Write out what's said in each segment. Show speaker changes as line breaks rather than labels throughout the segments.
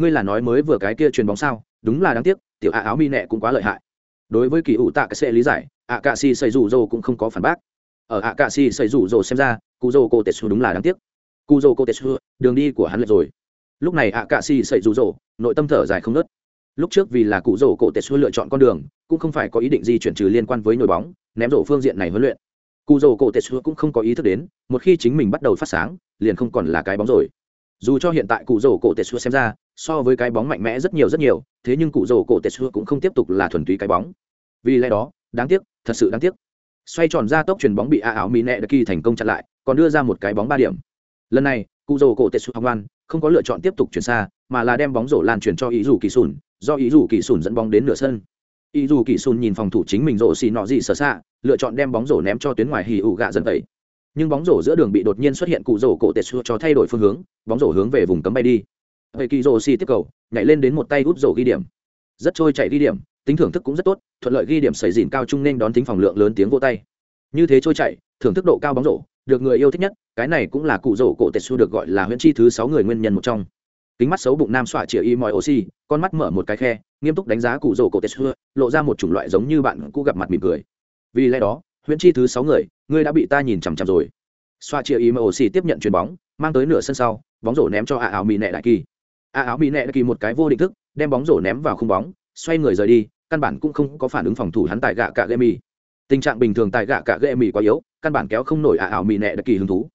ngươi là nói mới vừa cái kia truyền bóng sao? Đúng là đáng tiếc, tiểu ạ áo mi nẹ cũng quá lợi hại. Đối với kỳ ủ tạ cái sẽ lý giải, ạ cạ xì xây rủ rồ cũng không có phản bác. Ở ạ cạ xì xây rủ rồ xem ra, cụ rồ cô tetsu đúng là đáng tiếc. Cụ rồ cô tetsu đường đi của hắn lệch rồi. Lúc này ạ cạ xì xây rủ rồ, nội tâm thở dài không nớt lúc trước vì là cụ rồ cổ tetsu lựa chọn con đường, cũng không phải có ý định di chuyển trừ liên quan với nhồi bóng, ném rổ phương diện này huấn luyện. Cụ rồ cổ tetsu cũng không có ý thức đến, một khi chính mình bắt đầu phát sáng, liền không còn là cái bóng rồi. Dù cho hiện tại cụ rồ cổ tetsu xem ra so với cái bóng mạnh mẽ rất nhiều rất nhiều, thế nhưng cụ rồ cổ tetsu cũng không tiếp tục là thuần túy cái bóng. Vì lẽ đó, đáng tiếc, thật sự đáng tiếc. Xoay tròn ra tốc chuyền bóng bị a áo mỹ nẹ đã kỳ thành công chặn lại, còn đưa ra một cái bóng ba điểm. Lần này, cụ rồ cổ tetsu hong ngoan không có lựa chọn tiếp tục chuyển xa, mà là đem bóng rổ lan chuyển cho ý dù kỳ sùn, do ý dù kỳ sùn dẫn bóng đến nửa sân. Ý dù kỳ sùn nhìn phòng thủ chính mình rổ xì nọ gì sờ xạ lựa chọn đem bóng rổ ném cho tuyến ngoài hì ủ gạ dần tẩy nhưng bóng rổ giữa đường bị đột nhiên xuất hiện cụ rổ cổ tetsu cho thay đổi phương hướng, bóng rổ hướng về vùng cấm bay đi vậy kỳ rổ xì tiếp cầu, nhảy lên đến một tay úp rổ ghi điểm. Rất trôi chạy ghi điểm, tính thưởng thức cũng rất tốt, thuận lợi ghi điểm xảy dìn cao trung nên đón tính phòng lượng lớn tiếng vô tay. Như thế trôi chạy thưởng thức độ cao bóng rổ, được người yêu thích nhất, cái này cũng là cụ rổ cổ tetsu được gọi là huyễn chi thứ sáu người nguyên nhân một trong. Kính mắt xấu bụng nam xoa chĩa y mọi oxy, con mắt mở một cái khe, nghiêm túc đánh giá cụ rổ cổ tetsu lộ ra một chủng loại giống như bạn cũ gặp mặt mỉm cười. Vì lẽ đó, huyễn chi thứ sáu người, ngươi đã bị ta nhìn chằm chằm rồi. Xoa chia ý mọi oxy xì tiếp nhận chuyền bóng, mang tới nửa sân sau, bóng rổ ném cho a áo mỹ nệ đại kỳ a áo mỹ nẹ đã kỳ một cái vô định thức, đem bóng rổ ném vào khung bóng, xoay người rời đi, căn bản cũng không có phản ứng phòng thủ hắn tại gạ cạ gậy mì tình trạng bình thường tại gạ cạ gậy mì quá yếu, căn bản kéo không nổi a áo mỹ nẹ đã kỳ hứng thú.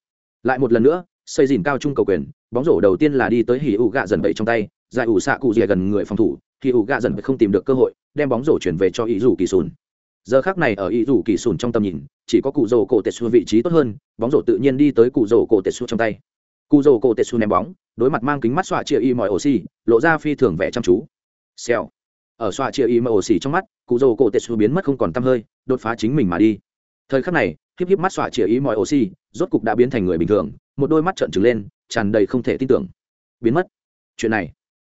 Lại một lần nữa, xây dìn cao trung cầu quyền, bóng rổ đầu tiên là đi tới hỉ ủ gạ dần bậy trong tay, giải ủ xạ cụ rìa gần người phòng thủ, hỉ ủ gạ dần không tìm được cơ hội, đem bóng rổ chuyển về cho ý rủ kỳ sùn. Giờ khác này ở ý rủ kỳ sùn trong tầm nhìn, chỉ có cụ rổ cổ tệ xu vị trí tốt hơn, bóng rổ tự nhiên đi tới cụ rổ cổ tệ xu trong tay cụ rổ cổ Tetsu ném bóng, đối mặt mang kính mắt xoa chia y mọi oxy lộ ra phi thường vẻ chăm chú. Xèo. Ở xoa chia y mọi oxy trong mắt cụ rổ cổ Tetsu biến mất không còn t hơi, đột phá chính mình mà đi. Thời khắc này, híp híp mắt xoa chia y mọi oxy rốt cục đã biến thành người bình thường, một đôi mắt trợn trừng lên, tràn đầy không thể tin tưởng. Biến mất. Chuyện này,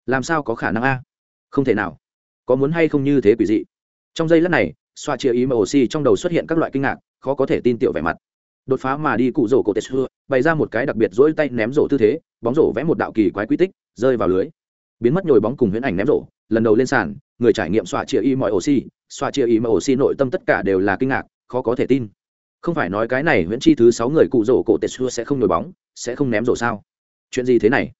làm sao có khả năng a? Không thể nào. Có muốn hay không như thế quỷ dị? Trong giây lát này xoa chia ý mà oxy trong đầu xuất hiện các loại kinh ngạc, khó có thể tin tiểu vẻ mặt đột phá mà đi cụ rổ cổ tetsu bày ra một cái đặc biệt dỗi tay ném rổ tư thế, bóng rổ vẽ một đạo kỳ quái quy tích, rơi vào lưới. Biến mất nhồi bóng cùng huyễn ảnh ném rổ, lần đầu lên sàn, người trải nghiệm xoa chia y mọi oxy xoa chia y mọi oxy nội tâm tất cả đều là kinh ngạc, khó có thể tin. Không phải nói cái này huyễn chi thứ sáu người cụ rổ cổ tetsu sẽ không nhồi bóng, sẽ không ném rổ sao? Chuyện gì thế này?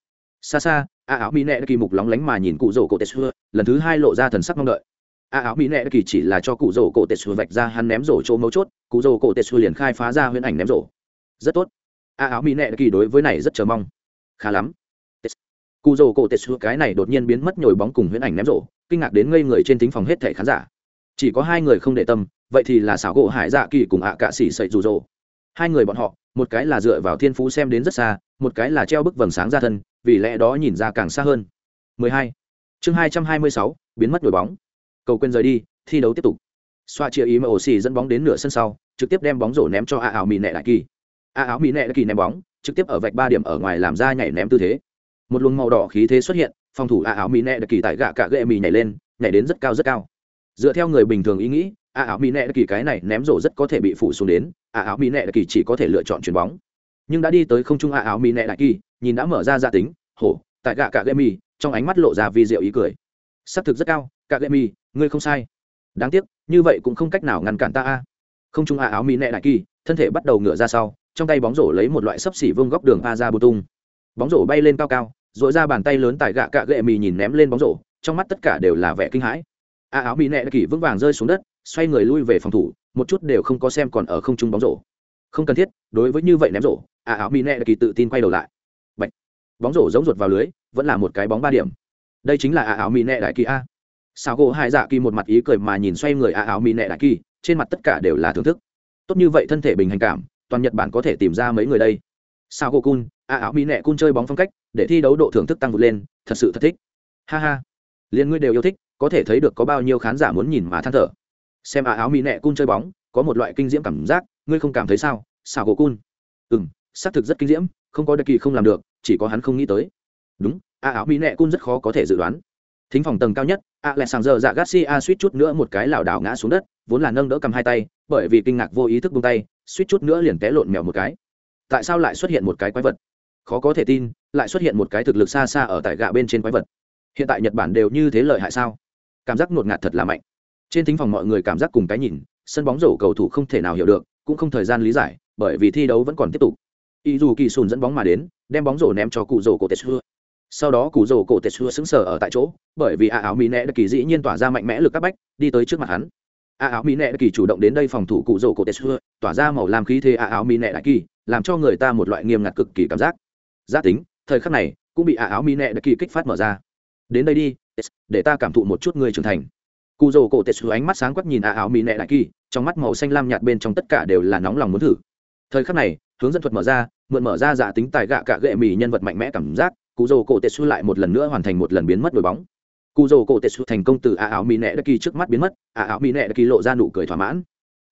Xa xa, a áo mi nẹ kỳ mục lóng lánh mà nhìn cụ rổ cổ tetsu lần thứ hai lộ ra thần sắc mong đợi a áo mỹ nệ kỳ chỉ là cho cụ rổ cổ tetsu vạch ra hắn ném rổ chỗ mấu chốt cụ rổ cổ tetsu liền khai phá ra huyễn ảnh ném rổ. Rất tốt. A áo mỹ nệ kỳ đối với này rất chờ mong. Khá lắm. Cụ rổ cổ tetsu cái này đột nhiên biến mất nhồi bóng cùng huyễn ảnh ném rổ kinh ngạc đến ngây người trên thính phòng hết thẻ khán giả. Chỉ có hai người không để tâm vậy thì là xảo gỗ hải dạ kỳ cùng ạ cạ xỉ sậy rủ rỗ hai người bọn họ một cái là dựa vào thiên phú xem đến rất xa một cái là treo bức vầng sáng ra thân vì lẽ đó nhìn ra càng xa hơn. 12. chương 226, biến mất đội bóng cầu quên rời đi, thi đấu tiếp tục. Xoa chia ý mà ổ xì dẫn bóng đến nửa sân sau, trực tiếp đem bóng rổ ném cho a áo mỹ nệ đại kỳ. A áo mỹ nệ đại kỳ ném bóng, trực tiếp ở vạch ba điểm ở ngoài làm ra nhảy ném tư thế. Một luồng màu đỏ khí thế xuất hiện, phòng thủ a áo mỹ nệ đại kỳ tại gạ cả gệ mì nhảy lên, nhảy đến rất cao rất cao. Dựa theo người bình thường ý nghĩ, a áo mỹ nệ đại kỳ cái này ném rổ rất có thể bị phủ xuống đến, a áo mỹ nệ đại kỳ chỉ có thể lựa chọn chuyền bóng. Nhưng đã đi tới không trung a áo mỹ nệ đại kỳ, nhìn đã mở ra gia tính, hổ, tại gạ cả gệ mì, trong ánh mắt lộ ra vi diệu ý cười. Xác thực rất cao cạ lệ mì, ngươi không sai. Đáng tiếc, như vậy cũng không cách nào ngăn cản ta a. Không trung a áo mỹ nẹ đại kỳ, thân thể bắt đầu ngửa ra sau, trong tay bóng rổ lấy một loại sấp xỉ vương góc đường a ra bù tung. Bóng rổ bay lên cao cao dội ra bàn tay lớn tại gạ cạ gệ mì nhìn ném lên bóng rổ, trong mắt tất cả đều là vẻ kinh hãi. A áo mỹ nẹ đại kỳ vững vàng rơi xuống đất, xoay người lui về phòng thủ, một chút đều không có xem còn ở không trung bóng rổ. Không cần thiết, đối với như vậy ném rổ, a áo mỹ nẹ đại kỳ tự tin quay đầu lại. Bạch. bóng rổ giống ruột vào lưới, vẫn là một cái bóng ba điểm. Đây chính là a áo mỹ nẹ đại kỳ a sao gỗ hai dạ kỳ một mặt ý cười mà nhìn xoay người a áo mỹ nệ đại kỳ, trên mặt tất cả đều là thưởng thức. Tốt như vậy thân thể bình hành cảm, toàn nhật bản có thể tìm ra mấy người đây. Sao gỗ cun a áo mỹ nệ cun chơi bóng phong cách, để thi đấu độ thưởng thức tăng vượt lên, thật sự thật thích. Ha ha. Liền ngươi đều yêu thích, có thể thấy được có bao nhiêu khán giả muốn nhìn mà than thở. Xem a áo mỹ nệ cun chơi bóng, có một loại kinh diễm cảm giác, ngươi không cảm thấy sao? Sao gỗ cun ừ m xác thực rất kinh diễm, không có đặc kỳ không làm được, chỉ có hắn không nghĩ tới. Đúng, a áo mỹ nệ cun rất khó có thể dự đoán thính phòng tầng cao nhất a lại sàng giờ dạ garcia suýt chút nữa một cái lảo đảo ngã xuống đất, vốn là nâng đỡ cầm hai tay, bởi vì kinh ngạc vô ý thức buông tay, suýt chút nữa liền té lộn mèo một cái. Tại sao lại xuất hiện một cái quái vật? Khó có thể tin, lại xuất hiện một cái thực lực xa xa ở tại gạ bên trên quái vật. Hiện tại nhật bản đều như thế lợi hại sao? Cảm giác ngột ngạt thật là mạnh. Trên thính phòng mọi người cảm giác cùng cái nhìn, sân bóng rổ cầu thủ không thể nào hiểu được, cũng không thời gian lý giải, bởi vì thi đấu vẫn còn tiếp tục. Ý dù kỳ sùn dẫn bóng mà đến, đem bóng rổ ném cho cụ rổ cổ tetsu sau đó cụ rổ cổ tetsu xứng sờ ở tại chỗ, bởi vì a áo mỹ nẹ đã kỳ dĩ nhiên tỏa ra mạnh mẽ lực các bách, đi tới trước mặt hắn. A áo mỹ nẹ đã kỳ chủ động đến đây phòng thủ cụ rổ cổ tetsu tỏa ra màu làm khí thế a áo mỹ nẹ đã kỳ, làm cho người ta một loại nghiêm ngặt cực kỳ cảm giác. Giá tính, thời khắc này, cũng bị a áo mỹ nẹ đã kỳ kích phát mở ra. Đến đây đi để ta cảm thụ một chút người trưởng thành. Cụ rổ cổ tetsu ánh mắt sáng quắc nhìn a áo mỹ nẹ đại kỳ, trong mắt màu xanh lam nhạt bên trong tất cả đều là nóng lòng muốn thử. Thời khắc này, hướng dẫn thuật mở ra, mượn mở ra giả tính tài gạ cả gệ mì nhân vật mạnh mẽ cảm giác cụ rồ cổ tetsu lại một lần nữa hoàn thành một lần biến mất đội bóng. Cụ rồ cổ tetsu thành công từ a áo mỹ nẹ đất kỳ trước mắt biến mất, a áo mỹ nẹ đất kỳ lộ ra nụ cười thỏa mãn.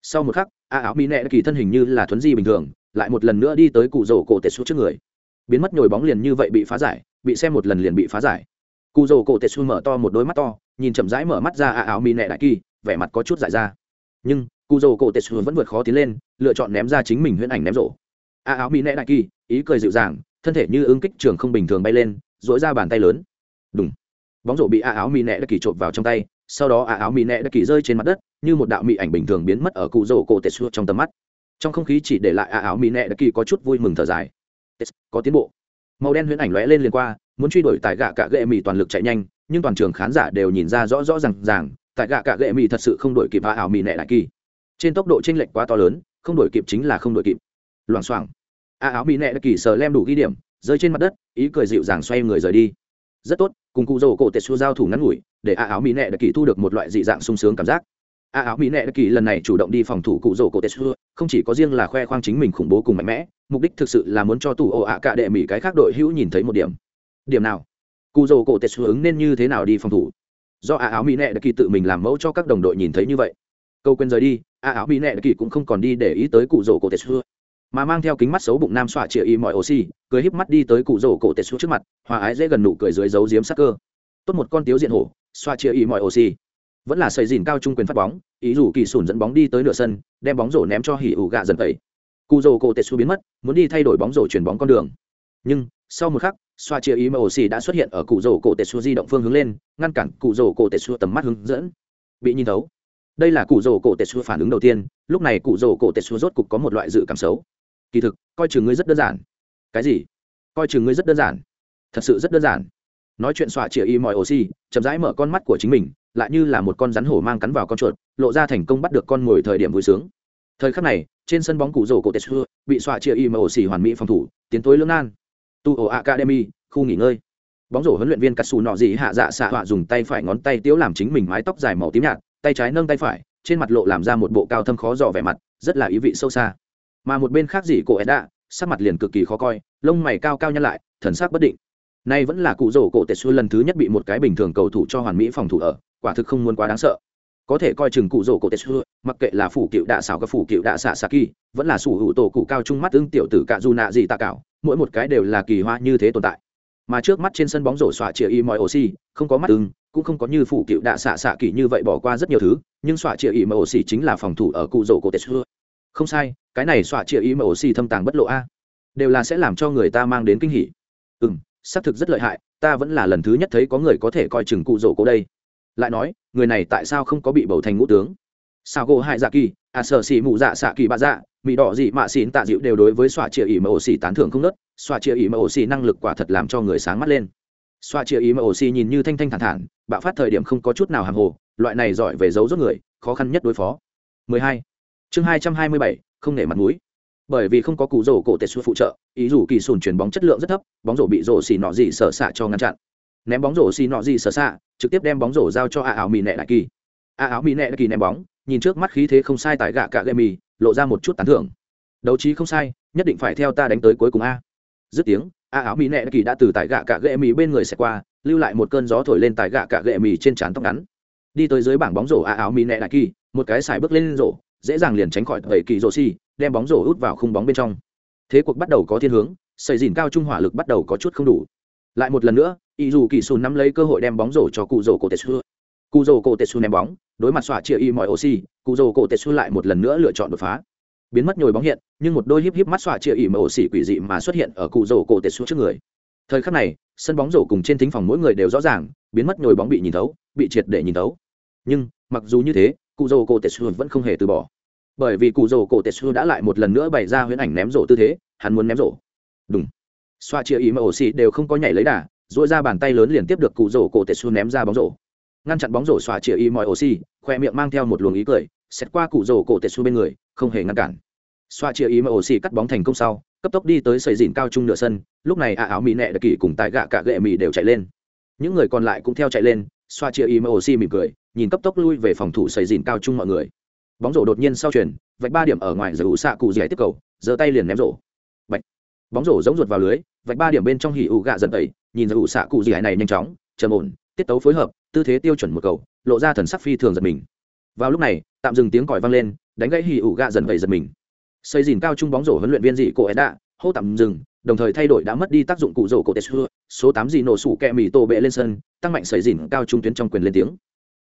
Sau một khắc, a áo mỹ nẹ đất kỳ thân hình như là thuấn di bình thường, lại một lần nữa đi tới cụ rồ cổ tetsu trước người. Biến mất nhồi bóng liền như vậy bị phá giải, bị xem một lần liền bị phá giải. Cụ rồ cổ tetsu mở to một đôi mắt to, nhìn chậm rãi mở mắt ra a áo mỹ nẹ đại kỳ, vẻ mặt có chút giải ra. Nhưng, cụ rồ cổ tetsu vẫn vượt khó tiến lên, lựa chọn ném ra chính mình huyễn ảnh ném rổ. A áo mỹ nẹ đại kỳ, ý cười dịu dàng thân thể như ứng kích trường không bình thường bay lên dỗi ra bàn tay lớn. Đúng bóng rổ bị a áo mì nẹ đã kỳ trộm vào trong tay, sau đó a áo mì nẹ đã kỳ rơi trên mặt đất, như một đạo mị ảnh bình thường biến mất ở cụ rổ cổ tetsu trong tầm mắt. Trong không khí chỉ để lại a áo mì nẹ đã kỳ có chút vui mừng thở dài. Có tiến bộ. Màu đen huyễn ảnh lóe lên liền qua, muốn truy đuổi tại gạ cả gệ mì toàn lực chạy nhanh, nhưng toàn trường khán giả đều nhìn ra rõ rõ ràng ràng, tại gạ cả gệ mì thật sự không đổi kịp a áo mì nẹ đại kỳ. Trên tốc độ chênh lệch quá to lớn, không đổi kịp chính là không đổi kịp. Loảng xoảng a áo mỹ nẹ đã kỳ sờ lem đủ ghi điểm, rơi trên mặt đất, ý cười dịu dàng xoay người rời đi. Rất tốt, cùng cụ rổ cổ tệ xua giao thủ ngắn ngủi, để a áo mỹ nẹ đã kỳ thu được một loại dị dạng sung sướng cảm giác. A áo mỹ nệ đã kỳ lần này chủ động đi phòng thủ cụ rổ cổ tệ xua, không chỉ có riêng là khoe khoang chính mình khủng bố cùng mạnh mẽ, mục đích thực sự là muốn cho tù ồ ạ cả đệ mỹ cái khác đội hữu nhìn thấy một điểm. Điểm nào? Cụ rổ cổ tệ xua ứng nên như thế nào đi phòng thủ? Do a áo mỹ nệ đã kỳ tự mình làm mẫu cho các đồng đội nhìn thấy như vậy. Câu quên rời đi, a áo mỹ nệ đã kỳ cũng không còn đi để ý tới cụ rổ cổ tệ xua mà mang theo kính mắt xấu bụng nam xoa chĩa y mọi oxy, cười híp mắt đi tới cụ rổ cổ tệ xuống trước mặt, hòa ái dễ gần nụ cười dưới giấu diếm sắc cơ. Tốt một con tiếu diện hổ, xoa chĩa y mọi oxy. Vẫn là xây dìn cao trung quyền phát bóng, ý rủ kỳ sùn dẫn bóng đi tới nửa sân, đem bóng rổ ném cho hỉ ủ gạ dần tẩy. Cụ rổ cổ tệ xuống biến mất, muốn đi thay đổi bóng rổ chuyển bóng con đường. Nhưng, sau một khắc, xoa chia ý mà ổ đã xuất hiện ở cụ rổ cổ tệ xua di động phương hướng lên, ngăn cản cụ rổ cổ tệ xua tầm mắt hướng dẫn. Bị nhìn thấu. Đây là cụ rổ cổ tệ xua phản ứng đầu tiên, lúc này cụ rổ cổ tệ xua rốt cục có một loại dự cảm xấu kỳ thực, coi chừng ngươi rất đơn giản. Cái gì? Coi chừng ngươi rất đơn giản. Thật sự rất đơn giản. Nói chuyện xoa chĩa y mọi oxy chậm rãi mở con mắt của chính mình, lại như là một con rắn hổ mang cắn vào con chuột, lộ ra thành công bắt được con mồi thời điểm vui sướng. Thời khắc này, trên sân bóng cụ rổ cổ tetsu bị xoa chia y mọi oxy hoàn mỹ phòng thủ, tiến tối lưỡng nan. Tu ổ academy, khu nghỉ ngơi. Bóng rổ huấn luyện viên cắt xù nọ gì hạ dạ xạ họa dùng tay phải ngón tay tiếu làm chính mình mái tóc dài màu tím nhạt, tay trái nâng tay phải, trên mặt lộ làm ra một bộ cao thâm khó dò vẻ mặt, rất là ý vị sâu xa mà một bên khác gì cổ edda, sắc mặt liền cực kỳ khó coi, lông mày cao cao nhăn lại, thần sắc bất định. Nay vẫn là cụ rổ cổ tệ xu lần thứ nhất bị một cái bình thường cầu thủ cho hoàn mỹ phòng thủ ở, quả thực không muốn quá đáng sợ. Có thể coi chừng cụ rổ cổ tệ xu, mặc kệ là phủ cựu đạ xảo các phủ cựu đạ xạ xạ kỳ, vẫn là sủ hữu tổ cụ cao trung mắt ưng tiểu tử cạ du nạ gì tạ cảo mỗi một cái đều là kỳ hoa như thế tồn tại. Mà trước mắt trên sân bóng rổ xoa chĩa y mọi oxy không có mắt ưng cũng không có như phủ cựu đạ xạ xạ kỳ như vậy bỏ qua rất nhiều thứ, nhưng xoa chĩa y mọi oxy chính là phòng thủ ở cụ rổ cổ tệ xưa không sai, cái này xoa chia ý mà ổ xì thâm tàng bất lộ a. Đều là sẽ làm cho người ta mang đến kinh hỉ. Ừ m xác thực rất lợi hại, ta vẫn là lần thứ nhất thấy có người có thể coi chừng cụ rổ cố đây. Lại nói, người này tại sao không có bị bầu thành ngũ tướng? Sao gỗ hai dạ kỳ à sợ xì mụ dạ xạ kỳ bạ dạ mỹ đỏ dị mạ xỉn tạ dịu đều đối với xoa chia ý mà ổ xì tán thưởng không nớt xoa chia ý mà ổ xì năng lực quả thật làm cho người sáng mắt lên. Xoa chia ý mà ổ xì nhìn như thanh thanh thản thản, bạo phát thời điểm không có chút nào hàng hồ, loại này giỏi về giấu rốt người, khó khăn nhất đối phó. 12 chương 227, không nể mặt mũi. Bởi vì không có cụ rổ cổ tệ xu phụ trợ ý dù kỳ sùn chuyển bóng chất lượng rất thấp bóng rổ bị rổ xì nọ gì sở xạ cho ngăn chặn. Ném bóng rổ xì nọ gì sở xạ trực tiếp đem bóng rổ giao cho a áo mì nẹ đại kỳ. A áo mì nẹ đại kỳ ném bóng nhìn trước mắt khí thế không sai tại gạ cả gậy mì lộ ra một chút tán thưởng. Đấu trí không sai nhất định phải theo ta đánh tới cuối cùng a. Dứt tiếng a áo mì nẹ đại kỳ đã từ tại gạ cả gậy mì bên người xẹt qua lưu lại một cơn gió thổi lên tại gạ cả gậy mì trên trán tóc ngắn. Đi tới dưới bảng bóng rổ a áo mì nẹ đại kỳ một cái xài bước lên rổ dễ dàng liền tránh khỏi tẩy kỳ rổ xi đem bóng rổ hút vào khung bóng bên trong. Thế cuộc bắt đầu có thiên hướng xây dìn cao trung hỏa lực bắt đầu có chút không đủ. Lại một lần nữa ý dù kỳ sùn nắm lấy cơ hội đem bóng rổ cho cụ rổ cổ tetsu cụ rổ cổ tetsu ném bóng, đối mặt xỏa chia y mọi oxy cụ rổ cổ tetsu lại một lần nữa lựa chọn đột phá. Biến mất nhồi bóng hiện, nhưng một đôi híp híp mắt xỏa chia y mọi oxy quỷ dị mà xuất hiện ở cụ rổ cổ tetsu trước người. Thời khắc này, sân bóng rổ cùng trên thính phòng mỗi người đều rõ ràng, biến mất nhồi bóng bị nhìn thấu, bị triệt để nhìn thấu. Nhưng, mặc dù như thế cụ dầu cổ tetsu vẫn không hề từ bỏ. Bởi vì cụ dầu cổ tetsu đã lại một lần nữa bày ra huyễn ảnh ném rổ tư thế, hắn muốn ném rổ. Đúng xoa chia ý mà ổ xì đều không có nhảy lấy đà dội ra bàn tay lớn liền tiếp được cụ rổ cổ tetsu ném ra bóng rổ. Ngăn chặn bóng rổ xoa chia ý mọi ổ xì, khoe miệng mang theo một luồng ý cười, xét qua cụ rổ cổ tetsu bên người, không hề ngăn cản. Xoa chia ý mà ổ xì cắt bóng thành công sau, cấp tốc đi tới sầy dìn cao trung nửa sân, lúc này ạ áo mỹ nẹ đặc kỳ cùng tại gạ cả gệ mỹ đều chạy lên. Những người còn lại cũng theo chạy lên, xoa chia ý mà ổ xì mỉm cười nhìn cấp tốc lui về phòng thủ xây dìn cao trung mọi người. Bóng rổ đột nhiên sau chuyển, vạch ba điểm ở ngoài giờ ủ xạ cụ dẻ tiếp cầu, giơ tay liền ném rổ. Bạch. bóng rổ giống ruột vào lưới, vạch ba điểm bên trong hỉ ủ gạ dần tẩy, nhìn giờ ủ xạ cụ dẻ này nhanh chóng, trầm ổn, tiết tấu phối hợp, tư thế tiêu chuẩn một cầu, lộ ra thần sắc phi thường giật mình. Vào lúc này, tạm dừng tiếng còi vang lên, đánh gãy hỉ ủ gạ dần tẩy giật mình. Xây dìn cao trung bóng rổ huấn luyện viên dị cổ edda hô tạm dừng, đồng thời thay đổi đã mất đi tác dụng cụ rổ cổ tetsu số tám dị nổ sủ kẹ mì tô bệ lên sân, tăng mạnh xây dìn cao trung tuyến trong quyền lên tiếng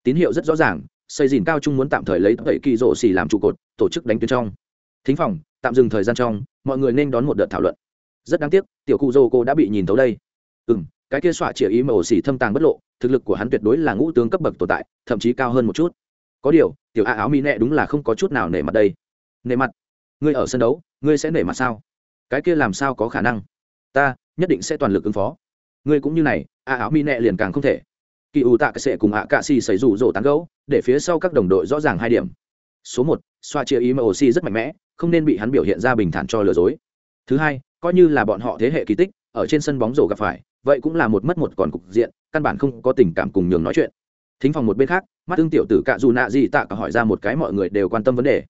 tín hiệu rất rõ ràng, xây dìn cao trung muốn tạm thời lấy tẩy kỳ rổ xì làm trụ cột, tổ chức đánh tuyến trong. Thính phòng, tạm dừng thời gian trong, mọi người nên đón một đợt thảo luận. Rất đáng tiếc, tiểu cụ dô cô đã bị nhìn thấu đây. Ừ m cái kia xoa chĩa ý mà ổ xỉ thâm tàng bất lộ, thực lực của hắn tuyệt đối là ngũ tướng cấp bậc tồn tại, thậm chí cao hơn một chút. Có điều, tiểu a áo mi nẹ đúng là không có chút nào nể mặt đây. Nể mặt? Ngươi ở sân đấu, ngươi sẽ nể mặt sao? Cái kia làm sao có khả năng? Ta, nhất định sẽ toàn lực ứng phó. Ngươi cũng như này, a áo mi nẹ liền càng không thể kỳ ủ tạ cái sệ cùng ạ cạ xì xảy rủ rổ tán gấu để phía sau các đồng đội rõ ràng hai điểm. Số một, xoa chia ý mà ổ xì rất mạnh mẽ, không nên bị hắn biểu hiện ra bình thản cho lừa dối. Thứ hai, coi như là bọn họ thế hệ kỳ tích, ở trên sân bóng rổ gặp phải, vậy cũng là một mất một còn cục diện, căn bản không có tình cảm cùng nhường nói chuyện. Thính phòng một bên khác, mắt tương tiểu tử cạ dù nạ gì tạ cả hỏi ra một cái mọi người đều quan tâm vấn đề.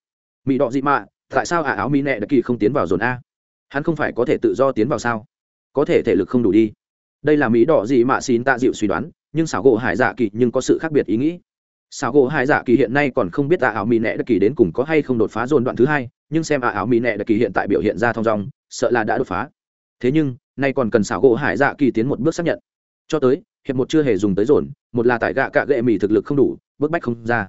Mỹ đọ dị mạ, tại sao ả áo mỹ nẹ đã kỳ không tiến vào dồn a? Hắn không phải có thể tự do tiến vào sao? Có thể thể lực không đủ đi. Đây là mỹ đỏ dị mạ xin tạ dịu suy đoán nhưng xảo gỗ hải dạ kỳ nhưng có sự khác biệt ý nghĩ. Xảo gỗ hải dạ kỳ hiện nay còn không biết ả áo mỹ nẹ đặc kỳ đến cùng có hay không đột phá dồn đoạn thứ hai, nhưng xem à áo mỹ nẹ đặc kỳ hiện tại biểu hiện ra thong dong, sợ là đã đột phá. Thế nhưng, nay còn cần xảo gỗ hải dạ kỳ tiến một bước xác nhận. Cho tới, hiệp một chưa hề dùng tới dồn, một là tại gạ cạ gệ mỹ thực lực không đủ, bức bách không ra.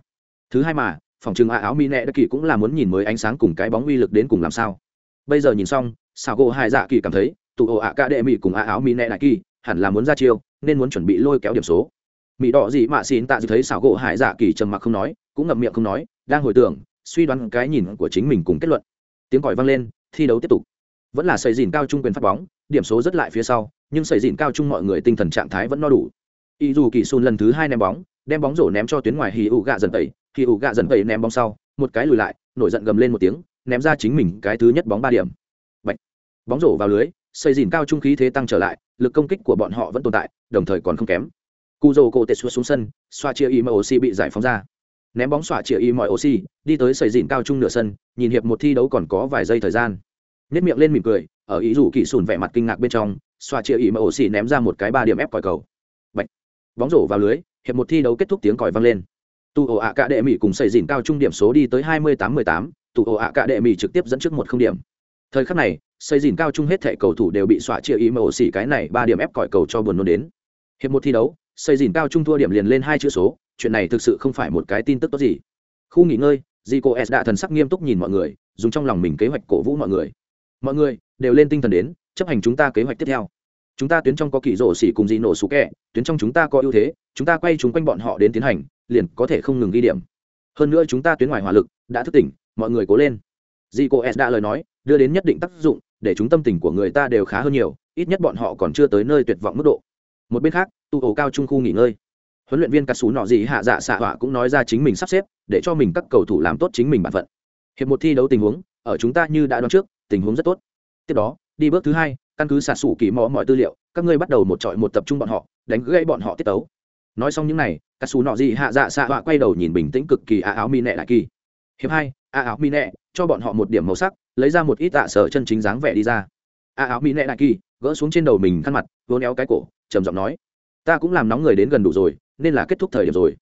Thứ hai mà, phòng trừng à áo mỹ nẹ đặc kỳ cũng là muốn nhìn mới ánh sáng cùng cái bóng uy lực đến cùng làm sao. Bây giờ nhìn xong, xảo gỗ hải dạ kỳ cảm thấy, tụ ổ ạ cạ đệ mỹ cùng ạ áo mỹ nẹ đại kỳ hẳn là muốn ra chiêu, nên muốn chuẩn bị lôi kéo điểm số. Mỹ đỏ gì mạ xin tạ dự thấy xảo gỗ hải dạ kỳ trầm mặc không nói, cũng ngậm miệng không nói, đang hồi tưởng, suy đoán cái nhìn của chính mình cùng kết luận. Tiếng còi vang lên, thi đấu tiếp tục. Vẫn là xây dìn cao trung quyền phát bóng, điểm số rất lại phía sau, nhưng xây dìn cao trung mọi người tinh thần trạng thái vẫn no đủ. Y dù kỳ xun lần thứ hai ném bóng, đem bóng rổ ném cho tuyến ngoài hì ụ gạ dần tẩy. Hì ụ gạ dần tẩy ném bóng sau, một cái lùi lại, nổi giận gầm lên một tiếng, ném ra chính mình cái thứ nhất bóng ba điểm. Bạch. bóng rổ vào lưới xây dìn cao trung khí thế tăng trở lại, lực công kích của bọn họ vẫn tồn tại, đồng thời còn không kém. Cu dô cổ tệ xuống xuống sân, xoa chia y mọi oxy bị giải phóng ra. Ném bóng xoa chia y mọi oxy, đi tới xây dìn cao trung nửa sân, nhìn hiệp một thi đấu còn có vài giây thời gian. Nếp miệng lên mỉm cười, ở ý rủ kỳ sùn vẻ mặt kinh ngạc bên trong, xoa chia y mọi oxy ném ra một cái ba điểm ép còi cầu. Bạch. bóng rổ vào lưới, hiệp một thi đấu kết thúc tiếng còi vang lên. Tu ổ ạ cả đệ mỹ cùng xây dìn cao trung điểm số đi tới hai mươi tám mười tám, tu ổ ạ cả đệ mỹ trực tiếp dẫn trước một không điểm thời khắc này xây dìn cao trung hết thẻ cầu thủ đều bị xóa chia ý mà ổ xỉ cái này ba điểm ép còi cầu cho buồn nôn đến hiệp một thi đấu xây dìn cao trung thua điểm liền lên hai chữ số chuyện này thực sự không phải một cái tin tức tốt gì khu nghỉ ngơi Zico S đã thần sắc nghiêm túc nhìn mọi người, dùng trong lòng mình kế hoạch cổ vũ mọi người. Mọi người đều lên tinh thần đến, chấp hành chúng ta kế hoạch tiếp theo. Chúng ta tuyến trong có kỳ rổ xỉ cùng gì nổ sủ kẹ, tuyến trong chúng ta có ưu thế, chúng ta quay chúng quanh bọn họ đến tiến hành, liền có thể không ngừng ghi điểm. Hơn nữa chúng ta tuyến ngoài hỏa lực đã thức tỉnh, mọi người cố lên. Zico S đã lời nói, đưa đến nhất định tác dụng, để chúng tâm tình của người ta đều khá hơn nhiều ít nhất bọn họ còn chưa tới nơi tuyệt vọng mức độ. Một bên khác tu ổ cao trung khu nghỉ ngơi. Huấn luyện viên cà xú nọ gì hạ dạ xạ họa cũng nói ra chính mình sắp xếp để cho mình các cầu thủ làm tốt chính mình bản phận. Hiệp một thi đấu tình huống ở chúng ta như đã đoán trước tình huống rất tốt. Tiếp đó đi bước thứ hai căn cứ xạ xủ kỳ mò mọi tư liệu các ngươi bắt đầu một trọi một tập trung bọn họ đánh gãy bọn họ tiết tấu. Nói xong những này cà xù nọ gì hạ dạ xạ họa quay đầu nhìn bình tĩnh cực kỳ a áo mi nẹ đại kỳ. Hiệp hai a áo mi nẹ cho bọn họ một điểm màu sắc lấy ra một ít tạ sở chân chính dáng vẻ đi ra. A áo mỹ nệ đại kỳ gỡ xuống trên đầu mình khăn mặt vốn éo cái cổ trầm giọng nói ta cũng làm nóng người đến gần đủ rồi nên là kết thúc thời điểm rồi.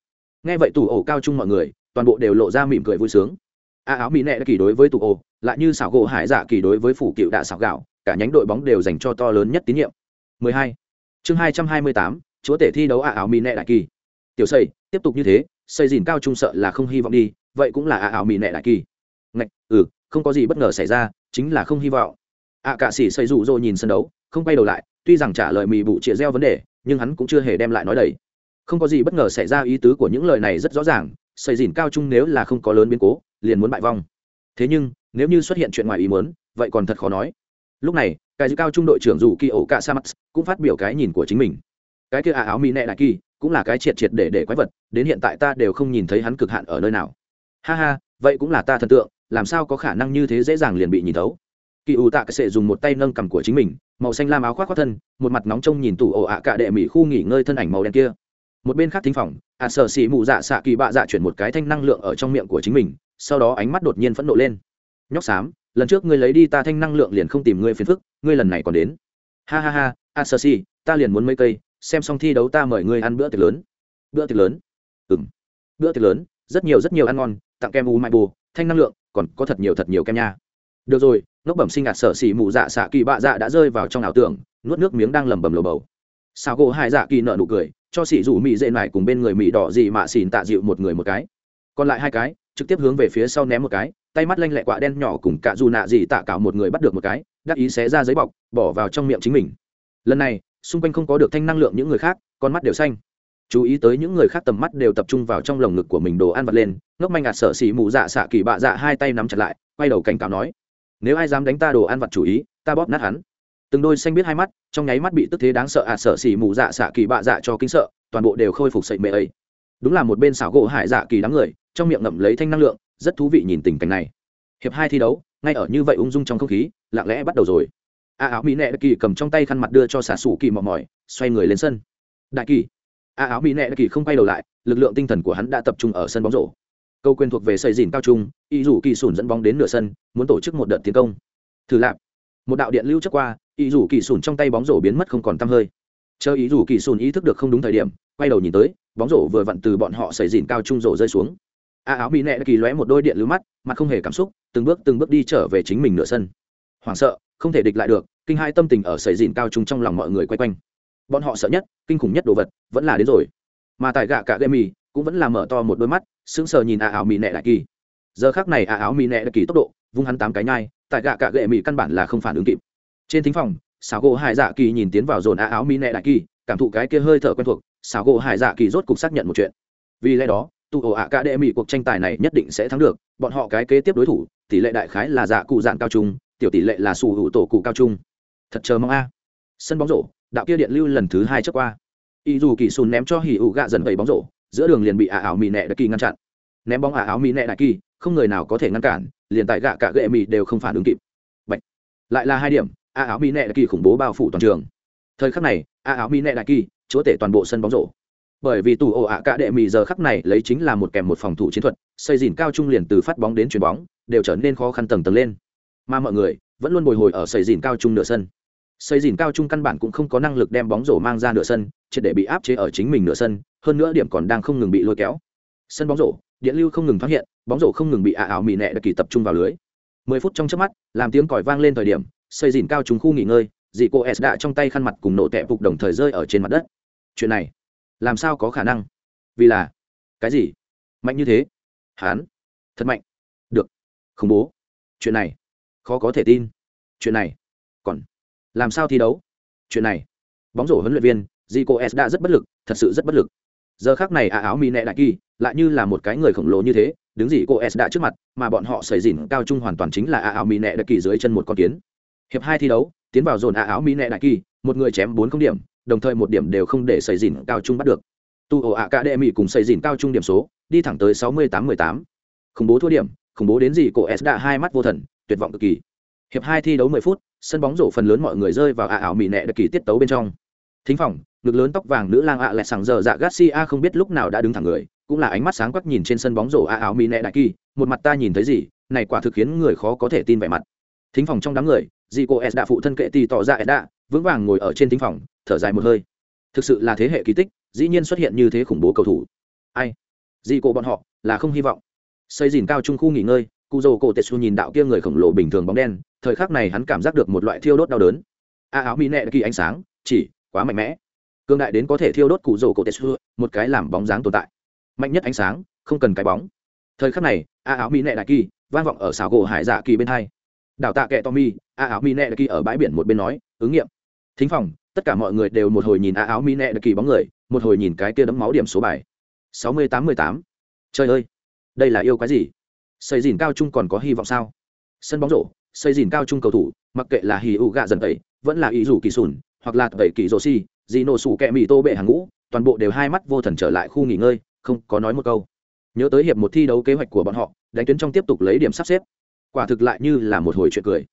Nghe vậy tủ ổ cao chung mọi người toàn bộ đều lộ ra mỉm cười vui sướng. A áo mỹ nệ đại kỳ đối với tủ ổ lại như xảo gỗ hải dạ kỳ đối với phủ cựu đạ xảo gạo cả nhánh đội bóng đều dành cho to lớn nhất tín nhiệm. 12. chương 228, chúa tể thi đấu a áo mỹ nệ đại kỳ. Tiểu xây tiếp tục như thế xây dìn cao trung sợ là không hy vọng đi vậy cũng là a áo mỹ nệ đại kỳ. Ngạch ừ không có gì bất ngờ xảy ra chính là không hy vọng. Ạ à, cạ sĩ xây rủ rô nhìn sân đấu không quay đầu lại tuy rằng trả lời mì bụ chĩa gieo vấn đề nhưng hắn cũng chưa hề đem lại nói đầy. Không có gì bất ngờ xảy ra ý tứ của những lời này rất rõ ràng xây dìn cao trung nếu là không có lớn biến cố liền muốn bại vong. Thế nhưng nếu như xuất hiện chuyện ngoài ý muốn vậy còn thật khó nói. Lúc này cái dư cao trung đội trưởng dù kỳ ổ cả sa mắt cũng phát biểu cái nhìn của chính mình. Cái kia à áo mỹ nệ đại kỳ cũng là cái triệt triệt để để quái vật đến hiện tại ta đều không nhìn thấy hắn cực hạn ở nơi nào. Ha ha vậy cũng là ta thần tượng làm sao có khả năng như thế dễ dàng liền bị nhìn thấu. Kỳ ủ tạ cái sệ dùng một tay nâng cầm của chính mình, màu xanh lam áo khoác khoác thân, một mặt nóng trông nhìn tủ ổ ạ cả đệ mỹ khu nghỉ ngơi thân ảnh màu đen kia. Một bên khác thính phòng, ạ sở xỉ mụ dạ xạ kỳ bạ dạ chuyển một cái thanh năng lượng ở trong miệng của chính mình, sau đó ánh mắt đột nhiên phẫn nộ lên. Nhóc xám, lần trước ngươi lấy đi ta thanh năng lượng liền không tìm ngươi phiền phức, ngươi lần này còn đến. Ha ha ha, ạ sở xì, ta liền muốn mấy cây, xem xong thi đấu ta mời ngươi ăn bữa tiệc lớn. Bữa tiệc lớn? Ừ m bữa tiệc lớn, rất nhiều rất nhiều ăn ngon, tặng kem u mai bù, thanh năng lượng còn có thật nhiều thật nhiều kem nha. Được rồi, ngốc bẩm sinh ạt sở xỉ mù dạ xạ kỳ bạ dạ đã rơi vào trong ảo tưởng, nuốt nước miếng đang lầm bầm lồ bầu. Sao gỗ hai dạ kỳ nợ nụ cười, cho xỉ rủ mỹ dễ này cùng bên người mỹ đỏ gì mà xỉn tạ dịu một người một cái. Còn lại hai cái, trực tiếp hướng về phía sau ném một cái, tay mắt lanh lẹ quạ đen nhỏ cùng cả dù nạ gì tạ cả một người bắt được một cái, đắc ý xé ra giấy bọc, bỏ vào trong miệng chính mình. Lần này, xung quanh không có được thanh năng lượng những người khác, con mắt đều xanh chú ý tới những người khác tầm mắt đều tập trung vào trong lồng ngực của mình đồ ăn vật lên, ngốc manh ngạt sợ xỉ mù dạ xạ kỳ bạ dạ hai tay nắm chặt lại, quay đầu cảnh cáo nói, nếu ai dám đánh ta đồ ăn vật chủ ý, ta bóp nát hắn. Từng đôi xanh biết hai mắt, trong nháy mắt bị tức thế đáng sợ ạt sợ xỉ mù dạ xạ kỳ bạ dạ cho kinh sợ, toàn bộ đều khôi phục sậy mệ ấy. Đúng là một bên xảo gỗ hải dạ kỳ đám người, trong miệng ngậm lấy thanh năng lượng, rất thú vị nhìn tình cảnh này. Hiệp hai thi đấu, ngay ở như vậy ung dung trong không khí, lặng lẽ bắt đầu rồi. A áo mỹ nệ kỳ cầm trong tay khăn mặt đưa cho xả sủ kỳ mò mỏi, xoay người lên sân. Đại kỳ a áo mỹ nệ kỳ không quay đầu lại, lực lượng tinh thần của hắn đã tập trung ở sân bóng rổ. Câu quyền thuộc về xây dìn cao trung, y dù kỳ sùn dẫn bóng đến nửa sân, muốn tổ chức một đợt tiến công. Thử lạp. Một đạo điện lưu trước qua, y dù kỳ sùn trong tay bóng rổ biến mất không còn t hơi. Chờ ý dù kỳ sùn ý thức được không đúng thời điểm, quay đầu nhìn tới, bóng rổ vừa vặn từ bọn họ xây dìn cao trung rổ rơi xuống. A áo mỹ nệ kỳ lóe một đôi điện lưu mắt, mặt không hề cảm xúc, từng bước từng bước đi trở về chính mình nửa sân. Hoảng sợ, không thể địch lại được, kinh hai tâm tình ở xây dìn cao trung trong lòng mọi người quay quanh bọn họ sợ nhất, kinh khủng nhất đồ vật vẫn là đến rồi. Mà tại gạ cả gây mì cũng vẫn là mở to một đôi mắt, sững sờ nhìn à áo mì nẹ đại kỳ. Giờ khác này à áo mì nẹ đại kỳ tốc độ vung hắn tám cái nhai, tại gạ cả gệ mì căn bản là không phản ứng kịp. Trên thính phòng xào gỗ hải dạ kỳ nhìn tiến vào dồn à áo mì nẹ đại kỳ, cảm thụ cái kia hơi thở quen thuộc xào gỗ hải dạ kỳ rốt cục xác nhận một chuyện. Vì lẽ đó, tụ ổ ạ cả đệ mì cuộc tranh tài này nhất định sẽ thắng được, bọn họ cái kế tiếp đối thủ, tỷ lệ đại khái là dạ cụ dạng cao trung, tiểu tỷ lệ là sù hữu tổ cụ cao trung. Thật chờ mong a. Sân bóng rổ đạo kia điện lưu lần thứ hai trước qua. Y dù kỳ sùn ném cho hỉ ủ gạ dần vầy bóng rổ, giữa đường liền bị ả áo mì nẹ đại kỳ ngăn chặn. Ném bóng ả áo mì nẹ đại kỳ, không người nào có thể ngăn cản, liền tại gạ cả gệ mì đều không phản ứng kịp. Bạch. lại là hai điểm, ả áo mì nẹ đại kỳ khủng bố bao phủ toàn trường. Thời khắc này, ả áo mì nẹ đại kỳ, chúa tể toàn bộ sân bóng rổ. Bởi vì tủ ổ ạ cả đệ mì giờ khắc này lấy chính là một kèm một phòng thủ chiến thuật, xây dìn cao trung liền từ phát bóng đến chuyền bóng, đều trở nên khó khăn tầng tầng lên. Mà mọi người vẫn luôn bồi hồi ở xây dìn cao trung nửa sân xây dìn cao trung căn bản cũng không có năng lực đem bóng rổ mang ra nửa sân, triệt để bị áp chế ở chính mình nửa sân, hơn nữa điểm còn đang không ngừng bị lôi kéo. Sân bóng rổ, điện lưu không ngừng phát hiện, bóng rổ không ngừng bị ả ảo mị nẹ đặc kỳ tập trung vào lưới. Mười phút trong trước mắt, làm tiếng còi vang lên thời điểm, xây dìn cao trung khu nghỉ ngơi dị cô s đã trong tay khăn mặt cùng nổ tẹp phục đồng thời rơi ở trên mặt đất. Chuyện này, làm sao có khả năng? Vì là, cái gì? Mạnh như thế? Hán? Thật mạnh. Được. Khủng bố. Chuyện này, khó có thể tin. Chuyện này, còn làm sao thi đấu chuyện này bóng rổ huấn luyện viên Zico S đã rất bất lực, thật sự rất bất lực. Giờ khắc này à áo mi nẹ đại kỳ, lại như là một cái người khổng lồ như thế, đứng Zico S đã trước mặt, mà bọn họ xảy dỉn cao trung hoàn toàn chính là à áo mi nẹ đại kỳ dưới chân một con kiến. Hiệp hai thi đấu, tiến vào dồn à áo mi nẹ đại kỳ, một người chém bốn không điểm, đồng thời một điểm đều không để xảy dỉn cao trung bắt được. Tu ổ ạ cả đệ mỹ cùng xảy dỉn cao trung điểm số, đi thẳng tới sáu mươi tám mười tám. Khủng bố thua điểm, khủng bố đến gì cô S đã hai mắt vô thần, tuyệt vọng cực kỳ. Hiệp hai thi đấu mười phút, sân bóng rổ phần lớn mọi người rơi vào ả ảo mỹ nẹ đặc kỳ tiết tấu bên trong. Thính phòng ngực lớn tóc vàng nữ lang ạ à sảng sàng giờ dạ garcia không biết lúc nào đã đứng thẳng người cũng là ánh mắt sáng quắc nhìn trên sân bóng rổ ả ảo mỹ nẹ đại kỳ một mặt ta nhìn thấy gì này quả thực khiến người khó có thể tin vẻ mặt. Thính phòng trong đám người dì cô s đã phụ thân kệ tì tỏ ra đã vững vàng ngồi ở trên thính phòng thở dài một hơi. Thực sự là thế hệ kỳ tích dĩ nhiên xuất hiện như thế khủng bố cầu thủ. Ai? Dì cô bọn họ là không hy vọng. Xây dìn cao trung khu nghỉ ngơi cụ rồ cổ tetsu nhìn đạo kia người khổng lồ bình thường bóng đen, thời khắc này hắn cảm giác được một loại thiêu đốt đau đớn. A áo mỹ nẹ kỳ ánh sáng, chỉ, quá mạnh mẽ. Cương đại đến có thể thiêu đốt cụ rồ cổ tetsu, một cái làm bóng dáng tồn tại. Mạnh nhất ánh sáng, không cần cái bóng. Thời khắc này, a áo mỹ nẹ đại kỳ, vang vọng ở xảo gỗ hải dạ kỳ bên hai. Đào tạ kệ tommy, a áo mỹ nẹ đại kỳ ở bãi biển một bên nói, ứng nghiệm. Thính phòng, tất cả mọi người đều một hồi nhìn a áo mỹ nẹ đặc kỳ bóng người, một hồi nhìn cái kia đấm máu điểm số bài. Sáu mươi tám mươi tám. Trời ơi, đây là yêu cái gì? Xây dìn cao trung còn có hy vọng sao? Sân bóng rổ, xây dìn cao trung cầu thủ, mặc kệ là hì ụ gạ dần tẩy, vẫn là ý rủ kỳ sùn, hoặc là tẩy kỳ rổ xi dì nổ sủ kẹ mì tô bệ hàng ngũ, toàn bộ đều hai mắt vô thần trở lại khu nghỉ ngơi, không có nói một câu. Nhớ tới hiệp một thi đấu kế hoạch của bọn họ, đánh tuyến trong tiếp tục lấy điểm sắp xếp. Quả thực lại như là một hồi chuyện cười.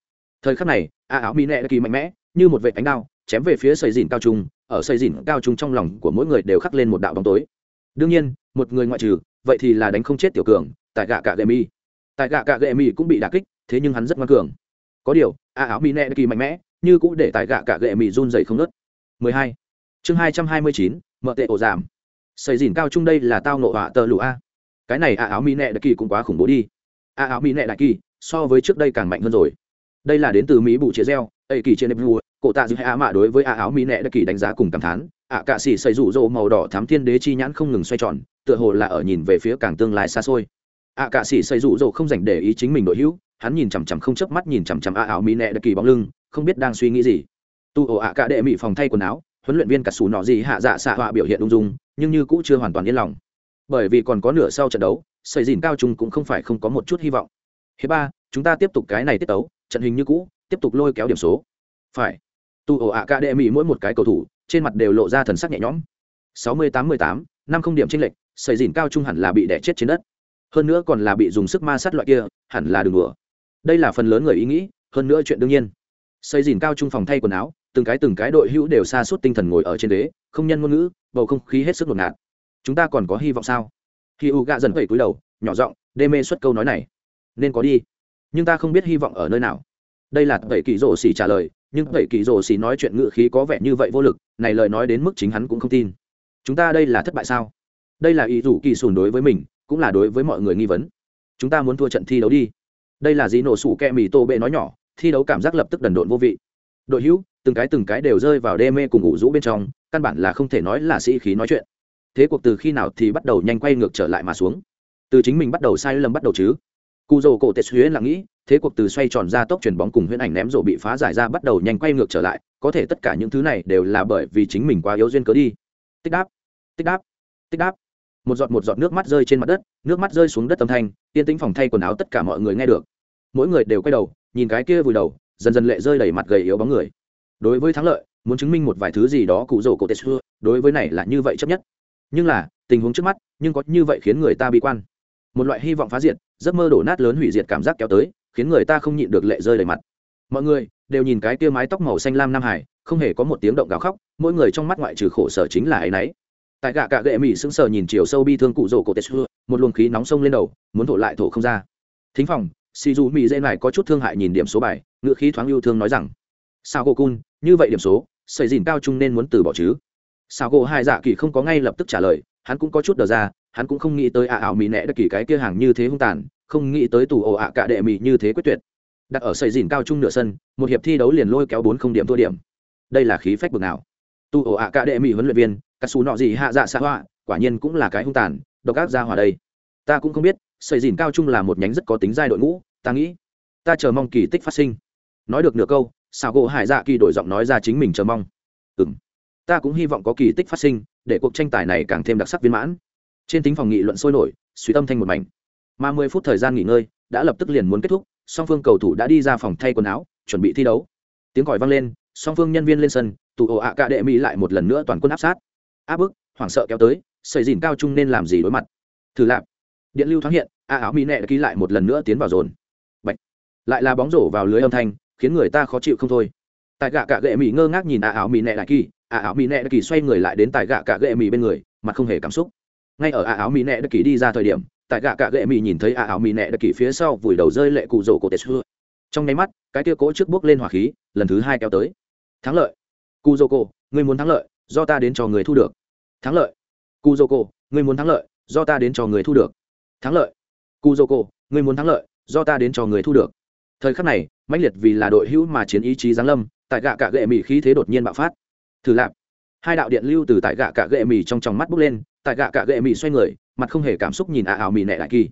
Thời khắc này, a áo mỹ nẹ kỳ mạnh mẽ, như một vệ ánh đao, chém về phía xây dìn cao trung, ở xây dìn cao trung trong lòng của mỗi người đều khắc lên một đạo bóng tối. Đương nhiên, một người ngoại trừ, vậy thì là đánh không chết tiểu cường, tại gạ cả gậy mi tại gạ cạ gệ mỹ cũng bị đà kích thế nhưng hắn rất ngoan cường. Có điều a áo mỹ nẹ kỳ mạnh mẽ như cũng để tại gạ cạ gệ mỹ run dày không nớt 12. chương 229, mợ tệ ổ giảm. Xây dìn cao trung đây là tao nộ họa tờ lũ a. Cái này a áo mỹ nẹ đại kỳ cũng quá khủng bố đi. A áo mỹ nẹ đại kỳ so với trước đây càng mạnh hơn rồi. Đây là đến từ mỹ bụ chia reo ây kỳ trên nếp vua cổ tạ giữ hai á mạ đối với a áo mỹ nẹ đại kỳ đánh giá cùng cảm thán. Ạ cạ xỉ xây rủ rỗ màu đỏ thám thiên đế chi nhãn không ngừng xoay tròn tựa hồ là ở nhìn về phía càng tương lai xa xôi ạ cạ sĩ xây rụ rỗ không dành để ý chính mình đội hữu, hắn nhìn chằm chằm không chớp mắt nhìn chằm chằm a áo mỹ nẹ đặc kỳ bóng lưng, không biết đang suy nghĩ gì. Tu ổ ạ cạ đệ mỹ phòng thay quần áo, huấn luyện viên cà sù nọ gì hạ dạ xạ họa biểu hiện ung dung, nhưng như cũ chưa hoàn toàn yên lòng. Bởi vì còn có nửa sau trận đấu xây dìn cao trung cũng không phải không có một chút hy vọng. Hiệp ba, chúng ta tiếp tục cái này tiết tấu, trận hình như cũ, tiếp tục lôi kéo điểm số. Phải. Tu ổ ạ cạ đệ mỹ mỗi một cái cầu thủ, trên mặt đều lộ ra thần sắc nhẹ nhõm. Sáu mươi tám mươi tám, năm không điểm tranh lệch xây dìn cao trung hẳn là bị đẻ chết trên đất hơn nữa còn là bị dùng sức ma sát loại kia, hẳn là đường đùa. Đây là phần lớn người ý nghĩ, hơn nữa chuyện đương nhiên. Xây dìn cao trung phòng thay quần áo, từng cái từng cái đội hữu đều xa suốt tinh thần ngồi ở trên đế, không nhân ngôn ngữ, bầu không khí hết sức ngột ngạt. Chúng ta còn có hy vọng sao? Khi u gạ dần vẩy cúi đầu, nhỏ giọng, đê mê xuất câu nói này. Nên có đi, nhưng ta không biết hy vọng ở nơi nào. Đây là tẩy kỳ rổ xỉ trả lời, nhưng tẩy kỳ rổ xỉ nói chuyện ngự khí có vẻ như vậy vô lực, này lời nói đến mức chính hắn cũng không tin. Chúng ta đây là thất bại sao? Đây là ý rủ kỳ sùn đối với mình cũng là đối với mọi người nghi vấn. Chúng ta muốn thua trận thi đấu đi. Đây là gì nổ sủ kẹ mì tô bệ nói nhỏ, thi đấu cảm giác lập tức đần độn vô vị. Đội hữu, từng cái từng cái đều rơi vào đê mê cùng ngủ rũ bên trong, căn bản là không thể nói là sĩ khí nói chuyện. Thế cuộc từ khi nào thì bắt đầu nhanh quay ngược trở lại mà xuống? Từ chính mình bắt đầu sai lầm bắt đầu chứ? Cụ dầu cổ tết huyễn là nghĩ, thế cuộc từ xoay tròn ra tốc chuyển bóng cùng huyễn ảnh ném rổ bị phá giải ra bắt đầu nhanh quay ngược trở lại, có thể tất cả những thứ này đều là bởi vì chính mình quá yếu duyên cớ đi. Tích đáp tích đáp tích đáp một giọt một giọt nước mắt rơi trên mặt đất, nước mắt rơi xuống đất âm thanh tiên tĩnh phòng thay quần áo tất cả mọi người nghe được. Mỗi người đều quay đầu, nhìn cái kia vùi đầu, dần dần lệ rơi đầy mặt gầy yếu bóng người. Đối với thắng lợi, muốn chứng minh một vài thứ gì đó cụ rổ cổ tê xưa, đối với này là như vậy chấp nhất. Nhưng là, tình huống trước mắt, nhưng có như vậy khiến người ta bi quan. Một loại hy vọng phá diệt, giấc mơ đổ nát lớn hủy diệt cảm giác kéo tới, khiến người ta không nhịn được lệ rơi đầy mặt. Mọi người đều nhìn cái kia mái tóc màu xanh lam nam hải, không hề có một tiếng động gào khóc, mỗi người trong mắt ngoại trừ khổ sở chính là ấy y tại gạ cạ gệ mỹ sững sờ nhìn chiều sâu bi thương cụ rổ cổ tết xưa một luồng khí nóng sông lên đầu, muốn thổ lại thổ không ra. Thính phòng si dù mỹ dễ này có chút thương hại nhìn điểm số bài ngựa khí thoáng yêu thương nói rằng, sao cô cun như vậy điểm số xây dìn cao trung nên muốn từ bỏ chứ? Sao cô hai dạ kỳ không có ngay lập tức trả lời, hắn cũng có chút đờ ra, hắn cũng không nghĩ tới ạ ảo mỹ nẹ đất kỳ cái kia hàng như thế hung tàn, không nghĩ tới tù ồ ạ cả đệ mỹ như thế quyết tuyệt. Đặt ở xây dìn cao trung nửa sân, một hiệp thi đấu liền lôi kéo bốn không điểm thua điểm. Đây là khí phách bực nào? Tu ổ ạ cả đệ mỹ huấn luyện viên cắt xù nọ gì hạ dạ xã hoa quả nhiên cũng là cái hung tàn, độc ác ra hòa đây. Ta cũng không biết xây dìn cao trung là một nhánh rất có tính giai đội ngũ, ta nghĩ, ta chờ mong kỳ tích phát sinh. Nói được nửa câu, xào gỗ hải dạ kỳ đổi giọng nói ra chính mình chờ mong. Ừ m ta cũng hy vọng có kỳ tích phát sinh, để cuộc tranh tài này càng thêm đặc sắc viên mãn. Trên tính phòng nghị luận sôi nổi, suy tâm thanh một mảnh. Mà mười phút thời gian nghỉ ngơi, đã lập tức liền muốn kết thúc, song phương cầu thủ đã đi ra phòng thay quần áo, chuẩn bị thi đấu. Tiếng còi vang lên, song phương nhân viên lên sân tụ ổ ạ cả đệ mỹ lại một lần nữa toàn quân áp sát. Áp bức, hoảng sợ kéo tới, xây dìn cao trung nên làm gì đối mặt? Thử lạp. Điện lưu thoáng hiện, a áo mỹ nẹ đã ký lại một lần nữa tiến vào dồn. Bạch. lại là bóng rổ vào lưới âm thanh, khiến người ta khó chịu không thôi. Tại gạ cạ gệ mỹ ngơ ngác nhìn a áo mỹ nẹ đại kỳ, a áo mỹ nẹ đại kỳ xoay người lại đến tại gạ cạ gệ mỹ bên người, mặt không hề cảm xúc. Ngay ở a áo mỹ nẹ đại kỳ đi ra thời điểm tại gạ cạ gệ mỹ nhìn thấy a áo mỹ nẹ đại kỳ phía sau vùi đầu rơi lệ cụ rổ cổ tết xưa. Trong nháy mắt, cái tia cỗ trước bước lên hỏa khí, lần thứ hai kéo tới. Thắng lợi cu dô cô người muốn thắng lợi, do ta đến cho người thu được. Thắng lợi. Cu dô cô người muốn thắng lợi, do ta đến cho người thu được. Thắng lợi. Cu dô cô ngươi muốn thắng lợi, do ta đến cho người thu được. Thời khắc này, mãnh liệt vì là đội hữu mà chiến ý chí giáng lâm, tại gạ cạ gệ mỹ khí thế đột nhiên bạo phát. Thử lạp. Hai đạo điện lưu từ tại gạ cạ gệ mỹ trong tròng mắt bốc lên, tại gạ cạ gệ mỹ xoay người, mặt không hề cảm xúc nhìn a ảo mỹ nẹ đại kỳ.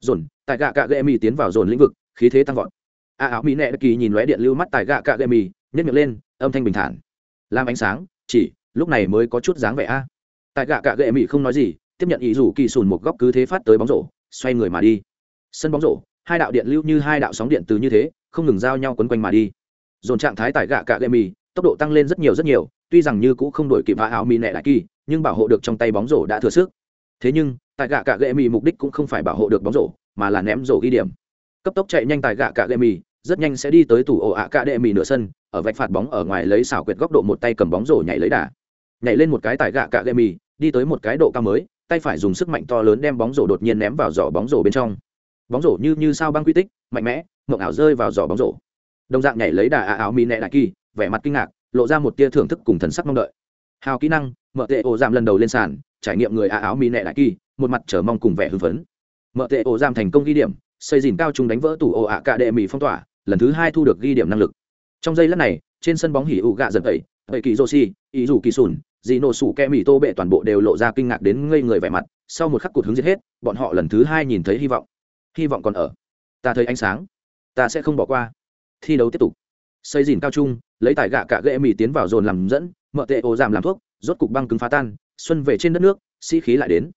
Dồn, tại gạ cạ gệ mỹ tiến vào dồn lĩnh vực, khí thế tăng vọt. A ảo mỹ nẹ đại kỳ nhìn lóe điện lưu mắt tại gạ cạ gệ mỹ nhét miệng lên, âm thanh bình thản làm ánh sáng, chỉ, lúc này mới có chút dáng vẻ a. Tại gạ cạ gệ mỹ không nói gì, tiếp nhận ý rủ kỳ sùn một góc cứ thế phát tới bóng rổ, xoay người mà đi. Sân bóng rổ, hai đạo điện lưu như hai đạo sóng điện từ như thế, không ngừng giao nhau quấn quanh mà đi. Dồn trạng thái tại gạ cạ gệ mỹ tốc độ tăng lên rất nhiều rất nhiều, tuy rằng như cũ không đổi kịp hạ áo mỹ nẹ lại kỳ, nhưng bảo hộ được trong tay bóng rổ đã thừa sức. Thế nhưng, tại gạ cạ gệ mỹ mục đích cũng không phải bảo hộ được bóng rổ, mà là ném rổ ghi điểm. Cấp tốc chạy nhanh tại gạ cạ gệ mỹ rất nhanh sẽ đi tới tủ ổ ạ cạ đệ mì nửa sân, ở vạch phạt bóng ở ngoài lấy xảo quyệt góc độ một tay cầm bóng rổ nhảy lấy đà. Nhảy lên một cái tại gạ cạ đệ mì, đi tới một cái độ cao mới, tay phải dùng sức mạnh to lớn đem bóng rổ đột nhiên ném vào giỏ bóng rổ bên trong. Bóng rổ như như sao băng quy tích, mạnh mẽ, mộng ảo rơi vào giỏ bóng rổ. Đồng dạng nhảy lấy đà ạ áo mì nẹ đại kỳ, vẻ mặt kinh ngạc, lộ ra một tia thưởng thức cùng thần sắc mong đợi. Hào kỹ năng, mở tệ ổ giảm lần đầu lên sàn, trải nghiệm người ạ áo mì nẹ đại kỳ, một mặt chờ mong cùng vẻ hưng phấn. Mở tệ ổ giảm thành công ghi điểm, xây dìn cao trung đánh vỡ tủ ổ ạ cạ đệ mì phong tỏa lần thứ hai thu được ghi điểm năng lực. Trong giây lát này, trên sân bóng hỉ ụ gạ dần tẩy tẩy kỳ joshi ý dù kỳ sùn, dị nổ sủ kẹ mỹ tô bệ toàn bộ đều lộ ra kinh ngạc đến ngây người vẻ mặt, sau một khắc cụt hướng giết hết, bọn họ lần thứ hai nhìn thấy hy vọng. Hy vọng còn ở. Ta thấy ánh sáng. Ta sẽ không bỏ qua. Thi đấu tiếp tục. Xây dìn cao trung, lấy tải gạ cả ghệ mỹ tiến vào dồn làm dẫn mợ tệ ô giảm làm thuốc, rốt cục băng cứng phá tan, xuân về trên đất nước, sĩ khí lại đến.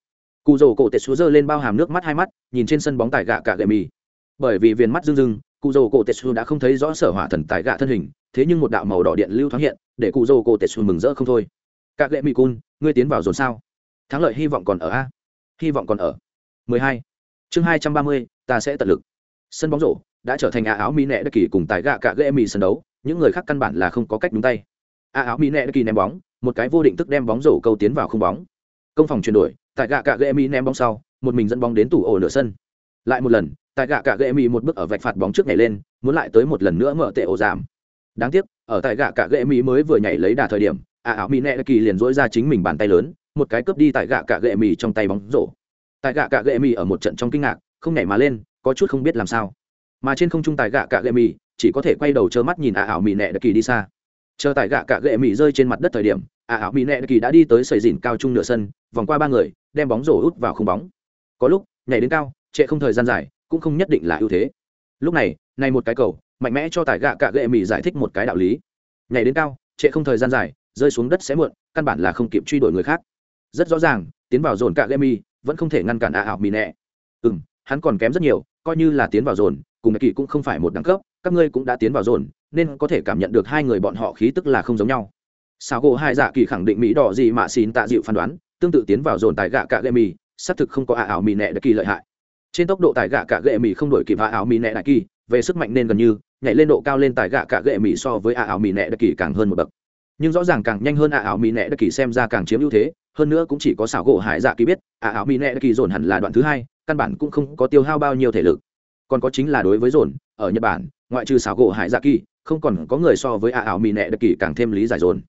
Cụ rồ cổ tệ xuống dơ lên bao hàm nước mắt hai mắt, nhìn trên sân bóng tải gạ cả ghệ mỹ bởi vì viền mắt rưng rưng cụ dầu cổ tệ đã không thấy rõ sở hỏa thần tài gạ thân hình thế nhưng một đạo màu đỏ điện lưu thoáng hiện để cụ dầu cổ tệ mừng rỡ không thôi. Các lệ mỹ cun ngươi tiến vào dồn sao? Thắng lợi hy vọng còn ở a? Hy vọng còn ở. 12. chương 230, ta sẽ tận lực. Sân bóng rổ đã trở thành a áo mỹ nẹ đất kỳ cùng tài gạ cả lệ mỹ sân đấu những người khác căn bản là không có cách đúng tay. A áo mỹ nẹ đất kỳ ném bóng một cái vô định tức đem bóng rổ câu tiến vào không bóng. Công phòng chuyển đổi tại gạ cả ghệ mỹ ném bóng sau một mình dẫn bóng đến tủ ổ nửa sân. Lại một lần tại gạ cả gệ mỹ một bước ở vạch phạt bóng trước nhảy lên, muốn lại tới một lần nữa mở tệ ổ giảm. Đáng tiếc, ở tại gạ cả gệ mỹ mới vừa nhảy lấy đà thời điểm ả ảo mỹ nẹ kỳ liền dỗi ra chính mình bàn tay lớn, một cái cướp đi tại gạ cả gệ mỹ trong tay bóng rổ. Tại gạ cả gệ mỹ ở một trận trong kinh ngạc, không nhảy mà lên, có chút không biết làm sao. Mà trên không trung tại gạ cả gệ mỹ chỉ có thể quay đầu trơ mắt nhìn ả ảo mỹ nẹ kỳ đi xa. Chờ tại gạ cả gệ mỹ rơi trên mặt đất thời điểm ả ảo mỹ nẹ kỳ đã đi tới sầy dìn cao trung nửa sân, vòng qua ba người, đem bóng rổ út vào không bóng. Có lúc, nhảy đến cao trệ không thời gian dài cũng không nhất định là ưu thế. Lúc này này một cái cầu, mạnh mẽ cho tài gạ cạ gệ mỹ giải thích một cái đạo lý. Nhảy đến cao trệ không thời gian dài, rơi xuống đất sẽ muộn, căn bản là không kịp truy đuổi người khác. Rất rõ ràng, tiến vào dồn cạ gệ mỹ vẫn không thể ngăn cản ả ảo mỹ nẹ. Ừ hắn còn kém rất nhiều, coi như là tiến vào dồn, cùng kỳ cũng không phải một đẳng cấp, các ngươi cũng đã tiến vào dồn, nên có thể cảm nhận được hai người bọn họ khí tức là không giống nhau. Sao gỗ hai dạ kỳ khẳng định mỹ đỏ gì mà xin tạ dịu phán đoán, tương tự tiến vào dồn tại gạ cạ gệ mỹ xác thực không có ả ảo mỹ nẹ đặc kỳ lợi hại trên tốc độ tải gạ cả gệ mì không đổi kịp hạ áo mì nẹ đại kỳ, về sức mạnh nên gần như, nhảy lên độ cao lên tải gạ cả gệ mì so với hạ áo mì nẹ đại kỳ càng hơn một bậc. Nhưng rõ ràng càng nhanh hơn hạ áo mì nẹ đại kỳ xem ra càng chiếm ưu thế, hơn nữa cũng chỉ có xảo gỗ hải dạ kỳ biết hạ áo mì nẹ đại kỳ dồn hẳn là đoạn thứ hai, căn bản cũng không có tiêu hao bao nhiêu thể lực. Còn có chính là đối với dồn, ở nhật bản, ngoại trừ xảo gỗ hải dạ kỳ, không còn có người so với hạ áo mì nẹ đại kỳ càng thêm lý giải dồn.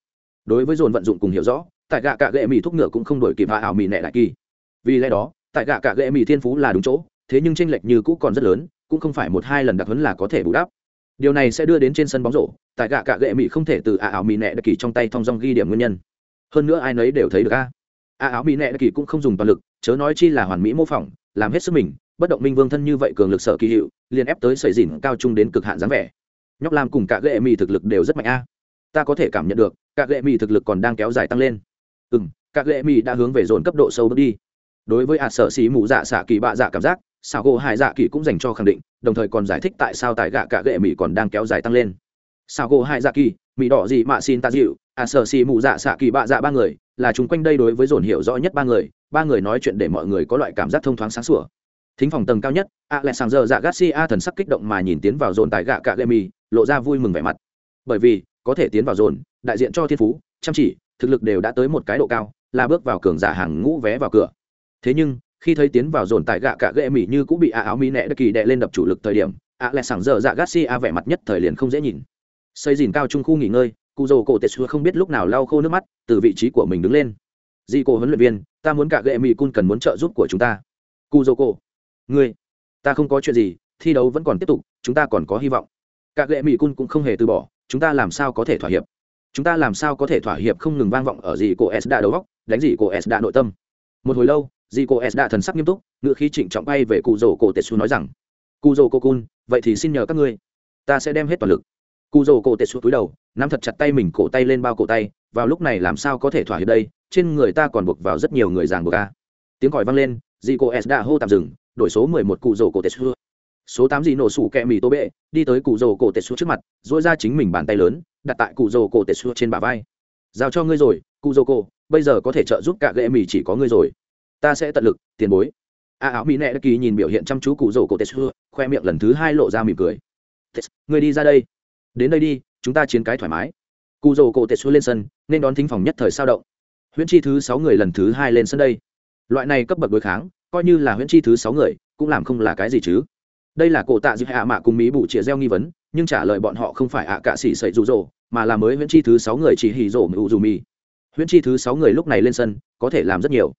Đối với dồn vận dụng cùng hiểu rõ tại gạ cả gệ mì thúc ngựa cũng không đổi kịp hạ áo mì nẹ đại kỳ. Vì lẽ đó tại gạ cả gệ mì thiên phú là đúng chỗ thế nhưng tranh lệch như cũ còn rất lớn, cũng không phải một hai lần đặc huấn là có thể bù đắp. Điều này sẽ đưa đến trên sân bóng rổ, tại gạ cạ gệ mỹ không thể từ a ảo mỹ nẹ đặc kỳ trong tay thong dong ghi điểm nguyên nhân. Hơn nữa ai nấy đều thấy được a. A áo mỹ nẹ đặc kỳ cũng không dùng toàn lực, chớ nói chi là hoàn mỹ mô phỏng, làm hết sức mình, bất động minh vương thân như vậy cường lực sở kỳ hiệu, liền ép tới sợi dìn cao trung đến cực hạn dáng vẻ. Nhóc lam cùng cả gệ mỹ thực lực đều rất mạnh a. Ta có thể cảm nhận được cả gệ mỹ thực lực còn đang kéo dài tăng lên. Ừ cả gệ mỹ đã hướng về dồn cấp độ sâu bước đi. Đối với ạt sở xí mù dạ xạ kỳ bạ dạ cảm giác xảo gỗ hải dạ kỳ cũng dành cho khẳng định đồng thời còn giải thích tại sao tại gạ cả gệ Mỹ còn đang kéo dài tăng lên. Xảo gỗ hải dạ kỳ mỹ đỏ gì mà xin ta dịu à sợ xì mù dạ xạ kỳ bạ dạ ba người là chúng quanh đây đối với dồn hiểu rõ nhất ba người ba người nói chuyện để mọi người có loại cảm giác thông thoáng sáng sủa. Thính phòng tầng cao nhất a lẹ sàng giờ dạ garcia thần sắc kích động mà nhìn tiến vào dồn tại gạ cạ gậy Mỹ, lộ ra vui mừng vẻ mặt. Bởi vì có thể tiến vào dồn đại diện cho thiên phú chăm chỉ thực lực đều đã tới một cái độ cao là bước vào cường giả hàng ngũ vé vào cửa. Thế nhưng khi thấy tiến vào dồn tại gạ cạ ghệ mỹ như cũng bị a áo mỹ nẹ đất kỳ đệ lên đập chủ lực thời điểm a lẹ sảng giờ dạ garcia vẻ mặt nhất thời liền không dễ nhìn. Xây dìn cao trung khu nghỉ ngơi, cụ dầu cổ tệ xưa không biết lúc nào lau khô nước mắt, từ vị trí của mình đứng lên. Di cô huấn luyện viên, ta muốn cả ghệ mỹ cun cần muốn trợ giúp của chúng ta. Cụ dầu cổ, ngươi, ta không có chuyện gì, thi đấu vẫn còn tiếp tục, chúng ta còn có hy vọng. Cả ghệ mỹ cun cũng không hề từ bỏ, chúng ta làm sao có thể thỏa hiệp? Chúng ta làm sao có thể thỏa hiệp không ngừng vang vọng ở gì cô s đã đầu góc đánh gì cô s đã nội tâm? Một hồi lâu dì cô s đã thần sắc nghiêm túc ngựa khí trịnh trọng bay về cụ rổ cổ tetsu nói rằng cụ rổ cô cun vậy thì xin nhờ các ngươi. Ta sẽ đem hết toàn lực. Cụ rổ cổ tetsu túi đầu, nắm thật chặt tay mình cổ tay lên bao cổ tay, vào lúc này làm sao có thể thỏa hiệp đây? Trên người ta còn buộc vào rất nhiều người ràng buộc ca tiếng còi vang lên dì cô s đã hô tạm dừng, đổi số mười một cụ rổ cổ tetsu số tám dì nổ sủ kẹ mì tô bệ, đi tới cụ rổ cổ tetsu trước mặt dỗi ra chính mình bàn tay lớn, đặt tại cụ rổ cổ tetsu trên bả vai. Giao cho ngươi rồi cụ rổ cổ bây giờ có thể trợ giúp cả ghệ mì chỉ có ngươi rồi ta sẽ tận lực, tiền bối. A áo mỹ nệ đã kỳ nhìn biểu hiện chăm chú cụ rổ cổ tetsu khoe miệng lần thứ hai lộ ra mỉm cười. Người đi ra đây. Đến đây đi, chúng ta chiến cái thoải mái. Cụ rổ cổ tetsu lên sân, nên đón thính phòng nhất thời sao động. Huyễn chi thứ sáu người lần thứ hai lên sân đây. Loại này cấp bậc đối kháng, coi như là huyễn chi thứ sáu người, cũng làm không là cái gì chứ. Đây là cổ tạ dịp hạ mạ cùng mỹ bụ chĩa gieo nghi vấn, nhưng trả lời bọn họ không phải ạ à cạ xỉ sậy rụ rỗ mà là mới huyễn chi thứ sáu người chỉ hì rỗ mụ dù mi huyễn chi thứ sáu người lúc này lên sân, có thể làm rất nhiều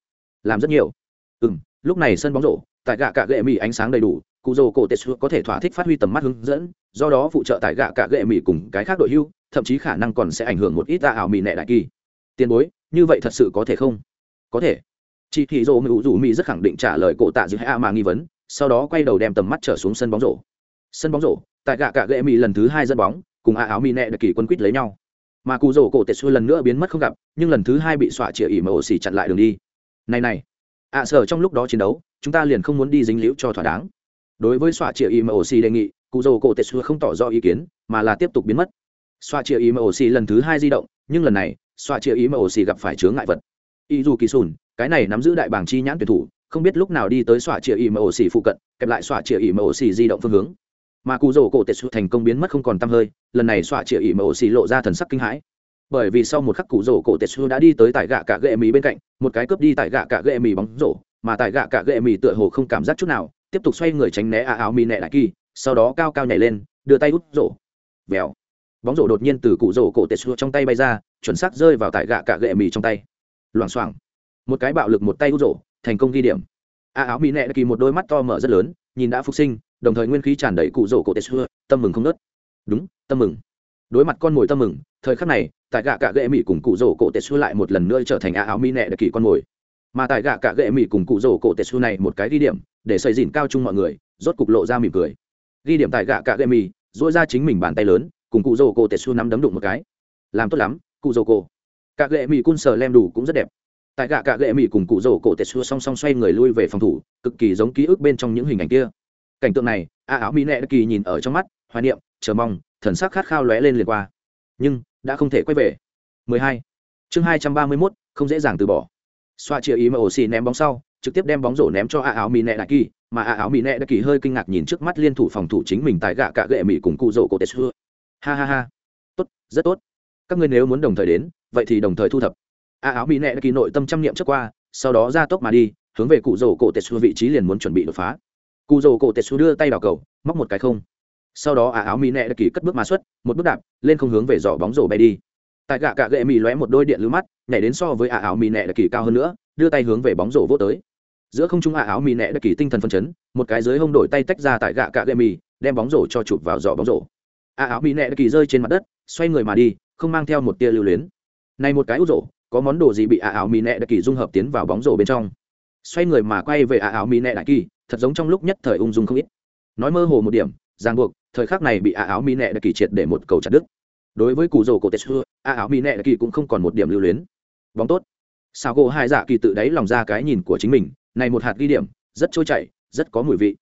làm rất nhiều. Ừ m lúc này sân bóng rổ, tại gạ cạ gệ mỹ ánh sáng đầy đủ, cụ rồ cổ tetsu có thể thỏa thích phát huy tầm mắt hướng dẫn, do đó phụ trợ tại gạ cạ gệ mỹ cùng cái khác đội hưu, thậm chí khả năng còn sẽ ảnh hưởng một ít tạ ảo mỹ nệ đại kỳ. Tiền bối, như vậy thật sự có thể không? Có thể. Chị thị dỗ mưu dù mỹ rất khẳng định trả lời cổ tạ giữa a mà nghi vấn, sau đó quay đầu đem tầm mắt trở xuống sân bóng rổ. Sân bóng rổ, tại gạ cạ gệ mỹ lần thứ hai dẫn bóng, cùng a áo mỹ nệ đại kỳ quân quýt lấy nhau. Mà cụ rổ cổ tệ lần nữa biến mất không gặp, nhưng lần thứ hai bị xọa chĩa ỉ mà ổ xỉ chặn lại đường đi này này. À, Ạ sở trong lúc đó chiến đấu, chúng ta liền không muốn đi dính liễu cho thỏa đáng. Đối với xoa chia im mà đề nghị, cụ dầu cổ tetsu không tỏ rõ ý kiến, mà là tiếp tục biến mất. Xoa chia im mà xì lần thứ hai di động, nhưng lần này xoa chia im mà xì gặp phải chướng ngại vật. Y dù kỳ sùn, cái này nắm giữ đại bảng chi nhãn tuyển thủ, không biết lúc nào đi tới xoa chia im mà xì phụ cận, kẹp lại xoa chia im mà xì di động phương hướng. Mà cụ dầu cổ tetsu thành công biến mất không còn tăm hơi, lần này xoa chia im mà xì lộ ra thần sắc kinh hãi bởi vì sau một khắc cụ rổ cổ tetsu đã đi tới tại gạ cả ghệ mì bên cạnh, một cái cướp đi tại gạ cả ghệ mì bóng rổ, mà tại gạ cả ghệ mì tựa hồ không cảm giác chút nào, tiếp tục xoay người tránh né a áo mì nẹ đại kỳ, sau đó cao cao nhảy lên, đưa tay hút rổ. Vèo. Bóng rổ đột nhiên từ cụ rổ cổ tetsu trong tay bay ra, chuẩn xác rơi vào tại gạ cả gệ mì trong tay. Loảng xoảng. Một cái bạo lực một tay hút rổ, thành công ghi điểm. A áo mì nẹ kỳ một đôi mắt to mở rất lớn, nhìn đã phục sinh, đồng thời nguyên khí tràn đầy cụ rổ cổ tetsu tâm mừng không nớt đúng, tâm mừng. Đối mặt con mồi tâm mừng, thời khắc này tại gạ cả gệ mỹ cùng cụ rổ cổ tệ xu lại một lần nữa trở thành a áo mỹ nẹ kỳ con mồi. Mà tại gạ cả gệ mỹ cùng cụ rổ cổ tệ xu này một cái ghi điểm, để xây dìn cao chung mọi người, rốt cục lộ ra mỉm cười. Ghi điểm tại gạ cả gệ mỹ dỗi ra chính mình bàn tay lớn, cùng cụ rổ cổ tệ xu nắm đấm đụng một cái. Làm tốt lắm, cụ rổ cổ. cả gệ mỹ cun sờ lem đủ cũng rất đẹp. Tại gạ cả gệ mỹ cùng cụ rổ cổ tetsu song song xoay người lui về phòng thủ, cực kỳ giống ký ức bên trong những hình ảnh kia. Cảnh tượng này, a áo mỹ nẹ kỳ nhìn ở trong mắt, hoài niệm, chờ mong, thần sắc khát khao lóe lên liền qua. Nhưng đã không thể quay về. 12. chương 231, không dễ dàng từ bỏ. Xoa chia ý mà ổ xì ném bóng sau trực tiếp đem bóng rổ ném cho a áo mỹ nẹ đại kỳ mà a áo mỹ nẹ đại kỳ hơi kinh ngạc nhìn trước mắt liên thủ phòng thủ chính mình tại gạ cả gệ mỹ cùng cụ rổ cổ tết xưa. ha ha ha. Tốt rất tốt. Các ngươi nếu muốn đồng thời đến vậy thì đồng thời thu thập. A áo mỹ đại kỳ nội tâm trăm niệm trước qua sau đó ra tốc mà đi hướng về cụ rổ cổ tết xưa vị trí liền muốn chuẩn bị đột phá. Cụ rổ cổ tết xưa đưa tay vào cầu móc một cái không sau đó a áo mỹ đã kỳ cất bước mà xuất, một bước đạp, lên không hướng về giỏ bóng rổ bay đi. Tại gạ cạ gệ mỹ lóe một đôi điện lưu mắt, nhảy đến so với a áo mỹ đã kỳ cao hơn nữa, đưa tay hướng về bóng rổ vô tới. Giữa không trung a áo mỹ đã kỳ tinh thần phân chấn, một cái dưới hông đổi tay tách ra tại gạ cạ gệ mỹ đem bóng rổ cho chụp vào giỏ bóng rổ. Ả áo mỹ đã kỳ rơi trên mặt đất, xoay người mà đi, không mang theo một tia lưu luyến. Này một cái út rổ, có món đồ gì bị ả áo mỹ đã kỳ dung hợp tiến vào bóng rổ bên trong? Xoay người mà quay về ả áo mỹ nẹ đã kỳ, thật giống trong lúc nhất thời ung dung không ít. Nói mơ hồ một điểm, ràng buộc thời khắc này bị a áo mỹ nệ kỳ triệt để một cầu chặt đứt. Đối với củ rổ cổ tetsu a áo mỹ nệ kỳ cũng không còn một điểm lưu luyến. Bóng tốt. Sao gỗ hai dạ kỳ tự đáy lòng ra cái nhìn của chính mình, này một hạt ghi điểm, rất trôi chảy, rất có mùi vị.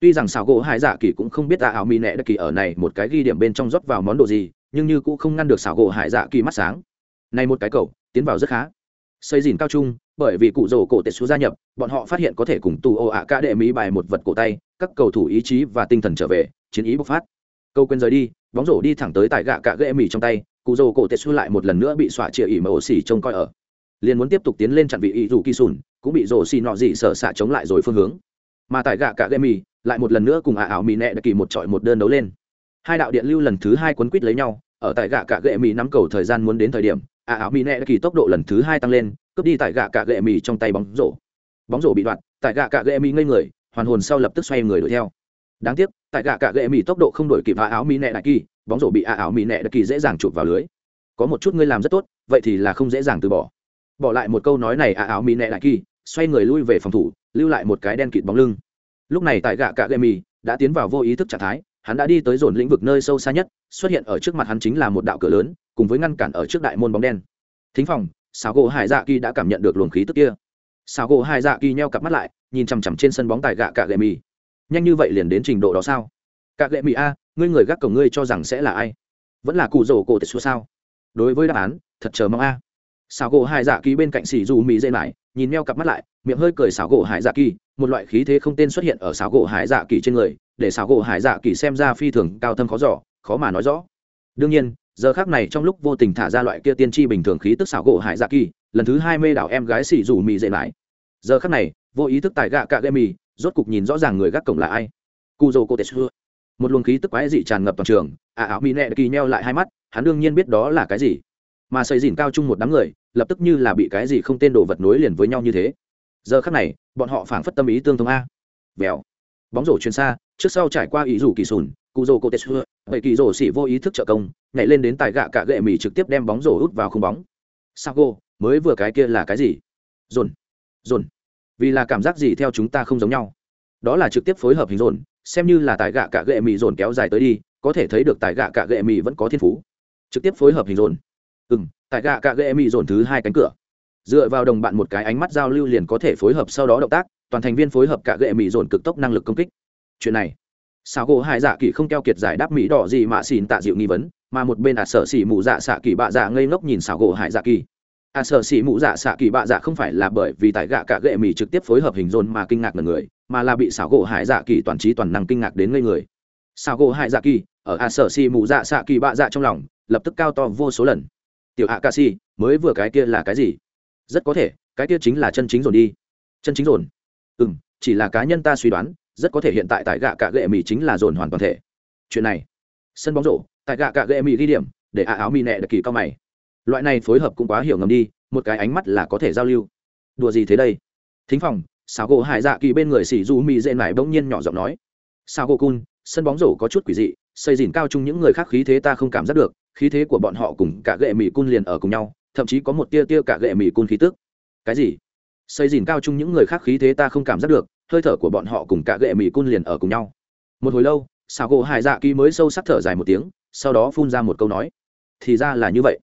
Tuy rằng xảo gỗ hải dạ kỳ cũng không biết a áo mỹ nẹ đặc kỳ ở này một cái ghi điểm bên trong rót vào món đồ gì, nhưng như cũng không ngăn được xảo gỗ hải dạ kỳ mắt sáng. Này một cái cầu, tiến vào rất khá. Xây dìn cao trung, bởi vì cụ rổ cổ tệ xưa gia nhập, bọn họ phát hiện có thể cùng tù ô ạ ca đệ mỹ bài một vật cổ tay, các cầu thủ ý chí và tinh thần trở về chiến ý bộc phát. Câu quên rời đi, bóng rổ đi thẳng tới tại gạ cạ ghệ mì trong tay, cụ rổ cổ tệ xu lại một lần nữa bị xỏa chĩa ỉ mà ổ xỉ trông coi ở. Liền muốn tiếp tục tiến lên chặn vị ỉ dù kỳ sùn, cũng bị rổ xì nọ dị sợ xạ chống lại rồi phương hướng. Mà tại gạ cạ ghệ mì, lại một lần nữa cùng ả ảo mì nẹ đã kỳ một trọi một đơn đấu lên. Hai đạo điện lưu lần thứ hai quấn quýt lấy nhau, ở tại gạ cạ gệ mì nắm cầu thời gian muốn đến thời điểm, ả ảo mì nẹ đã kỳ tốc độ lần thứ hai tăng lên, cướp đi tại gạ cạ gệ mì trong tay bóng rổ. Bóng rổ bị đoạn tại gạ cạ gệ mì ngây người, hoàn hồn sau lập tức xoay người đuổi theo đáng tiếc, tại gạ cạ gệ mì tốc độ không đổi kịp hạ áo mì nẹ đại kỳ, bóng rổ bị hạ áo mì nẹ đại kỳ dễ dàng chụp vào lưới. Có một chút ngươi làm rất tốt, vậy thì là không dễ dàng từ bỏ. Bỏ lại một câu nói này, hạ áo mì nẹ đại kỳ, xoay người lui về phòng thủ, lưu lại một cái đen kịt bóng lưng. Lúc này tại gạ cạ gệ mì đã tiến vào vô ý thức trạng thái, hắn đã đi tới dồn lĩnh vực nơi sâu xa nhất, xuất hiện ở trước mặt hắn chính là một đạo cửa lớn, cùng với ngăn cản ở trước đại môn bóng đen. Thính phòng xào gỗ hải dạ kỳ đã cảm nhận được luồng khí tức kia. Xào gỗ hải dạ kỳ nheo cặp mắt lại, nhìn chằm chằm trên sân bóng tài gạ cạ gệ mì nhanh như vậy liền đến trình độ đó sao? Các lệ mỹ a, ngươi người gác cổng ngươi cho rằng sẽ là ai? Vẫn là cụ rổ cổ tệ xua sao? Đối với đáp án, thật chờ mong a. Xào gỗ hải dạ kỳ bên cạnh xì dù mỹ dễ lại, nhìn meo cặp mắt lại, miệng hơi cười xào gỗ hải dạ kỳ, một loại khí thế không tên xuất hiện ở xào gỗ hải dạ kỳ trên người, để xào gỗ hải dạ kỳ xem ra phi thường cao thâm khó giỏ khó mà nói rõ. Đương nhiên, giờ khác này trong lúc vô tình thả ra loại kia tiên tri bình thường khí tức xảo gỗ hải dạ kỳ, lần thứ hai mê đảo em gái xì dù mỹ dây lại. Giờ khác này vô ý thức tại gạ cạ gây mì rốt cục nhìn rõ ràng người gác cổng là ai. Cu dô cô tê xưa một luồng khí tức quái dị tràn ngập toàn trường à, ả áo mì nẹ kỳ neo lại hai mắt, hắn đương nhiên biết đó là cái gì. Mà xây dìn cao chung một đám người, lập tức như là bị cái gì không tên đồ vật nối liền với nhau như thế. Giờ khắc này, bọn họ phảng phất tâm ý tương thông a. Vèo. Bóng rổ chuyên xa, trước sau trải qua ý rủ kỳ sùn cụ rồ cô tê xưa vậy kỳ rổ xỉ vô ý thức trợ công, nhảy lên đến tài gạ cạ gệ mì trực tiếp đem bóng rổ hút vào không bóng. Sao cô mới vừa cái kia là cái gì? Dồn. Dồn vì là cảm giác gì theo chúng ta không giống nhau. Đó là trực tiếp phối hợp hình dồn, xem như là tài gạ cạ gệ mì dồn kéo dài tới đi, có thể thấy được tài gạ cạ gệ mì vẫn có thiên phú. Trực tiếp phối hợp hình dồn. Ừ m tài gạ cạ gệ mì dồn thứ hai cánh cửa. Dựa vào đồng bạn một cái ánh mắt giao lưu liền có thể phối hợp sau đó động tác, toàn thành viên phối hợp cạ gệ mì dồn cực tốc năng lực công kích. Chuyện này sao gỗ hai dạ kỳ không keo kiệt giải đáp mỹ đỏ gì mà xin tạ dịu nghi vấn, mà một bên ạt à sở xỉ mụ dạ xạ kỳ bạ dạ ngây ngốc nhìn xảo gỗ hải dạ kỳ à sở xỉ mụ dạ xạ kỳ bạ dạ không phải là bởi vì tại gạ cả gệ mì trực tiếp phối hợp hình dồn mà kinh ngạc ngần người, mà là bị xảo gỗ hải dạ kỳ toàn trí toàn năng kinh ngạc đến ngây người. Xảo gỗ hải dạ kỳ, ở à sở xỉ mụ dạ xạ kỳ bạ dạ trong lòng, lập tức cao to vô số lần. Tiểu hạ ca si, mới vừa cái kia là cái gì? Rất có thể, cái kia chính là chân chính dồn đi. Chân chính dồn? Ừ m chỉ là cá nhân ta suy đoán, rất có thể hiện tại tại gạ cả gệ mì chính là dồn hoàn toàn thể. Chuyện này, sân bóng rổ, tại gạ cả gệ mì ghi điểm, để ả áo mì nẹ đặc kỳ cao mày loại này phối hợp cũng quá hiểu ngầm đi, một cái ánh mắt là có thể giao lưu. Đùa gì thế đây? Thính phòng sao gỗ hải dạ kỳ bên người xỉ du mì dễ mải bỗng nhiên nhỏ giọng nói. Sao gỗ cun, sân bóng rổ có chút quỷ dị, xây dìn cao chung những người khác khí thế ta không cảm giác được, khí thế của bọn họ cùng cả gệ mỹ cun liền ở cùng nhau, thậm chí có một tia tia cả gệ mỹ cun khí tức. Cái gì? Xây dìn cao chung những người khác khí thế ta không cảm giác được, hơi thở của bọn họ cùng cả gệ mỹ cun liền ở cùng nhau. Một hồi lâu, xào gỗ hải dạ kỳ mới sâu sắc thở dài một tiếng, sau đó phun ra một câu nói. Thì ra là như vậy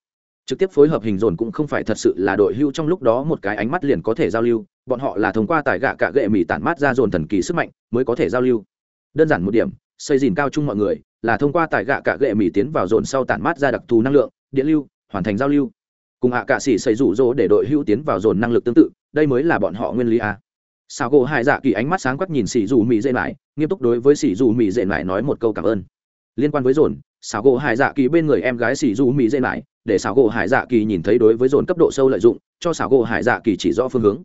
trực tiếp phối hợp hình dồn cũng không phải thật sự là đội hưu trong lúc đó một cái ánh mắt liền có thể giao lưu, bọn họ là thông qua tài gạ cả gệ mỹ tản mát ra dồn thần kỳ sức mạnh mới có thể giao lưu. Đơn giản một điểm, xây dìn cao chung mọi người là thông qua tài gạ cả gệ mỹ tiến vào dồn sau tản mát ra đặc thù năng lượng, điện lưu, hoàn thành giao lưu. Cùng hạ cạ sĩ xây rủ rỗ để đội hưu tiến vào dồn năng lực tương tự, đây mới là bọn họ nguyên lý a. Sao gỗ hải dạ kỳ ánh mắt sáng quắc nhìn xỉ dù mỹ dễ lại nghiêm túc đối với xỉ dù mỹ dễ lại nói một câu cảm ơn. Liên quan với dồn sao gỗ hải dạ kỳ bên người em gái xỉ dù mỹ dễ lại để xảo gỗ hải dạ kỳ nhìn thấy đối với dồn cấp độ sâu lợi dụng, cho xảo gỗ hải dạ kỳ chỉ rõ phương hướng.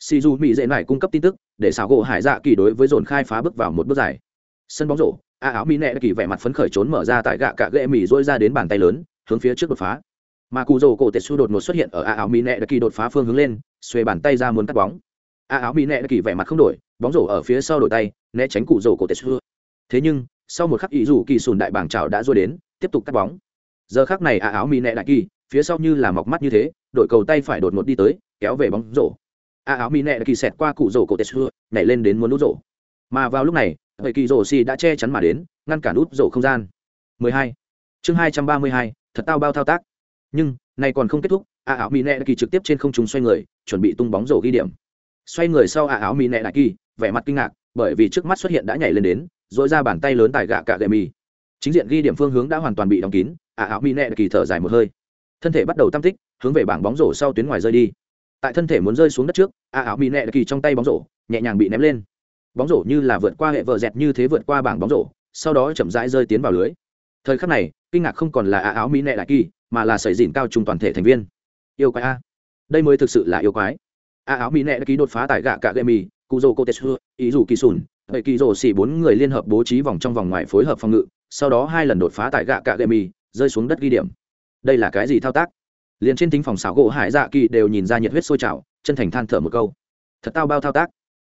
Si du mỹ dễ này cung cấp tin tức, để xảo gỗ hải dạ kỳ đối với dồn khai phá bước vào một bước dài. Sân bóng rổ, a áo mỹ nẹ kỳ vẻ mặt phấn khởi trốn mở ra tại gạ cạ ghệ mỹ dôi ra đến bàn tay lớn, hướng phía trước đột phá. Mà cụ rổ cổ tetsu su đột ngột xuất hiện ở a áo mỹ nẹ kỳ đột phá phương hướng lên xuê bàn tay ra muốn cắt bóng. A áo mỹ nẹ kỳ vẻ mặt không đổi, bóng rổ ở phía sau đổi tay, né tránh cụ rổ cổ tetsu. Thế nhưng, sau một khắc ý rủ kỳ sùn đại bảng trào đã dôi đến, tiếp tục cắt bóng giờ khắc này a áo mỹ nẹ đại kỳ phía sau như là mọc mắt như thế đội cầu tay phải đột ngột đi tới kéo về bóng rổ. A áo mỹ nẹ đại kỳ xẹt qua cụ rổ cổ tệ xưa nhảy lên đến muốn nút rổ. Mà vào lúc này vậy kỳ rổ xì đã che chắn mà đến ngăn cản nút rổ không gian. 12. chương 232, thật tao bao thao tác. Nhưng này còn không kết thúc a áo mỹ nẹ đại kỳ trực tiếp trên không trung xoay người chuẩn bị tung bóng rổ ghi điểm. Xoay người sau ả áo mỹ nẹ đại kỳ vẻ mặt kinh ngạc bởi vì trước mắt xuất hiện đã nhảy lên đến dội ra bàn tay lớn tại gạ cả gậy mì. Chính diện ghi điểm phương hướng đã hoàn toàn bị đóng kín ả áo mỹ nẹ kỳ thở dài một hơi. Thân thể bắt đầu tam tích, hướng về bảng bóng rổ sau tuyến ngoài rơi đi. Tại thân thể muốn rơi xuống đất trước ả áo mỹ nẹ kỳ trong tay bóng rổ, nhẹ nhàng bị ném lên. Bóng rổ như là vượt qua hệ vợ dẹt như thế vượt qua bảng bóng rổ, sau đó chậm rãi rơi tiến vào lưới. Thời khắc này, kinh ngạc không còn là ả áo mỹ nẹ đại kỳ, mà là sởi dìn cao trung toàn thể thành viên. Yêu quái a. Đây mới thực sự là yêu quái. A áo mỹ nẹ đã ký đột phá tại gạ cạ gậy mì cụ dô cô tetsu ý dù kỳ sùn vậy kỳ rồ xỉ bốn người liên hợp bố trí vòng trong vòng ngoài phối hợp phòng ngự, sau đó hai lần đột phá tại gạ cạ gậy mì rơi xuống đất ghi điểm. Đây là cái gì thao tác? Liền trên tính phòng xảo gỗ hải dạ kỳ đều nhìn ra nhiệt huyết sôi trào, chân thành than thở một câu. Thật tao bao thao tác.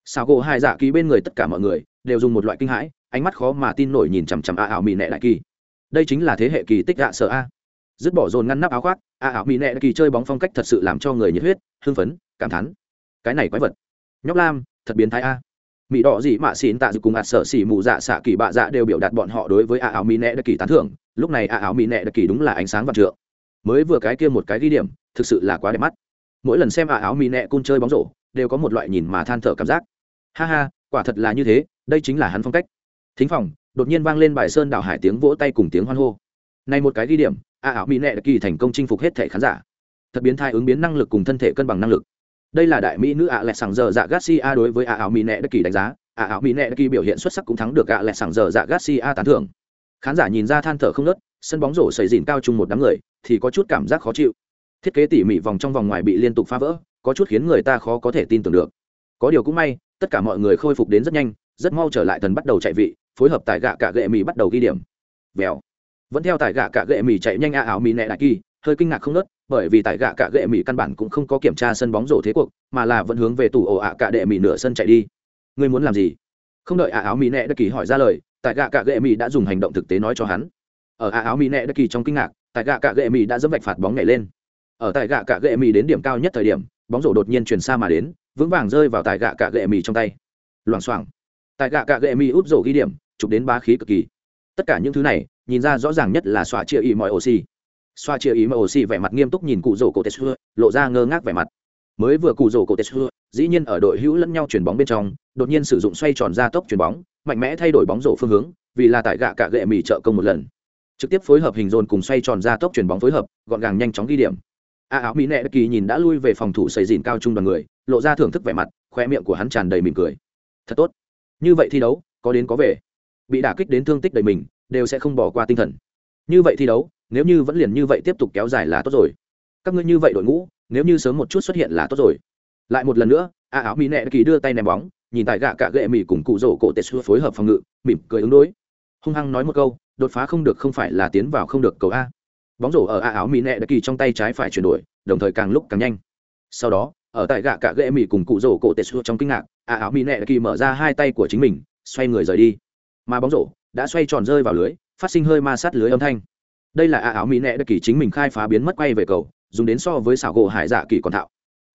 Xảo gỗ hải dạ kỳ bên người tất cả mọi người đều dùng một loại kinh hãi, ánh mắt khó mà tin nổi nhìn chằm chằm a ảo mỹ nệ đại kỳ. Đây chính là thế hệ kỳ tích dạ sợ a. Dứt bỏ dồn ngăn nắp áo khoác, a ảo mỹ nệ đại kỳ chơi bóng phong cách thật sự làm cho người nhiệt huyết, hưng phấn, cảm thán. Cái này quái vật. Nhóc lam, thật biến thái a. Mỹ đỏ gì mạ xịn tạ dự cùng ạt sở xỉ mù dạ xạ kỳ bạ dạ đều biểu đạt bọn họ đối với a ảo mỹ nệ đại kỳ tán thưởng lúc này a áo mỹ nệ đặc kỳ đúng là ánh sáng vạn trượng. Mới vừa cái kia một cái ghi điểm, thực sự là quá đẹp mắt. Mỗi lần xem ạ áo mỹ nệ cun chơi bóng rổ, đều có một loại nhìn mà than thở cảm giác. Ha ha, quả thật là như thế, đây chính là hắn phong cách. Thính phòng, đột nhiên vang lên bài sơn đảo hải tiếng vỗ tay cùng tiếng hoan hô. Này một cái ghi điểm ạ áo mỹ nệ đặc kỳ thành công chinh phục hết thể khán giả. Thật biến thai ứng biến năng lực cùng thân thể cân bằng năng lực. Đây là đại mỹ nữ ạ lẹ sàng giờ dạ garcia đối với ạ áo mỹ nệ đặc kỳ đánh giá. Ạ áo mỹ nệ đặc kỳ biểu hiện xuất sắc cũng thắng được ạ lẹ sàng giờ dạ garcia tán thưởng khán giả nhìn ra than thở không nớt sân bóng rổ xảy dìn cao chung một đám người, thì có chút cảm giác khó chịu. Thiết kế tỉ mỉ vòng trong vòng ngoài bị liên tục phá vỡ, có chút khiến người ta khó có thể tin tưởng được. Có điều cũng may, tất cả mọi người khôi phục đến rất nhanh, rất mau trở lại thần bắt đầu chạy vị, phối hợp tại gạ cả gệ mì bắt đầu ghi điểm. Vèo. Vẫn theo tại gạ cả gệ mì chạy nhanh a áo mì nẹ đại kỳ, hơi kinh ngạc không nớt bởi vì tại gạ cả gệ mì căn bản cũng không có kiểm tra sân bóng rổ thế cuộc, mà là vẫn hướng về tủ ổ ạ cả đệ mì nửa sân chạy đi. Ngươi muốn làm gì? Không đợi a áo mì nẹ đại kỳ hỏi ra lời tại gạ cạ gệ mì đã dùng hành động thực tế nói cho hắn. Ở a áo mì nẹ đất kỳ trong kinh ngạc, tại gạ cạ gệ mì đã dẫm vạch phạt bóng nhảy lên. Ở tại gạ cạ gệ mì đến điểm cao nhất thời điểm, bóng rổ đột nhiên chuyển xa mà đến, vững vàng rơi vào tại gạ cạ gệ mì trong tay. Loảng xoảng. Tại gạ cạ gệ mì úp rổ ghi điểm, chụp đến ba khí cực kỳ. Tất cả những thứ này, nhìn ra rõ ràng nhất là xoa chia ý mọi oxy. Xoa chia ý mọi oxy vẻ mặt nghiêm túc nhìn cụ rổ cổ tê xưa lộ ra ngơ ngác vẻ mặt mới vừa cụ rổ cổ tết xưa, dĩ nhiên ở đội hữu lẫn nhau chuyển bóng bên trong, đột nhiên sử dụng xoay tròn ra tốc chuyển bóng, mạnh mẽ thay đổi bóng rổ phương hướng, vì là tại gạ cả gệ mì trợ công một lần. Trực tiếp phối hợp hình dồn cùng xoay tròn ra tốc chuyển bóng phối hợp, gọn gàng nhanh chóng ghi điểm. A áo mỹ nệ kỳ nhìn đã lui về phòng thủ xây dìn cao trung đoàn người, lộ ra thưởng thức vẻ mặt, khoe miệng của hắn tràn đầy mỉm cười. Thật tốt. Như vậy thi đấu, có đến có về. Bị đả kích đến thương tích đầy mình, đều sẽ không bỏ qua tinh thần. Như vậy thi đấu, nếu như vẫn liền như vậy tiếp tục kéo dài là tốt rồi. Các ngươi như vậy đội ngũ nếu như sớm một chút xuất hiện là tốt rồi. Lại một lần nữa, a áo mỹ nẹ kỳ đưa tay ném bóng, nhìn tại gạ cạ gệ mỹ cùng cụ rổ cổ tệ xua phối hợp phòng ngự, mỉm cười ứng đối. Hung hăng nói một câu, đột phá không được không phải là tiến vào không được cầu a. Bóng rổ ở a áo mỹ nệ kỳ trong tay trái phải chuyển đổi, đồng thời càng lúc càng nhanh. Sau đó, ở tại gạ cạ gệ mỹ cùng cụ rổ cổ tệ xua trong kinh ngạc, a áo mỹ nệ kỳ mở ra hai tay của chính mình, xoay người rời đi. Mà bóng rổ đã xoay tròn rơi vào lưới, phát sinh hơi ma sát lưới âm thanh. Đây là a áo mỹ nệ kỳ chính mình khai phá biến mất quay về cầu dùng đến so với xảo gỗ hải dạ kỳ còn thạo.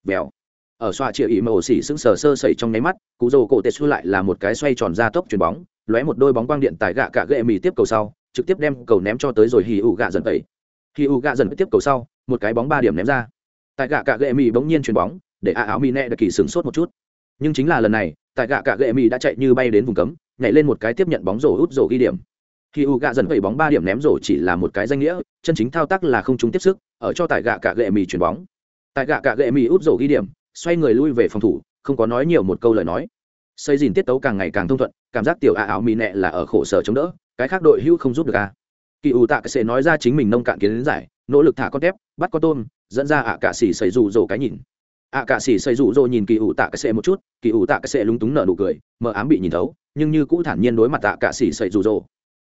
Vèo. Ở xoa chia ý màu xỉ sững sờ sơ sẩy trong nháy mắt cụ rồ cổ tệ xu lại là một cái xoay tròn ra tốc chuyền bóng, lóe một đôi bóng quang điện tại gạ cả gệ mì tiếp cầu sau, trực tiếp đem cầu ném cho tới rồi hì ụ gạ dần tẩy. Hì ụ gạ dần tiếp cầu sau, một cái bóng ba điểm ném ra. Tại gạ cả gệ mì bỗng nhiên chuyền bóng, để a áo mì nẹ đặc kỳ sửng sốt một chút. Nhưng chính là lần này, tại gạ cả gệ mì đã chạy như bay đến vùng cấm, nhảy lên một cái tiếp nhận bóng rổ út rổ ghi điểm khi u gạ dần vẩy bóng ba điểm ném rổ chỉ là một cái danh nghĩa, chân chính thao tác là không trúng tiếp sức, ở cho tại gạ cạ gệ mì chuyền bóng. Tại gạ cạ gệ mì út rổ ghi điểm, xoay người lui về phòng thủ, không có nói nhiều một câu lời nói. Xây dìn tiết tấu càng ngày càng thông thuận, cảm giác tiểu a áo mì nẹ là ở khổ sở chống đỡ, cái khác đội hưu không giúp được a kỳ U tạ sẽ nói ra chính mình nông cạn kiến giải, nỗ lực thả con tép, bắt con tôm, dẫn ra ạ cả xỉ xây rủ rồ cái nhìn. Ạ cả xỉ xây rủ rồ nhìn kỳ U tạ sẽ một chút, kỳ U tạ sẽ lúng túng nở nụ cười, mờ ám bị nhìn thấu, nhưng như cũ thản nhiên đối mặt ạ cả xỉ xây rủ rồ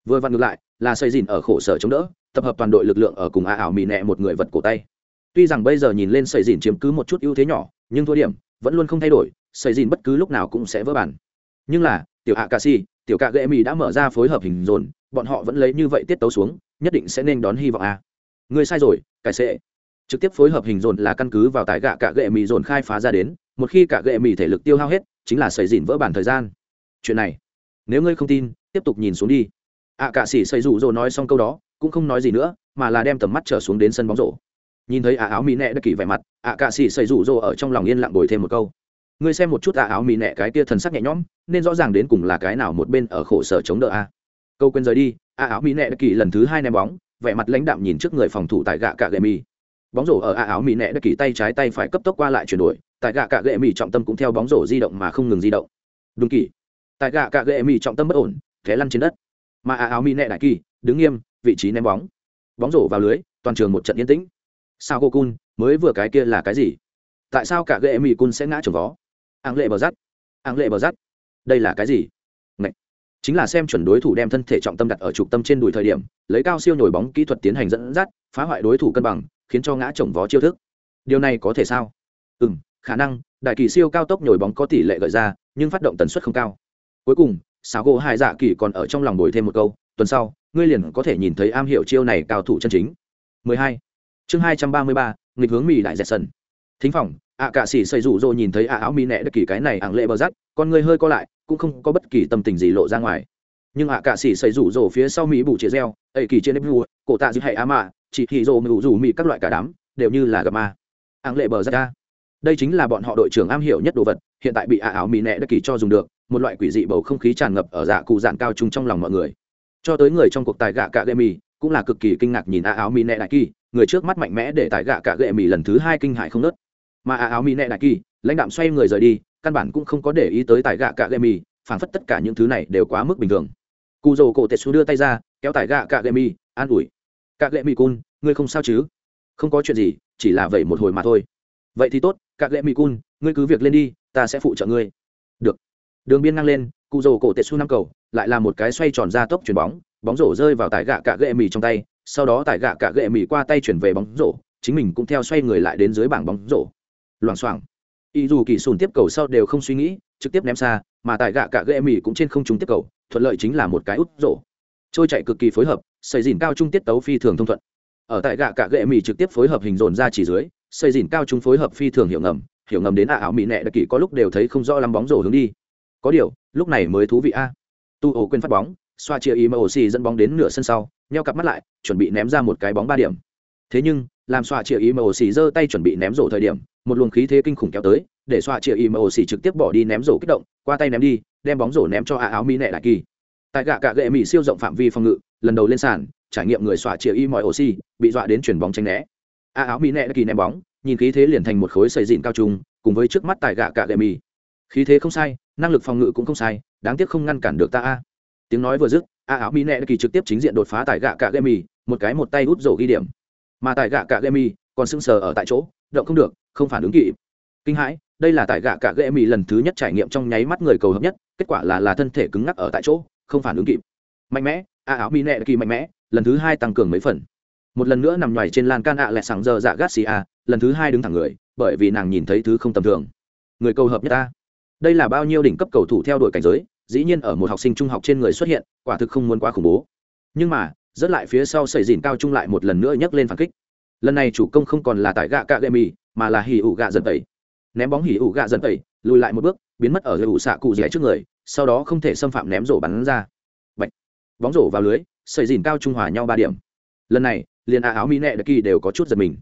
vừa vặn ngược lại, là xây dìn ở khổ sở chống đỡ, tập hợp toàn đội lực lượng ở cùng a ảo mì nẹ một người vật cổ tay. Tuy rằng bây giờ nhìn lên xây dìn chiếm cứ một chút ưu thế nhỏ, nhưng thua điểm vẫn luôn không thay đổi, xây dìn bất cứ lúc nào cũng sẽ vỡ bản. Nhưng là, tiểu hạ ca si, tiểu cạ ghệ mì đã mở ra phối hợp hình dồn, bọn họ vẫn lấy như vậy tiết tấu xuống, nhất định sẽ nên đón hy vọng a. Người sai rồi cải sẽ. Trực tiếp phối hợp hình dồn là căn cứ vào tại gạ cạ ghệ mì dồn khai phá ra đến, một khi cả ghệ mì thể lực tiêu hao hết, chính là xây dìn vỡ bản thời gian. Chuyện này, nếu ngươi không tin, tiếp tục nhìn xuống đi ạ cạ sĩ xây rủ rồ nói xong câu đó, cũng không nói gì nữa, mà là đem tầm mắt trở xuống đến sân bóng rổ. Nhìn thấy à áo mỹ nẹ đã kỳ vẻ mặt, ạ cạ sĩ xây rủ rồ ở trong lòng yên lặng bồi thêm một câu. Ngươi xem một chút à áo mỹ nẹ cái kia thần sắc nhẹ nhõm, nên rõ ràng đến cùng là cái nào một bên ở khổ sở chống đỡ a. Câu quên rời đi, ạ áo mỹ nẹ đã kỳ lần thứ hai ném bóng, vẻ mặt lãnh đạm nhìn trước người phòng thủ tại gạ cạ gậy mì. Bóng rổ ở ạ áo mỹ nẹ đã kỳ tay trái tay phải cấp tốc qua lại chuyển đổi, tại gạ cạ gậy mì trọng tâm cũng theo bóng rổ di động mà không ngừng di động. Đúng kỳ. Tại gạ cạ gệ mì trọng tâm bất ổn, té lăn trên đất mà áo mỹ nẹ đại kỳ, đứng nghiêm, vị trí ném bóng. Bóng rổ vào lưới, toàn trường một trận yên tĩnh. Sao cô cun mới vừa cái kia là cái gì? Tại sao cả ghệ mỹ cun sẽ ngã trồng vó? Áng lệ bờ rắt. Áng lệ bờ rắt. Đây là cái gì? Ngậy. chính là xem chuẩn đối thủ đem thân thể trọng tâm đặt ở trục tâm trên đùi thời điểm, lấy cao siêu nhồi bóng kỹ thuật tiến hành dẫn dắt, phá hoại đối thủ cân bằng, khiến cho ngã trồng vó chiêu thức. Điều này có thể sao? Ừ khả năng, đại kỳ siêu cao tốc nhồi bóng có tỷ lệ gợi ra, nhưng phát động tần suất không cao. Cuối cùng xáo gỗ hai dạ kỳ còn ở trong lòng bồi thêm một câu tuần sau ngươi liền có thể nhìn thấy am hiểu chiêu này cao thủ chân chính. 12. chương 233, nghịch hướng mì đại dẹt sân thính phòng ạ cạ sĩ xây rủ rô nhìn thấy ạ áo mì nẹ đất kỳ cái này ảng lệ bờ rắt con ngươi hơi co lại cũng không có bất kỳ tâm tình gì lộ ra ngoài. Nhưng ạ cạ sĩ xây rủ rồ phía sau mỹ bù chia reo ây kỳ trên nếp vua cổ tạ dư hệ á mạ chỉ thị rồ mù rủ mì các loại cả đám đều như là gặp ma. Ảng lệ bờ ra. Đây chính là bọn họ đội trưởng am hiểu nhất đồ vật hiện tại bị ạ áo mỹ nẹ đất kỳ cho dùng được một loại quỷ dị bầu không khí tràn ngập ở dạ cụ dạn cao trung trong lòng mọi người. Cho tới người trong cuộc tài gạ cạ gệ mì, cũng là cực kỳ kinh ngạc nhìn ạ áo mì nẹ đại kỳ, người trước mắt mạnh mẽ để tài gạ cạ gệ mì lần thứ hai kinh hại không nớt. Mà ạ áo mì nẹ đại kỳ, lãnh đạm xoay người rời đi, căn bản cũng không có để ý tới tài gạ cạ gệ mì, phản phất tất cả những thứ này đều quá mức bình thường. Cụ dồ cổ tetsu đưa tay ra, kéo tài gạ cạ gệ mì, an ủi. Cạ gệ mì cun, ngươi không sao chứ? Không có chuyện gì, chỉ là vậy một hồi mà thôi. Vậy thì tốt, cạ gệ mì cun, ngươi cứ việc lên đi, ta sẽ phụ trợ ngươi. Được đường biên ngang lên, cụ rổ cổ tetsu năm cầu, lại là một cái xoay tròn ra tốc chuyền bóng bóng rổ rơi vào tải gạ cạ gệ mì trong tay, sau đó tải gạ cạ gệ mì qua tay chuyển về bóng rổ, chính mình cũng theo xoay người lại đến dưới bảng bóng rổ. Loảng xoảng. Y dù kỳ sùn tiếp cầu sau đều không suy nghĩ, trực tiếp ném xa, mà tại gạ cạ gệ mì cũng trên không trúng tiếp cầu, thuận lợi chính là một cái út rổ. Trôi chạy cực kỳ phối hợp, xây dìn cao trung tiết tấu phi thường thông thuận. Ở tại gạ cạ gệ mì trực tiếp phối hợp hình dồn ra chỉ dưới, xây dìn cao trung phối hợp phi thường hiệu ngầm hiểu ngầm đến ạ ảo mỹ nẹ đặc kỳ có lúc đều thấy không rõ lắm bóng rổ hướng đi có điều, lúc này mới thú vị a. Tu ổ quên phát bóng, xoa chia ý mà ổ xì dẫn bóng đến nửa sân sau, nheo cặp mắt lại, chuẩn bị ném ra một cái bóng ba điểm. Thế nhưng, làm xoa chia ý mà ổ xì giơ tay chuẩn bị ném rổ thời điểm, một luồng khí thế kinh khủng kéo tới, để xoa chia ý mà ổ xì trực tiếp bỏ đi ném rổ kích động, qua tay ném đi, đem bóng rổ ném cho ạ áo mỹ nệ đại kỳ. Tại gạ cạ gệ mỹ siêu rộng phạm vi phòng ngự, lần đầu lên sàn, trải nghiệm người xoa chia ý mọi ổ xì, bị dọa đến chuyển bóng tranh né. Ạ áo mỹ nệ đại kỳ ném bóng, nhìn khí thế liền thành một khối xây dịn cao trung cùng với trước mắt tại gạ cạ gệ mì khí thế không sai năng lực phòng ngự cũng không sai, đáng tiếc không ngăn cản được ta a. Tiếng nói vừa dứt, a áo mỹ nẹ kỳ trực tiếp chính diện đột phá tại gạ cạ gệ mì một cái một tay út rổ ghi điểm. Mà tại gạ cạ gệ mì còn sưng sờ ở tại chỗ, động không được, không phản ứng kịp. Kinh hãi, đây là tại gạ cạ gệ mì lần thứ nhất trải nghiệm trong nháy mắt người cầu hợp nhất, kết quả là là thân thể cứng ngắc ở tại chỗ, không phản ứng kịp. Mạnh mẽ, a áo mỹ nẹ kỳ mạnh mẽ, lần thứ hai tăng cường mấy phần. Một lần nữa nằm ngoài trên lan can ạ à lẹ sảng giờ dạ garcia lần thứ hai đứng thẳng người, bởi vì nàng nhìn thấy thứ không tầm thường. Người cầu hợp nhất ta đây là bao nhiêu đỉnh cấp cầu thủ theo đuổi cảnh giới, dĩ nhiên ở một học sinh trung học trên người xuất hiện, quả thực không muốn quá khủng bố. Nhưng mà, rất lại phía sau sẩy dìn cao trung lại một lần nữa nhấc lên phản kích. Lần này chủ công không còn là tại gạ cạ gậy mì, mà là hỉ ủ gạ dần tẩy. Ném bóng hỉ ủ gạ dần tẩy, lùi lại một bước, biến mất ở ủ xạ cụ rẻ trước người, sau đó không thể xâm phạm ném rổ bắn ra. Bạch. bóng rổ vào lưới sẩy dìn cao trung hòa nhau ba điểm. Lần này, liền a áo mỹ nệ đặc kỳ đều có chút giật mình.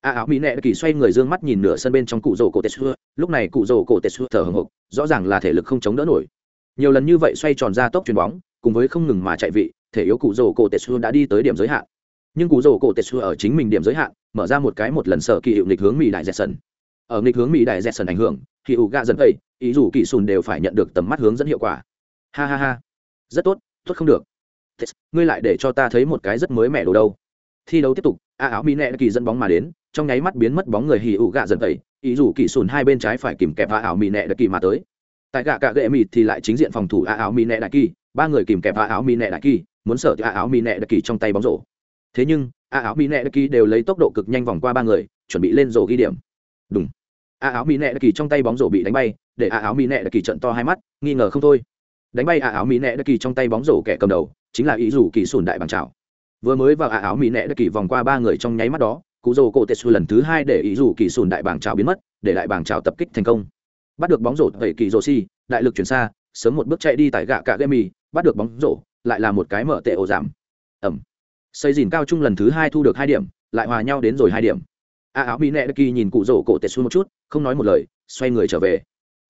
A áo mỹ nệ đặc kỳ xoay người d ư ơ n g mắt nhìn nửa sân bên trong cụ rổ cổ tết xưa lúc này cụ rổ cổ tetsu thở hồng hộc, rõ ràng là thể lực không chống đỡ nổi. Nhiều lần như vậy xoay tròn ra tốc chuyền bóng, cùng với không ngừng mà chạy vị, thể yếu cụ rổ cổ tetsu đã đi tới điểm giới hạn. Nhưng cụ rổ cổ tetsu ở chính mình điểm giới hạn, mở ra một cái một lần sở kỳ hiệu nghịch hướng mỹ đại dẹt sần. Ở nghịch hướng mỹ đại dẹt sần ảnh hưởng, thì ủ gạ dẫn tây ý dù kỳ sùn đều phải nhận được tầm mắt hướng dẫn hiệu quả. Ha ha ha. Rất tốt tốt không được. Ngươi lại để cho ta thấy một cái rất mới mẻ đồ đâu. Thi đấu tiếp tục, a áo mỹ nẹ kỳ dẫn bóng mà đến, trong nháy mắt biến mất bóng người hì ủ gạ dần tẩy ý dù kỳ sùn hai bên trái phải kìm kẹp a áo mỹ nẹ kỳ mà tới. Tại gạ cạ gệ mịt thì lại chính diện phòng thủ a áo mỹ nẹ đại kỳ, ba người kìm kẹp a áo mỹ nẹ đại kỳ, muốn sợ a áo mỹ nẹ kỳ trong tay bóng rổ. Thế nhưng a áo mỹ nẹ kỳ đều lấy tốc độ cực nhanh vòng qua ba người, chuẩn bị lên rổ ghi điểm. Đúng a áo mỹ nẹ kỳ trong tay bóng rổ bị đánh bay, để a áo mỹ nẹ kỳ trận to hai mắt, nghi ngờ không thôi. Đánh bay a áo mỹ nẹ kỳ trong tay bóng rổ kẻ cầm đầu, chính là ý dù kỳ sùn đại bằng trào vừa mới vào ả áo mỹ nẹ đã kỳ vòng qua ba người trong nháy mắt đó cụ rồ cổ tetsu lần thứ hai để ý dù kỳ sùn đại bảng trào biến mất, để đại bảng trào tập kích thành công. Bắt được bóng rổ tẩy kỳ rổ si đại lực chuyển xa, sớm một bước chạy đi tại gạ cạ gây mì bắt được bóng rổ, lại là một cái mở tệ ổ giảm. Ẩm. Xây dìn cao trung lần thứ hai thu được hai điểm, lại hòa nhau đến rồi hai điểm. A áo mỹ nẹ kỳ nhìn cụ rổ cổ tetsu một chút, không nói một lời, xoay người trở về.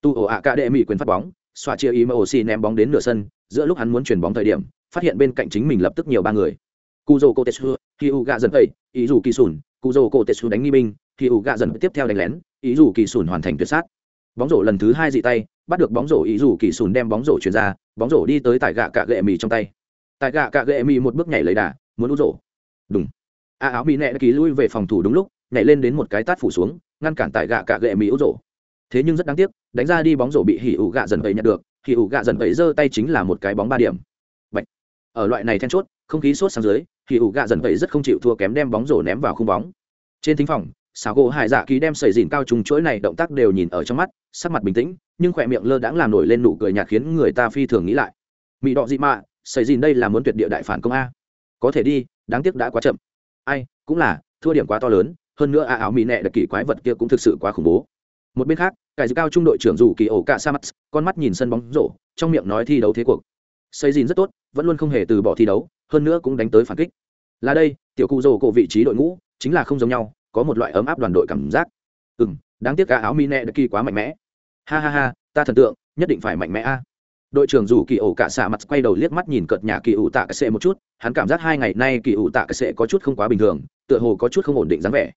Tu ổ ạ cạ đệ mỹ quyền phát bóng xoa chia ý mà ổ xì ném bóng đến nửa sân, giữa lúc hắn muốn chuyển bóng thời điểm, phát hiện bên cạnh chính mình lập tức nhiều ba người. Cụ dô cổ tetsu khi u gạ dần tẩy, ý dù kỳ sùn cụ dô cổ tetsu đánh nghi binh khi u gạ dần tiếp theo đánh lén, ý dù kỳ sùn hoàn thành tuyệt sát. Bóng rổ lần thứ hai dị tay, bắt được bóng rổ ý dù kỳ sùn đem bóng rổ chuyển ra, bóng rổ đi tới tại gạ cạ gệ mì trong tay. Tại gạ cạ gệ mì một bước nhảy lấy đà, muốn út rổ. Đúng a áo mì nẹ ký lui về phòng thủ đúng lúc, nhảy lên đến một cái tát phủ xuống, ngăn cản tại gạ cạ gệ mì út rổ. Thế nhưng rất đáng tiếc, đánh ra đi bóng rổ bị hỉ ủ gạ dần tẩy nhận được, hỉ ủ gạ dần tẩy giơ tay chính là một cái bóng ba điểm. Bạch. ở loại này then chốt, không khí sốt sang dưới thì ủ gạ dần vậy rất không chịu thua kém đem bóng rổ ném vào khung bóng. Trên thính phòng, xào gỗ hải dạ ký đem sẩy dìn cao trùng chuỗi này động tác đều nhìn ở trong mắt, sắc mặt bình tĩnh, nhưng khỏe miệng lơ đãng làm nổi lên nụ cười nhạt khiến người ta phi thường nghĩ lại. Mỹ đọ dị mạ sẩy dìn đây là muốn tuyệt địa đại phản công a. Có thể đi, đáng tiếc đã quá chậm. Ai, cũng là, thua điểm quá to lớn, hơn nữa a áo mỹ nẹ đặc kỳ quái vật kia cũng thực sự quá khủng bố. Một bên khác cải dự cao trung đội trưởng dù kỳ ổ cả sa mắt con mắt nhìn sân bóng rổ, trong miệng nói thi đấu thế cuộc. Xây dìn rất tốt vẫn luôn không hề từ bỏ thi đấu, hơn nữa cũng đánh tới phản kích. Là đây, tiểu cụ rồ cổ vị trí đội ngũ, chính là không giống nhau, có một loại ấm áp đoàn đội cảm giác. Ừ m đáng tiếc cả áo mi nẹ đã kỳ quá mạnh mẽ. Ha ha ha, ta thần tượng, nhất định phải mạnh mẽ a. Đội trưởng dù kỳ ổ cả xạ mặt quay đầu liếc mắt nhìn cợt nhà kỳ ủ tạ cái sệ một chút, hắn cảm giác hai ngày nay kỳ ủ tạ cái sệ có chút không quá bình thường, tựa hồ có chút không ổn định dáng vẻ.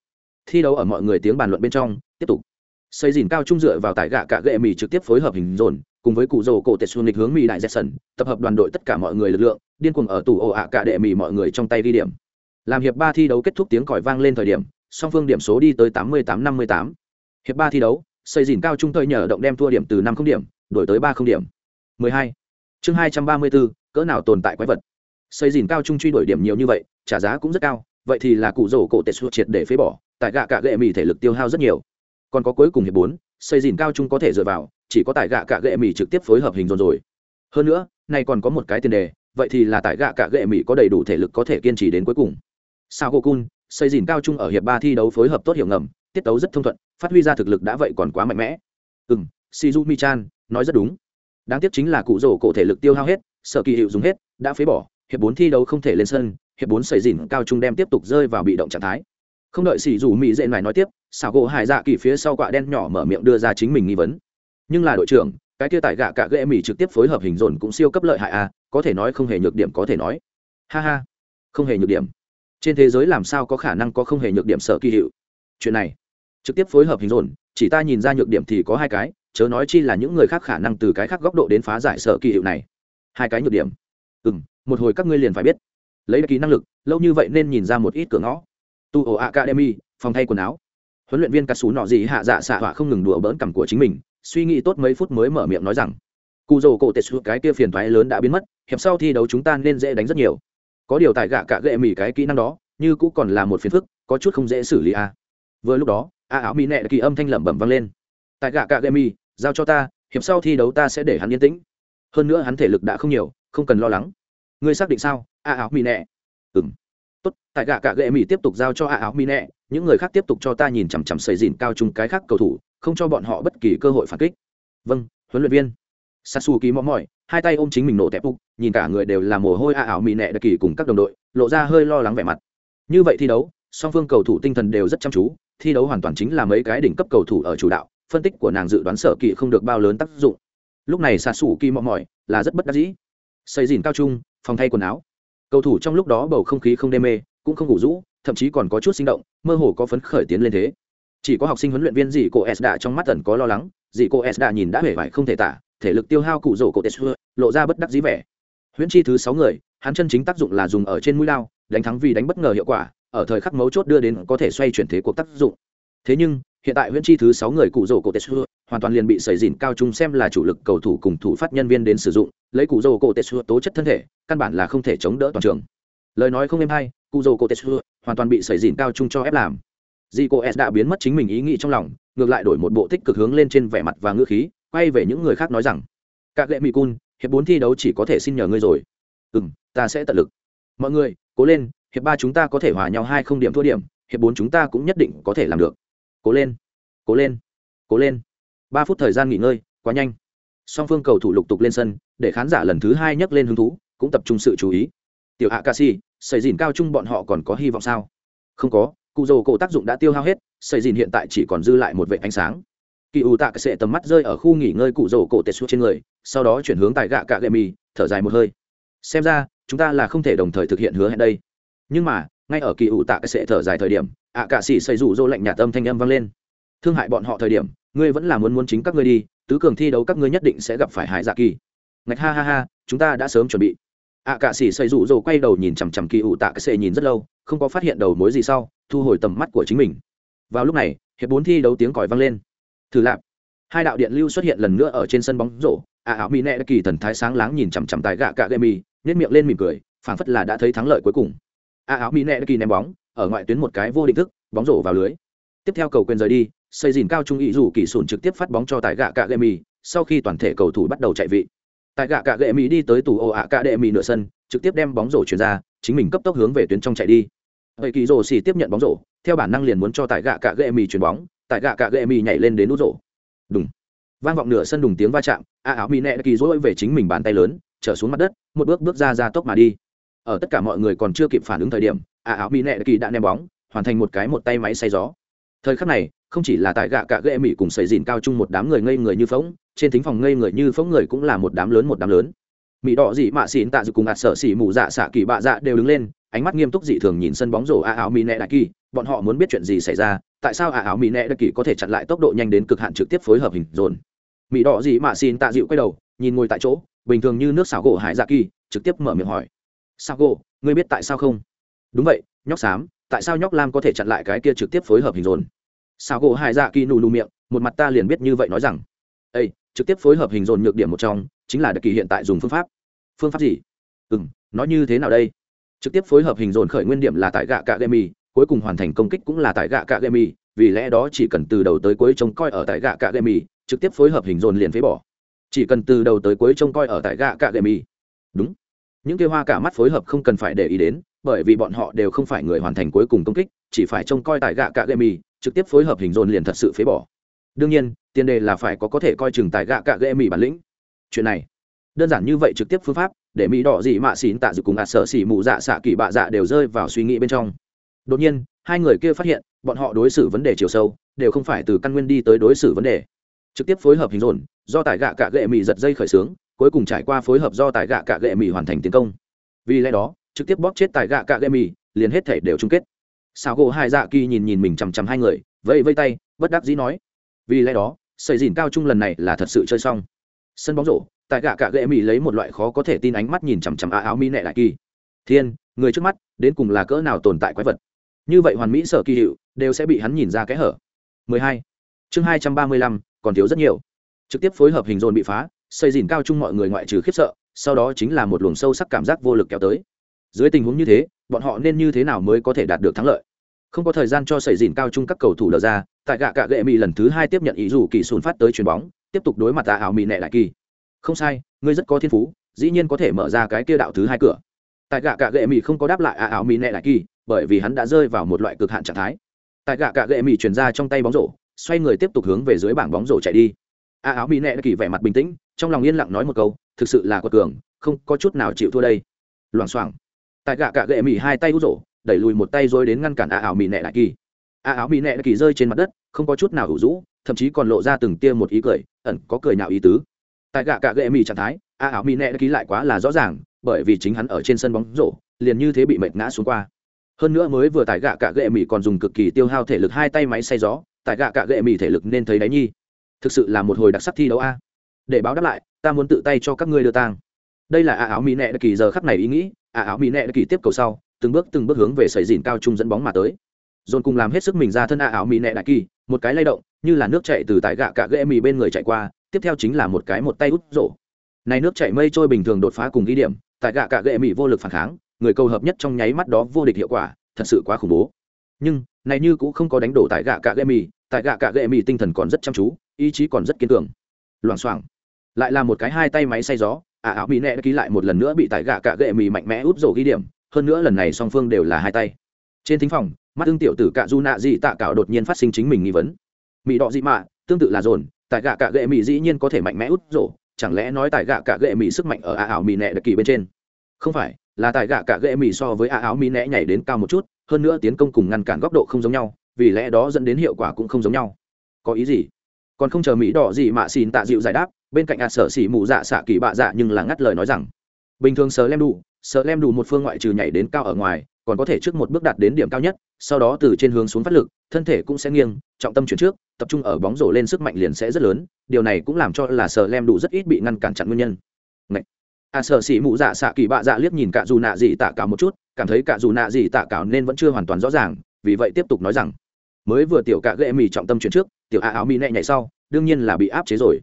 Thi đấu ở mọi người tiếng bàn luận bên trong, tiếp tục xây dìn cao trung dựa vào tại gạ cả gệ mì trực tiếp phối hợp hình dồn, cùng với cụ rồ cổ tệ xuân lịch hướng mì đại jackson, tập hợp đoàn đội tất cả mọi người lực lượng, điên cuồng ở tủ ổ ạ cả đệ mì mọi người trong tay ghi điểm. Làm hiệp ba thi đấu kết thúc tiếng còi vang lên thời điểm, song phương điểm số đi tới tám mươi tám năm mươi tám. Hiệp ba thi đấu, xây dìn cao trung thời nhờ động đem thua điểm từ năm không điểm, đổi tới ba không điểm. mười hai. Chương hai trăm ba mươi bốn cỡ nào tồn tại quái vật? Xây dìn cao trung truy đuổi điểm nhiều như vậy, trả giá cũng rất cao, vậy thì là cụ rổ cổ tệ xuất triệt để phế bỏ tại gạ cả gệ mì thể lực tiêu hao rất nhiều còn có cuối cùng hiệp bốn, xây dìn cao trung có thể dựa vào, chỉ có tại gạ cạ gệ mỉ trực tiếp phối hợp hình dồn rồi. Hơn nữa, này còn có một cái tiền đề, vậy thì là tại gạ cạ gệ mỉ có đầy đủ thể lực có thể kiên trì đến cuối cùng. Sao cô cun xây dìn cao trung ở hiệp ba thi đấu phối hợp tốt hiệu ngầm, tiết tấu rất thông thuận, phát huy ra thực lực đã vậy còn quá mạnh mẽ. Ừ m shizu chan nói rất đúng. Đáng tiếc chính là cụ rổ cổ thể lực tiêu hao hết, sở kỳ hiệu dùng hết, đã phế bỏ, hiệp bốn thi đấu không thể lên sân, hiệp bốn xây dìn cao trung đem tiếp tục rơi vào bị động trạng thái. Không đợi xì dù mỹ dễ này nói tiếp xảo gỗ hải dạ kỳ phía sau quạ đen nhỏ mở miệng đưa ra chính mình nghi vấn. Nhưng là đội trưởng, cái kia tại gạ cả ghệ mỹ trực tiếp phối hợp hình dồn cũng siêu cấp lợi hại à có thể nói không hề nhược điểm có thể nói. Ha ha, không hề nhược điểm. Trên thế giới làm sao có khả năng có không hề nhược điểm sợ kỳ hiệu? Chuyện này, trực tiếp phối hợp hình dồn, chỉ ta nhìn ra nhược điểm thì có hai cái, chớ nói chi là những người khác khả năng từ cái khác góc độ đến phá giải sợ kỳ hiệu này. Hai cái nhược điểm. Ừ m một hồi các ngươi liền phải biết. Lấy ký năng lực, lâu như vậy nên nhìn ra một ít cửa ngõ. Tu ổ academy, phòng thay quần áo huấn luyện viên cà xú nọ gì hạ dạ xạ họa không ngừng đùa bỡn cằm của chính mình, suy nghĩ tốt mấy phút mới mở miệng nói rằng cụ dầu cổ tệ xuống cái kia phiền thoái lớn đã biến mất, hiệp sau thi đấu chúng ta nên dễ đánh rất nhiều. Có điều tại gạ cạ gệ mỉ cái kỹ năng đó, như cũng còn là một phiền phức, có chút không dễ xử lý a à. vừa lúc đó, a áo mỹ nẹ kỳ âm thanh lẩm bẩm vang lên. Tại gạ cạ gệ mỉ, giao cho ta, hiệp sau thi đấu ta sẽ để hắn yên tĩnh. Hơn nữa hắn thể lực đã không nhiều, không cần lo lắng. Ngươi xác định sao, a áo mỹ nẹ? Ừng tốt, tại gạ cạ gệ mỹ tiếp tục giao cho hạ áo mỹ nẹ, những người khác tiếp tục cho ta nhìn chằm chằm xây dìn cao chung cái khác cầu thủ, không cho bọn họ bất kỳ cơ hội phản kích. Vâng huấn luyện viên. Sasu ký mõm mỏi, hai tay ôm chính mình nổ tẹp phục nhìn cả người đều là mồ hôi hạ ảo mỹ nẹ đặc kỳ cùng các đồng đội, lộ ra hơi lo lắng vẻ mặt. Như vậy thi đấu, song phương cầu thủ tinh thần đều rất chăm chú, thi đấu hoàn toàn chính là mấy cái đỉnh cấp cầu thủ ở chủ đạo, phân tích của nàng dự đoán sở kỵ không được bao lớn tác dụng. Lúc này xạ xù kỳ mõm mỏi là rất bất đắc dĩ. Xây dìn cao trung, phòng thay quần áo cầu thủ trong lúc đó bầu không khí không đê mê, cũng không ngủ rũ, thậm chí còn có chút sinh động, mơ hồ có phấn khởi tiến lên thế. Chỉ có học sinh huấn luyện viên dì cô s đã trong mắt tần có lo lắng dì cô s đã nhìn đã hề vải không thể tả, thể lực tiêu hao cụ rổ cổ tết lộ ra bất đắc dĩ vẻ. Huyễn chi thứ sáu người, hắn chân chính tác dụng là dùng ở trên mũi lao, đánh thắng vì đánh bất ngờ hiệu quả, ở thời khắc mấu chốt đưa đến có thể xoay chuyển thế cuộc tác dụng. Thế nhưng, hiện tại huyễn chi thứ sáu người cụ rổ cổ tết hoàn toàn liền bị sẩy dìn cao trung xem là chủ lực cầu thủ cùng thủ phát nhân viên đến sử dụng lấy cụ dầu cổ tết tố chất thân thể, căn bản là không thể chống đỡ toàn trường. Lời nói không êm hay, cụ dầu cổ tết hoàn toàn bị sẩy dìn cao trung cho ép làm. Dì cô s đã biến mất chính mình ý nghĩ trong lòng, ngược lại đổi một bộ tích cực hướng lên trên vẻ mặt và ngữ khí, quay về những người khác nói rằng, các lệ mỹ cun, hiệp bốn thi đấu chỉ có thể xin nhờ ngươi rồi. Ừ m ta sẽ tận lực. Mọi người, cố lên, hiệp ba chúng ta có thể hòa nhau hai không điểm thua điểm, hiệp bốn chúng ta cũng nhất định có thể làm được. Cố lên cố lên cố lên. Ba phút thời gian nghỉ ngơi, quá nhanh song phương cầu thủ lục tục lên sân, để khán giả lần thứ hai nhấc lên hứng thú, cũng tập trung sự chú ý. Tiểu hạ ca si xây dìn cao chung bọn họ còn có hy vọng sao? Không có cụ dầu cổ tác dụng đã tiêu hao hết xây dìn hiện tại chỉ còn dư lại một vệ ánh sáng. Kỳ ủ tạ sẽ tầm mắt rơi ở khu nghỉ ngơi cụ dầu cổ tệ suốt trên người, sau đó chuyển hướng tại gạ cạ gậy mì thở dài một hơi. Xem ra, chúng ta là không thể đồng thời thực hiện hứa hẹn đây. Nhưng mà, ngay ở kỳ ủ tạ sẽ thở dài thời điểm ạ cạ sĩ xây rủ rô lạnh nhạt âm thanh âm vang lên. Thương hại bọn họ thời điểm, ngươi vẫn là muốn muốn chính các ngươi đi tứ cường thi đấu các ngươi nhất định sẽ gặp phải hải dạ kỳ. Ngạch ha ha ha, chúng ta đã sớm chuẩn bị. Ạ cạ sĩ xây rủ rồ quay đầu nhìn chằm chằm kỳ ủ tạ cái xệ nhìn rất lâu, không có phát hiện đầu mối gì sau, thu hồi tầm mắt của chính mình. Vào lúc này, hiệp bốn thi đấu tiếng còi vang lên. Thử lạp. Hai đạo điện lưu xuất hiện lần nữa ở trên sân bóng rổ. Ạ ảo mỹ nẹ kỳ thần thái sáng láng nhìn chằm chằm tại gạ cạ gậy mì nhét miệng lên mỉm cười, phảng phất là đã thấy thắng lợi cuối cùng. Ạ ảo mỹ nẹ kỳ ném bóng, ở ngoại tuyến một cái vô định thức, bóng rổ vào lưới. Tiếp theo cầu quyền rời đi xây dìn cao trung ý rủ kỳ sùn trực tiếp phát bóng cho tại gạ cạ gệ mì sau khi toàn thể cầu thủ bắt đầu chạy vị. Tại gạ cạ gệ mì đi tới tủ ồ ạ cạ đệ mì nửa sân, trực tiếp đem bóng rổ chuyển ra, chính mình cấp tốc hướng về tuyến trong chạy đi. Vậy kỳ rổ xì tiếp nhận bóng rổ, theo bản năng liền muốn cho tại gạ cạ gệ mì chuyền bóng, tại gạ cạ gệ mì nhảy lên đến nút rổ. Đúng vang vọng nửa sân đùng tiếng va chạm, a áo mì nẹ kỳ dỗi về chính mình bàn tay lớn, trở xuống mặt đất, một bước bước ra ra tốc mà đi. Ở tất cả mọi người còn chưa kịp phản ứng thời điểm, a áo mì nẹ kỳ đã ném bóng, hoàn thành một cái một tay máy xay gió. Thời khắc này không chỉ là tại gạ cả ghệ mỹ cùng xây dìn cao chung một đám người ngây người như phóng trên thính phòng ngây người như phóng người cũng là một đám lớn một đám lớn. Mỹ đỏ dị mạ xin tạ dự cùng ạt sở xỉ mù dạ xạ kỳ bạ dạ đều đứng lên, ánh mắt nghiêm túc dị thường nhìn sân bóng rổ a áo mỹ nẹ đại kỳ, bọn họ muốn biết chuyện gì xảy ra, tại sao a áo mỹ nẹ đại kỳ có thể chặn lại tốc độ nhanh đến cực hạn trực tiếp phối hợp hình dồn. Mỹ đỏ dị mạ xin tạ dịu quay đầu, nhìn ngồi tại chỗ, bình thường như nước xảo gỗ hải dạ kỳ, trực tiếp mở miệng hỏi. Sao gỗ, ngươi biết tại sao không? Đúng vậy, nhóc xám, tại sao nhóc lam có thể chặn lại cái kia trực tiếp phối hợp hình dồn? Sao gỗ hải dạ kỳ nù nù miệng, một mặt ta liền biết như vậy nói rằng ây trực tiếp phối hợp hình dồn nhược điểm một trong, chính là đặc kỳ hiện tại dùng phương pháp. Phương pháp gì? Ừ m nói như thế nào đây? Trực tiếp phối hợp hình dồn khởi nguyên điểm là tại gạ cạ gậy mì, cuối cùng hoàn thành công kích cũng là tại gạ cạ gậy mì, vì lẽ đó chỉ cần từ đầu tới cuối trông coi ở tại gạ cạ gậy mì, trực tiếp phối hợp hình dồn liền phế bỏ. Chỉ cần từ đầu tới cuối trông coi ở tại gạ cạ gậy mì. Đúng. Những kia hoa cả mắt phối hợp không cần phải để ý đến, bởi vì bọn họ đều không phải người hoàn thành cuối cùng công kích, chỉ phải trông coi tại gạ cạ gậy mì trực tiếp phối hợp hình dồn liền thật sự phế bỏ. Đương nhiên, tiền đề là phải có có thể coi chừng tài gạ cạ gậy mì bản lĩnh. Chuyện này, đơn giản như vậy trực tiếp phương pháp, để mỹ đỏ dị mạ xỉn tạ dự cùng ạt sợ xỉ mù dạ xạ kỳ bạ dạ đều rơi vào suy nghĩ bên trong. Đột nhiên, hai người kia phát hiện, bọn họ đối xử vấn đề chiều sâu, đều không phải từ căn nguyên đi tới đối xử vấn đề. Trực tiếp phối hợp hình dồn, do tài gạ cạ gệ mỹ giật dây khởi xướng cuối cùng trải qua phối hợp do tài gạ cạ gệ mỹ hoàn thành tiến công. Vì lẽ đó, trực tiếp bóp chết tài gạ cạ gệ mỹ liền hết thể đều chung kết sao gỗ hai dạ kỳ nhìn nhìn mình chằm chằm hai người vẫy vây tay bất đắc dĩ nói vì lẽ đó sợi dìn cao trung lần này là thật sự chơi xong. Sân bóng rổ tại gạ cạ gệ mỹ lấy một loại khó có thể tin ánh mắt nhìn chằm chằm á áo mỹ nệ đại kỳ. Thiên người trước mắt đến cùng là cỡ nào tồn tại quái vật? Như vậy hoàn mỹ sở kỳ hiệu đều sẽ bị hắn nhìn ra cái hở. 12. chương 235, còn thiếu rất nhiều. Trực tiếp phối hợp hình dồn bị phá xây dìn cao chung mọi người ngoại trừ khiếp sợ sau đó chính là một luồng sâu sắc cảm giác vô lực kéo tới. Dưới tình huống như thế bọn họ nên như thế nào mới có thể đạt được thắng lợi? Không có thời gian cho sẩy dìn cao chung các cầu thủ đờ ra, tại gạ gạ gệ mỹ lần thứ hai tiếp nhận ý dù kỳ sùn phát tới chuyền bóng, tiếp tục đối mặt tạ ảo mỹ nệ đại kỳ. Không sai, ngươi rất có thiên phú, dĩ nhiên có thể mở ra cái kia đạo thứ hai cửa. Tại gạ gạ gệ mỹ không có đáp lại a ảo mỹ nệ đại kỳ, bởi vì hắn đã rơi vào một loại cực hạn trạng thái. Tại gạ gạ gệ mỹ chuyển ra trong tay bóng rổ, xoay người tiếp tục hướng về dưới bảng bóng rổ chạy đi. A áo mỹ nệ đại kỳ vẻ mặt bình tĩnh, trong lòng yên lặng nói một câu, thực sự là quật cường, không có chút nào chịu thua đây. Loảng xoảng tại gạ cạ gệ mỹ hai tay hút rổ, đẩy lùi một tay rồi đến ngăn cản a áo mỹ nẹ đại kỳ. A áo mỹ nẹ đại kỳ rơi trên mặt đất, không có chút nào hữu rũ, thậm chí còn lộ ra từng tia một ý cười, ẩn có cười nào ý tứ. Tại gạ cạ gệ mỹ trạng thái, a áo mỹ nẹ đại kỳ lại quá là rõ ràng, bởi vì chính hắn ở trên sân bóng rổ, liền như thế bị mệt ngã xuống qua. Hơn nữa mới vừa tại gạ cạ gệ mỹ còn dùng cực kỳ tiêu hao thể lực hai tay máy xay gió, tại gạ cạ gệ mỹ thể lực nên thấy đáy nhi. Thực sự là một hồi đặc sắc thi đấu a. Để báo đáp lại, ta muốn tự tay cho các ngươi đưa tang đây là a áo mỹ nẹ đã kỳ giờ khắc này ý nghĩ, a áo mỹ nẹ đã kỳ tiếp cầu sau, từng bước từng bước hướng về sầy dìn cao trung dẫn bóng mà tới. Dồn cùng làm hết sức mình ra thân ả áo mỹ nẹ đại kỳ, một cái lay động, như là nước chạy từ tại gạ cả ghệ mì bên người chạy qua, tiếp theo chính là một cái một tay út rổ. Này nước chảy mây trôi bình thường đột phá cùng ghi điểm tại gạ cả gệ mỹ vô lực phản kháng, người cầu hợp nhất trong nháy mắt đó vô địch hiệu quả, thật sự quá khủng bố. Nhưng, này như cũng không có đánh đổ tại gạ cả gệ mỹ tại gạ cả gệ mỹ tinh thần còn rất chăm chú, ý chí còn rất kiên cường. Loảng xoảng. Lại là một cái hai tay máy xay gió ả ảo mỹ nẹ đã ký lại một lần nữa bị tải gạ cạ gệ mì mạnh mẽ út rổ ghi điểm. Hơn nữa lần này song phương đều là hai tay. Trên thính phòng, mắt tương tiểu tử cạ du nạ dị tạ cạo đột nhiên phát sinh chính mình nghi vấn. Mỹ đọ dị mạ, tương tự là dồn tại gạ cạ gệ mỹ dĩ nhiên có thể mạnh mẽ út rổ. Chẳng lẽ nói tại gạ cạ gệ mỹ sức mạnh ở ả ảo mỹ nẹ đặc kỳ bên trên? Không phải, là tại gạ cạ gệ mỹ so với ả áo mỹ nẹ nhảy đến cao một chút, hơn nữa tiến công cùng ngăn cản góc độ không giống nhau, vì lẽ đó dẫn đến hiệu quả cũng không giống nhau. Có ý gì? Còn không chờ mỹ đỏ gì mà xin tạ dịu giải đáp bên cạnh a sở xỉ mù dạ xạ kỳ bạ dạ nhưng là ngắt lời nói rằng, bình thường sờ lem đủ sờ lem đủ một phương ngoại trừ nhảy đến cao ở ngoài, còn có thể trước một bước đạt đến điểm cao nhất, sau đó từ trên hướng xuống phát lực, thân thể cũng sẽ nghiêng, trọng tâm chuyển trước, tập trung ở bóng rổ lên sức mạnh liền sẽ rất lớn, điều này cũng làm cho là sờ lem đủ rất ít bị ngăn cản chặn nguyên nhân Ngậy. à sợ xỉ mụ dạ xạ kỳ bạ dạ liếc nhìn cả dù nạ gì tạ cáo một chút, cảm thấy cả dù nạ gì tạ cáo nên vẫn chưa hoàn toàn rõ ràng, vì vậy tiếp tục nói rằng, mới vừa tiểu cả ghệ mì trọng tâm chuyển trước, tiểu a áo mì nẹ nhảy sau, đương nhiên là bị áp chế rồi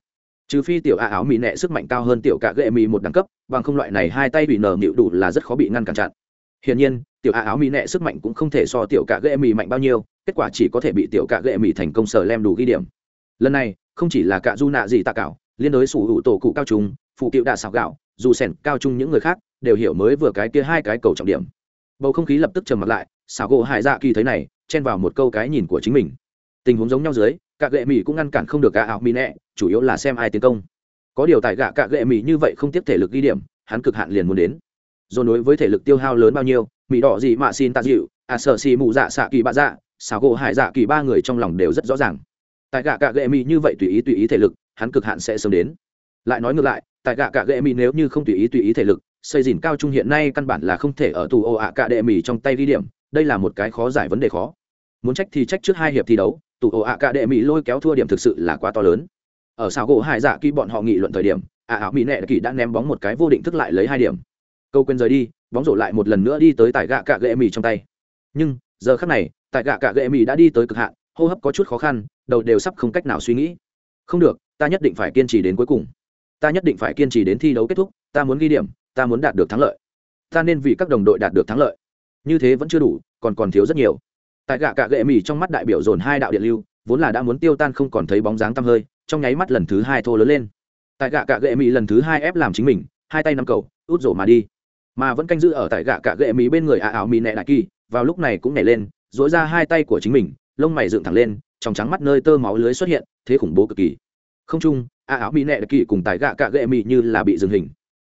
trừ phi tiểu a áo mỹ nệ sức mạnh cao hơn tiểu cả gệ mì một đẳng cấp, bằng không loại này hai tay bị nở nhịu đủ là rất khó bị ngăn cản chặn. Hiển nhiên, tiểu a áo mỹ nệ sức mạnh cũng không thể so tiểu cả gệ mì mạnh bao nhiêu, kết quả chỉ có thể bị tiểu cả gệ mì thành công sở lem đủ ghi điểm. Lần này, không chỉ là cả du nạ gì tạ cảo liên đối sủ hữu tổ cụ cao trung, phụ cựu đạ xào gạo, dù sẻn cao trung những người khác đều hiểu mới vừa cái kia hai cái cầu trọng điểm. Bầu không khí lập tức trầm mặt lại xào gỗ hại dạ kỳ thấy này, chen vào một câu cái nhìn của chính mình. Tình huống giống nhau dưới cả gệ mỹ cũng ngăn cản không được gạ ảo mỹ nẹ, chủ yếu là xem ai tiến công. Có điều tại gạ cả gệ mỹ như vậy không tiếp thể lực ghi điểm, hắn cực hạn liền muốn đến. Rồi đối với thể lực tiêu hao lớn bao nhiêu mỹ đỏ gì mà xin tạ dịu à sợ xì mù dạ xạ kỳ bạ dạ xảo gỗ hải dạ kỳ ba người trong lòng đều rất rõ ràng. Tại gạ cạ gệ mỹ như vậy tùy ý tùy ý thể lực, hắn cực hạn sẽ sớm đến. Lại nói ngược lại, tại gạ cạ gệ mỹ nếu như không tùy ý tùy ý thể lực, xây dìn cao trung hiện nay căn bản là không thể ở tù ô ạ cạ đệ mỹ trong tay ghi điểm, đây là một cái khó giải vấn đề khó. Muốn trách thì trách trước hai hiệp thi đấu Tụ ổ ạ cạ đệ mỹ lôi kéo thua điểm thực sự là quá to lớn. Ở sao gỗ hải dạ kỳ bọn họ nghị luận thời điểm, ạ ảo mỹ nệ kỳ đã ném bóng một cái vô định thức lại lấy hai điểm. Câu quên rời đi, bóng rổ lại một lần nữa đi tới tại gạ cạ gệ mỹ trong tay. Nhưng, giờ khắc này, tại gạ cạ gệ mỹ đã đi tới cực hạn, hô hấp có chút khó khăn, đầu đều sắp không cách nào suy nghĩ. Không được, ta nhất định phải kiên trì đến cuối cùng. Ta nhất định phải kiên trì đến thi đấu kết thúc, ta muốn ghi điểm, ta muốn đạt được thắng lợi. Ta nên vì các đồng đội đạt được thắng lợi. Như thế vẫn chưa đủ, còn còn thiếu rất nhiều tại gạ cạ gệ mì trong mắt đại biểu dồn hai đạo điện lưu, vốn là đã muốn tiêu tan không còn thấy bóng dáng tăm hơi, trong nháy mắt lần thứ hai thô lớn lên. Tại gạ cạ gệ mì lần thứ hai ép làm chính mình, hai tay nắm cầu, út rổ mà đi. Mà vẫn canh giữ ở tại gạ cạ gệ mì bên người ả ảo mì nẹ đại kỳ, vào lúc này cũng nhảy lên dỗi ra hai tay của chính mình, lông mày dựng thẳng lên, trong trắng mắt nơi tơ máu lưới xuất hiện, thế khủng bố cực kỳ. Không chung à áo mì nẹ đại kỳ cùng tại gạ cạ gệ mì như là bị dừng hình.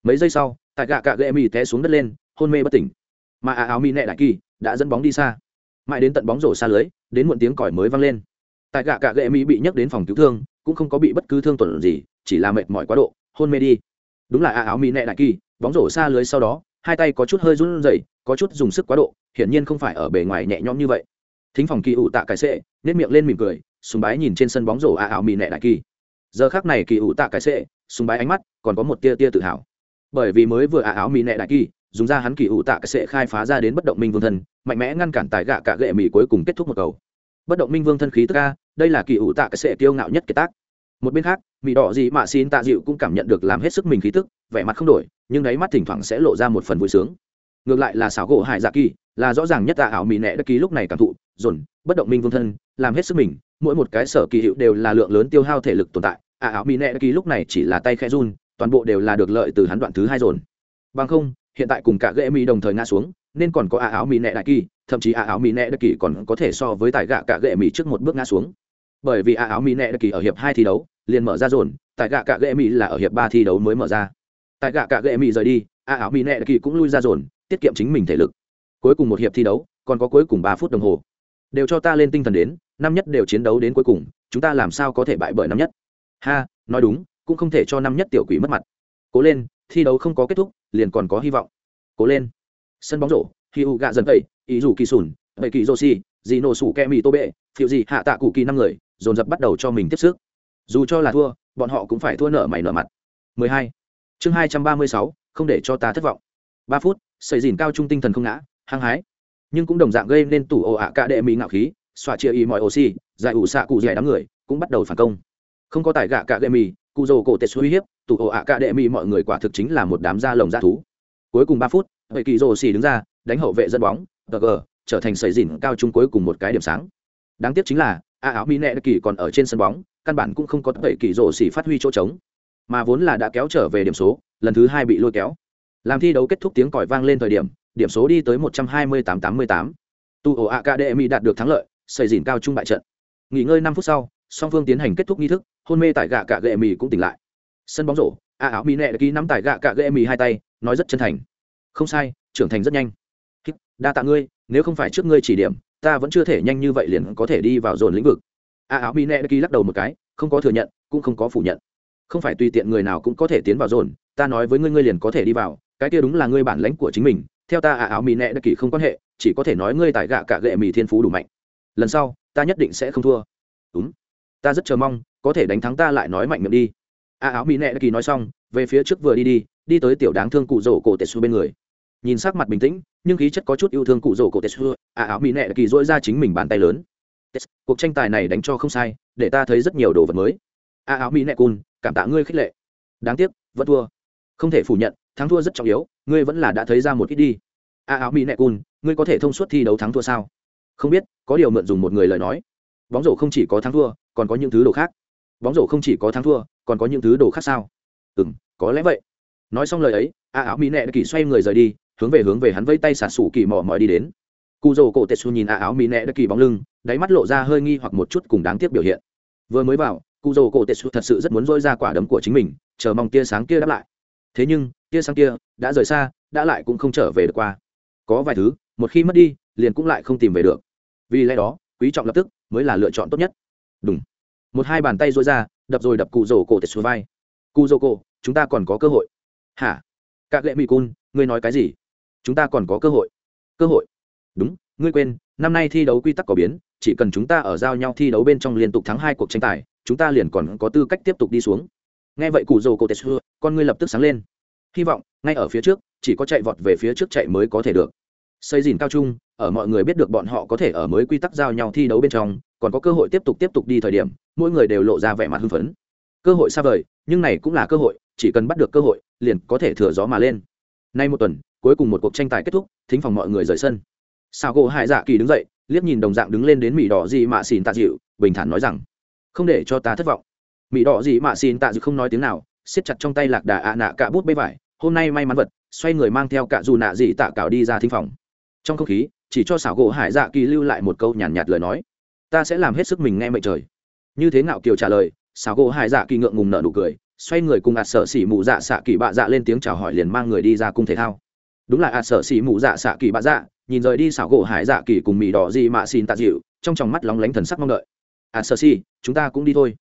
Mấy giây sau, tại gạ cạ gệ mì té xuống đất lên, hôn mê bất tỉnh. Mà à áo mì nẹ đại kỳ đã dẫn bóng đi xa mãi đến tận bóng rổ xa lưới, đến muộn tiếng còi mới vang lên. Tại gạ cạ gệ mỹ bị nhấc đến phòng cứu thương, cũng không có bị bất cứ thương tuần gì, chỉ là mệt mỏi quá độ, hôn mê đi. Đúng là a áo mỹ nẹ đại kỳ, bóng rổ xa lưới sau đó, hai tay có chút hơi run rẩy, có chút dùng sức quá độ, hiển nhiên không phải ở bề ngoài nhẹ nhõm như vậy. Thính phòng kỳ ủ tạ cái sệ nếp miệng lên mỉm cười, sùng bái nhìn trên sân bóng rổ a áo mỹ nẹ đại kỳ. Giờ khác này kỳ ủ tạ cái sệ, sùng bái ánh mắt, còn có một tia tia tự hào. Bởi vì mới vừa ả áo mỹ nẹ đại kỳ dùng ra hắn kỳ ủ tạ cái sẽ khai phá ra đến bất động minh vương thân, mạnh mẽ ngăn cản tài gạ cả gệ mỹ cuối cùng kết thúc một cầu. Bất động minh vương thân khí tức ca đây là kỳ ủ tạ cái sẽ tiêu ngạo nhất kiệt tác. Một bên khác mỹ đỏ gì mạ xin tạ dịu cũng cảm nhận được làm hết sức mình khí tức, vẻ mặt không đổi, nhưng đáy mắt thỉnh thoảng sẽ lộ ra một phần vui sướng. Ngược lại là xảo gỗ hải dạ kỳ, là rõ ràng nhất tạ ảo mỹ nẹ đất ký lúc này cảm thụ, dồn, bất động minh vương thân, làm hết sức mình, mỗi một cái sở kỳ hiệu đều là lượng lớn tiêu hao thể lực tồn tại. À, ảo mỹ nẹ đất ký lúc này chỉ là tay khe run, toàn bộ đều là được lợi từ hắn đoạn thứ hai dồn. Bằng không hiện tại cùng cả ghệ mỹ đồng thời ngã xuống, nên còn có ả áo mỹ nẹ đại kỳ, thậm chí ả áo mỹ nẹ đại kỳ còn có thể so với tài gạ cả ghệ mỹ trước một bước ngã xuống. Bởi vì ả áo mỹ nẹ đại kỳ ở hiệp hai thi đấu, liền mở ra dồn tại gạ cả ghệ mỹ là ở hiệp ba thi đấu mới mở ra. Tại gạ cả ghệ mỹ rời đi, ả áo mỹ nẹ đại kỳ cũng lui ra dồn, tiết kiệm chính mình thể lực. Cuối cùng một hiệp thi đấu, còn có cuối cùng ba phút đồng hồ. Đều cho ta lên tinh thần đến, năm nhất đều chiến đấu đến cuối cùng, chúng ta làm sao có thể bại bởi năm nhất? Ha, nói đúng, cũng không thể cho năm nhất tiểu quỷ mất mặt. Cố lên, thi đấu không có kết thúc liền còn có hy vọng. Cố lên. Sân bóng rổ khi u gạ dần tẩy ý dù kỳ sùn tẩy kỳ joshi dì nổ sủ ke mì tô bệ phiệu gì hạ tạ cụ kỳ năm người dồn dập bắt đầu cho mình tiếp sức. Dù cho là thua bọn họ cũng phải thua nợ mày nợ mặt. 12. chương 236, không để cho ta thất vọng. Ba phút xây dìn cao trung tinh thần không ngã hăng hái. Nhưng cũng đồng dạng gây nên tủ ồ ạ cả đệ mỹ ngạo khí xoa chia y mọi oxy giải ủ xạ cụ dẻ đám người cũng bắt đầu phản công không có tài gạ cả đệ mì cụ rồ cổ tệ suy hiếp tụ ổ ạ cả đệ mì mọi người quả thực chính là một đám da lồng da thú. Cuối cùng ba phút, hệ kỳ rồ xì đứng ra, đánh hậu vệ dẫn bóng, tờ gờ, trở thành sầy dìn cao trung cuối cùng một cái điểm sáng. Đáng tiếc chính là, a áo mỹ nẹ kỳ còn ở trên sân bóng, căn bản cũng không có vậy kỳ rồ xì phát huy chỗ trống. Mà vốn là đã kéo trở về điểm số, lần thứ hai bị lôi kéo. Làm thi đấu kết thúc tiếng còi vang lên thời điểm điểm số đi tới một trăm hai mươi tám tám mươi tám. Tu ổ academy đạt được thắng lợi xây dìn cao trung bại trận. Nghỉ ngơi năm phút sau, song phương tiến hành kết thúc nghi thức hôn mê tại gạ cả gệ mì cũng tỉnh lại. Sân bóng rổ, a áo mỹ nệ đã ký nắm tại gạ cả gệ mì hai tay, nói rất chân thành. Không sai, trưởng thành rất nhanh. Đa tạ ngươi, nếu không phải trước ngươi chỉ điểm, ta vẫn chưa thể nhanh như vậy liền có thể đi vào dồn lĩnh vực. A áo mỹ nệ đã ký lắc đầu một cái, không có thừa nhận, cũng không có phủ nhận. Không phải tùy tiện người nào cũng có thể tiến vào dồn, ta nói với ngươi ngươi liền có thể đi vào, cái kia đúng là ngươi bản lãnh của chính mình, theo ta a áo mỹ nệ đã kỳ không quan hệ, chỉ có thể nói ngươi tại gạ cả gệ mì thiên phú đủ mạnh. Lần sau, ta nhất định sẽ không thua. Đúng. Ta rất chờ mong có thể đánh thắng ta lại nói mạnh miệng đi. A áo mỹ nệ kỳ nói xong, về phía trước vừa đi đi đi tới tiểu đáng thương cụ rổ cổ tetsu bên người. Nhìn sắc mặt bình tĩnh, nhưng khí chất có chút yêu thương cụ rổ cổ tetsu a à, áo mỹ nệ kỳ dỗi ra chính mình bàn tay lớn. Cuộc tranh tài này đánh cho không sai, để ta thấy rất nhiều đồ vật mới. A áo mỹ nệ cun cảm tạ ngươi khích lệ. Đáng tiếc, vẫn thua. Không thể phủ nhận, thắng thua rất trọng yếu, ngươi vẫn là đã thấy ra một ít đi. A áo mỹ nệ cun ngươi có thể thông suốt thi đấu thắng thua sao? Không biết, có điều mượn dùng một người lời nói. Bóng rổ không chỉ có thắng thua, còn có những thứ đồ khác bóng rổ không chỉ có thắng thua, còn có những thứ đồ khác sao? Ừ m có lẽ vậy. Nói xong lời ấy, a áo mỹ nệ kỳ xoay người rời đi, hướng về hướng về hắn vây tay xả sủ kỳ mò mỏi đi đến. Cụ rổ cổ tetsu nhìn a áo mỹ nệ kỳ bóng lưng, đáy mắt lộ ra hơi nghi hoặc một chút cùng đáng tiếc biểu hiện. Vừa mới vào cụ rổ cổ tetsu thật sự rất muốn dôi ra quả đấm của chính mình, chờ mong tia sáng kia đáp lại. Thế nhưng, tia sáng kia đã rời xa, đã lại cũng không trở về được qua. Có vài thứ, một khi mất đi, liền cũng lại không tìm về được. Vì lẽ đó, quý trọng lập tức mới là lựa chọn tốt nhất. Đúng một hai bàn tay rối ra, đập rồi đập cụ rổ cổ tệ xuống vai cụ rổ cổ chúng ta còn có cơ hội. Hả? Các lệ mỹ cun ngươi nói cái gì? Chúng ta còn có cơ hội. Cơ hội? Đúng, ngươi quên, năm nay thi đấu quy tắc có biến, chỉ cần chúng ta ở giao nhau thi đấu bên trong liên tục thắng hai cuộc tranh tài, chúng ta liền còn có tư cách tiếp tục đi xuống. Nghe vậy cụ rồ cổ tetsu con ngươi lập tức sáng lên. Hy vọng, ngay ở phía trước, chỉ có chạy vọt về phía trước chạy mới có thể được. Xây dìn cao trung, ở mọi người biết được bọn họ có thể ở mới quy tắc giao nhau thi đấu bên trong, còn có cơ hội tiếp tục tiếp tục đi thời điểm mỗi người đều lộ ra vẻ mặt hưng phấn. Cơ hội xa vời nhưng này cũng là cơ hội chỉ cần bắt được cơ hội liền có thể thừa gió mà lên. Nay một tuần cuối cùng một cuộc tranh tài kết thúc thính phòng mọi người rời sân. Sao gỗ hải dạ kỳ đứng dậy liếc nhìn đồng dạng đứng lên đến mỹ đỏ gì mạ xỉn tạ dịu bình thản nói rằng không để cho ta thất vọng. Mỹ đỏ gì mạ xỉn tạ dịu không nói tiếng nào siết chặt trong tay lạc đà ạ nạ cả bút bê vải hôm nay may mắn vật xoay người mang theo cả dù nạ gì tạ cào đi ra thính phòng. Trong không khí chỉ cho xảo gỗ hải dạ kỳ lưu lại một câu nhàn nhạt, nhạt lời nói ta sẽ làm hết sức mình nghe mệnh trời như thế ngạo kiều trả lời xào gỗ hải dạ kỳ ngượng ngùng nở nụ cười, xoay người cùng ạt sợ xỉ mù dạ xạ kỳ bạ dạ lên tiếng chào hỏi liền mang người đi ra cung thể thao. Đúng là ạt sợ xỉ mù dạ xạ kỳ bạ dạ nhìn rời đi xảo gỗ hải dạ kỳ cùng mì đỏ gì mạ xin tạ dịu, trong tròng mắt lóng lánh thần sắc mong đợi. Ạt sợ xỉ, chúng ta cũng đi thôi.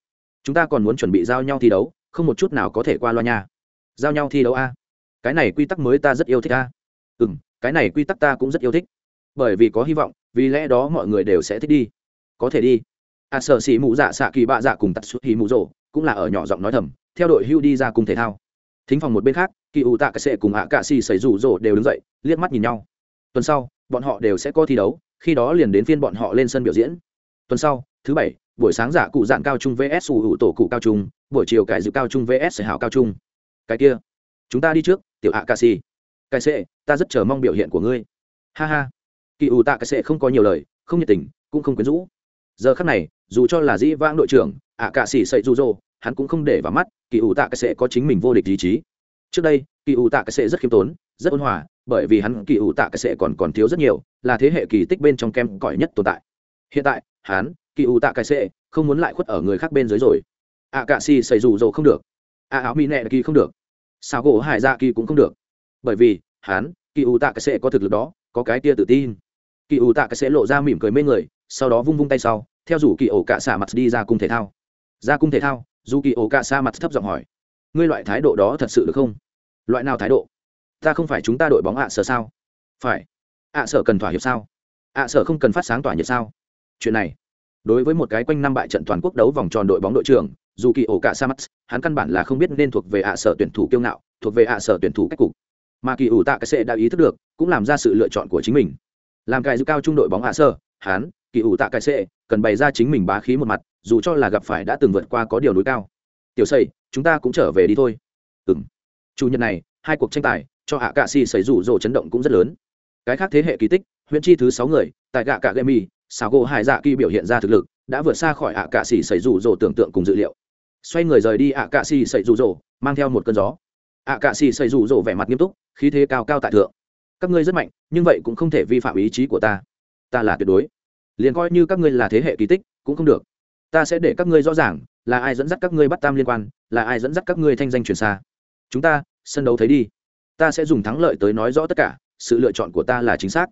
Chúng ta còn muốn chuẩn bị giao nhau thi đấu, không một chút nào có thể qua loa nha. Giao nhau thi đấu a? Cái này quy tắc mới ta rất yêu thích a. Ừ m cái này quy tắc ta cũng rất yêu thích. Bởi vì có hy vọng, vì lẽ đó mọi người đều sẽ thích đi. Có thể đi a sợ xỉ mụ dạ xạ kỳ bạ dạ cùng tắt xuất hì mụ rộ cũng là ở nhỏ giọng nói thầm, theo đội hưu đi ra cùng thể thao. Thính phòng một bên khác, kỳ ủ tạ cái sệ cùng ạ cạ xì xảy rủ rộ đều đứng dậy, liếc mắt nhìn nhau. Tuần sau, bọn họ đều sẽ có thi đấu, khi đó liền đến phiên bọn họ lên sân biểu diễn. Tuần sau, thứ bảy, buổi sáng giả cụ dạng cao trung vs ủ hữu tổ cụ cao trung, buổi chiều cải dự cao trung vs hảo cao trung. Cái kia, chúng ta đi trước, tiểu ạ ca si cái sệ, ta rất chờ mong biểu hiện của ngươi. Ha ha. Kỳ ủ tạ cái sệ không có nhiều lời, không nhiệt tình, cũng không quyến rũ giờ khắc này, dù cho là dĩ vãng đội trưởng, ạ cạ xỉ sậy rụ dô, hắn cũng không để vào mắt kỳ ủ tạ cái sệ có chính mình vô địch ý chí. Trước đây, kỳ ủ tạ cái sệ rất khiêm tốn, rất ôn hòa, bởi vì hắn kỳ ủ tạ cái sệ còn còn thiếu rất nhiều, là thế hệ kỳ tích bên trong kem cỏi nhất tồn tại. Hiện tại, hắn, kỳ ủ tạ cái sệ không muốn lại khuất ở người khác bên dưới rồi. Ạ cạ xỉ sậy rụ dô không được. Ạ áo mỹ nẹ kỳ không được. Sao gỗ hải dạ kỳ cũng không được. Bởi vì, hắn, kỳ ủ tạ cái sệ có thực lực đó, có cái tia tự tin kỳ ủ tạ cái sẽ lộ ra mỉm cười mê người, sau đó vung vung tay sau, theo rủ kỳ ổ cạ xạ mặt đi ra cung thể thao. Ra cung thể thao dù kỳ ổ cạ xạ mặt thấp giọng hỏi, ngươi loại thái độ đó thật sự được không? Loại nào thái độ? Ta không phải chúng ta đội bóng ạ sở sao? Phải. Ạ sở cần thỏa hiệp sao? Ạ sở không cần phát sáng tỏa nhiệt sao? Chuyện này, đối với một cái quanh năm bại trận toàn quốc đấu vòng tròn đội bóng đội trưởng dù kỳ ổ cả sa mắt hắn căn bản là không biết nên thuộc về ạ sở tuyển thủ kiêu ngạo, thuộc về ạ sở tuyển thủ cách cục. Mà kỳ ủ tạ cái sệ đã ý thức được, cũng làm ra sự lựa chọn của chính mình làm cài giữ cao trung đội bóng ạ sơ, hán, kỳ ủ tạ cài sệ, cần bày ra chính mình bá khí một mặt, dù cho là gặp phải đã từng vượt qua có điều núi cao. Tiểu xây chúng ta cũng trở về đi thôi. Ừng chủ nhật này, hai cuộc tranh tài, cho hạ cạ xì xảy rủ rồ chấn động cũng rất lớn. Cái khác thế hệ kỳ tích, huyện chi thứ sáu người, tại gạ cạ gemi, xào gỗ hải dạ kỳ biểu hiện ra thực lực, đã vượt xa khỏi hạ cạ xì xảy rủ rồ tưởng tượng cùng dự liệu. Xoay người rời đi hạ cạ xì xảy rủ rồ, mang theo một cơn gió. hạ cạ xì xảy rủ rồ vẻ mặt nghiêm túc, khí thế cao cao tại thượng các ngươi rất mạnh nhưng vậy cũng không thể vi phạm ý chí của ta. Ta là tuyệt đối. Liền coi như các ngươi là thế hệ kỳ tích cũng không được. Ta sẽ để các ngươi rõ ràng là ai dẫn dắt các ngươi bắt tam liên quan là ai dẫn dắt các ngươi thanh danh truyền xa. Chúng ta sân đấu thấy đi. Ta sẽ dùng thắng lợi tới nói rõ tất cả sự lựa chọn của ta là chính xác.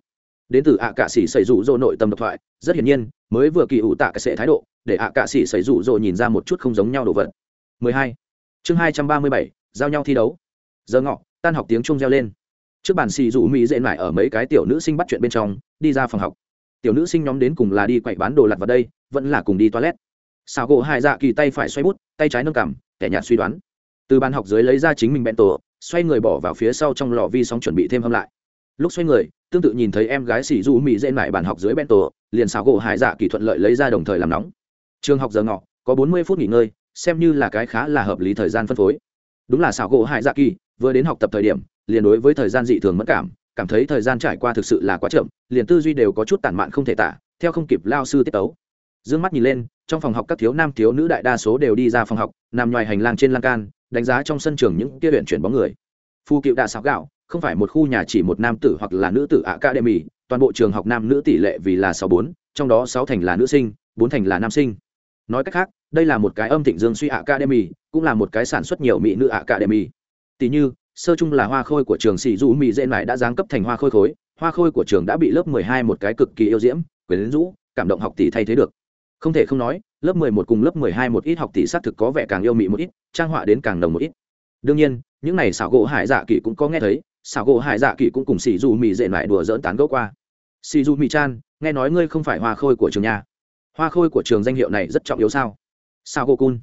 Đến từ ạ cạ sĩ xảy rủ rỗ nội tâm độc thoại rất hiển nhiên mới vừa kỳ ủ tạ cái sệ thái độ để ạ cạ sĩ xảy rủ rỗ nhìn ra một chút không giống nhau đồ vật. 12. chương 237, giao nhau thi đấu. Giờ ngọ tan học tiếng trung reo lên trước bàn xì rủ mỹ dễ lại ở mấy cái tiểu nữ sinh bắt chuyện bên trong, đi ra phòng học. Tiểu nữ sinh nhóm đến cùng là đi quậy bán đồ lặt vào đây, vẫn là cùng đi toilet. Xào gỗ hai dạ kỳ tay phải xoay bút, tay trái nâng cằm, kẻ nhạt suy đoán. Từ bàn học dưới lấy ra chính mình bẹn tổ, xoay người bỏ vào phía sau trong lò vi sóng chuẩn bị thêm hâm lại. Lúc xoay người, tương tự nhìn thấy em gái xì du mỹ dễ lại bàn học dưới bẹn tổ, liền xào gỗ hải dạ kỳ thuận lợi lấy ra đồng thời làm nóng. Trường học giờ ngọ, có bốn mươi phút nghỉ ngơi, xem như là cái khá là hợp lý thời gian phân phối đúng là xào gỗ hải dạ kỳ, vừa đến học tập thời điểm, liền đối với thời gian dị thường mất cảm cảm thấy thời gian trải qua thực sự là quá chậm, liền tư duy đều có chút tản mạn không thể tả, theo không kịp lao sư tiết tấu. D ư ơ n g mắt nhìn lên, trong phòng học các thiếu nam thiếu nữ đại đa số đều đi ra phòng học, nằm ngoài hành lang trên lan can, đánh giá trong sân trường những kia huyện chuyển bóng người. Phu cựu đạ xáo gạo, không phải một khu nhà chỉ một nam tử hoặc là nữ tử academy, toàn bộ trường học nam nữ tỷ lệ vì là sáu bốn, trong đó sáu thành là nữ sinh, bốn thành là nam sinh. Nói cách khác, đây là một cái âm thịnh dương suy academy cũng là một cái sản xuất nhiều mỹ nữ academy. Tỷ như, sơ chung là hoa khôi của trường sĩ dù mỹ dễ mải đã giáng cấp thành hoa khôi khối. Hoa khôi của trường đã bị lớp mười hai một cái cực kỳ yêu diễm quyến rũ cảm động học tỷ thay thế được. Không thể không nói, lớp mười một cùng lớp mười hai một ít học tỷ xác thực có vẻ càng yêu mị một ít, trang họa đến càng đồng một ít. Đương nhiên, những này xảo gỗ hải dạ kỳ cũng có nghe thấy, xảo gỗ hải dạ kỳ cũng cùng xì dù mỹ dễ lại đùa dỡn tán gẫu qua. Xì dù mỹ chan, nghe nói ngươi không phải hoa khôi của trường nhà. Hoa khôi của trường danh hiệu này rất trọng yếu sao? Sao gỗ cun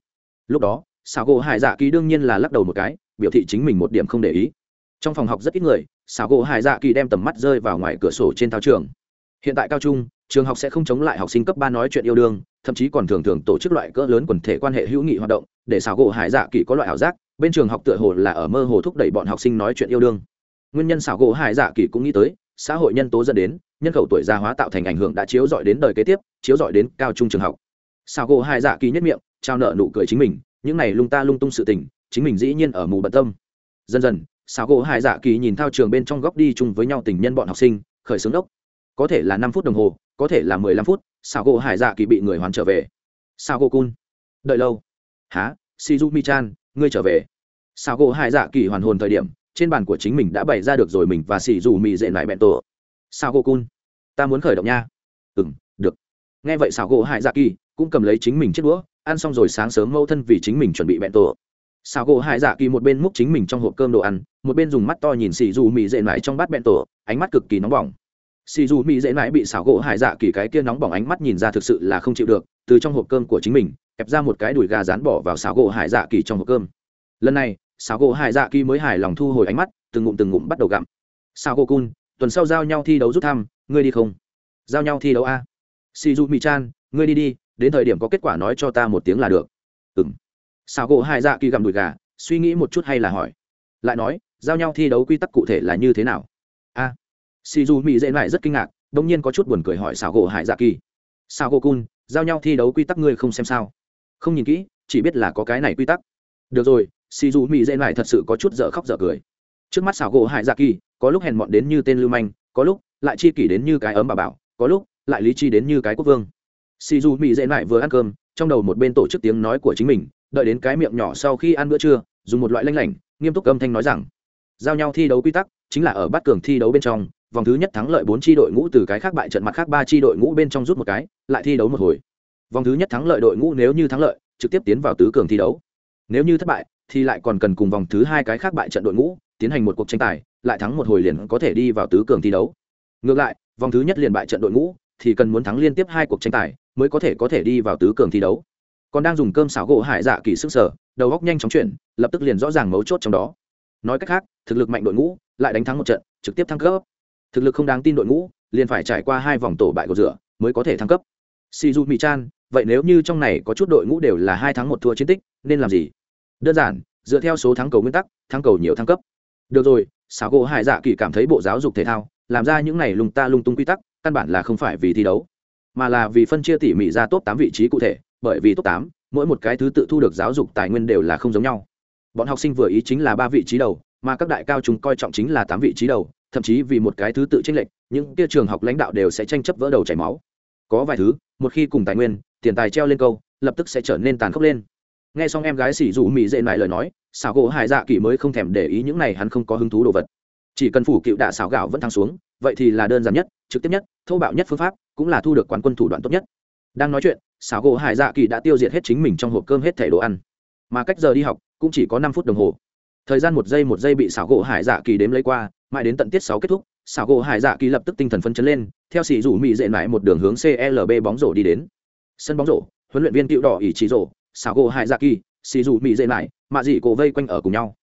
lúc đó xảo gỗ hải dạ kỳ đương nhiên là lắc đầu một cái, biểu thị chính mình một điểm không để ý. Trong phòng học rất ít người xảo gỗ hải dạ kỳ đem tầm mắt rơi vào ngoài cửa sổ trên thao trường. Hiện tại cao trung, trường học sẽ không chống lại học sinh cấp ba nói chuyện yêu đương, thậm chí còn thường thường tổ chức loại cỡ lớn quần thể quan hệ hữu nghị hoạt động, để xảo gỗ hải dạ kỳ có loại ảo giác, bên trường học tựa hồ là ở mơ hồ thúc đẩy bọn học sinh nói chuyện yêu đương. Nguyên nhân xảo gỗ hải dạ kỳ cũng nghĩ tới, xã hội nhân tố dẫn đến, nhân khẩu tuổi già hóa tạo thành ảnh hưởng đã chiếu dọi đến đời kế tiếp, chiếu dọi đến cao trung trường học. Xảo gỗ hải dạ kỳ nhất miệng, trao nợ nụ cười chính mình những này lung ta lung tung sự tình, chính mình dĩ nhiên ở mù bận tâm. Dần dần, xảo gỗ hải dạ kỳ nhìn thao trường bên trong góc đi chung với nhau tình nhân bọn học sinh, khởi xướng đốc. Có thể là năm phút đồng hồ, có thể là mười lăm phút, xảo gỗ hải dạ kỳ bị người hoàn trở về. Sao gỗ cun. Đợi lâu. Há shizu chan ngươi trở về. Sao gỗ hải dạ kỳ hoàn hồn thời điểm, trên bàn của chính mình đã bày ra được rồi mình và xì dù mị dệ lại bẹn tổ. Sao gỗ cun. Ta muốn khởi động nha. Ừ m được. Nghe vậy sao gỗ hải dạ kỳ cũng cầm lấy chính mình chiếc đũa ăn xong rồi sáng sớm mâu thân vì chính mình chuẩn bị bẹn tổ. Sao gỗ hải dạ kỳ một bên múc chính mình trong hộp cơm đồ ăn, một bên dùng mắt to nhìn xì dù mì dễ mãi trong bát bẹn tổ, ánh mắt cực kỳ nóng bỏng. Xì dù mị dễ mãi bị xảo gỗ hải dạ kỳ cái kia nóng bỏng ánh mắt nhìn ra thực sự là không chịu được, từ trong hộp cơm của chính mình ép ra một cái đùi gà rán bỏ vào xảo gỗ hải dạ kỳ trong hộp cơm. Lần này xảo gỗ hải dạ kỳ mới hài lòng thu hồi ánh mắt, từng ngụm từng ngụm bắt đầu gặm. Xảo gỗ cun, tuần sau giao nhau thi đấu rút thăm, ngươi đi không? Giao nhau thi đấu a. Xì dù mị chan, ngươi đi đi đến thời điểm có kết quả nói cho ta một tiếng là được. Ừ m sao gỗ hải dạ kỳ gặm đùi gà, suy nghĩ một chút hay là hỏi. Lại nói, giao nhau thi đấu quy tắc cụ thể là như thế nào? A. Si du mỹ dễ lại rất kinh ngạc, đông nhiên có chút buồn cười hỏi xào gỗ hải dạ kỳ. Sao gỗ cun, giao nhau thi đấu quy tắc ngươi không xem sao? Không nhìn kỹ, chỉ biết là có cái này quy tắc. Được rồi si du mỹ dễ lại thật sự có chút dở khóc dở cười. Trước mắt xào gỗ hải dạ kỳ, có lúc hèn mọn đến như tên lưu manh, có lúc lại chi kỷ đến như cái ấm bà bảo, có lúc lại lý chi đến như cái quốc vương xì dù mỹ dễ lại vừa ăn cơm, trong đầu một bên tổ chức tiếng nói của chính mình, đợi đến cái miệng nhỏ sau khi ăn bữa trưa, dùng một loại lanh lảnh, nghiêm túc âm thanh nói rằng, giao nhau thi đấu quy tắc, chính là ở bát cường thi đấu bên trong, vòng thứ nhất thắng lợi bốn tri đội ngũ từ cái khác bại trận mặt khác ba tri đội ngũ bên trong rút một cái, lại thi đấu một hồi. Vòng thứ nhất thắng lợi đội ngũ nếu như thắng lợi, trực tiếp tiến vào tứ cường thi đấu. Nếu như thất bại, thì lại còn cần cùng vòng thứ hai cái khác bại trận đội ngũ, tiến hành một cuộc tranh tài, lại thắng một hồi liền có thể đi vào tứ cường thi đấu. Ngược lại, vòng thứ nhất liền bại trận đội ngũ, thì cần muốn thắng liên tiếp hai cuộc tranh tài mới có thể có thể đi vào tứ cường thi đấu. Còn đang dùng cơm xảo gỗ hải dạ kỳ sức sở, đầu góc nhanh chóng chuyển, lập tức liền rõ ràng mấu chốt trong đó. Nói cách khác, thực lực mạnh đội ngũ, lại đánh thắng một trận, trực tiếp thăng cấp. Thực lực không đáng tin đội ngũ, liền phải trải qua hai vòng tổ bại cầu rửa, mới có thể thăng cấp. Shizu mỹ chan vậy nếu như trong này có chút đội ngũ đều là hai thắng một thua chiến tích, nên làm gì? Đơn giản, dựa theo số thắng cầu nguyên tắc, thắng cầu nhiều thăng cấp. Được rồi xảo gỗ hải dạ kỳ cảm thấy bộ giáo dục thể thao, làm ra những này lùng ta lung tung quy tắc, căn bản là không phải vì thi đấu mà là vì phân chia tỉ mỉ ra top tám vị trí cụ thể, bởi vì top tám, mỗi một cái thứ tự thu được giáo dục tài nguyên đều là không giống nhau. Bọn học sinh vừa ý chính là ba vị trí đầu, mà các đại cao chúng coi trọng chính là tám vị trí đầu, thậm chí vì một cái thứ tự tranh lệch, những kia trường học lãnh đạo đều sẽ tranh chấp vỡ đầu chảy máu. Có vài thứ, một khi cùng tài nguyên, tiền tài treo lên câu, lập tức sẽ trở nên tàn khốc lên. Nghe xong em gái xỉ dụ mỹ dễ lại lời nói, xảo gỗ hải dạ kỳ mới không thèm để ý những này, hắn không có hứng thú đồ vật. Chỉ cần phủ cựu đạ xảo gạo vẫn thăng xuống vậy thì là đơn giản nhất, trực tiếp nhất, thô bạo nhất phương pháp, cũng là thu được quán quân thủ đoạn tốt nhất. Đang nói chuyện, xảo gỗ hải dạ kỳ đã tiêu diệt hết chính mình trong hộp cơm hết thẻ đồ ăn. Mà cách giờ đi học, cũng chỉ có năm phút đồng hồ. Thời gian một giây một giây bị xảo gỗ hải dạ kỳ đếm lấy qua, mãi đến tận tiết sáu kết thúc, xảo gỗ hải dạ kỳ lập tức tinh thần phấn chấn lên, theo xì rủ mỹ dệ mãi một đường hướng clb bóng rổ đi đến. Sân bóng rổ, huấn luyện viên cựu đỏ ỷ trí rổ, xảo gỗ hải dạ kỳ xì rủ mỹ dệ mãi mạ dị cổ vây quanh ở cùng nhau.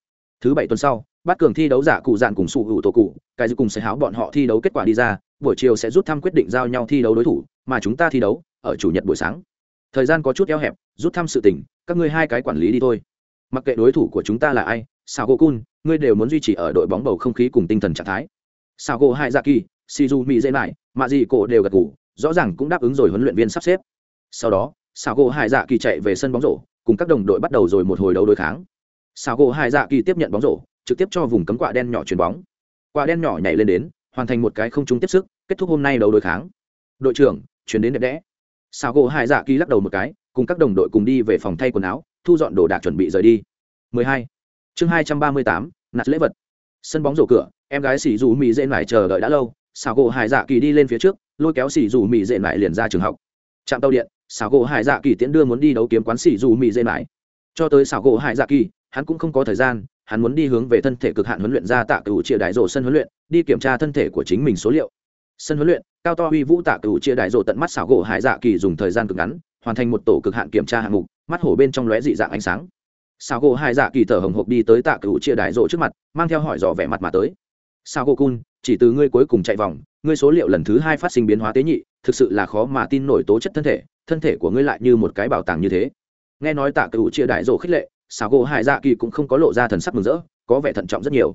Thứ bảy tuần sau bắt cường thi đấu giả cụ dạn cùng sụ hữu tổ cụ, cái gì cùng sẽ háo bọn họ thi đấu kết quả đi ra, buổi chiều sẽ rút thăm quyết định giao nhau thi đấu đối thủ, mà chúng ta thi đấu ở chủ nhật buổi sáng. Thời gian có chút eo hẹp, rút thăm sự tình, các ngươi hai cái quản lý đi thôi. Mặc kệ đối thủ của chúng ta là ai sao gỗ cun ngươi đều muốn duy trì ở đội bóng bầu không khí cùng tinh thần trạng thái. Sao gỗ hai dạ kỳ shizu mỹ dễ lại mạ gì cổ đều gật ngủ rõ ràng cũng đáp ứng rồi huấn luyện viên sắp xếp. Sau đó sao gỗ hai dạ kỳ chạy về sân bóng rổ, cùng các đồng đội bắt đầu rồi một hồi đấu đối kháng. Sao gỗ hai dạ kỳ tiếp nhận bóng rổ trực tiếp cho vùng cấm quạ đen nhỏ chuyền bóng. Quạ đen nhỏ nhảy lên đến hoàn thành một cái không trúng tiếp sức kết thúc hôm nay đấu đối kháng. Đội trưởng chuyển đến đẹp đẽ. Sao gỗ hai dạ kỳ lắc đầu một cái cùng các đồng đội cùng đi về phòng thay quần áo thu dọn đồ đạc chuẩn bị rời đi. 12. chương 238, nạt lễ vật. Sân bóng rổ cửa em gái xỉ dù mỹ dễ mải chờ đợi đã lâu sao gỗ hải dạ kỳ đi lên phía trước lôi kéo xì dù mì dệ mải liền ra trường học. Trạm tàu điện xảo gỗ hải dạ kỳ tiễn đưa muốn đi đấu kiếm quán xì dù mì dệ mải cho tới xảo gỗ hải dạ kỳ hắn cũng không có thời gian hắn muốn đi hướng về thân thể cực hạn huấn luyện ra tạ cựu chia đại rổ sân huấn luyện, đi kiểm tra thân thể của chính mình số liệu. Sân huấn luyện, cao to huy vũ tạ cựu chia đại rổ tận mắt xảo gỗ hải dạ kỳ dùng thời gian cực ngắn, hoàn thành một tổ cực hạn kiểm tra hạng mục, mắt hổ bên trong lóe dị dạng ánh sáng. Xảo gỗ hải dạ kỳ thở hồng hộc đi tới tạ cựu chia đại rổ trước mặt, mang theo hỏi dò vẻ mặt mà tới. Sao gỗ cun, chỉ từ ngươi cuối cùng chạy vòng, ngươi số liệu lần thứ hai phát sinh biến hóa tế nhị, thực sự là khó mà tin nổi tố chất thân thể thân thể của ngươi lại như một cái bảo tàng như thế. Nghe nói tạ cựu chia đại rổ khích lệ xảo gỗ hải dạ kỳ cũng không có lộ ra thần sắc mừng rỡ, có vẻ thận trọng rất nhiều.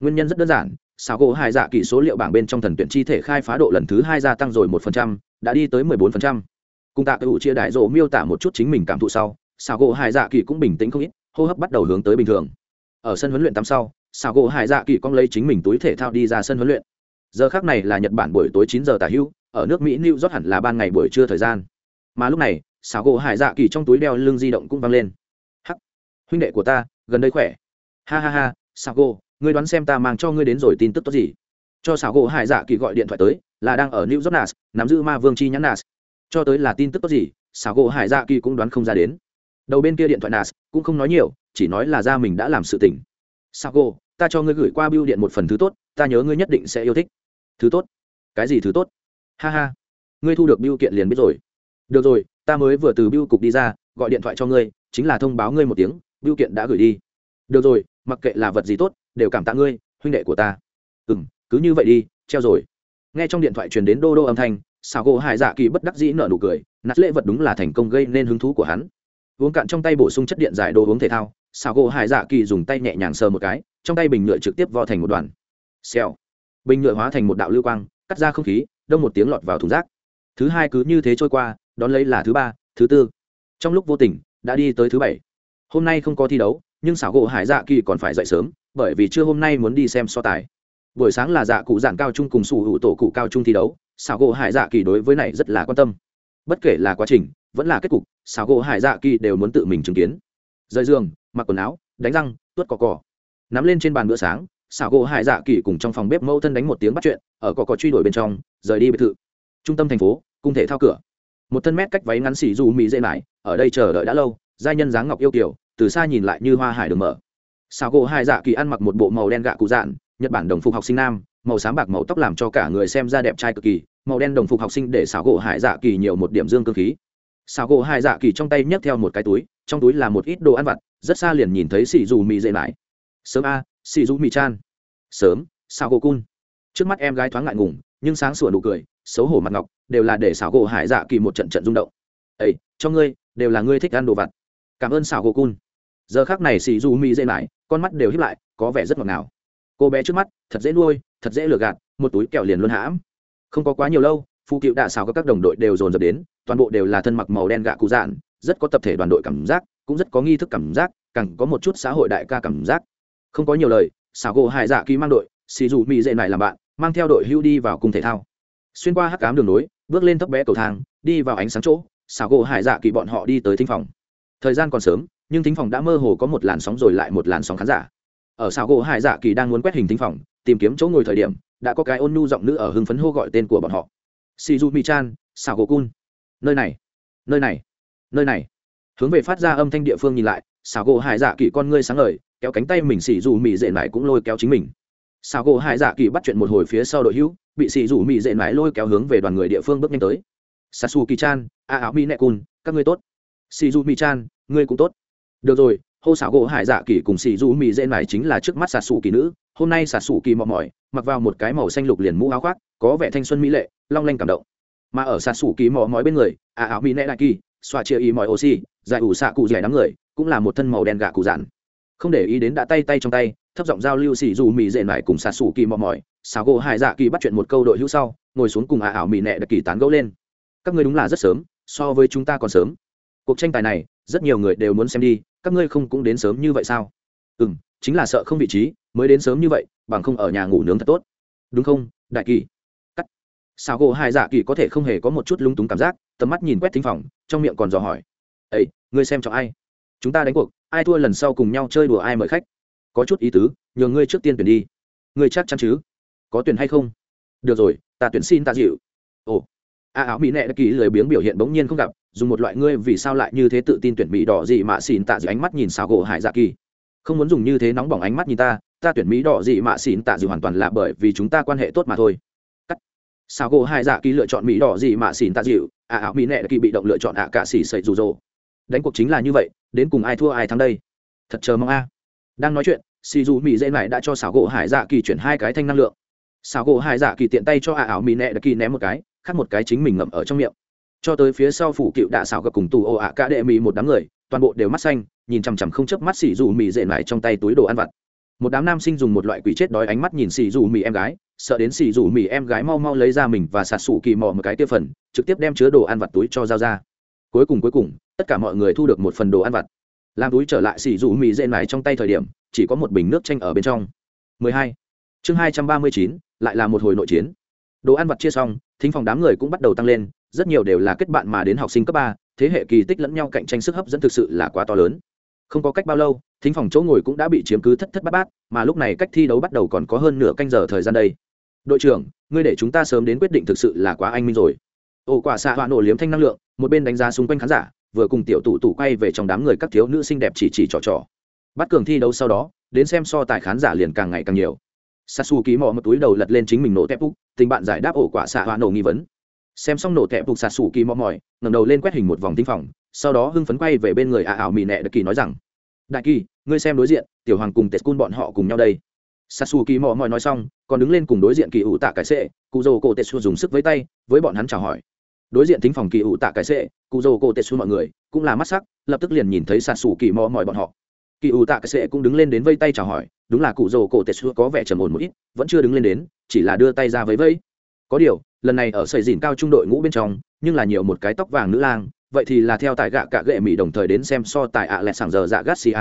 Nguyên nhân rất đơn giản xảo gỗ hải dạ kỳ số liệu bảng bên trong thần tuyển chi thể khai phá độ lần thứ hai gia tăng rồi một phần trăm, đã đi tới mười bốn phần trăm. Cùng tạ cựu chia đại rổ miêu tả một chút chính mình cảm thụ sau xảo gỗ hải dạ kỳ cũng bình tĩnh không ít, hô hấp bắt đầu hướng tới bình thường. Ở sân huấn luyện tắm sau xảo gỗ hải dạ kỳ cong lấy chính mình túi thể thao đi ra sân huấn luyện. Giờ khác này là nhật bản buổi tối chín giờ tả hưu, ở nước mỹ, new york hẳn là ban ngày buổi trưa thời gian. Mà lúc này xảo gỗ hải dạ kỳ trong túi đeo lưng di động cũng vang lên huynh đệ của ta, gần đây khỏe. Ha ha ha sao gỗ ngươi đoán xem ta mang cho ngươi đến rồi tin tức tốt gì? Cho xảo gỗ hải dạ kỳ gọi điện thoại tới, là đang ở new york nas nắm giữ ma vương chi nhãn nas cho tới là tin tức tốt gì xảo gỗ hải dạ kỳ cũng đoán không ra đến. Đầu bên kia điện thoại nas cũng không nói nhiều, chỉ nói là ra mình đã làm sự tỉnh. xảo gỗ ta cho ngươi gửi qua bưu điện một phần thứ tốt, ta nhớ ngươi nhất định sẽ yêu thích. Thứ tốt? Cái gì thứ tốt? Ha ha. Ngươi thu được bưu kiện liền biết rồi. Được rồi, ta mới vừa từ bưu cục đi ra, gọi điện thoại cho ngươi, chính là thông báo ngươi một tiếng bưu kiện đã gửi đi. Được rồi, mặc kệ là vật gì tốt, đều cảm tạ ngươi, huynh đệ của ta. Ừ m cứ như vậy đi, treo rồi. Nghe trong điện thoại truyền đến đô đô âm thanh xào gỗ hải dạ kỳ bất đắc dĩ nợ nụ cười, nát lễ vật đúng là thành công gây nên hứng thú của hắn. Uống cạn trong tay bổ sung chất điện giải đồ uống thể thao xào gỗ hải dạ kỳ dùng tay nhẹ nhàng sờ một cái, trong tay bình nhựa trực tiếp vo thành một đoàn. Xèo. Bình nhựa hóa thành một đạo lưu quang, cắt ra không khí, đông một tiếng lọt vào thùng rác. Thứ hai cứ như thế trôi qua, đón lấy là thứ ba, thứ tư. Trong lúc vô tình, đã đi tới thứ bảy hôm nay không có thi đấu, nhưng xảo gỗ hải dạ kỳ còn phải dậy sớm, bởi vì trưa hôm nay muốn đi xem so tài. Buổi sáng là dạ cụ giản cao trung cùng sủ hữu tổ cụ cao trung thi đấu, xảo gỗ hải dạ kỳ đối với này rất là quan tâm. Bất kể là quá trình, vẫn là kết cục, xảo gỗ hải dạ kỳ đều muốn tự mình chứng kiến. Rời giường, mặc quần áo, đánh răng, tuốt cỏ cỏ nắm lên trên bàn bữa sáng, xảo gỗ hải dạ kỳ cùng trong phòng bếp mẫu thân đánh một tiếng bắt chuyện, ở cỏ cỏ truy đuổi bên trong, rời đi biệt thự. Trung tâm thành phố, cung thể thao cửa. Một thân mét cách váy ngắn xỉ dù mỹ dễ mãi ở đây chờ đợi đã lâu giai nhân dáng ngọc yêu kiểu từ xa nhìn lại như hoa hải đường mở. Sao gỗ hải dạ kỳ ăn mặc một bộ màu đen gạ cụ dạn, nhật bản đồng phục học sinh nam, màu xám bạc màu tóc làm cho cả người xem ra đẹp trai cực kỳ, màu đen đồng phục học sinh để xảo gỗ hải dạ kỳ nhiều một điểm dương cơ khí. Xảo gỗ hải dạ kỳ trong tay nhấc theo một cái túi, trong túi là một ít đồ ăn vặt, rất xa liền nhìn thấy xì dù mì dậy mãi. Sớm a, xì dù mì chan. Sớm sao gỗ cun. Trước mắt em gái thoáng ngại ngùng, nhưng sáng sủa nụ cười, xấu hổ mặt ngọc, đều là để xảo gỗ hải dạ kỳ một trận trận rung động. Ấy cho ngươi, đều là ngươi thích ăn đồ vặt cảm ơn xảo gỗ cun. Giờ khác này xì du mi dễ lại con mắt đều hiếp lại, có vẻ rất ngọt ngào. Cô bé trước mắt, thật dễ nuôi, thật dễ lừa gạt, một túi kẹo liền luôn hãm. Không có quá nhiều lâu, phụ cựu đạ xào các đồng đội đều dồn dập đến, toàn bộ đều là thân mặc màu đen gạ cụ dạn, rất có tập thể đoàn đội cảm giác, cũng rất có nghi thức cảm giác, càng có một chút xã hội đại ca cảm giác. Không có nhiều lời, xảo gỗ hải dạ kỳ mang đội xì dù mỹ dễ lại làm bạn, mang theo đội hưu đi vào cung thể thao. Xuyên qua hắc cám đường nối, bước lên thấp bé cầu thang, đi vào ánh sáng chỗ, xảo gỗ hải dạ kỳ bọn họ đi tới thính phòng thời gian còn sớm, nhưng thính phòng đã mơ hồ có một làn sóng rồi lại một làn sóng khán giả. Ở xào gỗ hải dạ kỳ đang muốn quét hình thính phòng, tìm kiếm chỗ ngồi thời điểm, đã có cái ôn nhu giọng nữ ở hưng phấn hô gọi tên của bọn họ. Shizu mi chan xào gỗ cun nơi này nơi này nơi này. Hướng về phát ra âm thanh địa phương nhìn lại xào gỗ hải dạ kỳ con ngươi sáng ngời, kéo cánh tay mình xì dù mị dệ mãi cũng lôi kéo chính mình. Xào gỗ hải dạ kỳ bắt chuyện một hồi phía sau đội hữu, bị xì dù mị dệ mãi lôi kéo hướng về đoàn người địa phương bước nhanh tới. Sasu kỳ chan a áo mi nẹ cun các ngươi tốt xì dù mị chan ngươi cũng tốt. Được rồi, hô xảo gỗ hải dạ kỳ cùng xì dù mị dệ này chính là trước mắt xà xù kỳ nữ. Hôm nay xà xù kỳ mò mỏi, mặc vào một cái màu xanh lục liền mũ áo khoác, có vẻ thanh xuân mỹ lệ, long lanh cảm động. Mà ở xà xù kỳ mò mỏi bên người à áo mi nẹ đại kỳ, xoa chia ý mọi oxy, giải ủ xạ cụ dẻ đám người, cũng là một thân màu đen gạ cụ giản. không để ý đến đã tay tay trong tay, thấp giọng giao lưu xì dù mì dệ này cùng xà xù kỳ mò mỏi. Xào gỗ hải dạ kỳ bắt chuyện một câu đội hữu sau, ngồi xuống cùng à ảo mì nẹ đại kỳ tán gẫu lên. Các ngươi đúng là rất sớm, so với chúng ta còn sớm cuộc tranh tài này, rất nhiều người đều muốn xem đi, các ngươi không cũng đến sớm như vậy sao? Ừ m chính là sợ không vị trí, mới đến sớm như vậy, bằng không ở nhà ngủ nướng thật tốt. Đúng không, đại kỳ? Cắt. Sao gỗ hai dạ kỳ có thể không hề có một chút lung túng cảm giác, tầm mắt nhìn quét thính phòng, trong miệng còn dò hỏi. Ấy ngươi xem cho ai? Chúng ta đánh cuộc, ai thua lần sau cùng nhau chơi đùa ai mời khách? Có chút ý tứ nhờ ngươi trước tiên tuyển đi. Ngươi chắc chắn chứ? Có tuyển hay không? Được rồi, ta tuyển xin ta dịu. Ồ a áo mỹ nệ kỳ lười biếng biểu hiện bỗng nhiên không gặp, dùng một loại ngươi vì sao lại như thế tự tin tuyển mỹ đỏ gì mà xỉn tạ dịu ánh mắt nhìn xào gỗ hải dạ kỳ. Không muốn dùng như thế nóng bỏng ánh mắt nhìn ta ta tuyển mỹ đỏ gì mà xỉn tạ dịu hoàn toàn là bởi vì chúng ta quan hệ tốt mà thôi. Cắt. Xào gỗ hải dạ kỳ lựa chọn mỹ đỏ gì mà xỉn tạ dịu, a áo mỹ nệ kỳ bị động lựa chọn ạ cả xỉ sậy rủ rồ đánh cuộc chính là như vậy, đến cùng ai thua ai thắng đây? Thật chờ mong a. Đang nói chuyện, xì dù mỹ dễ này đã cho xảo gỗ hải dạ kỳ chuyển hai cái thanh năng lượng. Xảo gỗ hải dạ kỳ tiện tay cho ạ ảo mỹ nẹ đã kỳ ném một cái khác một cái chính mình ngậm ở trong miệng. Cho tới phía sau phủ cựu đạ xảo gặp cùng tù ồ ạ cả đệ mỹ một đám người toàn bộ đều mắt xanh nhìn chằm chằm không chớp mắt xì dù mì dệ lại trong tay túi đồ ăn vặt. Một đám nam sinh dùng một loại quỷ chết đói ánh mắt nhìn xì dù mì em gái sợ đến xì dù mì em gái mau mau lấy ra mình và sạt sủ kỳ mò một cái tiêu phần trực tiếp đem chứa đồ ăn vặt túi cho giao ra. Cuối cùng cuối cùng tất cả mọi người thu được một phần đồ ăn vặt. Làm túi trở lại xì dù mì dệ lại trong tay thời điểm chỉ có một bình nước chanh ở bên trong. 12. chương 239, lại là một hồi nội chiến đồ ăn vặt chia xong, thính phòng đám người cũng bắt đầu tăng lên, rất nhiều đều là kết bạn mà đến học sinh cấp ba, thế hệ kỳ tích lẫn nhau cạnh tranh sức hấp dẫn thực sự là quá to lớn. Không có cách bao lâu, thính phòng chỗ ngồi cũng đã bị chiếm cứ thất thất bát bát, mà lúc này cách thi đấu bắt đầu còn có hơn nửa canh giờ thời gian đây. Đội trưởng, ngươi để chúng ta sớm đến quyết định thực sự là quá anh minh rồi. Ổ quả xạ hoạ nổ liếm thanh năng lượng, một bên đánh giá xung quanh khán giả, vừa cùng tiểu tụ tụ quay về trong đám người các thiếu nữ xinh đẹp chỉ chỉ trò trò. Bắt cường thi đấu sau đó, đến xem so tài khán giả liền càng ngày càng nhiều sasu ký mò một túi đầu lật lên chính mình nổ tép phục tình bạn giải đáp ổ quả xạ hoa nổ nghi vấn. Xem xong nổ tẹp phục sasu ký mò mỏi ngẩng đầu lên quét hình một vòng tinh phòng, sau đó hưng phấn quay về bên người ả ảo mì nẹ đặc kỳ nói rằng, đại kỳ, ngươi xem đối diện, tiểu hoàng cùng tết cun bọn họ cùng nhau đây. Sasu kỳ mò mỏi nói xong, còn đứng lên cùng đối diện kỳ ủ tạ cái sệ, cụ dô cổ tết dùng sức với tay, với bọn hắn chào hỏi. Đối diện thính phòng kỳ ủ tạ cái sệ, cụ dô cổ tết mọi người, cũng là mắt sắc, lập tức liền nhìn thấy sasu kỳ mò mỏi bọn họ kỳ ủ tạ cái sệ cũng đứng lên đến vây tay chào hỏi, đúng là cụ rồ cổ tệ xua có vẻ trầm ổn một ít, vẫn chưa đứng lên đến, chỉ là đưa tay ra với vây có điều, lần này ở sầy dìn cao trung đội ngũ bên trong, nhưng là nhiều một cái tóc vàng nữ lang, vậy thì là theo tại gạ cả gệ mỹ đồng thời đến xem so tài ạ à sàng sảng giờ dạ garcia.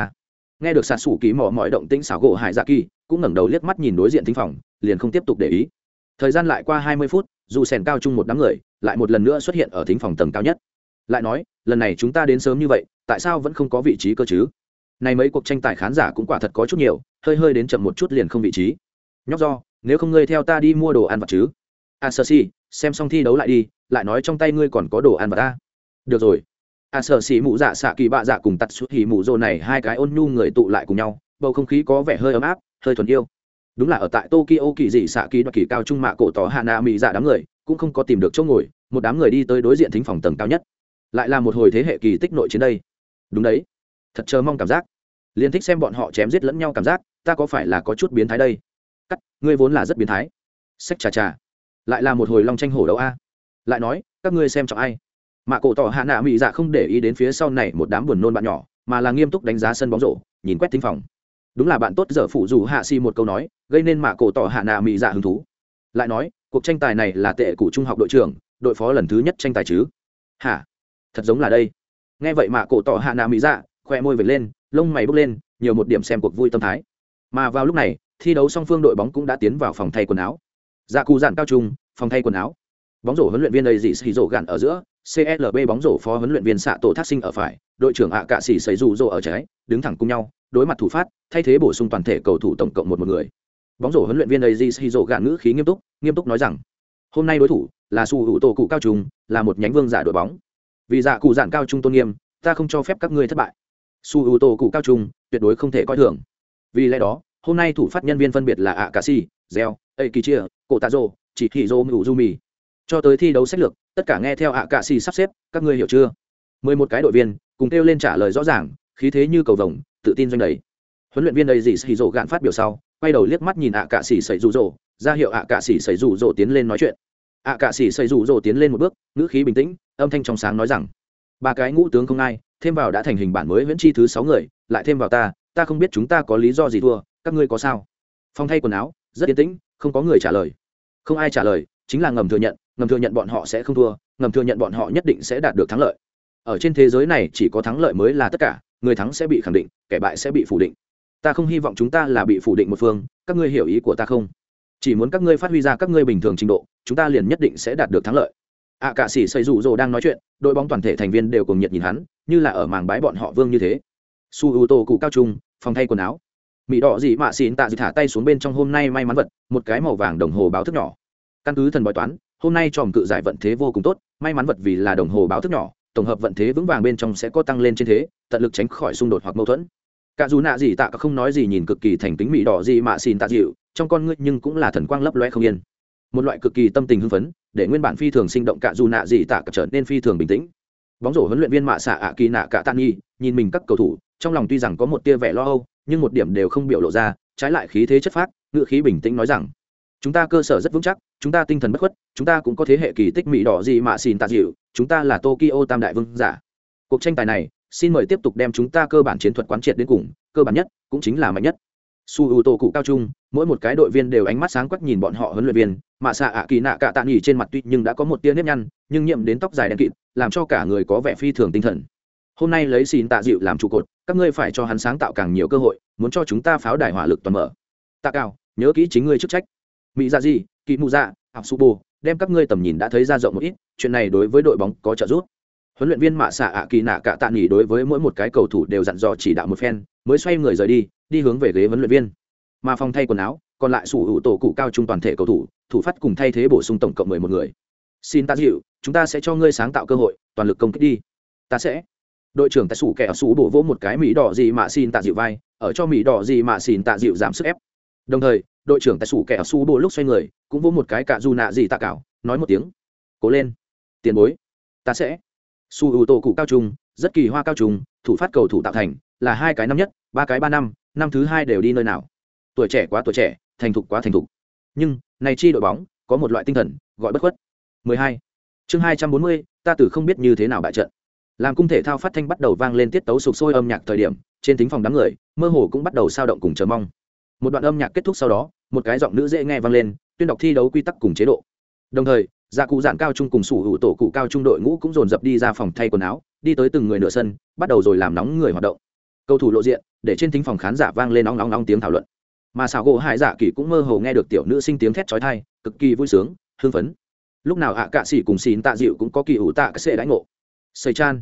Nghe được sạt sủ ký mỏ mọi động tĩnh xảo gỗ hải dạ kỳ, cũng ngẩng đầu liếc mắt nhìn đối diện thính phòng, liền không tiếp tục để ý. Thời gian lại qua hai mươi phút, dù sèn cao chung một đám người, lại một lần nữa xuất hiện ở thính phòng tầng cao nhất. Lại nói, lần này chúng ta đến sớm như vậy, tại sao vẫn không có vị trí cơ chứ? Này mấy cuộc tranh tài khán giả cũng quả thật có chút nhiều, hơi hơi đến chậm một chút liền không vị trí. Nhóc do, nếu không ngươi theo ta đi mua đồ ăn vặt chứ? A sơ si xem xong thi đấu lại đi, lại nói trong tay ngươi còn có đồ ăn vặt ta. Được rồi. A sơ si mụ dạ xạ kỳ bạ dạ cùng tật suốt hì mụ rô này hai cái ôn nhu người tụ lại cùng nhau, bầu không khí có vẻ hơi ấm áp, hơi thuần yêu. Đúng là ở tại tokyo kỳ dị xạ kỳ đoạt kỳ cao trung mạ cổ tỏ hà nạ mỹ dạ đám người, cũng không có tìm được chỗ ngồi, một đám người đi tới đối diện thính phòng tầng cao nhất. Lại là một hồi thế hệ kỳ tích nội chiến đây. Đúng đấy thật chờ mong cảm giác. Liền thích xem bọn họ chém giết lẫn nhau cảm giác, ta có phải là có chút biến thái đây? Cắt, ngươi vốn là rất biến thái. Sách trà trà lại là một hồi long tranh hổ đấu a. Lại nói, các ngươi xem trọng ai? Mạ cổ tỏ hạ nạ mị dạ không để ý đến phía sau này một đám buồn nôn bạn nhỏ, mà là nghiêm túc đánh giá sân bóng rổ, nhìn quét thính phòng. Đúng là bạn tốt giờ phụ dù hạ si một câu nói, gây nên mạ cổ tỏ hạ nạ mị dạ hứng thú. Lại nói, cuộc tranh tài này là tệ của trung học đội trưởng, đội phó lần thứ nhất tranh tài chứ? Hả? Thật giống là đây. Nghe vậy mạ cổ tỏ hạ nạ mỹ dạ khoe môi vệt lên, lông mày bốc lên, nhiều một điểm xem cuộc vui tâm thái. Mà vào lúc này, thi đấu song phương đội bóng cũng đã tiến vào phòng thay quần áo. Dạ cù dạn cao trung, phòng thay quần áo. Bóng rổ huấn luyện viên đầy dị xì rổ gạn ở giữa clb bóng rổ phó huấn luyện viên xạ tổ thác sinh ở phải, đội trưởng ạ cạ xỉ xảy rủ rỗ ở trái, đứng thẳng cùng nhau, đối mặt thủ phát, thay thế bổ sung toàn thể cầu thủ tổng cộng một một người. Bóng rổ huấn luyện viên đầy dị xì rổ gạn ngữ khí nghiêm túc nghiêm túc nói rằng, hôm nay đối thủ là su hữu tổ cụ cao trung, là một nhánh vương giả đội bóng. Vì dạ cụ dạn cao trung tôn nghiêm, ta không cho phép các ngươi thất bại su ưu tô cụ cao trung, tuyệt đối không thể coi thường. Vì lẽ đó, hôm nay thủ phát nhân viên phân biệt là ạ cà si gieo ây kỳ chia cổ tạ rô chỉ thị rô mưu du mì cho tới thi đấu sách lược, tất cả nghe theo ạ cà si sắp xếp, các ngươi hiểu chưa? Mười một cái đội viên, cùng kêu lên trả lời rõ ràng, khí thế như cầu vồng, tự tin doanh đầy. Huấn luyện viên đầy dì xì rộ gạn phát biểu sau, quay đầu liếc mắt nhìn ạ cà xỉ xảy rụ rỗ ra hiệu ạ cà xỉ xảy rụ rỗ tiến lên nói chuyện. Ạ cà xỉ xảy rụ rỗ tiến lên một bước, ngữ khí bình tĩnh, âm thanh trong sáng nói rằng ba cái ngũ tướng không ai, thêm vào đã thành hình bản mới viễn chi thứ sáu người, lại thêm vào ta ta không biết chúng ta có lý do gì thua, các ngươi có sao? Phong thay quần áo, rất yên tĩnh, không có người trả lời. Không ai trả lời, chính là ngầm thừa nhận, ngầm thừa nhận bọn họ sẽ không thua, ngầm thừa nhận bọn họ nhất định sẽ đạt được thắng lợi. Ở trên thế giới này chỉ có thắng lợi mới là tất cả, người thắng sẽ bị khẳng định, kẻ bại sẽ bị phủ định. Ta không hy vọng chúng ta là bị phủ định một phương, các ngươi hiểu ý của ta không? Chỉ muốn các ngươi phát huy ra các ngươi bình thường trình độ, chúng ta liền nhất định sẽ đạt được thắng lợi ạ à, cả sĩ xây rủ rồ đang nói chuyện đội bóng toàn thể thành viên đều cùng nhiệt nhìn hắn như là ở màng bái bọn họ vương như thế. Su ưu tô cụ cao trung phòng thay quần áo. Mỹ đỏ dị mạ xịn tạ dị thả tay xuống bên trong hôm nay may mắn vật một cái màu vàng đồng hồ báo thức nhỏ. Căn cứ thần bói toán hôm nay tròm cự giải vận thế vô cùng tốt may mắn vật vì là đồng hồ báo thức nhỏ tổng hợp vận thế vững vàng bên trong sẽ có tăng lên trên thế tận lực tránh khỏi xung đột hoặc mâu thuẫn. Cả dù nạ gì tạ cả không nói gì nhìn cực kỳ thành tính mỹ đỏ gì mà xin tạ dịu trong con ngươi nhưng cũng là thần quang lấp loe không yên một loại cực kỳ tâm tình hưng phấn, để nguyên bản phi thường sinh động cả dù nạ gì tạ cả trở nên phi thường bình tĩnh. Bóng rổ huấn luyện viên mạ xạ ạ kỳ nạ cả tan nhi, nhìn mình các cầu thủ, trong lòng tuy rằng có một tia vẻ lo âu, nhưng một điểm đều không biểu lộ ra, trái lại khí thế chất phát ngự khí bình tĩnh nói rằng, chúng ta cơ sở rất vững chắc, chúng ta tinh thần bất khuất, chúng ta cũng có thế hệ kỳ tích mỹ đỏ gì mà xin tạ dịu, chúng ta là tokyo tam đại vương giả. Cuộc tranh tài này, xin mời tiếp tục đem chúng ta cơ bản chiến thuật quán triệt đến cùng, cơ bản nhất cũng chính là mạnh nhất su u tô cụ cao trung, mỗi một cái đội viên đều ánh mắt sáng quắc nhìn bọn họ huấn luyện viên mạ xạ ạ kỳ nạ cạ tạ nghỉ trên mặt tuy nhưng đã có một tia nếp nhăn, nhưng nhiễm đến tóc dài đen kịt, làm cho cả người có vẻ phi thường tinh thần. Hôm nay lấy xin tạ dịu làm trụ cột, các ngươi phải cho hắn sáng tạo càng nhiều cơ hội, muốn cho chúng ta pháo đài hỏa lực toàn mở. Tạ cao, nhớ kỹ chính ngươi chức trách. Mỹ ra gì kỳ mù ra học su bù đem các ngươi tầm nhìn đã thấy ra rộng một ít, chuyện này đối với đội bóng có trợ giúp. Huấn luyện viên mạ xạ ạ kỳ nạ cạ tạ nghỉ đối với mỗi một cái cầu thủ đều dặn dò chỉ đạo một phen, mới xoay người rời đi đi hướng về ghế huấn luyện viên. Mà phòng thay quần áo, còn lại sủ hữu tổ cụ cao trung toàn thể cầu thủ thủ phát cùng thay thế bổ sung tổng cộng mười một người. Xin ta dịu, chúng ta sẽ cho ngươi sáng tạo cơ hội, toàn lực công kích đi. Ta sẽ. Đội trưởng tại sủ kẻ sủ bổ vỗ một cái mỹ đỏ gì mà xin tạ dịu vai, ở cho mỹ đỏ gì mà xin tạ dịu giảm sức ép. Đồng thời, đội trưởng tại sủ kẻ sủ bổ lúc xoay người, cũng vỗ một cái cạ dù nạ gì tạ cảo, nói một tiếng, cố lên, tiền bối, ta sẽ. Su ưu tổ cụ cao trung, rất kỳ hoa cao trung, thủ phát cầu thủ tạo thành, là hai cái năm nhất, ba cái ba năm năm thứ hai đều đi nơi nào? Tuổi trẻ quá tuổi trẻ thành thục quá thành thục. Nhưng này chi đội bóng có một loại tinh thần gọi bất khuất. 12. chương 240, ta tử không biết như thế nào bại trận. Làm cung thể thao phát thanh bắt đầu vang lên tiết tấu sục sôi âm nhạc thời điểm trên thính phòng đám người mơ hồ cũng bắt đầu sao động cùng chờ mong. Một đoạn âm nhạc kết thúc sau đó một cái giọng nữ dễ nghe vang lên tuyên đọc thi đấu quy tắc cùng chế độ. Đồng thời gia cụ giản cao trung cùng sủ hữu tổ cụ cao trung đội ngũ cũng dồn dập đi ra phòng thay quần áo đi tới từng người nửa sân bắt đầu rồi làm nóng người hoạt động cầu thủ lộ diện, để trên thính phòng khán giả vang lên nóng nóng nóng tiếng thảo luận. Mà xảo gỗ hải dạ kỳ cũng mơ hồ nghe được tiểu nữ sinh tiếng thét trói thai cực kỳ vui sướng, hưng phấn. Lúc nào ạ cạ xỉ cùng xỉn tạ dịu cũng có kỳ ủ tạ cái xệ đánh ngộ. Xây chan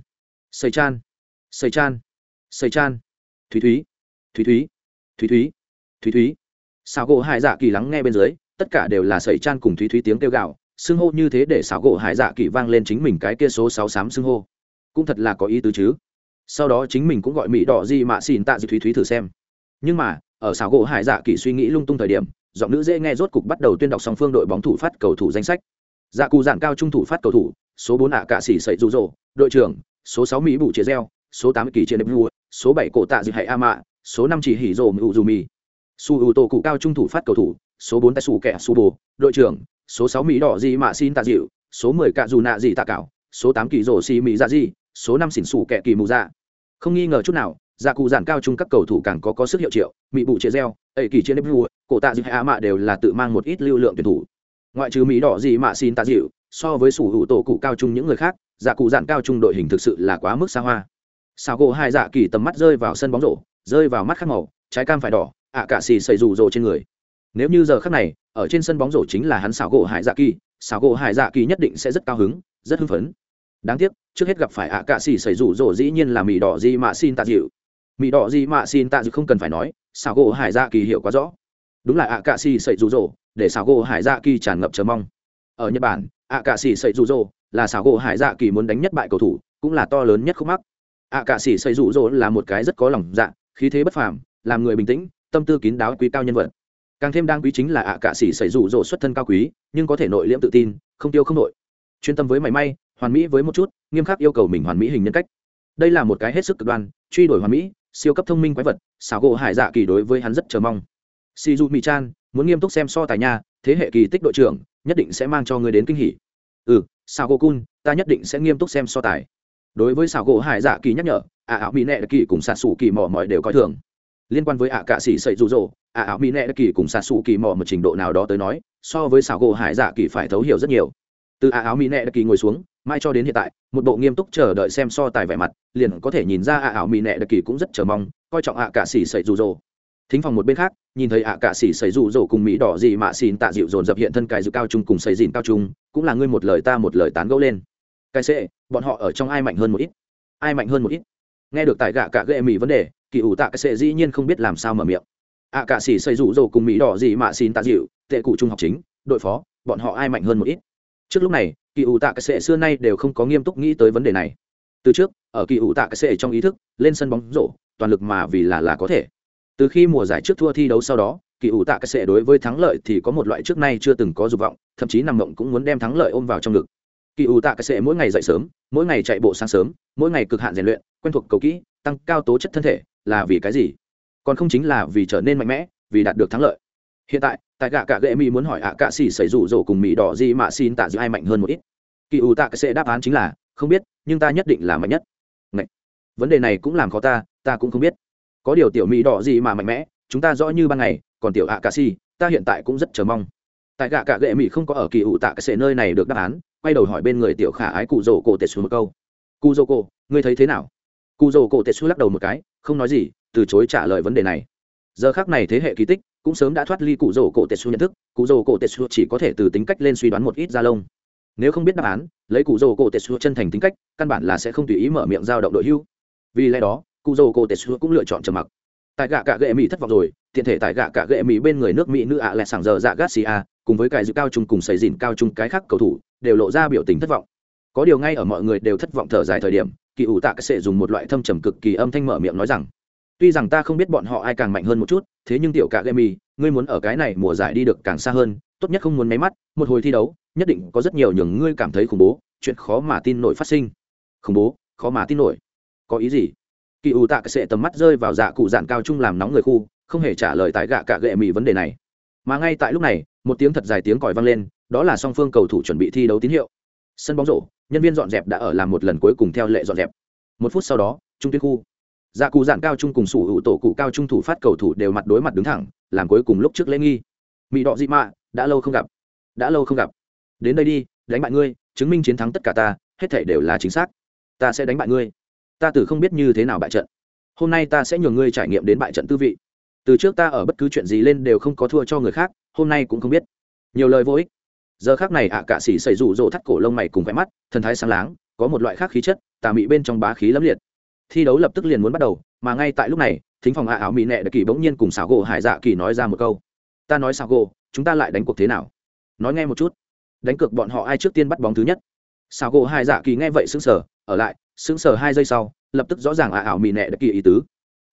xây chan xây chan xây chan. Thúy thúy thúy thúy thúy thúy thúy thúy. Xảo gỗ hải dạ kỳ lắng nghe bên dưới, tất cả đều là sầy chan cùng thúy thúy tiếng kêu gạo xưng hô như thế để xảo gỗ hải dạ kỳ vang lên chính mình cái kia số sáu xám xưng hô. Cũng thật là có ý tứ chứ sau đó chính mình cũng gọi mỹ đỏ gì mà xỉn tạ dịu thúy thúy thử xem. Nhưng mà, ở xảo gỗ hải dạ kỳ suy nghĩ lung tung thời điểm, giọng nữ dễ nghe rốt cục bắt đầu tuyên đọc song phương đội bóng thủ phát cầu thủ danh sách. Dạ cù giản cao trung thủ phát cầu thủ, số bốn ạ cạ xỉ sậy rụ rỗ đội trưởng, số sáu mỹ bụ chia reo, số tám kỳ chia nếp vua, số bảy cổ tạ dự hãy a mạ, số năm chỉ hỉ rồ mụ dù mì. Su ưu tổ cụ cao trung thủ phát cầu thủ, số bốn tay sủ kẻ su bồ, đội trưởng, số sáu mỹ đỏ di mạ xin tạ dịu, số mười cạ dù nạ dị tạ cảo, số tám kỳ rồ xì mỹ ra di số năm xỉn sủ kẻ kỳ mù dạ. Không nghi ngờ chút nào dạ cụ giản cao trung các cầu thủ càng có có sức hiệu triệu mỹ bụ chia reo ẩy kỳ chia nếp vua, cổ tạ dịu hãy mạ đều là tự mang một ít lưu lượng tuyển thủ. Ngoại trừ mỹ đỏ gì mạ xin tạ dịu, so với sủ hữu tổ cụ cao trung những người khác dạ cụ giản cao trung đội hình thực sự là quá mức xa hoa. Sao gỗ hai dạ kỳ tầm mắt rơi vào sân bóng rổ, rơi vào mắt khác màu, trái cam phải đỏ, ạ à cả xì xây rủ rồ trên người. Nếu như giờ khác này, ở trên sân bóng rổ chính là hắn xảo gỗ hải dạ kỳ xảo gỗ hải dạ kỳ nhất định sẽ rất cao hứng, rất hưng phấn đáng tiếc, trước hết gặp phải ạ cạ xỉ xảy rủ rỗ dĩ nhiên là mì đỏ gì mà xin tạ dịu. Mì đỏ gì mà xin tạ dịu không cần phải nói, xảo gỗ hải dạ kỳ hiểu quá rõ. Đúng là ạ cạ xỉ xảy rủ rỗ để xảo gỗ hải dạ kỳ tràn ngập chờ mong. Ở nhật bản, ạ cạ xỉ xảy rủ rỗ là xảo gỗ hải dạ kỳ muốn đánh nhất bại cầu thủ, cũng là to lớn nhất khúc mắc. Ạ cạ xỉ xảy rủ rỗ là một cái rất có lòng dạ khí thế bất phàm, làm người bình tĩnh, tâm tư kín đáo quý cao nhân vật. Càng thêm đáng quý chính là ạ cạ xỉ xảy rủ rỗ xuất thân cao quý, nhưng có thể nội liễm tự tin, không tiêu không nội. Chuyên tâm với mảy may hoàn mỹ với một chút, nghiêm khắc yêu cầu mình hoàn mỹ hình nhân cách. Đây là một cái hết sức cực đoan, truy đuổi hoàn mỹ, siêu cấp thông minh quái vật, xảo gỗ hải dạ kỳ đối với hắn rất chờ mong. Si du mỹ chan muốn nghiêm túc xem so tài nha, thế hệ kỳ tích đội trưởng, nhất định sẽ mang cho người đến kinh hỉ. Ừ sao gỗ cun, ta nhất định sẽ nghiêm túc xem so tài. Đối với xảo gỗ hải dạ kỳ nhắc nhở ả ảo mỹ nệ đặc kỳ cùng xạ xù kỳ mò mọi đều coi thường. Liên quan với ả cạ xỉ sậy rụ rỗ ả ảo mỹ nệ đặc kỳ cùng xạ xù kỳ mò một trình độ nào đó tới nói, so với xảo gỗ hải dạ kỳ phải thấu hiểu rất nhiều. Từ ả ảo mỹ nệ đặc kỳ ngồi xuống mai cho đến hiện tại, một bộ nghiêm túc chờ đợi xem so tài vẻ mặt, liền có thể nhìn ra ả ảo mỹ nệ đặc kỳ cũng rất chờ mong, coi trọng ả cả xỉ xảy rủ rỗ thính phòng một bên khác, nhìn thấy ạ cả xỉ xảy rủ rổ cùng mỹ đỏ gì mà xin tạ dịu dồn dập hiện thân cái dự cao trung cùng xây dìn cao trung, cũng là ngươi một lời ta một lời tán gẫu lên. Cái xệ, bọn họ ở trong ai mạnh hơn một ít? Ai mạnh hơn một ít? Nghe được tại gạ cả ghệ mỹ vấn đề, kỳ ủ tạ cái xệ dĩ nhiên không biết làm sao mở miệng. Ạ cả xỉ xảy rủ rổ cùng mỹ đỏ gì mà xin tạ dịu, tệ cụ trung học chính, đội phó, bọn họ ai mạnh hơn một ít? Trước lúc này kỳ ủ tạ cái sệ xưa nay đều không có nghiêm túc nghĩ tới vấn đề này. Từ trước, ở kỳ ủ tạ cái sệ trong ý thức, lên sân bóng rổ, toàn lực mà vì là là có thể. Từ khi mùa giải trước thua thi đấu sau đó, kỳ ủ tạ cái sệ đối với thắng lợi thì có một loại trước nay chưa từng có dục vọng, thậm chí nằm mộng cũng muốn đem thắng lợi ôm vào trong ngực. Kỳ ủ tạ cái sệ mỗi ngày dậy sớm, mỗi ngày chạy bộ sáng sớm, mỗi ngày cực hạn rèn luyện, quen thuộc cầu kỹ, tăng cao tố chất thân thể, là vì cái gì? Còn không chính là vì trở nên mạnh mẽ, vì đạt được thắng lợi hiện tại tại gạ cả gệ mỹ muốn hỏi ạ cạ xỉ xảy rủ rổ cùng mỹ đỏ gì mà xin tạ giữ ai mạnh hơn một ít. Kỳ ủ tạ sẽ đáp án chính là, không biết, nhưng ta nhất định là mạnh nhất. Ngậy. vấn đề này cũng làm khó ta ta cũng không biết. Có điều tiểu mỹ đỏ gì mà mạnh mẽ, chúng ta rõ như ban ngày, còn tiểu ạ cạ xỉ, ta hiện tại cũng rất chờ mong. Tại gạ cả gệ mỹ không có ở kỳ ủ tạ sẽ nơi này được đáp án, quay đầu hỏi bên người tiểu khả ái cụ rổ cổ tệ xuống một câu. Cụ rổ cổ, ngươi thấy thế nào? Cụ rổ cổ tệ xuống lắc đầu một cái, không nói gì, từ chối trả lời vấn đề này. Giờ khác này thế hệ kỳ tích cũng sớm đã thoát ly cụ rổ cổ tetsu nhận thức, cụ rổ cổ tetsu chỉ có thể từ tính cách lên suy đoán một ít da lông. Nếu không biết đáp án, lấy cụ rổ cổ tetsu chân thành tính cách, căn bản là sẽ không tùy ý mở miệng giao động đội hưu. Vì lẽ đó, cụ rổ cổ tetsu cũng lựa chọn trầm mặc. Tại gạ cả gệ mỹ thất vọng rồi, tiện thể tại gạ cả gệ mỹ bên người nước mỹ nữ ạ à lại sảng giờ dạ garcia, cùng với cài dự cao trung cùng xây dìn cao trung cái khác cầu thủ, đều lộ ra biểu tình thất vọng. Có điều ngay ở mọi người đều thất vọng thở dài thời điểm, kỳ ủ tạ sẽ dùng một loại thâm trầm cực kỳ âm thanh mở miệng nói rằng tuy rằng ta không biết bọn họ ai càng mạnh hơn một chút, thế nhưng tiểu cả gây mì ngươi muốn ở cái này mùa giải đi được càng xa hơn, tốt nhất không muốn máy mắt, một hồi thi đấu, nhất định có rất nhiều nhường ngươi cảm thấy khủng bố, chuyện khó mà tin nổi phát sinh. Khủng bố, khó mà tin nổi. Có ý gì? Kỳ ủ tạ sẽ tầm mắt rơi vào dạ cụ dạn cao trung làm nóng người khu, không hề trả lời tại gạ cả gệ mì vấn đề này. Mà ngay tại lúc này, một tiếng thật dài tiếng còi vang lên, đó là song phương cầu thủ chuẩn bị thi đấu tín hiệu. Sân bóng rổ, nhân viên dọn dẹp đã ở làm một lần cuối cùng theo lệ dọn dẹp. Một phút sau đó, trung tuyến khu dạ cụ dạn cao trung cùng sủ hữu tổ cụ cao trung thủ phát cầu thủ đều mặt đối mặt đứng thẳng làm cuối cùng lúc trước lễ nghi. Mỹ đọ dị mạ đã lâu không gặp. Đã lâu không gặp. Đến đây đi đánh bại ngươi chứng minh chiến thắng tất cả ta hết thể đều là chính xác. Ta sẽ đánh bại ngươi. Ta từ không biết như thế nào bại trận. Hôm nay ta sẽ nhường ngươi trải nghiệm đến bại trận tư vị. Từ trước ta ở bất cứ chuyện gì lên đều không có thua cho người khác hôm nay cũng không biết. Nhiều lời vô ích. Giờ khác này ạ à, cạ xảy rủ rỗ thắt cổ lông mày cùng vẻ mắt thần thái sáng láng có một loại khác khí chất tà mị bên trong bá khí lẫm liệt thi đấu lập tức liền muốn bắt đầu mà ngay tại lúc này thính phòng hạ áo mỹ nệ đặc kỳ bỗng nhiên cùng xảo gỗ hải dạ kỳ nói ra một câu. Ta nói xảo gỗ chúng ta lại đánh cuộc thế nào? Nói nghe một chút. Đánh cược bọn họ ai trước tiên bắt bóng thứ nhất? Xảo gỗ hải dạ kỳ nghe vậy sững sờ ở lại sững sờ hai giây sau lập tức rõ ràng hạ áo mỹ nệ đặc kỳ ý tứ.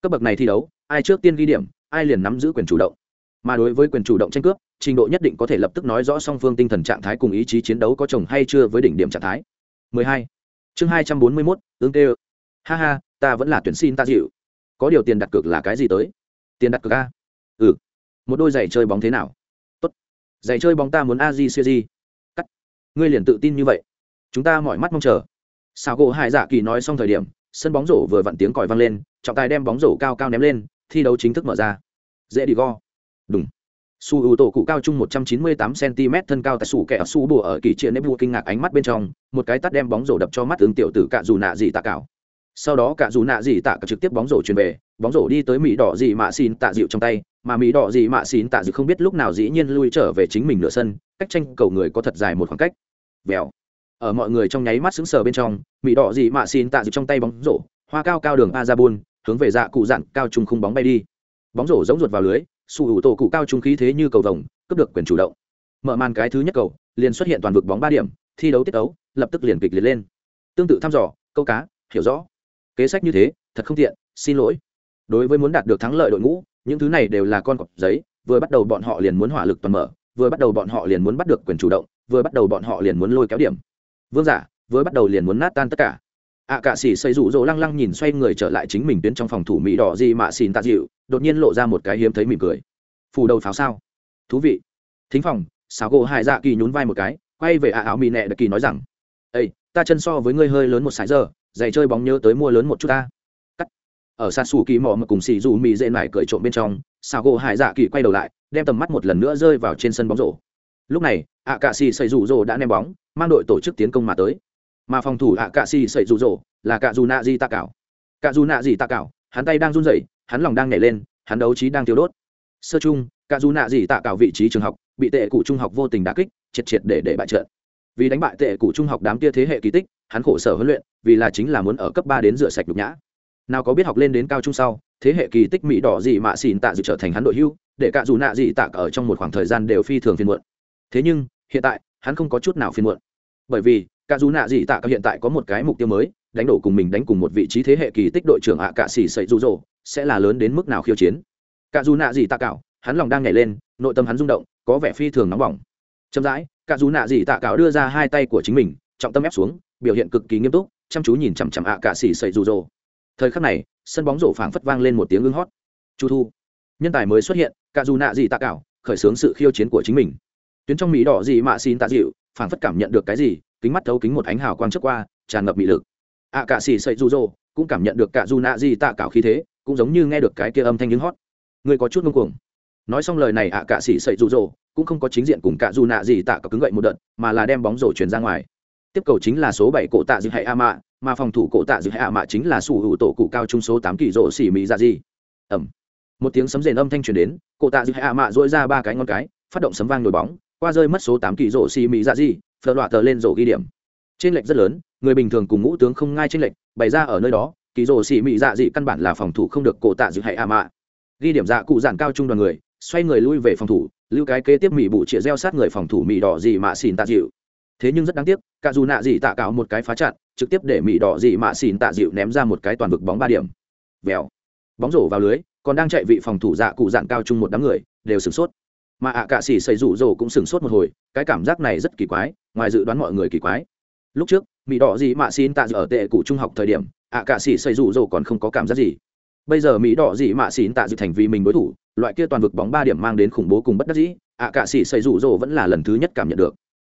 Cấp bậc này thi đấu ai trước tiên ghi điểm ai liền nắm giữ quyền chủ động. Mà đối với quyền chủ động tranh cướp trình độ nhất định có thể lập tức nói rõ song phương tinh thần trạng thái cùng ý chí chiến đấu có chồng hay chưa với đỉnh điểm trạng thái. 12. chương 241, ứng tê ha ha, ta vẫn là tuyển xin ta dịu. Có điều tiền đặt cược là cái gì tới? Tiền đặt cược a? Ừ. Một đôi giày chơi bóng thế nào? Tốt. Giày chơi bóng ta muốn a di siêu di. Cắt. Ngươi liền tự tin như vậy. Chúng ta mọi mắt mong chờ. Sao gỗ hải dạ kỳ nói xong thời điểm, sân bóng rổ vừa vặn tiếng còi vang lên, trọng tài đem bóng rổ cao cao ném lên, thi đấu chính thức mở ra. Dễ đi go. Đúng su ưu tổ cụ cao chung 198 cm thân cao tại sủ kẻ su bùa ở kỳ chia nếp vua kinh ngạc ánh mắt bên trong, một cái tắt đem bóng rổ đập cho mắt tướng tiểu tử cạ dù nạ gì tạ cảo sau đó cả dù nạ gì tạ cả trực tiếp bóng rổ truyền về, bóng rổ đi tới mỹ đỏ gì mạ xin tạ dịu trong tay, mà mỹ đỏ gì mạ xin tạ dịu không biết lúc nào dĩ nhiên lui trở về chính mình nửa sân, cách tranh cầu người có thật dài một khoảng cách. Vèo. Ở mọi người trong nháy mắt sững sờ bên trong, mỹ đỏ gì mạ xin tạ dịu trong tay bóng rổ, hoa cao cao đường a ra buôn hướng về dạ cụ dặn cao trung khung bóng bay đi. Bóng rổ giống ruột vào lưới sù hữu tổ cụ cao trung khí thế như cầu vồng, cướp được quyền chủ động. Mở màn cái thứ nhất cầu, liền xuất hiện toàn vực bóng ba điểm, thi đấu tiết đấu lập tức liền kịch liệt lên. Tương tự thăm dò, câu cá, hiểu rõ kế sách như thế thật không tiện xin lỗi. Đối với muốn đạt được thắng lợi đội ngũ những thứ này đều là con cọp giấy vừa bắt đầu bọn họ liền muốn hỏa lực toàn mở vừa bắt đầu bọn họ liền muốn bắt được quyền chủ động vừa bắt đầu bọn họ liền muốn lôi kéo điểm. Vương giả vừa bắt đầu liền muốn nát tan tất cả. Ạ à, cạ sĩ xây rủ rỗ lăng lăng nhìn xoay người trở lại chính mình tuyến trong phòng thủ mỹ đỏ gì mà xin tạ dịu đột nhiên lộ ra một cái hiếm thấy mỉm cười. Phủ đầu pháo sao? Thú vị. Thính phòng xáo gỗ hải dạ kỳ nhún vai một cái quay về ạ áo mỹ nẹ đặc kỳ nói rằng ây ta chân so với ngươi hơi lớn một sái giờ giày chơi bóng nhớ tới mua lớn một chút ta. Cắt. Ở xa xù kỳ mò mà cùng xì dù mì dễ mải cởi trộm bên trong sao gỗ hải dạ kỳ quay đầu lại, đem tầm mắt một lần nữa rơi vào trên sân bóng rổ. Lúc này ạ cạ xì xây rủ rổ đã ném bóng, mang đội tổ chức tiến công mà tới. Mà phòng thủ ạ cạ xì xây rủ rổ là cạ dù nạ di tạ cảo cạ dù nạ di tạ cảo hắn tay đang run rẩy, hắn lòng đang nhảy lên, hắn đấu trí đang tiêu đốt. Sơ chung cạ dù nạ di tạ cảo vị trí trường học, bị tệ cụ trung học vô tình đá kích, triệt triệt để để bại trận. Vì đánh bại tệ cụ trung học đám tia thế hệ kỳ tích hắn khổ sở huấn luyện, vì là chính là muốn ở cấp ba đến rửa sạch nhục nhã. Nào có biết học lên đến cao trung sau, thế hệ kỳ tích mỹ đỏ gì mạ xỉn tạ dự trở thành hắn đội hưu, để cả dù nạ gì tạ ở trong một khoảng thời gian đều phi thường phiên muộn. Thế nhưng, hiện tại, hắn không có chút nào phiên muộn. Bởi vì, cả dù nạ gì tạ hiện tại có một cái mục tiêu mới, đánh đổ cùng mình đánh cùng một vị trí thế hệ kỳ tích đội trưởng ạ cạ xỉ sậy rụ rỗ sẽ là lớn đến mức nào khiêu chiến. Cả dù nạ gì tạ cạo, hắn lòng đang nhảy lên, nội tâm hắn rung động, có vẻ phi thường nóng bỏng. Chậm rãi, cả dù nạ gì tạ cạo đưa ra hai tay của chính mình, trọng tâm ép xuống biểu hiện cực kỳ nghiêm túc chăm chú nhìn chằm chằm ạ cạ xỉ sậy rụ rồ. Thời khắc này sân bóng rổ phảng phất vang lên một tiếng ưng hót. Chu thu nhân tài mới xuất hiện cả dù nạ gì tạ cảo, khởi xướng sự khiêu chiến của chính mình. Tuyến trong mỹ đỏ gì mạ xin tạ dịu phảng phất cảm nhận được cái gì kính mắt thấu kính một ánh hào quang trước qua tràn ngập mị lực. Ạ cạ xỉ sậy rụ rồ cũng cảm nhận được cả dù nạ gì tạ cảo khí thế cũng giống như nghe được cái kia âm thanh ưng hót. Người có chút ngông cuồng. Nói xong lời này ạ cạ xỉ sậy rụ rồ cũng không có chính diện cùng cả dù nạ gì tạ cảo cứng gậy một đợt mà là đem bóng rổ chuyển ra ngoài tiếp cầu chính là số bảy cổ tạ dự hệ a mạ, mà phòng thủ cổ tạ dự hệ a mạ chính là sủ hữu tổ cụ cao trung số tám kỳ rỗ xỉ mỹ dạ gì. Ẩm. Một tiếng sấm rền âm thanh truyền đến, cổ tạ dự hệ a mạ dỗi ra ba cái ngón cái, phát động sấm vang nổi bóng, qua rơi mất số tám kỳ rỗ xỉ mỹ dạ gì, phở loạ tờ lên rổ ghi điểm. Trên lệch rất lớn, người bình thường cùng ngũ tướng không ngai trên lệch, bày ra ở nơi đó, kỳ rồ xỉ mị dạ dị căn bản là phòng thủ không được cổ tạ dự hệ a mạ. Ghi điểm dạ cụ giản cao trung đoàn người, xoay người lui về phòng thủ, lưu cái kế tiếp mỹ bụ chĩa gieo sát người phòng thủ mỹ đỏ dị mạ xỉn tạ dịu thế nhưng rất đáng tiếc, cả dù nạ dị tạ cáo một cái phá chặn trực tiếp để mỹ đỏ dị mạ xỉn tạ dịu ném ra một cái toàn vực bóng ba điểm. Vèo. Bóng rổ vào lưới, còn đang chạy vị phòng thủ dạ cụ dạng cao chung một đám người, đều sửng sốt. Mà ạ à cạ xỉ xây rủ rồ cũng sửng sốt một hồi, cái cảm giác này rất kỳ quái, ngoài dự đoán mọi người kỳ quái. Lúc trước mỹ đỏ Dị mạ xin tạ ở tệ cụ trung học thời điểm, ạ cạ xỉ xây rủ rồ còn không có cảm giác gì. Bây giờ mỹ đỏ Dị mạ xin tạ dự thành vì mình đối thủ, loại kia toàn vực bóng ba điểm mang đến khủng bố cùng bất đắc dĩ, ạ cạ xỉ xây rủ rồ vẫn là lần thứ nhất cảm nhận được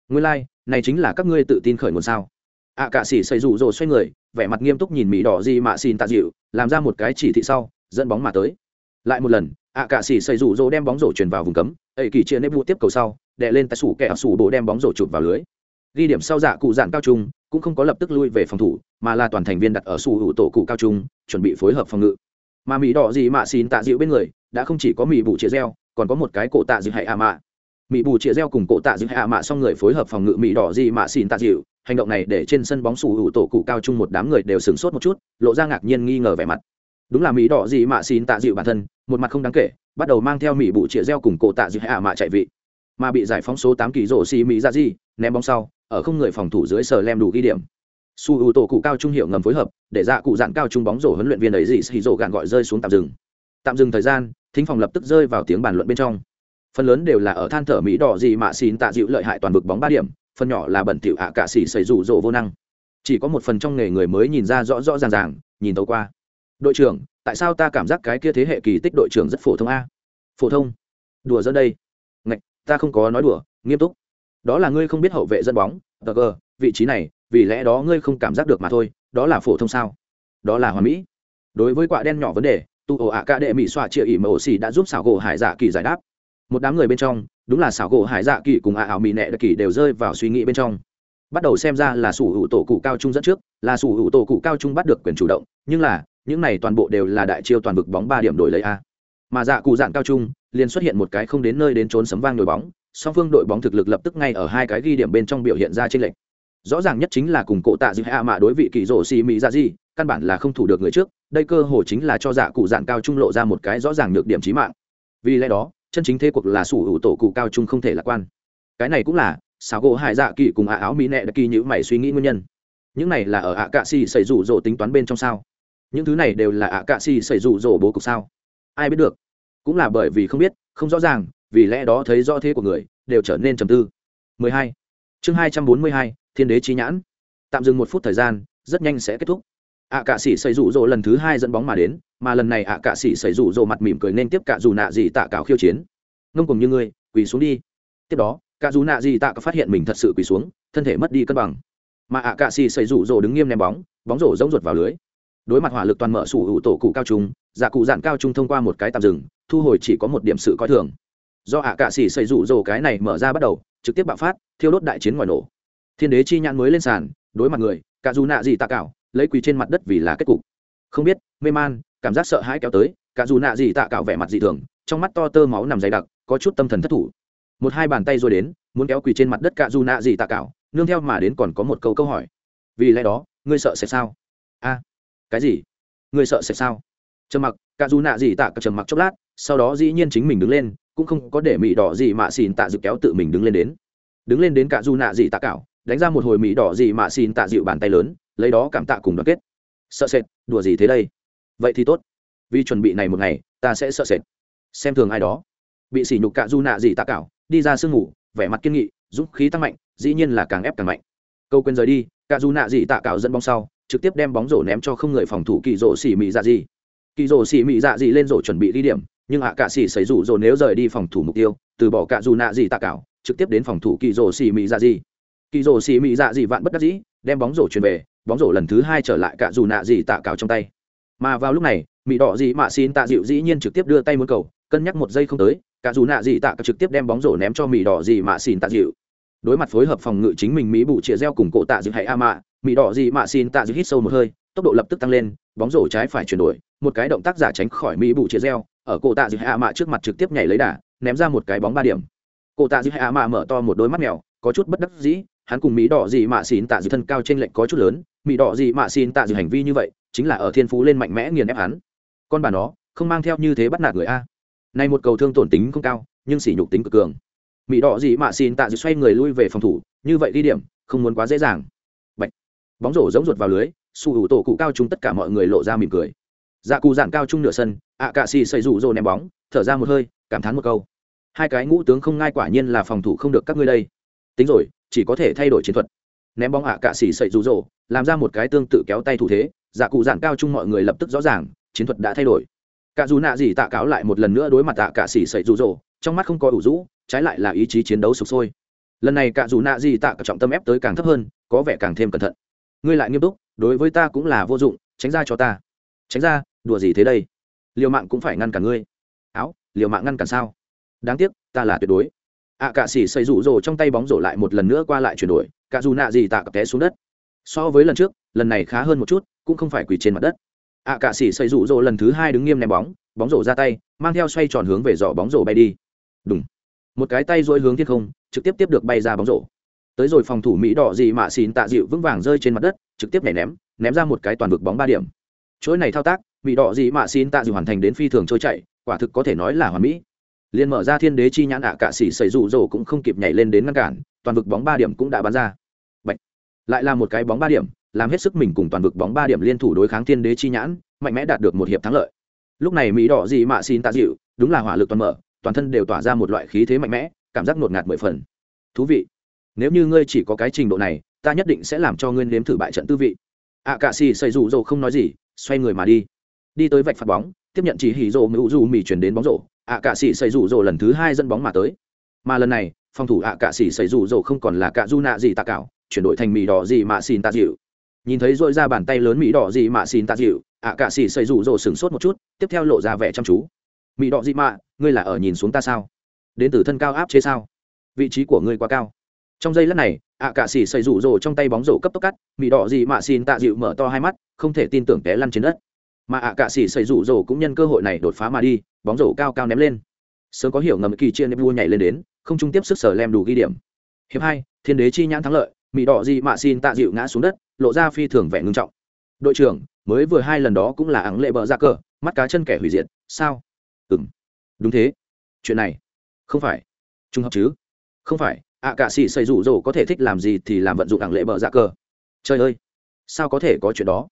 nguyên lai、like, này chính là các ngươi tự tin khởi nguồn sao? Ạ cạ sĩ xây rủ rồ xoay người vẻ mặt nghiêm túc nhìn mỹ đỏ gì mạ xin tạ dịu làm ra một cái chỉ thị sau dẫn bóng mà tới. Lại một lần ạ cạ sĩ xây rủ rồ đem bóng rổ truyền vào vùng cấm ẩy kỳ chia nếp vụ tiếp cầu sau đè lên tay sủ kẻ sủ bộ đem bóng rổ chụp vào lưới. Ghi điểm sau dạ cụ dạn cao trung cũng không có lập tức lui về phòng thủ mà là toàn thành viên đặt ở sủ hữu tổ cụ cao trung chuẩn bị phối hợp phòng ngự. Mà mỹ đỏ gì mạ xin tạ dịu bên người đã không chỉ có mỹ bù chia reo còn có một cái cổ tạ dịu hại ạ mạ mỹ bù chia reo cùng cổ tạ dịu hạ mạ xong người phối hợp phòng ngự mỹ đỏ gì mạ xin tạ dịu. Hành động này để trên sân bóng sủ hữu tổ cụ cao trung một đám người đều sửng sốt một chút, lộ ra ngạc nhiên nghi ngờ vẻ mặt. Đúng là mỹ đỏ gì mạ xin tạ dịu bản thân, một mặt không đáng kể, bắt đầu mang theo mỹ bù chia reo cùng cổ tạ dịu hạ mạ chạy vị. Mà bị giải phóng số tám kỳ rổ xì mỹ ra dạ gì, ném bóng sau, ở không người phòng thủ dưới sờ lem đủ ghi điểm. Su hữu tổ cụ cao trung hiệu ngầm phối hợp, để dạ cụ dạn cao trung bóng rổ huấn luyện viên ấy dị xì rổ gạn gọi rơi xuống tạm dừng. Tạm dừng thời gian, thính phòng lập tức rơi vào tiếng bàn luận bên trong phần lớn đều là ở than thở mỹ đỏ gì mạ xin tạ dịu lợi hại toàn vực bóng ba điểm, phần nhỏ là bẩn thỉu ạ cả xỉ xảy rủ rộ vô năng. Chỉ có một phần trong nghề người mới nhìn ra rõ rõ ràng ràng, nhìn tấu qua. Đội trưởng, tại sao ta cảm giác cái kia thế hệ kỳ tích đội trưởng rất phổ thông a? Phổ thông? Đùa dẫn đây. Ngạch, ta không có nói đùa, nghiêm túc. Đó là ngươi không biết hậu vệ dẫn bóng, tờ gờ, vị trí này, vì lẽ đó ngươi không cảm giác được mà thôi, đó là phổ thông sao? Đó là hoàn mỹ. Đối với quả đen nhỏ vấn đề, tu ổ ạ ca đệ mỹ xoa chia ỉ mà ổ xì đã giúp xảo gỗ hải giả kỳ giải đáp một đám người bên trong, đúng là xảo gỗ hải dạ kỳ cùng ạ ảo mỹ nệ đặc kỳ đều rơi vào suy nghĩ bên trong. Bắt đầu xem ra là sủ hữu tổ cụ cao trung dẫn trước, là sủ hữu tổ cụ cao trung bắt được quyền chủ động, nhưng là, những này toàn bộ đều là đại chiêu toàn vực bóng ba điểm đổi lấy a. Mà dạ cụ dạng cao trung, liền xuất hiện một cái không đến nơi đến trốn sấm vang đội bóng, song phương đội bóng thực lực lập tức ngay ở hai cái ghi điểm bên trong biểu hiện ra trên lệnh rõ ràng nhất chính là cùng cụ tạ dư hạ mạ đối vị kỳ rổ xì mỹ ra gì căn bản là không thủ được người trước, đây cơ hồ chính là cho dạ cụ dạng cao trung lộ ra một cái rõ ràng nhược điểm trí mạng. Vì lẽ đó chân chính thế cuộc là sủ hữu tổ cụ cao trung không thể lạc quan. Cái này cũng là xáo gỗ hải dạ kỳ cùng ạ áo mỹ nẹ đã kỳ nhữ mày suy nghĩ nguyên nhân. Những này là ở ạ cạ xì xảy rủ rỗ tính toán bên trong sao? Những thứ này đều là ạ cạ xì xảy rủ rỗ bố cục sao? Ai biết được? Cũng là bởi vì không biết không rõ ràng vì lẽ đó thấy rõ thế của người đều trở nên trầm tư. 12. chương 242, thiên đế chi nhãn. Tạm dừng một phút thời gian rất nhanh sẽ kết thúc ạ cạ sĩ xây rủ rỗ lần thứ hai dẫn bóng mà đến, mà lần này ạ cạ sĩ xây rủ rỗ mặt mỉm cười nên tiếp cả dù nạ gì tạ cào khiêu chiến. Ngông cùng như ngươi, quỳ xuống đi. Tiếp đó, cả dù nạ gì tạ có phát hiện mình thật sự quỳ xuống, thân thể mất đi cân bằng. Mà ạ cạ sĩ xây rủ rỗ đứng nghiêm ném bóng bóng rổ giống ruột vào lưới. Đối mặt hỏa lực toàn mở sủ hữu tổ cụ cao trung giả cụ dạn cao trung thông qua một cái tạm dừng, thu hồi chỉ có một điểm sự coi thường. Do ạ cạ sĩ xây rủ rỗ cái này mở ra bắt đầu, trực tiếp bạo phát, thiêu đốt đại chiến ngoài nổ. Thiên đế chi nhãn mới lên sàn, đối mặt người, cả dù nạ gì tạ cảo lấy quỳ trên mặt đất vì là kết cục. Không biết, mê man, cảm giác sợ hãi kéo tới, cả dù nạ gì tạ cảo vẻ mặt dị thường, trong mắt to tơ máu nằm dày đặc, có chút tâm thần thất thủ. Một hai bàn tay rồi đến, muốn kéo quỳ trên mặt đất cả dù nạ gì tạ cảo nương theo mà đến còn có một câu câu hỏi. Vì lẽ đó, ngươi sợ sẽ sao? A, cái gì? Ngươi sợ sẽ sao? Trầm mặc, cả dù nạ gì tạ cạo trầm mặc chốc lát, sau đó dĩ nhiên chính mình đứng lên, cũng không có để mị đỏ gì mà xin tạ dự kéo tự mình đứng lên đến. Đứng lên đến cả dù nạ gì tạ cảo đánh ra một hồi mỹ đỏ gì mà xin tạ dịu bàn tay lớn lấy đó cảm tạ cùng đoàn kết. Sợ sệt, đùa gì thế đây? Vậy thì tốt. Vì chuẩn bị này một ngày, ta sẽ sợ sệt. Xem thường ai đó. Bị sỉ nhục cạ du nạ gì tạ cảo, đi ra sương ngủ, vẻ mặt kiên nghị, dũng khí tăng mạnh, dĩ nhiên là càng ép càng mạnh. Câu quên rời đi, cạ du nạ gì tạ cảo dẫn bóng sau, trực tiếp đem bóng rổ ném cho không người phòng thủ kỳ rổ xỉ mị dạ gì. Kỳ rổ xỉ mị dạ gì lên rổ chuẩn bị đi điểm, nhưng hạ cạ xỉ xảy rủ rổ nếu rời đi phòng thủ mục tiêu, từ bỏ cạ du nạ gì tạ cảo, trực tiếp đến phòng thủ kỳ rổ xỉ mị dạ gì. Kỳ rổ xỉ mị dạ gì vạn bất đắc dĩ đem bóng rổ truyền về, bóng rổ lần thứ hai trở lại cả dù nạ gì tạ cào trong tay. Mà vào lúc này mỹ đỏ gì mạ xin tạ dịu dĩ nhiên trực tiếp đưa tay muốn cầu, cân nhắc một giây không tới, cả dù nạ gì tạ trực tiếp đem bóng rổ ném cho mỹ đỏ gì mạ xin tạ dịu. Đối mặt phối hợp phòng ngự chính mình mỹ bụ chĩa reo cùng cổ tạ dịu hay a mạ mỹ đỏ gì mạ xin tạ dịu hít sâu một hơi, tốc độ lập tức tăng lên, bóng rổ trái phải chuyển đổi, một cái động tác giả tránh khỏi mỹ bụ chĩa reo ở cổ tạ dịu hay a mạ trước mặt trực tiếp nhảy lấy đà, ném ra một cái bóng ba điểm. Cổ tạ dịu hay a mạ mở to một đôi mắt mèo, có chút bất đắc dĩ hắn cùng mỹ đỏ gì mạ xin tạ dịu thân cao trên lệnh có chút lớn, mỹ đỏ gì mạ xin tạ dịu hành vi như vậy, chính là ở thiên phú lên mạnh mẽ nghiền ép hắn. Con bà nó, không mang theo như thế bắt nạt người a. Này một cầu thương tổn tính không cao, nhưng sỉ nhục tính cực cường. Mỹ đỏ gì mạ xin tạ dịu xoay người lui về phòng thủ, như vậy đi điểm, không muốn quá dễ dàng. Bạch. bóng rổ giống ruột vào lưới su hữu tổ cụ cao chung tất cả mọi người lộ ra mỉm cười. Dạ cụ giản cao chung nửa sân, ạ cạ xì xây rủ rô ném bóng, thở ra một hơi, cảm thán một câu. Hai cái ngũ tướng không ngai quả nhiên là phòng thủ không được các ngươi đây. Tính rồi chỉ có thể thay đổi chiến thuật. Ném bóng ạ cạ xỉ sậy rủ rỗ, làm ra một cái tương tự kéo tay thủ thế dạ cụ giản cao chung mọi người lập tức rõ ràng, chiến thuật đã thay đổi. Cả dù nạ gì tạ cáo lại một lần nữa đối mặt tạ cạ xỉ sậy rụ rỗ, trong mắt không có ủ rũ, trái lại là ý chí chiến đấu sụp sôi. Lần này cả dù nạ gì tạ cả trọng tâm ép tới càng thấp hơn, có vẻ càng thêm cẩn thận. Ngươi lại nghiêm túc, đối với ta cũng là vô dụng, tránh ra cho ta. Tránh ra, đùa gì thế đây? Liều mạng cũng phải ngăn cả ngươi. Áo, liều mạng ngăn cản sao? Đáng tiếc, ta là tuyệt đối ạ à, cả xỉ xây rủ rồ trong tay bóng rổ lại một lần nữa qua lại chuyển đổi cả dù nạ gì tạ cặp té xuống đất. So với lần trước lần này khá hơn một chút cũng không phải quỳ trên mặt đất. ạ à, cả sĩ xây rủ rồ lần thứ hai đứng nghiêm ném bóng bóng rổ ra tay mang theo xoay tròn hướng về giỏ bóng rổ bay đi. Đúng một cái tay dỗi hướng thiên không trực tiếp tiếp được bay ra bóng rổ. Tới rồi phòng thủ mỹ đỏ gì mà xin tạ dịu vững vàng rơi trên mặt đất trực tiếp nhảy ném ném ra một cái toàn vực bóng ba điểm. Chuỗi này thao tác mỹ đỏ gì mà xin tạ dịu hoàn thành đến phi thường trôi chạy quả thực có thể nói là hoàn mỹ liền mở ra thiên đế chi nhãn ạ à cả xỉ xảy rủ rỗ cũng không kịp nhảy lên đến ngăn cản, toàn vực bóng ba điểm cũng đã bắn ra. Bạch. lại là một cái bóng ba điểm, làm hết sức mình cùng toàn vực bóng ba điểm liên thủ đối kháng thiên đế chi nhãn, mạnh mẽ đạt được một hiệp thắng lợi. Lúc này mỹ đỏ gì mạ xin tạ dịu, đúng là hỏa lực toàn mở, toàn thân đều tỏa ra một loại khí thế mạnh mẽ, cảm giác ngột ngạt mười phần. Thú vị. Nếu như ngươi chỉ có cái trình độ này, ta nhất định sẽ làm cho ngươi nếm thử bại trận tư vị. Ạ cạ xì xây rủ rỗ không nói gì, xoay người mà đi. Đi tới vạch phạt bóng, tiếp nhận chỉ hỉ rồ mưu dù mỹ chuyển đến bóng rổ ạ cạ sĩ xây rủ rồ lần thứ hai dẫn bóng mà tới. Mà lần này, phòng thủ ạ cạ sĩ xây rủ rồ không còn là cạ du nạ gì tạ cảo chuyển đổi thành mì đỏ gì mà xin tạ dịu. Nhìn thấy dội ra bàn tay lớn mì đỏ gì mà xin tạ dịu, ạ cạ sĩ xây rủ rồ sửng sốt một chút, tiếp theo lộ ra vẻ chăm chú. Mì đỏ gì mà ngươi là ở nhìn xuống ta sao? Đến từ thân cao áp chế sao? Vị trí của ngươi quá cao. Trong giây lát này, ạ cạ sĩ xây rủ rồ trong tay bóng rổ cấp tốc cắt mì đỏ gì mà xin tạ dịu mở to hai mắt, không thể tin tưởng té lăn trên đất mà ạ cạ xỉ xây rủ rồ cũng nhân cơ hội này đột phá mà đi bóng rổ cao cao ném lên. Sớm có hiểu ngầm kỳ chia nếp vua nhảy lên đến không trung tiếp sức sở lem đủ ghi điểm. Hiệp hai thiên đế chi nhãn thắng lợi mỹ đỏ gì mà xin tạ dịu ngã xuống đất lộ ra phi thường vẻ ngưng trọng. Đội trưởng mới vừa hai lần đó cũng là ắng lệ bờ ra cờ mắt cá chân kẻ hủy diệt sao? Ừ m đúng thế. Chuyện này không phải. Trung hợp chứ? Không phải ạ à, cả sĩ xây rủ rỗ có thể thích làm gì thì làm vận dụng ảng lệ bờ ra cờ. Trời ơi sao có thể có chuyện đó?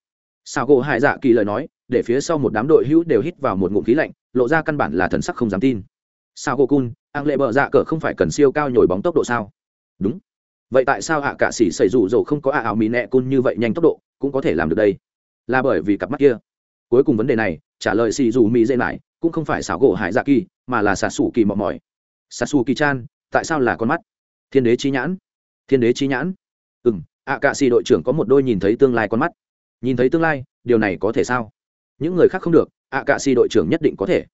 Sao gỗ hải dạ kỳ lời nói, để phía sau một đám đội hữu đều hít vào một ngụm khí lạnh, lộ ra căn bản là thần sắc không dám tin. Sao gỗ cun ảng lệ bở dạ cờ không phải cần siêu cao nhồi bóng tốc độ sao? Đúng. Vậy tại sao hạ cả sĩ xảy rủ rồ không có ạ ảo mì nẹ cun như vậy nhanh tốc độ, cũng có thể làm được đây? Là bởi vì cặp mắt kia. Cuối cùng vấn đề này, trả lời xì dù mỹ dễ lại cũng không phải xảo gỗ hải dạ kỳ, mà là xà xù kỳ mọ mỏi. Xà xù kỳ chan, tại sao là con mắt? Thiên đế trí nhãn. Thiên đế trí nhãn. Ừ m ạ cả xì đội trưởng có một đôi nhìn thấy tương lai con mắt nhìn thấy tương lai, điều này có thể sao? Những người khác không được ạ cạ xì đội trưởng nhất định có thể.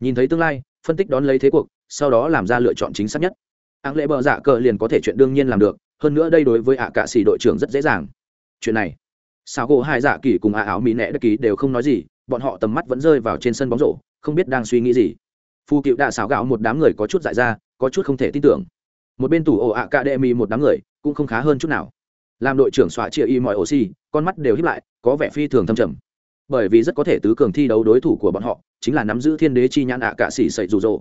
Nhìn thấy tương lai, phân tích đón lấy thế cuộc, sau đó làm ra lựa chọn chính xác nhất. Áng lệ bờ dạ cờ liền có thể chuyện đương nhiên làm được, hơn nữa đây đối với ạ cạ xì đội trưởng rất dễ dàng. Chuyện này sao gỗ hai dạ kỳ cùng ạ áo mỹ nẹ đất ký đều không nói gì, bọn họ tầm mắt vẫn rơi vào trên sân bóng rổ, không biết đang suy nghĩ gì. Phu cựu đã xáo gạo một đám người có chút dại ra, có chút không thể tin tưởng. Một bên tủ ổ ạ cạ đệ mì một đám người, cũng không khá hơn chút nào làm đội trưởng xóa chia y mọi oxy con mắt đều hiếp lại có vẻ phi thường thâm trầm. Bởi vì rất có thể tứ cường thi đấu đối thủ của bọn họ chính là nắm giữ thiên đế chi nhãn ạ cạ xỉ sậy rủ rỗ.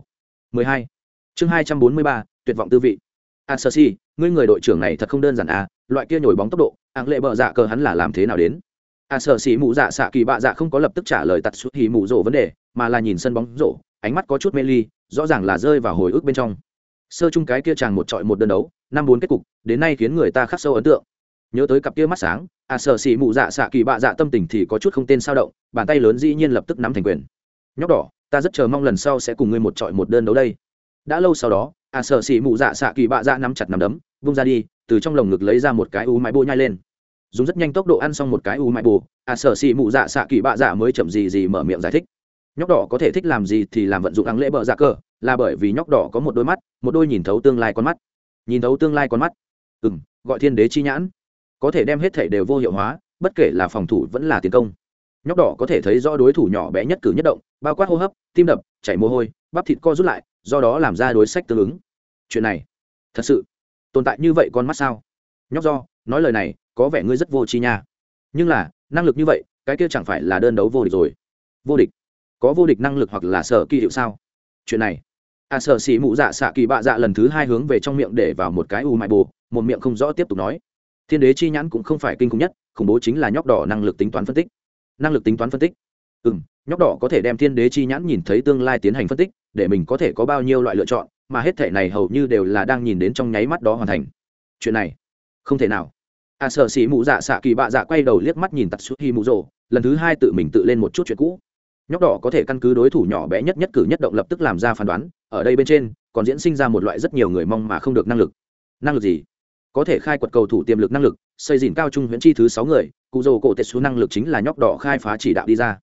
12. chương 243, tuyệt vọng tư vị. A sơ si ngươi người đội trưởng này thật không đơn giản à loại kia nhồi bóng tốc độ ạng lệ bờ dạ cờ hắn là làm thế nào đến? A sơ si mụ dạ xạ kỳ bạ dạ không có lập tức trả lời tạt suốt hì mụ rổ vấn đề mà là nhìn sân bóng rổ ánh mắt có chút mê ly rõ ràng là rơi vào hồi ức bên trong. Sơ chung cái kia chàng một trọi một đơn đấu năm bốn kết cục đến nay khiến người ta khắc sâu ấn tượng nhớ tới cặp kia mắt sáng à sợ xỉ mụ dạ xạ kỳ bạ dạ tâm tình thì có chút không tên sao động, bàn tay lớn dĩ nhiên lập tức nắm thành quyền. Nhóc đỏ, ta rất chờ mong lần sau sẽ cùng ngươi một trọi một đơn đấu đây. Đã lâu sau đó à sợ xỉ mụ dạ xạ kỳ bạ dạ nắm chặt nắm đấm, vung ra đi, từ trong lồng ngực lấy ra một cái u mái bô nhai lên. Dùng rất nhanh tốc độ ăn xong một cái u mái bồ à sợ xỉ mụ dạ xạ kỳ bạ dạ mới chậm gì gì mở miệng giải thích. Nhóc đỏ có thể thích làm gì thì làm vận dụng áng lễ bợ dạ cờ là bởi vì nhóc đỏ có một đôi mắt, một đôi nhìn thấu tương lai con mắt. Nhìn thấu tương lai con mắt. Ừ gọi thiên đế chi nhãn có thể đem hết thể đều vô hiệu hóa, bất kể là phòng thủ vẫn là tiến công. Nhóc đỏ có thể thấy rõ đối thủ nhỏ bé nhất cử nhất động, bao quát hô hấp, tim đập, chảy mồ hôi, bắp thịt co rút lại, do đó làm ra đối sách tương ứng. Chuyện này, thật sự, tồn tại như vậy con mắt sao? Nhóc do, nói lời này, có vẻ ngươi rất vô tri nha. Nhưng là, năng lực như vậy, cái kia chẳng phải là đơn đấu vô địch rồi. Vô địch? Có vô địch năng lực hoặc là sở kỳ hiệu sao? Chuyện này. À sở xỉ mụ dạ xạ kỳ bạ dạ lần thứ hai hướng về trong miệng để vào một cái u mại bồ, một miệng không rõ tiếp tục nói thiên đế chi nhãn cũng không phải kinh khủng nhất, khủng bố chính là nhóc đỏ năng lực tính toán phân tích. Năng lực tính toán phân tích. Ừ m nhóc đỏ có thể đem thiên đế chi nhãn nhìn thấy tương lai tiến hành phân tích, để mình có thể có bao nhiêu loại lựa chọn, mà hết thể này hầu như đều là đang nhìn đến trong nháy mắt đó hoàn thành. Chuyện này, không thể nào. À sợ xỉ mụ dạ xạ kỳ bạ dạ quay đầu liếc mắt nhìn tặc suốt hi mụ rồ lần thứ hai tự mình tự lên một chút chuyện cũ. Nhóc đỏ có thể căn cứ đối thủ nhỏ bé nhất nhất cử nhất động lập tức làm ra phán đoán, ở đây bên trên, còn diễn sinh ra một loại rất nhiều người mong mà không được năng lực. Năng lực gì? Có thể khai quật cầu thủ tiềm lực năng lực, xây dìn cao trung huyễn chi thứ sáu người, cụ rồ cổ tết số năng lực chính là nhóc đỏ khai phá chỉ đạo đi ra.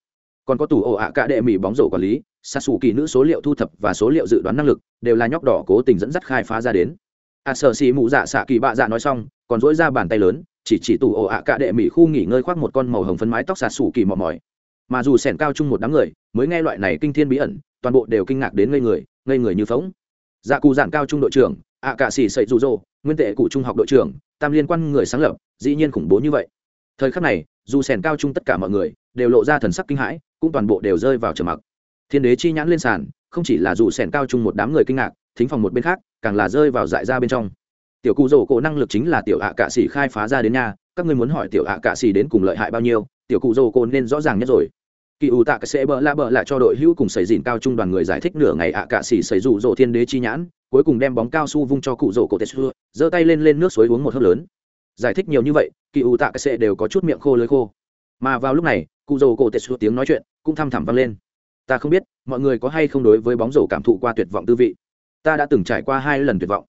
Còn có tủ ổ ạ cả đệ mỹ bóng rổ quản lý xa xù kỳ nữ số liệu thu thập và số liệu dự đoán năng lực, đều là nhóc đỏ cố tình dẫn dắt khai phá ra đến. A sợ xì mụ dạ xạ kỳ bạ dạ nói xong, còn dỗi ra bàn tay lớn, chỉ chỉ tủ ổ ạ cả đệ mỹ khu nghỉ ngơi khoác một con màu hồng phấn mái tóc xa xù kỳ mò mỏi. Mà dù sẻn cao chung một đám người, mới nghe loại này kinh thiên bí ẩn, toàn bộ đều kinh ngạc đến ngây người ngây người như phóng dạ cù giản cao trung đội trưởng ạ cả xì sậy rụ rỗ nguyên tệ cụ trung học đội trưởng, tam liên quan người sáng lập, dĩ nhiên khủng bố như vậy. Thời khắc này, dù sèn cao chung tất cả mọi người đều lộ ra thần sắc kinh hãi, cũng toàn bộ đều rơi vào trầm mặc. Thiên đế chi nhãn lên sàn, không chỉ là dù sèn cao chung một đám người kinh ngạc, thính phòng một bên khác càng là rơi vào dại ra bên trong. Tiểu cụ rổ cổ năng lực chính là tiểu ạ cạ xỉ khai phá ra đến nhà, các ngươi muốn hỏi tiểu ạ cạ xỉ đến cùng lợi hại bao nhiêu, tiểu cụ rổ cổ nên rõ ràng nhất rồi kỳ ủ tạ sẽ bỡ la bỡ lại cho đội hữu cùng xảy dìn cao trung đoàn người giải thích nửa ngày ạ cạ xỉ xảy rủ rộ thiên đế chi nhãn, cuối cùng đem bóng cao su vung cho cụ rổ cổ tetsu giơ tay lên lên nước suối uống một hớp lớn. Giải thích nhiều như vậy, kỳ ủ tạ sẽ đều có chút miệng khô lưới khô. Mà vào lúc này, cụ rổ cổ tetsu tiếng nói chuyện cũng thăm thẳm vang lên. Ta không biết, mọi người có hay không đối với bóng rổ cảm thụ qua tuyệt vọng tư vị? Ta đã từng trải qua hai lần tuyệt vọng.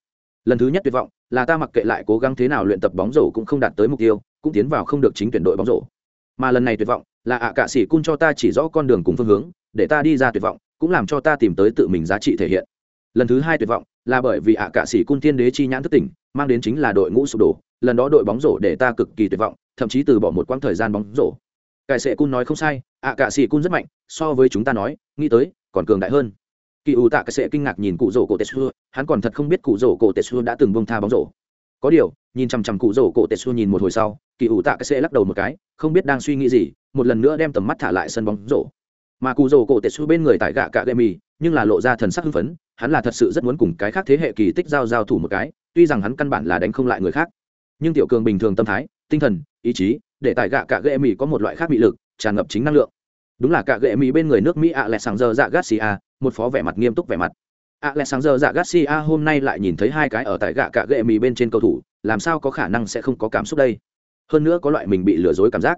Lần thứ nhất tuyệt vọng là ta mặc kệ lại cố gắng thế nào luyện tập bóng rổ cũng không đạt tới mục tiêu, cũng tiến vào không được chính tuyển đội bóng rổ. Mà lần này tuyệt vọng là ạ à cạ sĩ cun cho ta chỉ rõ con đường cùng phương hướng, để ta đi ra tuyệt vọng, cũng làm cho ta tìm tới tự mình giá trị thể hiện. Lần thứ hai tuyệt vọng là bởi vì ạ à cạ sĩ cun thiên đế chi nhãn thất tỉnh, mang đến chính là đội ngũ sụp đổ, lần đó đội bóng rổ để ta cực kỳ tuyệt vọng, thậm chí từ bỏ một quãng thời gian bóng rổ. Cải sệ cun nói không sai, ạ à cạ sĩ cun rất mạnh, so với chúng ta nói, nghĩ tới, còn cường đại hơn. Kỳ ủ tạ cái sệ kinh ngạc nhìn cụ rổ cổ tetsu hắn còn thật không biết cụ rổ cổ tetsu đã từng bông tha bóng rổ có điều, nhìn chằm chằm cụ rổ cổ tetsu nhìn một hồi sau, kỳ ủ tạ cái sẽ lắc đầu một cái, không biết đang suy nghĩ gì, một lần nữa đem tầm mắt thả lại sân bóng rổ. Mà cụ rổ cổ tetsu bên người tại gạ cạ gậy mì nhưng là lộ ra thần sắc hưng phấn, hắn là thật sự rất muốn cùng cái khác thế hệ kỳ tích giao giao thủ một cái, tuy rằng hắn căn bản là đánh không lại người khác. Nhưng tiểu cường bình thường tâm thái, tinh thần, ý chí, để tại gạ cạ gậy mì có một loại khác bị lực, tràn ngập chính năng lượng. Đúng là cạ gậy mì bên người nước mỹ ạ lẹ sàng giờ dạ garcia một phó vẻ mặt nghiêm túc vẻ mặt. À lẽ sáng giờ dạ garcia hôm nay lại nhìn thấy hai cái ở tại gạ cạ gệ mì bên trên cầu thủ, làm sao có khả năng sẽ không có cảm xúc đây? Hơn nữa có loại mình bị lừa dối cảm giác.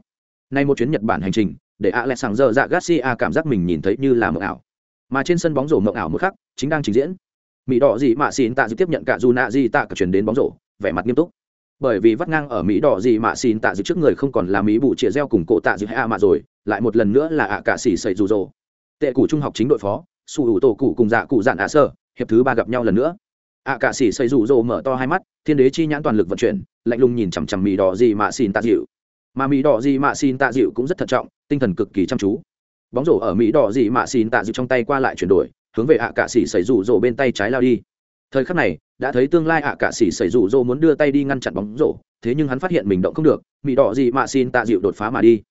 Nay một chuyến nhật bản hành trình, để à lẽ sáng giờ dạ garcia cảm giác mình nhìn thấy như là mộng ảo. Mà trên sân bóng rổ mộng ảo một khắc, chính đang trình diễn. Mỹ đỏ gì mà xin tạ dịp tiếp nhận cả Juna gì tạ cả chuyển đến bóng rổ, vẻ mặt nghiêm túc. Bởi vì vắt ngang ở mỹ đỏ gì mà xin tạ dịp trước người không còn là mỹ bụ chia reo cùng cổ tạ dịp à mà rồi, lại một lần nữa là ạ cả xỉ sậy dù rồ. Tệ củ trung học chính đội phó sủ hữu tổ cụ cùng dạ cụ dạn ạ sơ, hiệp thứ ba gặp nhau lần nữa. Ạ cả xỉ xây rủ rồ mở to hai mắt, thiên đế chi nhãn toàn lực vận chuyển, lạnh lùng nhìn chằm chằm mì đỏ gì mà xin tạ dịu. Mà mì đỏ gì mà xin tạ dịu cũng rất thận trọng, tinh thần cực kỳ chăm chú. Bóng rổ ở mỹ đỏ gì mà xin tạ dịu trong tay qua lại chuyển đổi, hướng về ạ cả xỉ xây rủ rồ bên tay trái lao đi. Thời khắc này, đã thấy tương lai ạ cả xỉ xây rủ rồ muốn đưa tay đi ngăn chặn bóng rổ, thế nhưng hắn phát hiện mình động không được mỹ đỏ gì mà xin tạ dịu đột phá mà đi.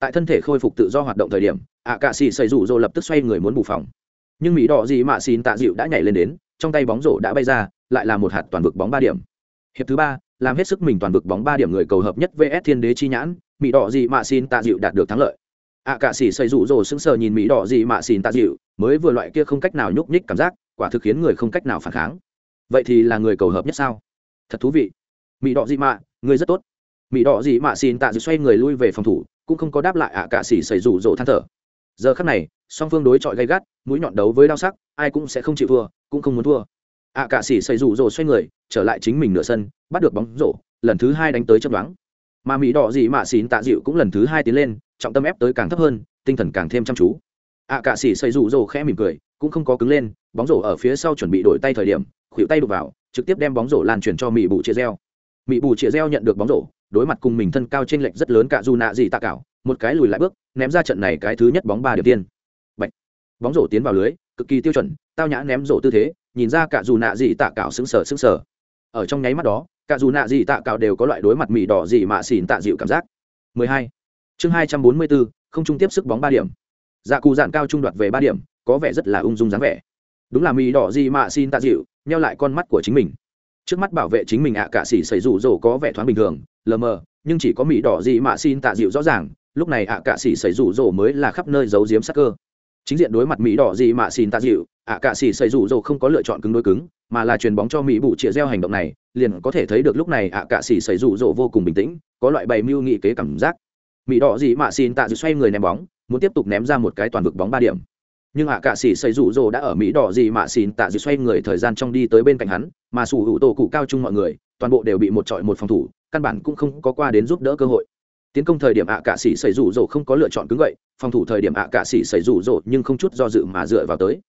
Tại thân thể khôi phục tự do hoạt động thời điểm ạ cả xỉ xây rủ rồ lập tức xoay người muốn bù phòng nhưng mỹ đỏ gì mạ xin tạ dịu đã nhảy lên đến, trong tay bóng rổ đã bay ra, lại là một hạt toàn vực bóng ba điểm. Hiệp thứ ba, làm hết sức mình toàn vực bóng ba điểm người cầu hợp nhất vs thiên đế chi nhãn, mỹ đỏ gì mạ xin tạ dịu đạt được thắng lợi. Ạ cả xỉ xây rủ rồ sững sờ nhìn mỹ đỏ gì mạ xin tạ dịu, mới vừa loại kia không cách nào nhúc nhích cảm giác, quả thực khiến người không cách nào phản kháng. Vậy thì là người cầu hợp nhất sao? Thật thú vị. Mỹ đỏ gì mạ người rất tốt. Mỹ đỏ gì mạ xin tạ dịu xoay người lui về phòng thủ, cũng không có đáp lại ạ cả xỉ xây rủ rồ than thở. Giờ khắc này song phương đối chọi gay gắt, mũi nhọn đấu với đao sắc, ai cũng sẽ không chịu thua, cũng không muốn thua. Ạ cả sĩ xây rủ rồ xoay người, trở lại chính mình nửa sân, bắt được bóng rổ, lần thứ hai đánh tới chấp đoán mà mỹ đỏ gì mạ xín tạ dịu cũng lần thứ hai tiến lên, trọng tâm ép tới càng thấp hơn, tinh thần càng thêm chăm chú. Ạ cả sĩ xây rủ rồ khẽ mỉm cười, cũng không có cứng lên, bóng rổ ở phía sau chuẩn bị đổi tay thời điểm, khuỷu tay đục vào, trực tiếp đem bóng rổ lan truyền cho mỹ bù chia reo mỹ bù chia reo nhận được bóng rổ, đối mặt cùng mình thân cao trên lệch rất lớn cả dù nạ gì tạ cảo, một cái lùi lại bước, ném ra trận này cái thứ nhất bóng ba điểm tiên bóng rổ tiến vào lưới cực kỳ tiêu chuẩn tao nhã ném rổ tư thế nhìn ra cả dù nạ gì tạ cảo xứng sờ xứng sờ. Ở trong nháy mắt đó cả dù nạ gì tạ cảo đều có loại đối mặt mì đỏ gì mạ xỉn tạ dịu cảm giác. 12. chương 244, không trung tiếp sức bóng ba điểm. Dạ cù dạn cao trung đoạt về ba điểm có vẻ rất là ung dung dáng vẻ. Đúng là mì đỏ gì mạ xin tạ dịu nheo lại con mắt của chính mình. Trước mắt bảo vệ chính mình ạ cả xỉ xảy rủ rổ có vẻ thoáng bình thường lờ mờ nhưng chỉ có mì đỏ gì mạ xin tạ dịu rõ ràng lúc này ạ cả xỉ xảy rủ rổ mới là khắp nơi giấu giếm sắc cơ chính diện đối mặt mỹ đỏ gì mà xin tạ dịu, ạ cạ xỉ xây rủ rổ không có lựa chọn cứng đối cứng, mà là chuyền bóng cho mỹ bụ chĩa gieo hành động này, liền có thể thấy được lúc này ạ cạ xỉ xây rủ rổ vô cùng bình tĩnh, có loại bày mưu nghị kế cảm giác. Mỹ đỏ gì mà xin tạ dịu xoay người ném bóng, muốn tiếp tục ném ra một cái toàn vực bóng ba điểm. Nhưng ạ cạ xỉ xây rủ rổ đã ở mỹ đỏ gì mà xin tạ dịu xoay người thời gian trong đi tới bên cạnh hắn, mà sủ hữu tổ cụ cao chung mọi người, toàn bộ đều bị một trọi một phòng thủ, căn bản cũng không có qua đến giúp đỡ cơ hội tiến công thời điểm ạ cả sĩ xảy rủ rỗ không có lựa chọn cứng gậy, phòng thủ thời điểm ạ cả sĩ xảy rủ rỗ nhưng không chút do dự mà dựa vào tới.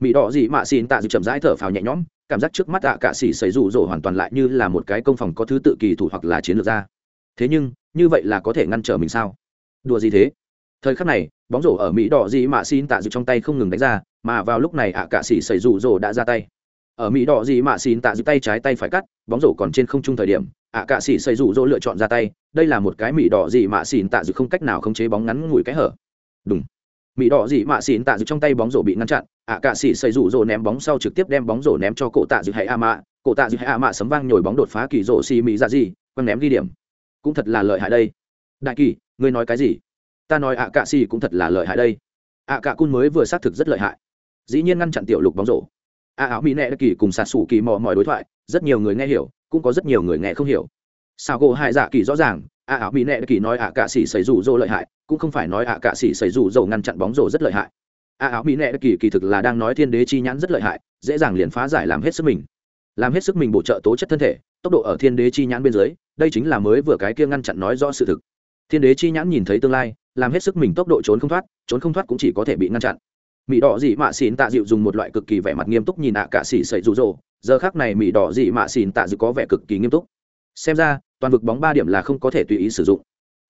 Mỹ đỏ gì mạ xin tạ dự chậm rãi thở phào nhẹ nhõm, cảm giác trước mắt ạ cả sĩ xảy rủ rỗ hoàn toàn lại như là một cái công phòng có thứ tự kỳ thủ hoặc là chiến lược ra thế nhưng, như vậy là có thể ngăn trở mình sao? Đùa gì thế? Thời khắc này, bóng rổ ở mỹ đỏ gì mạ xin tạ dự trong tay không ngừng đánh ra, mà vào lúc này ạ cả sĩ xảy rủ rỗ đã ra tay. Ở mỹ đỏ gì mạ xin tạ dự tay trái tay phải cắt, bóng rổ còn trên không trung thời điểm ạ cạ sĩ xây rủ rỗ lựa chọn ra tay, đây là một cái mỹ đỏ gì mạ xỉn tạ dự không cách nào khống chế bóng ngắn ngủi cái hở. Đúng mỹ đỏ gì mạ xỉn tạ dự trong tay bóng rổ bị ngăn chặn, ạ cạ sĩ xây rủ rỗ ném bóng sau trực tiếp đem bóng rổ ném cho cổ tạ dự hay a mạ. Cổ tạ dự hay a mạ sấm vang nhồi bóng đột phá kỳ rổ xì mỹ ra dạ gì, quăng ném ghi điểm. Cũng thật là lợi hại đây. Đại kỳ, ngươi nói cái gì? Ta nói ạ cạ xì cũng thật là lợi hại đây. Ạ cạ cun mới vừa xác thực rất lợi hại. Dĩ nhiên ngăn chặn tiểu lục bóng rổ. A áo mỹ nẹ kỳ cùng sạt sủ kỳ mò mỏi đối thoại rất nhiều người nghe hiểu, cũng có rất nhiều người nghe không hiểu. Sao gỗ hại dạ kỳ rõ ràng a áo mỹ nệ kỳ nói ạ cạ sĩ xảy rủ rỗ lợi hại, cũng không phải nói ạ cạ sĩ xảy rủ rỗ ngăn chặn bóng rổ rất lợi hại. A áo mỹ nệ kỳ kỳ thực là đang nói thiên đế chi nhãn rất lợi hại, dễ dàng liền phá giải làm hết sức mình. Làm hết sức mình bổ trợ tố chất thân thể, tốc độ ở thiên đế chi nhãn bên dưới, đây chính là mới vừa cái kia ngăn chặn nói rõ sự thực. Thiên đế chi nhãn nhìn thấy tương lai, làm hết sức mình tốc độ trốn không thoát, trốn không thoát cũng chỉ có thể bị ngăn chặn. Mỹ đỏ dị mạ xỉn tạ dịu dùng một loại cực kỳ vẻ mặt nghiêm túc nhìn ạ à cả xỉ sậy rụ rỗ giờ khác này mỹ đỏ dị mạ xỉn tạ dự có vẻ cực kỳ nghiêm túc. Xem ra, toàn vực bóng ba điểm là không có thể tùy ý sử dụng.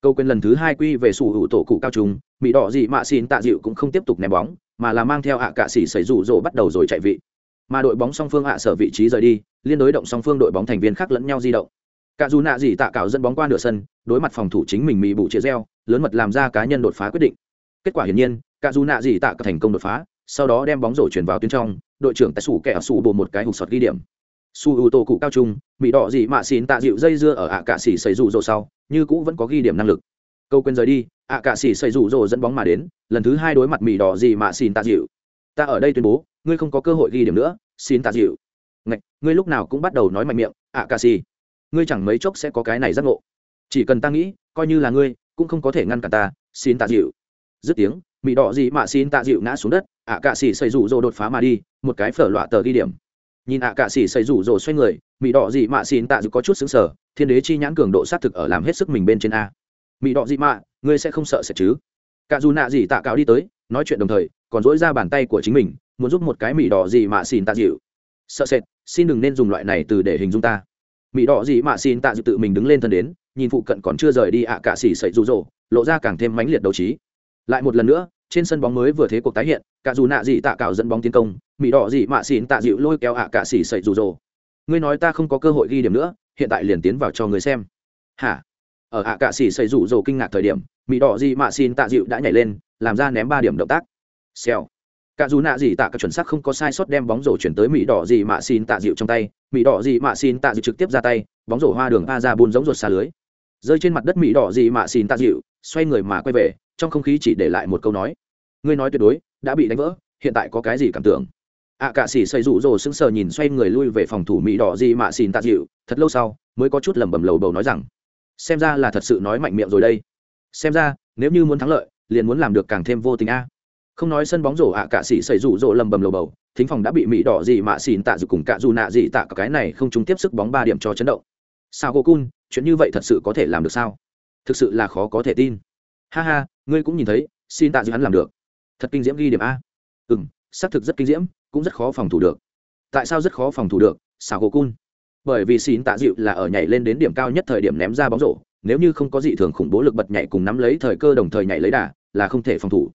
Câu quên lần thứ hai quy về sủ hữu tổ cụ cao trùng mỹ đỏ dị mạ xỉn tạ dịu cũng không tiếp tục ném bóng, mà là mang theo ạ à cả xỉ xảy rủ rỗ bắt đầu rồi chạy vị. Mà đội bóng song phương hạ sở vị trí rời đi, liên đối động song phương đội bóng thành viên khác lẫn nhau di động. Cả dù nạ gì tạ cạo dẫn bóng qua nửa sân, đối mặt phòng thủ chính mình mỹ bụ chia reo, lớn mật làm ra cá nhân đột phá quyết định. Kết quả hiển nhiên, cả dù nạ gì tạ thành công đột phá, sau đó đem bóng rổ chuyển vào tuyến trong đội trưởng tại sủ kẻ sủ bồ một cái hụt sọt ghi điểm. Su ưu tô cụ cao trung mỹ đỏ gì mạ xin tạ dịu dây dưa ở ạ cạ xỉ xây rủ rồ sau như cũ vẫn có ghi điểm năng lực. Câu quên rời đi ạ cạ xỉ xây rủ rồ dẫn bóng mà đến lần thứ hai đối mặt mỹ đỏ gì mạ xin tạ dịu. Ta ở đây tuyên bố ngươi không có cơ hội ghi điểm nữa xin tạ dịu. Ngạch, ngươi lúc nào cũng bắt đầu nói mạnh miệng ạ cạ xỉ. Ngươi chẳng mấy chốc sẽ có cái này giác ngộ. Chỉ cần ta nghĩ coi như là ngươi cũng không có thể ngăn cản ta xin tạ dịu. Dứt tiếng mỹ đỏ gì mà xin tạ dịu ngã xuống đất ạ cạ xỉ xây rủ rồ đột phá mà đi một cái phở loạ tờ ghi điểm. Nhìn ạ cạ xỉ xây rủ rồ xoay người mỹ đỏ dị mạ xin tạ dự có chút xứng sở thiên đế chi nhãn cường độ xác thực ở làm hết sức mình bên trên a. Mỹ đỏ dị mạ, ngươi sẽ không sợ sẽ chứ? Cả dù nạ dị tạ cáo đi tới nói chuyện đồng thời còn dỗi ra bàn tay của chính mình muốn giúp một cái mỹ đỏ dị mạ xin tạ dịu sợ sệt xin đừng nên dùng loại này từ để hình dung ta. Mỹ đỏ dị mạ xin tạ dịu tự mình đứng lên thân đến nhìn phụ cận còn chưa rời đi ạ cạ xỉ xây rủ rồ lộ ra càng thêm mãnh liệt đấu trí. Lại một lần nữa trên sân bóng mới vừa thế cuộc tái hiện, cả dù nạ dị tạ cảo dẫn bóng tiến công mỹ đỏ dị mạ xỉn tạ dịu lôi kéo ạ cả xỉ sậy rủ rồ. Ngươi nói ta không có cơ hội ghi điểm nữa, hiện tại liền tiến vào cho người xem. Hả? Ở ạ cả xỉ sậy rủ rồ kinh ngạc thời điểm mỹ đỏ dị mạ xỉn tạ dịu đã nhảy lên, làm ra ném ba điểm động tác. Xèo. Cả dù nạ dị tạ cả chuẩn xác không có sai sót đem bóng rổ chuyển tới mỹ đỏ dị mạ xin tạ dịu trong tay mỹ đỏ dị mạ xin tạ dịu trực tiếp ra tay, bóng rổ hoa đường a ra buôn giống ruột xa lưới. Rơi trên mặt đất mỹ đỏ gì mạ xin tạ dịu, xoay người mà quay về trong không khí chỉ để lại một câu nói. Ngươi nói tuyệt đối đã bị đánh vỡ hiện tại có cái gì cảm tưởng? Ạ à, cạ sĩ xây rủ rồ sững sờ nhìn xoay người lui về phòng thủ mỹ đỏ gì mà xin tạ dịu thật lâu sau mới có chút lẩm bẩm lầu bầu nói rằng xem ra là thật sự nói mạnh miệng rồi đây. Xem ra nếu như muốn thắng lợi liền muốn làm được càng thêm vô tình a. Không nói sân bóng rổ ạ à, cạ sĩ xây rủ rồ lầm bầm lầu bầu thính phòng đã bị mỹ đỏ gì mà xin tạ dịu cùng cạ dù nạ gì tạ cái này không chúng tiếp sức bóng ba điểm cho chấn động. Sao cô cun chuyện như vậy thật sự có thể làm được sao? Thực sự là khó có thể tin ha ha, ngươi cũng nhìn thấy, xin tạ dư hắn làm được. Thật kinh diễm ghi điểm a. Ừ m xác thực rất kinh diễm, cũng rất khó phòng thủ được. Tại sao rất khó phòng thủ được? Sao gỗ cun. Bởi vì xin tạ dịu là ở nhảy lên đến điểm cao nhất thời điểm ném ra bóng rổ, nếu như không có dị thường khủng bố lực bật nhảy cùng nắm lấy thời cơ đồng thời nhảy lấy đà, là không thể phòng thủ.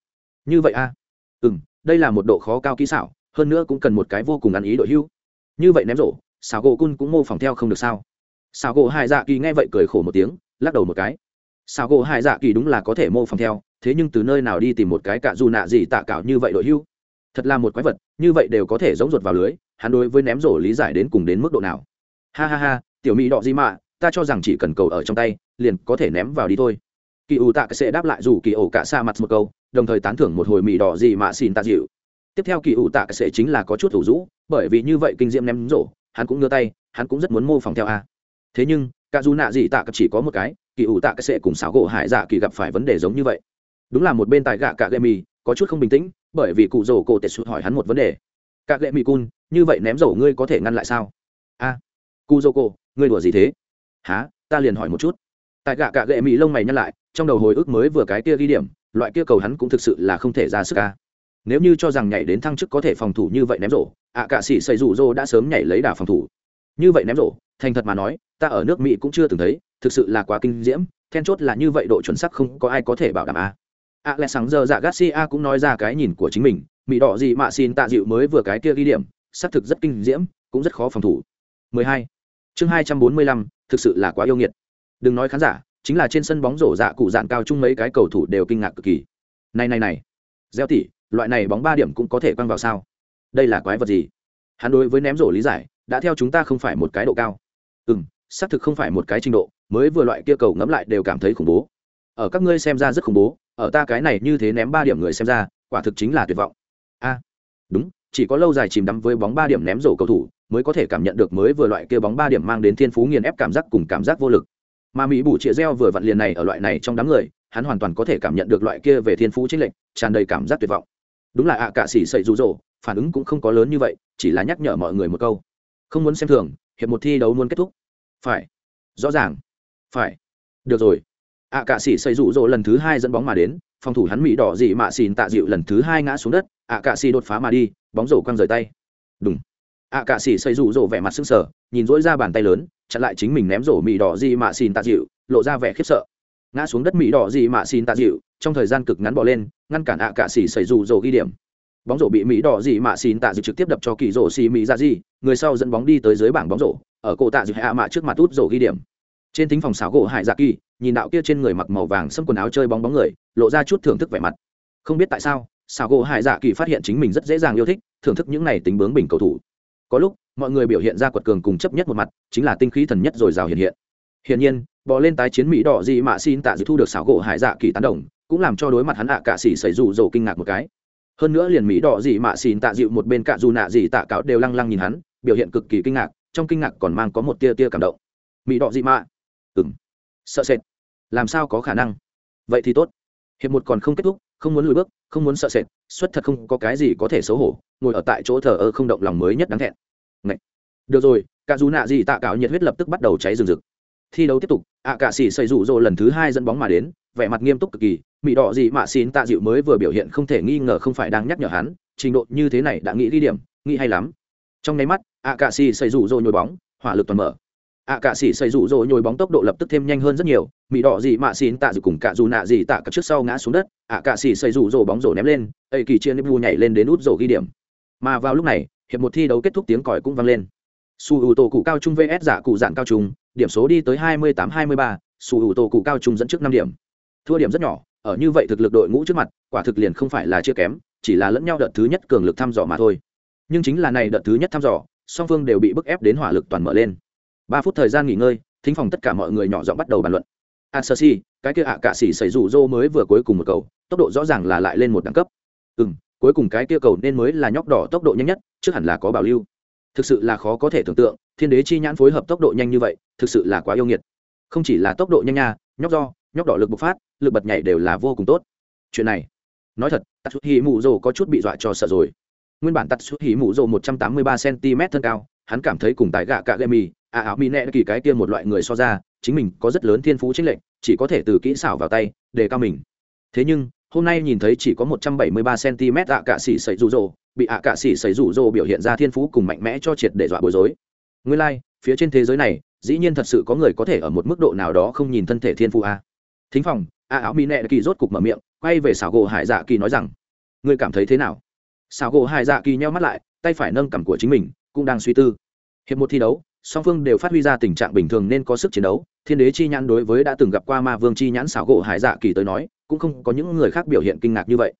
Như vậy a. À? ừ m đây là một độ khó cao kỹ xảo, hơn nữa cũng cần một cái vô cùng ăn ý đội hưu. Như vậy ném rổ xào gỗ cun cũng mô phỏng theo không được sao? Xào gỗ hai dạ kỳ nghe vậy cười khổ một tiếng, lắc đầu một cái. Sao gỗ hai dạ kỳ đúng là có thể mô phỏng theo, thế nhưng từ nơi nào đi tìm một cái cạ dù nạ gì tạ cảo như vậy đội hưu? Thật là một quái vật, như vậy đều có thể giống ruột vào lưới, hắn đối với ném rổ lý giải đến cùng đến mức độ nào? Ha ha ha, tiểu mỹ đọ gì mà ta cho rằng chỉ cần cầu ở trong tay, liền có thể ném vào đi thôi. Kỳ ủ tạ sẽ đáp lại dù kỳ ổ cả xa mặt một câu, đồng thời tán thưởng một hồi mỹ đỏ gì mà xin tạ dịu. Tiếp theo kỳ ủ tạ sẽ chính là có chút thủ rũ bởi vì như vậy kinh diễm ném rổ, hắn cũng ngơ tay, hắn cũng rất muốn mô phỏng theo a. Thế nhưng cả dù nạ gì tạ chỉ có một cái kỳ ủ tạ sẽ cùng xáo gỗ hải dạ kỳ gặp phải vấn đề giống như vậy. Đúng là một bên tài gạ cạ gậy mì có chút không bình tĩnh bởi vì cụ rổ cổ tệ sụt hỏi hắn một vấn đề. Cạ gậy mì cun như vậy ném rổ ngươi có thể ngăn lại sao? A cụ rổ cổ ngươi đùa gì thế? Há ta liền hỏi một chút. Tại gạ cạ gậy mì lông mày nhăn lại trong đầu hồi ức mới vừa cái kia ghi điểm loại kia cầu hắn cũng thực sự là không thể ra sức ca nếu như cho rằng nhảy đến thăng chức có thể phòng thủ như vậy ném rổ ạ à, cả sĩ xây rủ rô đã sớm nhảy lấy đà phòng thủ. Như vậy ném rổ thành thật mà nói ta ở nước mỹ cũng chưa từng thấy thực sự là quá kinh diễm then chốt là như vậy độ chuẩn sắc không có ai có thể bảo đảm a. A lẽ sáng giờ dạ garcia cũng nói ra cái nhìn của chính mình mỹ đỏ gì mà xin tạ dịu mới vừa cái kia ghi điểm xác thực rất kinh diễm cũng rất khó phòng thủ. 12. chương 245, thực sự là quá yêu nghiệt. Đừng nói khán giả chính là trên sân bóng rổ dạ cụ dạn cao chung mấy cái cầu thủ đều kinh ngạc cực kỳ. Này này này. Gieo tỉ loại này bóng ba điểm cũng có thể quăng vào sao? Đây là quái vật gì? Hắn đối với ném rổ lý giải đã theo chúng ta không phải một cái độ cao. Ừ m xác thực không phải một cái trình độ, mới vừa loại kia cầu ngẫm lại đều cảm thấy khủng bố. Ở các ngươi xem ra rất khủng bố, ở ta cái này như thế ném ba điểm người xem ra, quả thực chính là tuyệt vọng. A, đúng, chỉ có lâu dài chìm đắm với bóng ba điểm ném rổ cầu thủ, mới có thể cảm nhận được mới vừa loại kia bóng ba điểm mang đến thiên phú nghiền ép cảm giác cùng cảm giác vô lực. Mà mỹ bù chĩa reo vừa vặn liền này ở loại này trong đám người, hắn hoàn toàn có thể cảm nhận được loại kia về thiên phú chính lệnh tràn đầy cảm giác tuyệt vọng. Đúng là ạ à cả xỉ sậy rụ rỗ, phản ứng cũng không có lớn như vậy, chỉ là nhắc nhở mọi người một câu. Không muốn xem thường, hiệp một thi đấu muốn kết thúc phải. Rõ ràng. Phải. Được rồi. Ạ à cả xỉ xây rụ rỗ lần thứ hai dẫn bóng mà đến, phòng thủ hắn mỹ đỏ dị mạ xìn tạ dịu lần thứ hai ngã xuống đất ạ à cả xỉ đột phá mà đi, bóng rổ quăng rời tay. Đúng ạ cả xỉ xây rụ rỗ vẻ mặt sưng sờ, nhìn dỗi ra bàn tay lớn, chặn lại chính mình ném rổ mỹ đỏ dị mạ xìn tạ dịu, lộ ra vẻ khiếp sợ. Ngã xuống đất mỹ đỏ dị mạ xìn tạ dịu, trong thời gian cực ngắn bỏ lên, ngăn cản ạ cạ cả xỉ xảy rủ ghi điểm. Bóng rổ bị mỹ đỏ dị mạ xìn tạ dịu trực tiếp đập cho kỳ rổ xì mỹ ra dị người sau dẫn bóng đi tới dưới bảng bóng rổ ở cổ tạ dịu hạ mạ trước mặt út rổ ghi điểm. Trên thính phòng xảo gỗ hải dạ kỳ, nhìn đạo kia trên người mặc màu vàng xâm quần áo chơi bóng bóng người, lộ ra chút thưởng thức vẻ mặt. Không biết tại sao, xảo gỗ hải dạ kỳ phát hiện chính mình rất dễ dàng yêu thích, thưởng thức những này tính bướng bình cầu thủ. Có lúc, mọi người biểu hiện ra quật cường cùng chấp nhất một mặt, chính là tinh khí thần nhất rồi rào hiện hiện. Hiển nhiên, bò lên tái chiến mỹ đỏ dị mạ xin tạ dự thu được xảo gỗ hải dạ kỳ tán đồng, cũng làm cho đối mặt hắn ạ cả xỉ xảy rủ rồ kinh ngạc một cái. Hơn nữa liền mỹ đỏ dị mạ xin tạ dịu một bên cạ dù nạ dị tạ cáo đều lăng lăng nhìn hắn, biểu hiện cực kỳ kinh ngạc trong kinh ngạc còn mang có một tia tia cảm động. Mỹ đỏ dị mạ. Ừng sợ sệt. Làm sao có khả năng? Vậy thì tốt. Hiệp một còn không kết thúc, không muốn lùi bước, không muốn sợ sệt xuất thật không có cái gì có thể xấu hổ, ngồi ở tại chỗ thờ ơ không động lòng mới nhất đáng thẹn. Ngậy. được rồi, cả dù nạ gì tạ cáo nhiệt huyết lập tức bắt đầu cháy rừng rực. Thi đấu tiếp tục, ạ cả xỉ xây rủ rồ lần thứ hai dẫn bóng mà đến, vẻ mặt nghiêm túc cực kỳ mỹ đỏ gì mạ xin tạ dịu mới vừa biểu hiện không thể nghi ngờ không phải đang nhắc nhở hắn, trình độ như thế này đã nghĩ ghi điểm, nghĩ hay lắm. Trong nháy mắt ạ cả xì xây rủ rồ nhồi bóng hỏa lực toàn mở. Ạ cả xì xây rủ rồ nhồi bóng tốc độ lập tức thêm nhanh hơn rất nhiều mỹ đỏ gì mạ xin tạ dịu cùng cả dù nạ gì tạ cặp trước sau ngã xuống đất ạ cả xì xây rủ rồ bóng rổ ném lên ây kỳ chia nếp nhảy lên đến út rổ ghi điểm. Mà vào lúc này hiệp một thi đấu kết thúc tiếng còi cũng vang lên. Su ủ tổ cụ cao trung vs giả cụ dạng cao trung điểm số đi tới 28-23, su ủ tổ cụ cao trung dẫn trước năm điểm. Thua điểm rất nhỏ ở như vậy thực lực đội ngũ trước mặt quả thực liền không phải là chưa kém chỉ là lẫn nhau đợt thứ nhất cường lực thăm dò mà thôi. Nhưng chính là này đợt thứ nhất thăm dò song phương đều bị bức ép đến hỏa lực toàn mở lên. Ba phút thời gian nghỉ ngơi, thính phòng tất cả mọi người nhỏ giọng bắt đầu bàn luận. A sơ si, cái kia ạ cạ xỉ xảy rủ rô mới vừa cuối cùng một cầu, tốc độ rõ ràng là lại lên một đẳng cấp. Ừ m cuối cùng cái kia cầu nên mới là nhóc đỏ tốc độ nhanh nhất, trước hẳn là có bảo lưu. Thực sự là khó có thể tưởng tượng, thiên đế chi nhãn phối hợp tốc độ nhanh như vậy, thực sự là quá yêu nghiệt. Không chỉ là tốc độ nhanh nha, nhóc do, nhóc đỏ lực bộc phát, lực bật nhảy đều là vô cùng tốt. Chuyện này, nói thật tạt xuất hì mù rồ có chút bị dọa cho sợ rồi nguyên bản tắt xuất hỉ mụ rộ một trăm tám mươi ba cm thân cao hắn cảm thấy cùng tại gạ cạ gậy mì à áo mì nẹ kỳ cái kia một loại người so ra chính mình có rất lớn thiên phú chính lệnh chỉ có thể từ kỹ xảo vào tay để cao mình. Thế nhưng hôm nay nhìn thấy chỉ có một trăm bảy mươi ba cm ạ cạ xỉ sẩy rụ rỗ bị ạ cạ xỉ sẩy rụ rỗ biểu hiện ra thiên phú cùng mạnh mẽ cho triệt để dọa bối rối. Nguyên lai、like, phía trên thế giới này dĩ nhiên thật sự có người có thể ở một mức độ nào đó không nhìn thân thể thiên phú a. Thính phòng a áo mỹ nẹ kỳ rốt cục mở miệng quay về xảo gỗ hải dạ kỳ nói rằng ngươi cảm thấy thế nào? Xảo gỗ hải dạ kỳ nheo mắt lại, tay phải nâng cằm của chính mình, cũng đang suy tư. Hiệp một thi đấu, song phương đều phát huy ra tình trạng bình thường nên có sức chiến đấu. Thiên đế chi nhãn đối với đã từng gặp qua ma vương chi nhãn xảo gỗ hải dạ kỳ tới nói, cũng không có những người khác biểu hiện kinh ngạc như vậy.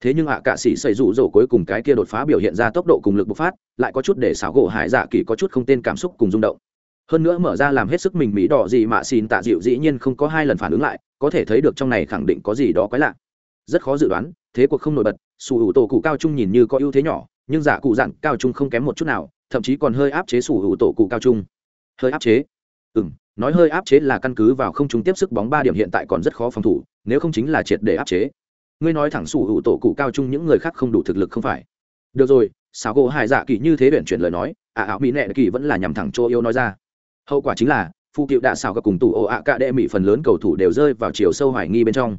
Thế nhưng ạ, cả sĩ xảy rủ rỗ cuối cùng cái kia đột phá biểu hiện ra tốc độ cùng lực bộc phát, lại có chút để xảo gỗ hải dạ kỳ có chút không tên cảm xúc cùng rung động. Hơn nữa mở ra làm hết sức mình mỹ đỏ gì mà xin tạ dịu dĩ nhiên không có hai lần phản ứng lại, có thể thấy được trong này khẳng định có gì đó quái lạ rất khó dự đoán, thế cuộc không nổi bật sủ hữu tổ cụ cao trung nhìn như có ưu thế nhỏ, nhưng giả cụ dặn cao trung không kém một chút nào, thậm chí còn hơi áp chế sủ hữu tổ cụ cao trung. Hơi áp chế? Ừ m nói hơi áp chế là căn cứ vào không chúng tiếp sức bóng ba điểm hiện tại còn rất khó phòng thủ, nếu không chính là triệt để áp chế. Ngươi nói thẳng sủ hữu tổ cụ cao trung những người khác không đủ thực lực không phải. Được rồi xáo gỗ hải dạ kỳ như thế luyện chuyển lời nói, ả ảo mỹ nệ kỳ vẫn là nhằm thẳng chỗ yêu nói ra. Hậu quả chính là phụ cựu đạ xảo các cùng tủ ổ ạ cạ đệ mỹ phần lớn cầu thủ đều rơi vào chiều sâu hoài nghi bên trong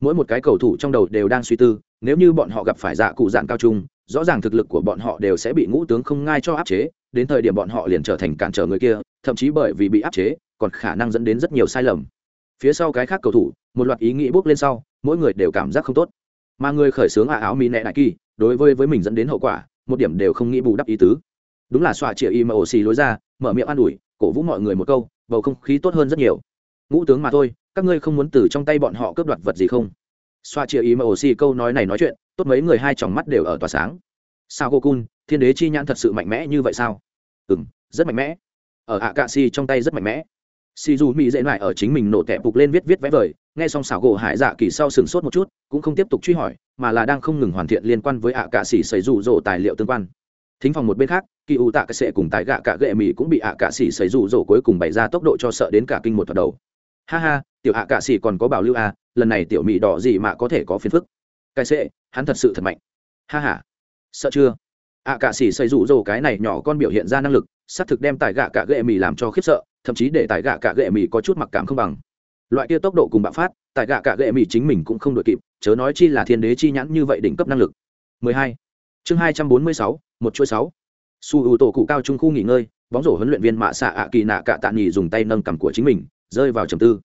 mỗi một cái cầu thủ trong đầu đều đang suy tư, nếu như bọn họ gặp phải dạ cụ dạng cao trung, rõ ràng thực lực của bọn họ đều sẽ bị ngũ tướng không ngai cho áp chế, đến thời điểm bọn họ liền trở thành cản trở người kia, thậm chí bởi vì bị áp chế, còn khả năng dẫn đến rất nhiều sai lầm. Phía sau cái khác cầu thủ, một loạt ý nghĩ bước lên sau, mỗi người đều cảm giác không tốt. Mà người khởi xướng ả áo mỹ nẹ đại kỳ, đối với với mình dẫn đến hậu quả, một điểm đều không nghĩ bù đắp ý tứ. Đúng là xoa chĩa imoc xì lối ra, mở miệng an ủi, cổ vũ mọi người một câu, bầu không khí tốt hơn rất nhiều. Ngũ tướng mà thôi các ngươi không muốn từ trong tay bọn họ cướp đoạt vật gì không? Xoa chia ý mà ổ xì câu nói này nói chuyện, tốt mấy người hai tròng mắt đều ở tỏa sáng. Sao cô cun, thiên đế chi nhãn thật sự mạnh mẽ như vậy sao? Ừ m rất mạnh mẽ. Ở ạ cạ si trong tay rất mạnh mẽ. Si dù mỹ dễ lại ở chính mình nổ tẹp phục lên viết viết vẽ vời, nghe xong xảo gỗ hải dạ kỳ sau sừng sốt một chút, cũng không tiếp tục truy hỏi, mà là đang không ngừng hoàn thiện liên quan với ạ cạ xỉ xảy rụ rỗ tài liệu tương quan. Thính phòng một bên khác, kỳ ủ tạ cái sệ cùng tài gạ cả gệ mỹ cũng bị ạ cạ xỉ xảy rụ rỗ cuối cùng bày ra tốc độ cho sợ đến cả kinh một thuật đầu ha ha tiểu hạ cạ xỉ còn có bảo lưu à lần này tiểu mỹ đỏ gì mà có thể có phiền phức. Cái sệ hắn thật sự thật mạnh. Ha ha. Sợ chưa? Ạ cạ xỉ xây rủ rồ cái này nhỏ con biểu hiện ra năng lực xác thực đem tài gạ cả gệ mì làm cho khiếp sợ thậm chí để tài gạ cả gệ mì có chút mặc cảm không bằng. Loại kia tốc độ cùng bạo phát tại gạ cả gệ mỹ chính mình cũng không đội kịp chớ nói chi là thiên đế chi nhãn như vậy đỉnh cấp năng lực. 12. chương 246, một chuỗi sáu. Su ưu tổ cụ cao trung khu nghỉ ngơi bóng rổ huấn luyện viên mạ xạ ạ kỳ nạ cạ tạ nghỉ dùng tay nâng cằm của chính mình rơi vào trầm tư.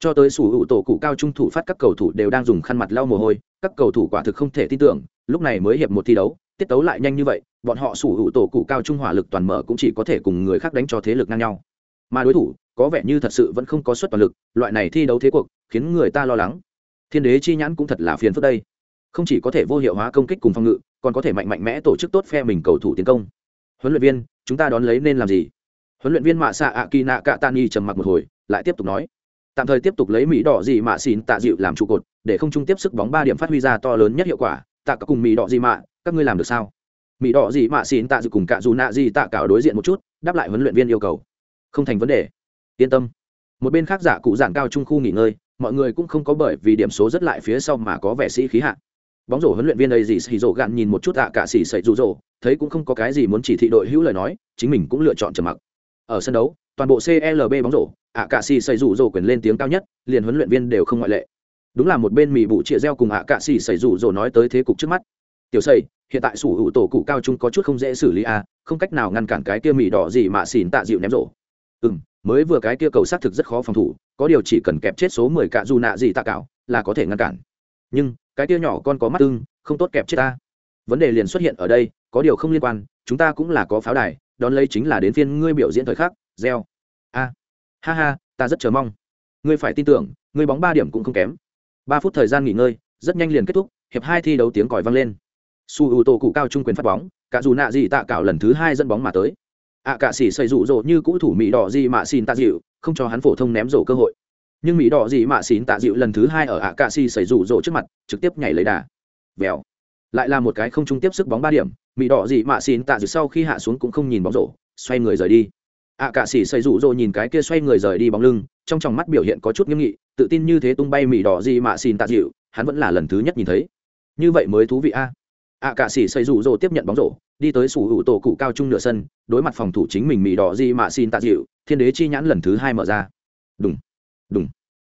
Cho tới sủ hữu tổ cụ cao trung thủ phát các cầu thủ đều đang dùng khăn mặt lau mồ hôi, các cầu thủ quả thực không thể tin tưởng, lúc này mới hiệp một thi đấu, tiết tấu lại nhanh như vậy, bọn họ sủ hữu tổ cụ cao trung hỏa lực toàn mở cũng chỉ có thể cùng người khác đánh cho thế lực ngang nhau. Mà đối thủ, có vẻ như thật sự vẫn không có suất toàn lực, loại này thi đấu thế cuộc, khiến người ta lo lắng. Thiên đế chi nhãn cũng thật là phiền phức đây. Không chỉ có thể vô hiệu hóa công kích cùng phòng ngự, còn có thể mạnh mạnh mẽ tổ chức tốt phe mình cầu thủ tiến công. Huấn luyện viên, chúng ta đón lấy nên làm gì? Huấn luyện viên mạ xạ ạ kỳ nạ cạ tani trầm mặc một hồi lại tiếp tục nói. Tạm thời tiếp tục lấy mỹ đỏ gì mạ xin tạ dịu làm trụ cột, để không trung tiếp sức bóng ba điểm phát huy ra to lớn nhất hiệu quả. Tạ cả cùng mỹ đỏ gì mạ các ngươi làm được sao? Mỹ đỏ gì mạ xin tạ dịu cùng cả dù nạ gì tạ cảo đối diện một chút, đáp lại huấn luyện viên yêu cầu. Không thành vấn đề. Yên tâm. Một bên khác giả cụ giảng cao trung khu nghỉ ngơi, mọi người cũng không có bởi vì điểm số rất lại phía sau mà có vẻ sĩ khí hạ. Bóng rổ huấn luyện viên đây gì xì rổ gạn nhìn một chút ạ cả xì sậy rụ rỗ thấy cũng không có cái gì muốn chỉ thị đội hữu lời nói, chính mình cũng lựa chọn trầm mặc. Ở sân đấu toàn bộ clb bóng rổ ạ cả sĩ xảy rủ rồ quyền lên tiếng cao nhất liền huấn luyện viên đều không ngoại lệ. Đúng là một bên mì bụ chĩa reo cùng ạ cả sĩ xảy rủ rồ nói tới thế cục trước mắt. Tiểu sầy hiện tại sủ hữu tổ cụ cao trung có chút không dễ xử lý a không cách nào ngăn cản cái kia mì đỏ gì mà xỉn tạ dịu ném rổ. Ừm, mới vừa cái kia cầu xác thực rất khó phòng thủ có điều chỉ cần kẹp chết số mười cạ dù nạ gì tạ cạo là có thể ngăn cản. Nhưng cái kia nhỏ con có mắt ưng không tốt kẹp chết ta. Vấn đề liền xuất hiện ở đây có điều không liên quan chúng ta cũng là có pháo đài đón lấy chính là đến phiên ngươi biểu diễn thời khắc gieo a. Ha ha, ta rất chờ mong. Ngươi phải tin tưởng, ngươi bóng ba điểm cũng không kém. Ba phút thời gian nghỉ ngơi, rất nhanh liền kết thúc, hiệp hai thi đấu tiếng còi vang lên. Su ưu tô cụ cao trung quyền phát bóng, cả dù nạ gì tạ cảo lần thứ hai dẫn bóng mà tới. Ạ cả xỉ xây rủ rỗ như cũ thủ mỹ đỏ gì mà xin tạ dịu, không cho hắn phổ thông ném rổ cơ hội. Nhưng mỹ đỏ gì mà xin tạ dịu lần thứ hai ở ạ cả xỉ xây rủ rỗ trước mặt, trực tiếp nhảy lấy đà. Vèo. Lại là một cái không trung tiếp sức bóng ba điểm, mỹ đỏ gì mà xin tạ dịu sau khi hạ xuống cũng không nhìn bóng rổ, xoay người rời đi ạ cạ sĩ xây rủ rỗ nhìn cái kia xoay người rời đi bóng lưng, trong tròng mắt biểu hiện có chút nghiêm nghị, tự tin như thế tung bay mì đỏ gì mà xin tạ dịu, hắn vẫn là lần thứ nhất nhìn thấy. Như vậy mới thú vị a. Ạ cạ sĩ xây rủ rỗ tiếp nhận bóng rổ, đi tới sủ hữu tổ cụ cao trung nửa sân, đối mặt phòng thủ chính mình mì đỏ gì mà xin tạ dịu, thiên đế chi nhãn lần thứ hai mở ra. Đúng đúng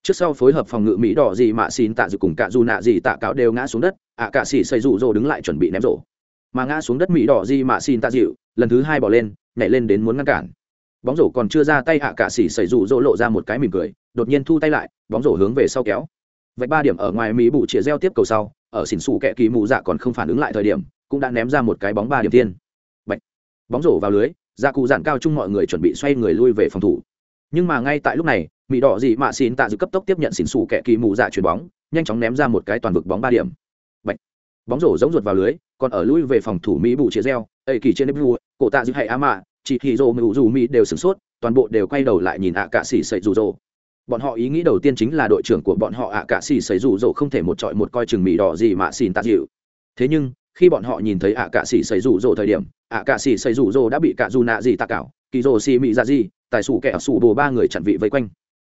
trước sau phối hợp phòng ngự mỹ đỏ gì mà xin tạ dịu cùng cả dù nạ gì tạ cáo đều ngã xuống đất, ạ cạ sĩ xây rủ rỗ đứng lại chuẩn bị ném rổ. Mà ngã xuống đất mỹ đỏ gì mà xin tạ dịu, lần thứ hai bỏ lên, nhảy lên đến muốn ngăn cản bóng rổ còn chưa ra tay hạ cả xỉ xảy rủ rỗ lộ ra một cái mỉm cười, đột nhiên thu tay lại, bóng rổ hướng về sau kéo vạch ba điểm ở ngoài mỹ bụ chĩa reo tiếp cầu sau, ở xỉn xù kẹ kỳ mụ dạ còn không phản ứng lại thời điểm, cũng đã ném ra một cái bóng ba điểm tiên Bạch. bóng rổ vào lưới gia cụ dạn cao chung mọi người chuẩn bị xoay người lui về phòng thủ nhưng mà ngay tại lúc này mỹ đỏ dị mạ xin tạ dự cấp tốc tiếp nhận xỉn xù kẹ kỳ mụ dạ chuyền bóng, nhanh chóng ném ra một cái toàn vực bóng ba điểm Bạch. bóng rổ giống ruột vào lưới, còn ở lui về phòng thủ mỹ bụ chĩa reo ấy kỳ trên nếp vua, cổ tạ dự hay á mạ chỉ khi rô mưu dù mỹ đều sửng sốt, toàn bộ đều quay đầu lại nhìn ạ cạ xỉ xảy rủ rồ. Bọn họ ý nghĩ đầu tiên chính là đội trưởng của bọn họ ạ cạ xỉ xảy rủ rồ không thể một trọi một coi chừng mỹ đỏ gì mà xin tạ dịu. Thế nhưng, khi bọn họ nhìn thấy ạ cạ xỉ xảy rủ rồ thời điểm, ạ cạ xỉ xảy rủ rồ đã bị cạ dù nạ gì tạ cảo kỳ rồ xì mỹ ra dạ gì, tài xù kẻ xù bồ ba người chặn vị vây quanh.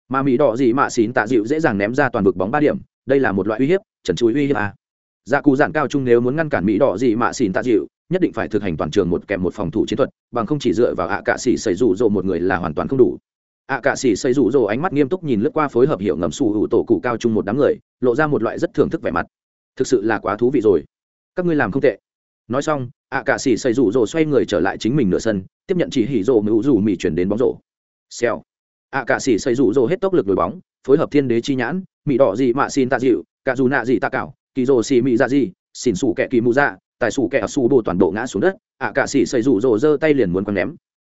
Mà mỹ đỏ gì mà xin tạ dịu dễ dàng ném ra toàn vực bóng ba điểm, đây là một loại uy hiếp, trần chuối uy hiếp à. dạ cù giản cao trung nếu muốn ngăn cản mỹ đỏ gì mà xin tạ dịu nhất định phải thực hành toàn trường một kèm một phòng thủ chiến thuật, bằng không chỉ dựa vào ạ cạ xỉ xây rủ rồ một người là hoàn toàn không đủ. ạ cạ xỉ xây rủ rồ ánh mắt nghiêm túc nhìn lướt qua phối hợp hiệu ngầm sủ hữu tổ cụ cao chung một đám người, lộ ra một loại rất thưởng thức vẻ mặt. Thực sự là quá thú vị rồi. Các ngươi làm không tệ. Nói xong, ạ cạ xỉ xây rủ rồ xoay người trở lại chính mình nửa sân, tiếp nhận chỉ hỉ rồ mưu rủ mì chuyển đến bóng rổ. Xèo. ạ cạ xỉ xây rủ rồ hết tốc lực đổi bóng, phối hợp thiên đế chi nhãn mị đỏ gì mạ xin tạ dịu cả dù nạ gì tạ cảo, kỳ rồ xì mị ra dạ gì xỉn xủ kẻ kỳ mù dạ tài xù kẻ xù bồ toàn bộ ngã xuống đất, ạ cạ xỉ xây rủ rồ giơ tay liền muốn quăng ném.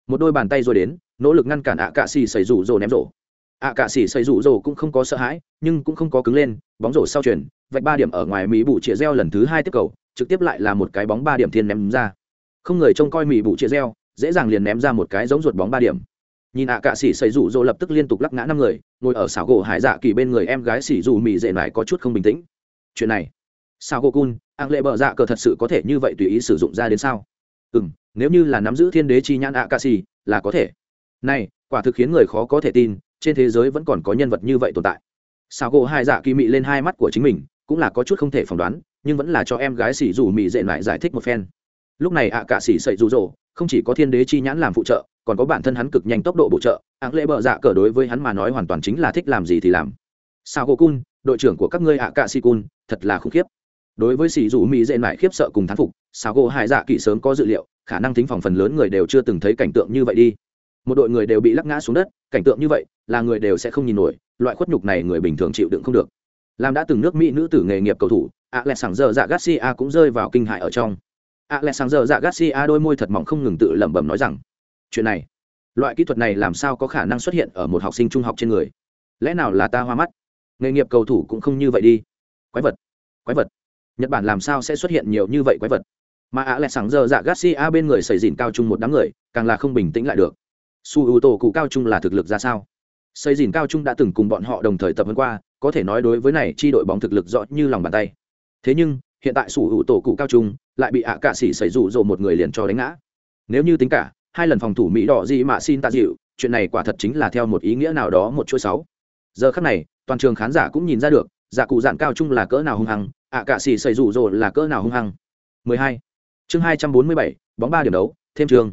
Một đôi bàn tay rồi đến, nỗ lực ngăn cản ạ cạ xỉ xây rủ rồ ném rổ. Ạ cạ xỉ xây rủ rồ cũng không có sợ hãi, nhưng cũng không có cứng lên, bóng rổ sau chuyển, vạch ba điểm ở ngoài mỹ bụ chĩa reo lần thứ hai tiếp cầu, trực tiếp lại là một cái bóng ba điểm thiên ném ra. Không người trông coi mỹ bụ chĩa reo dễ dàng liền ném ra một cái giống ruột bóng ba điểm. Nhìn ạ cạ xỉ xây rủ rồ lập tức liên tục lắc ngã năm người, ngồi ở xảo gỗ hải dạ kỳ bên người em gái xỉ rủ mỹ dệ lại có chút không bình tĩnh. Chuyện này sao cô cun ạng lệ bờ dạ cờ thật sự có thể như vậy tùy ý sử dụng ra đến sao? Ừ m nếu như là nắm giữ thiên đế chi nhãn ạ ca si là có thể. Này, quả thực khiến người khó có thể tin, trên thế giới vẫn còn có nhân vật như vậy tồn tại. Sao cô hai dạ kỳ mị lên hai mắt của chính mình, cũng là có chút không thể phỏng đoán, nhưng vẫn là cho em gái xỉ dù mị dệ lại giải thích một phen. Lúc này ạ cả xỉ sậy rụ rỗ không chỉ có thiên đế chi nhãn làm phụ trợ, còn có bản thân hắn cực nhanh tốc độ bổ trợ ạng lệ bờ dạ cờ đối với hắn mà nói hoàn toàn chính là thích làm gì thì làm. Sao cô cun đội trưởng của các ngươi ạ cả si cun thật là khủng khiếp đối với sĩ dù mỹ dễ mãi khiếp sợ cùng thán phục sao gỗ hải dạ kỵ sớm có dự liệu, khả năng thính phòng phần lớn người đều chưa từng thấy cảnh tượng như vậy đi. Một đội người đều bị lắc ngã xuống đất, cảnh tượng như vậy, là người đều sẽ không nhìn nổi, loại khuất nhục này người bình thường chịu đựng không được. Làm đã từng nước mỹ nữ tử nghề nghiệp cầu thủ ạ lẹ e giờ dạ garcia cũng rơi vào kinh hại ở trong. Ạ lẹ e giờ dạ garcia đôi môi thật mỏng không ngừng tự lẩm bẩm nói rằng, chuyện này, loại kỹ thuật này làm sao có khả năng xuất hiện ở một học sinh trung học trên người? Lẽ nào là ta hoa mắt? Nghề nghiệp cầu thủ cũng không như vậy đi. Quái vật quái vật nhật bản làm sao sẽ xuất hiện nhiều như vậy quái vật mà ạ lại sáng giờ dạ garcia bên người xây dìn cao chung một đám người, càng là không bình tĩnh lại được. Su ưu tổ cụ cao chung là thực lực ra sao? Xây dìn cao trung đã từng cùng bọn họ đồng thời tập huấn qua, có thể nói đối với này chi đội bóng thực lực rõ như lòng bàn tay. Thế nhưng, hiện tại su ưu tổ cụ cao trung lại bị ạ cạ sĩ xảy rủ rộ một người liền cho đánh ngã. Nếu như tính cả, hai lần phòng thủ mỹ đỏ gì mà xin tạ dịu chuyện này quả thật chính là theo một ý nghĩa nào đó một chuỗi sáu. Giờ khắc này, toàn trường khán giả cũng nhìn ra được dạ cụ dạn cao trung là cỡ nào hung hăng ạ cạ xì xảy rủ rồ là cỡ nào hung hăng? 12. chương 247, bóng ba điểm đấu thêm trường.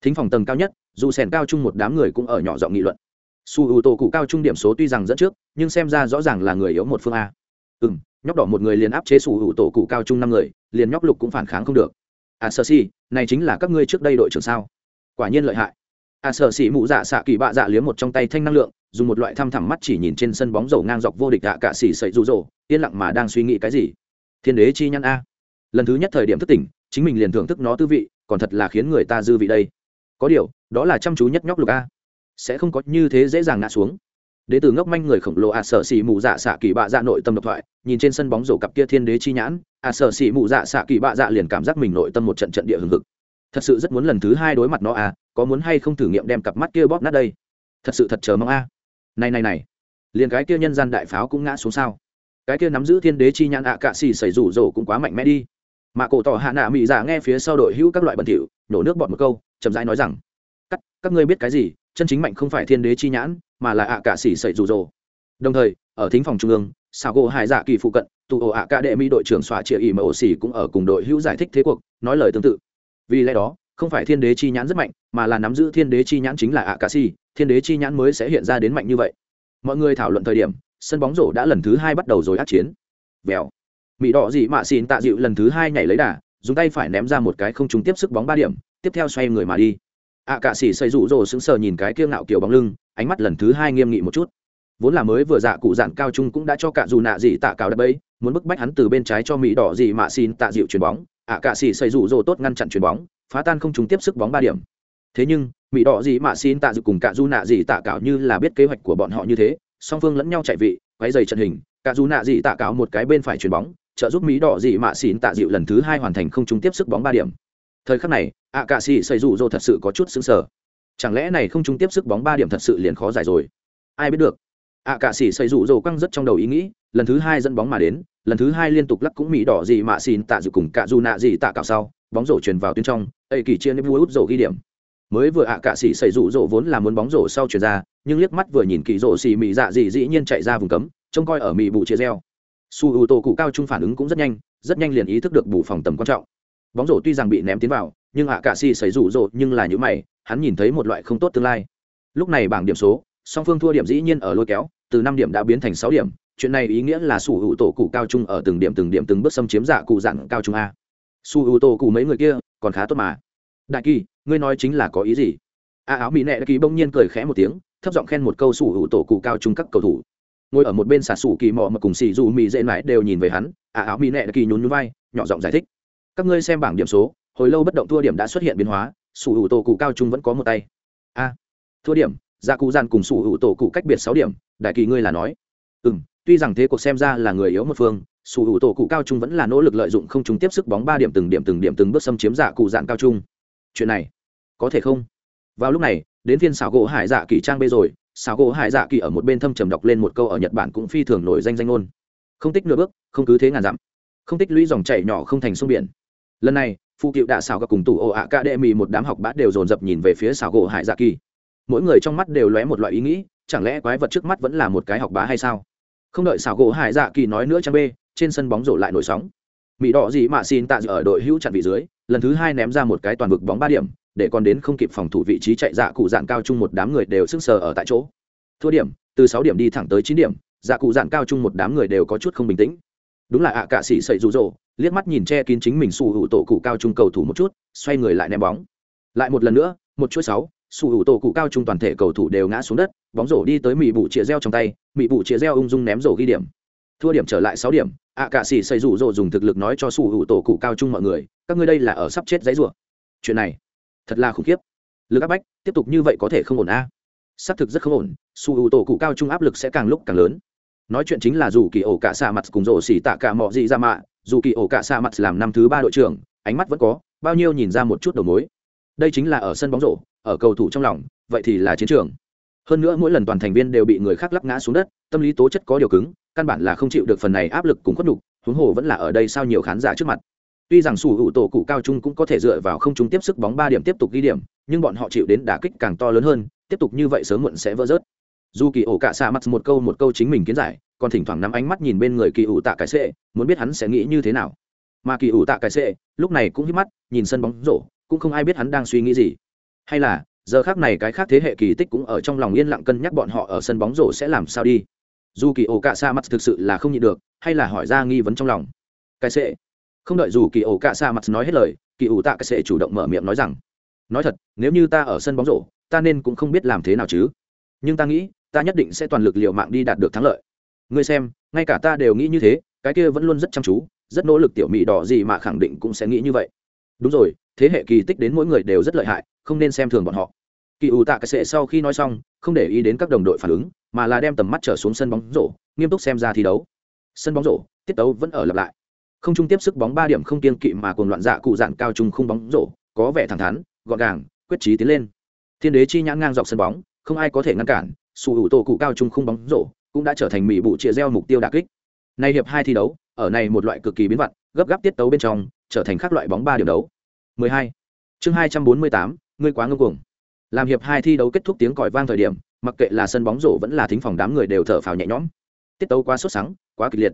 Thính phòng tầng cao nhất dù sèn cao chung một đám người cũng ở nhỏ giọng nghị luận. Su ưu tổ cụ cao trung điểm số tuy rằng dẫn trước nhưng xem ra rõ ràng là người yếu một phương a. Ừ m nhóc đỏ một người liền áp chế su ưu tổ cụ cao trung năm người liền nhóc lục cũng phản kháng không được. À sơ si này chính là các ngươi trước đây đội trưởng sao? Quả nhiên lợi hại. À sơ si mụ dạ xạ kỳ bạ dạ liếm một trong tay thanh năng lượng dùng một loại thăm thẳm mắt chỉ nhìn trên sân bóng dầu ngang dọc vô địch ạ cạ xỉ sậy rụ rỗ yên lặng mà đang suy nghĩ cái gì? Thiên đế chi nhăn a. Lần thứ nhất thời điểm thức tỉnh, chính mình liền thưởng thức nó tư vị, còn thật là khiến người ta dư vị đây. Có điều, đó là chăm chú nhất nhóc lục a. Sẽ không có như thế dễ dàng ngã xuống. Đế từ ngốc manh người khổng lồ ạ sợ xỉ mù dạ xạ kỳ bạ dạ nội tâm độc thoại, nhìn trên sân bóng rổ cặp kia thiên đế chi nhãn ạ sợ xỉ mù dạ xạ kỳ bạ dạ liền cảm giác mình nội tâm một trận trận địa hừng hực. Thật sự rất muốn lần thứ hai đối mặt nó à có muốn hay không thử nghiệm đem cặp mắt kia bóp nát đây? Thật sự thật chờ mong a. Này này này, liền cái kia nhân gian đại pháo cũng ngã xuống sao? Cái kia nắm giữ thiên đế chi nhãn ạ cạ xì xảy rủ rồ cũng quá mạnh mẽ đi. Mà cổ tỏ hạ nạ mỹ giả dạ nghe phía sau đội hữu các loại bẩn thỉu, nhổ nước bọt một câu, chậm rãi nói rằng, các các ngươi biết cái gì? Chân chính mạnh không phải thiên đế chi nhãn, mà là ạ cạ xì xảy rủ rồ đồng thời, ở thính phòng trung ương sao gỗ hải dạ kỳ phụ cận, tụ ổ ạ cả đệ mỹ đội trưởng xòa chia ỉ mà ổ xỉ cũng ở cùng đội hữu giải thích thế cuộc, nói lời tương tự. Vì lẽ đó, không phải thiên đế chi nhãn rất mạnh, mà là nắm giữ thiên đế chi nhãn chính là ạ cạ xì, thiên đế chi nhãn mới sẽ hiện ra đến mạnh như vậy. Mọi người thảo luận thời điểm sân bóng rổ đã lần thứ hai bắt đầu rồi ác chiến. Vèo. Mỹ đỏ dị mạ xin tạ dịu lần thứ hai nhảy lấy đà, dùng tay phải ném ra một cái không trúng tiếp sức bóng ba điểm, tiếp theo xoay người mà đi. Ạ cạ xỉ xây rụ rồ sững sờ nhìn cái kiêng ngạo kiểu bóng lưng, ánh mắt lần thứ hai nghiêm nghị một chút. Vốn là mới vừa dạ cụ dạn cao trung cũng đã cho cạ dù nạ dị tạ cào đập ấy muốn bức bách hắn từ bên trái cho mỹ đỏ dị mạ xin tạ dịu chuyền bóng. Ạ cạ xỉ xây rụ rồ tốt ngăn chặn chuyền bóng, phá tan không trúng tiếp sức bóng ba điểm. Thế nhưng mỹ đỏ dị mạ xin tạ dịu cùng cạ dù nạ dị tạ cào như là biết kế hoạch của bọn họ như thế song phương lẫn nhau chạy vị quay dày trận hình, cả dù nạ dị tạ cáo một cái bên phải chuyền bóng, trợ giúp mỹ đỏ dị mạ xỉn tạ dịu lần thứ hai hoàn thành không trúng tiếp sức bóng ba điểm. Thời khắc này ạ cạ xỉ xây rủ rô thật sự có chút xứng sở chẳng lẽ này không trúng tiếp sức bóng ba điểm thật sự liền khó giải rồi? Ai biết được. Ạ cạ xỉ xây rủ rô căng rất trong đầu ý nghĩ, lần thứ hai dẫn bóng mà đến, lần thứ hai liên tục lắc cũng mỹ đỏ dị mạ xỉn tạ dịu cùng cả dù nạ dị tạ cáo sau, bóng rổ truyền vào tuyến trong ây kỳ chia nếp vui út rổ ghi điểm mới vừa ạ cạ xỉ xảy rủ rỗ vốn là muốn bóng rổ sau chuyển ra, nhưng liếc mắt vừa nhìn kỳ rổ xì mị dạ dị dĩ nhiên chạy ra vùng cấm, trông coi ở mị bụ chia reo. Su ưu tô cụ cao trung phản ứng cũng rất nhanh rất nhanh liền ý thức được bù phòng tầm quan trọng. Bóng rổ tuy rằng bị ném tiến vào, nhưng ạ cạ xỉ xảy rủ rỗ nhưng là những mày, hắn nhìn thấy một loại không tốt tương lai. Lúc này bảng điểm số, song phương thua điểm dĩ nhiên ở lôi kéo, từ năm điểm đã biến thành sáu điểm, chuyện này ý nghĩa là su ưu tô cụ cao trung ở từng điểm từng điểm từng bước xâm chiếm dạ cụ dạng cao trung a. Su ưu tô cụ mấy người kia, còn khá tốt mà. Đại kỳ ngươi nói chính là có ý gì? A áo mỹ nệ kỳ bỗng nhiên cười khẽ một tiếng, thấp giọng khen một câu sủ hữu tổ cụ cao trung các cầu thủ. Ngồi ở một bên xà sủ kỳ mò mà cùng xì dù mỹ dễ mãi đều nhìn về hắn, a áo mỹ nệ kỳ nhún nhún vai, nhỏ giọng giải thích. Các ngươi xem bảng điểm số, hồi lâu bất động thua điểm đã xuất hiện biến hóa, sủ hữu tổ cụ cao trung vẫn có một tay. A, thua điểm gia cụ gian cùng sủ hữu tổ cụ cách biệt sáu điểm, đại kỳ ngươi là nói. Ừ tuy rằng thế cuộc xem ra là người yếu một phương, sủ hữu tổ cụ cao trung vẫn là nỗ lực lợi dụng không chúng tiếp sức bóng ba điểm từng điểm từng điểm từng bước xâm chiếm giả cụ dạn cao trung chuyện này có thể không? Vào lúc này, đến phiên xảo gỗ hải dạ kỳ trang bê rồi xảo gỗ hải dạ kỳ ở một bên thâm trầm đọc lên một câu ở nhật bản cũng phi thường nổi danh danh ngôn. Không tích nửa bước, không cứ thế ngàn dặm. Không tích lũy dòng chảy nhỏ không thành sông biển. Lần này phụ cựu đạ xảo gặp cùng tủ ồ ạ ca đệ mì một đám học bát đều dồn dập nhìn về phía xảo gỗ hải dạ kỳ mỗi người trong mắt đều lóe một loại ý nghĩ, chẳng lẽ quái vật trước mắt vẫn là một cái học bá hay sao? Không đợi xảo gỗ hải dạ kỳ nói nữa trang bê, trên sân bóng rổ lại nổi sóng. Mỹ đỏ gì mà xin tạ dự ở đội hữu chặn vị dưới lần thứ hai ném ra một cái toàn vực bóng ba điểm, để còn đến không kịp phòng thủ vị trí chạy dạ cụ dạn cao chung một đám người đều sững sờ ở tại chỗ. Thua điểm, từ sáu điểm đi thẳng tới chín điểm dạ cụ dạn cao chung một đám người đều có chút không bình tĩnh. Đúng là ạ à cạ sĩ sậy rụ rỗ liếc mắt nhìn che kín chính mình su hữu tổ cụ cao trung cầu thủ một chút, xoay người lại ném bóng. Lại một lần nữa, một chuỗi sáu su hữu tổ cụ cao trung toàn thể cầu thủ đều ngã xuống đất, bóng rổ đi tới mỹ bụ chĩa reo trong tay mỹ bụ chĩa reo ung dung ném rổ ghi điểm thua điểm trở lại sáu điểm ạ à, cạ sĩ xây rủ rỗ dùng thực lực nói cho sủ hữu tổ cụ cao trung mọi người các ngươi đây là ở sắp chết giấy rủa. Chuyện này thật là khủng khiếp. Lực áp bách tiếp tục như vậy có thể không ổn a? À. xác thực rất không ổn sủ hữu tổ cụ cao trung áp lực sẽ càng lúc càng lớn. Nói chuyện chính là dù kỳ ổ cả xạ mặt cùng rổ xỉ tạ cả mọi gì ra mạ dù kỳ ổ cả xạ mặt làm năm thứ ba đội trưởng ánh mắt vẫn có bao nhiêu nhìn ra một chút đầu mối. Đây chính là ở sân bóng rổ ở cầu thủ trong lòng vậy thì là chiến trường. Hơn nữa mỗi lần toàn thành viên đều bị người khác lắc ngã xuống đất tâm lý tố chất có điều cứng căn bản là không chịu được phần này áp lực cùng khuất đục huống hồ vẫn là ở đây sao nhiều khán giả trước mặt. Tuy rằng sủ hữu tổ cụ cao trung cũng có thể dựa vào không trung tiếp sức bóng ba điểm tiếp tục ghi điểm, nhưng bọn họ chịu đến đả kích càng to lớn hơn, tiếp tục như vậy sớm muộn sẽ vỡ rớt. Dù kỳ ổ cả xa mặt một câu một câu chính mình kiến giải, còn thỉnh thoảng nắm ánh mắt nhìn bên người kỳ ủ tạ cái sệ muốn biết hắn sẽ nghĩ như thế nào. Mà kỳ ủ tạ cái sệ lúc này cũng hít mắt, nhìn sân bóng rổ, cũng không ai biết hắn đang suy nghĩ gì. Hay là, giờ khác này cái khác thế hệ kỳ tích cũng ở trong lòng yên lặng cân nhắc bọn họ ở sân bóng rổ sẽ làm sao đi dù kỳ ổ cạ sa mặt thực sự là không nhịn được, hay là hỏi ra nghi vấn trong lòng. Cái sệ. Không đợi dù kỳ ổ cạ sa mặt nói hết lời, kỳ ủ tạ cái sệ chủ động mở miệng nói rằng, nói thật, nếu như ta ở sân bóng rổ, ta nên cũng không biết làm thế nào chứ. Nhưng ta nghĩ, ta nhất định sẽ toàn lực liều mạng đi đạt được thắng lợi. Ngươi xem, ngay cả ta đều nghĩ như thế, cái kia vẫn luôn rất chăm chú, rất nỗ lực tiểu mỹ đỏ gì mà khẳng định cũng sẽ nghĩ như vậy. Đúng rồi, thế hệ kỳ tích đến mỗi người đều rất lợi hại, không nên xem thường bọn họ. Kỳ ủ tạ cái sệ sau khi nói xong, không để ý đến các đồng đội phản ứng mà là đem tầm mắt trở xuống sân bóng rổ nghiêm túc xem ra thi đấu. Sân bóng rổ tiết tấu vẫn ở lặp lại. Không trung tiếp sức bóng ba điểm không kiên kỵ mà cùng loạn dạ cụ dạn cao trung không bóng rổ có vẻ thẳng thắn gọn gàng quyết trí tiến lên. Thiên đế chi nhãn ngang dọc sân bóng không ai có thể ngăn cản sù hữu tổ cụ cao trung không bóng rổ cũng đã trở thành mỹ bụ chia gieo mục tiêu đà kích. Nay hiệp hai thi đấu ở này một loại cực kỳ biến vặn gấp gáp tiết tấu bên trong trở thành các loại bóng ba điểm đấu. 12. chương 248, ngươi quá ngông cuồng làm hiệp hai thi đấu kết thúc tiếng còi vang thời điểm mặc kệ là sân bóng rổ vẫn là thính phòng đám người đều thở phào nhẹ nhõm. Tiết tấu quá sốt sắng quá kịch liệt.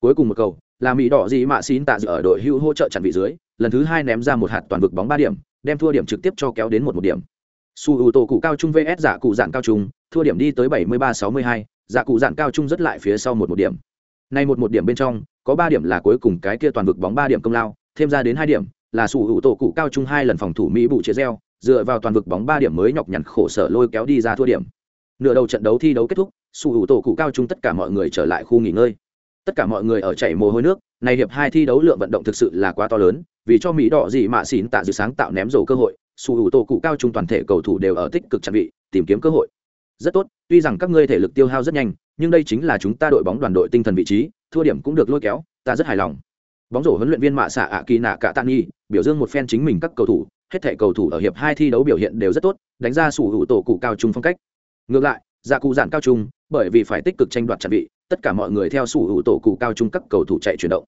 Cuối cùng một cầu là mỹ đỏ gì mạ xin tạ dự ở đội hưu hỗ trợ chặn vị dưới lần thứ hai ném ra một hạt toàn vực bóng ba điểm đem thua điểm trực tiếp cho kéo đến một một điểm. Su ưu tổ cụ cao trung vs giả cụ dạng cao trung thua điểm đi tới 73-62, giả dạ cụ dạng cao trung rất lại phía sau một một điểm. Nay một một điểm bên trong có ba điểm là cuối cùng cái kia toàn vực bóng ba điểm công lao thêm ra đến hai điểm là su ưu tổ cụ cao trung hai lần phòng thủ mỹ bụ chế reo dựa vào toàn vực bóng ba điểm mới nhọc nhằn khổ sở lôi kéo đi ra thua điểm. Nửa đầu trận đấu thi đấu kết thúc, su hữu tổ cụ cao trung tất cả mọi người trở lại khu nghỉ ngơi. Tất cả mọi người ở chảy mồ hôi nước này hiệp hai thi đấu lượng vận động thực sự là quá to lớn, vì cho mỹ đỏ gì mà xỉn tạ dự sáng tạo ném rổ cơ hội, su hữu tổ cụ cao trung toàn thể cầu thủ đều ở tích cực chuẩn bị, tìm kiếm cơ hội. Rất tốt, tuy rằng các ngươi thể lực tiêu hao rất nhanh, nhưng đây chính là chúng ta đội bóng đoàn đội tinh thần vị trí, thua điểm cũng được lôi kéo, ta rất hài lòng. Bóng rổ huấn luyện viên mạ Sạ ạ kỳ nạ Cạ tạ nghi biểu dương một phen chính mình các cầu thủ hết thể cầu thủ ở hiệp hai thi đấu biểu hiện đều rất tốt, đánh ra sủ hữu tổ cụ cao trung phong cách. Ngược lại dạ cụ dạn cao trung, bởi vì phải tích cực tranh đoạt trận bị tất cả mọi người theo sủ hữu tổ cụ cao trung các cầu thủ chạy chuyển động.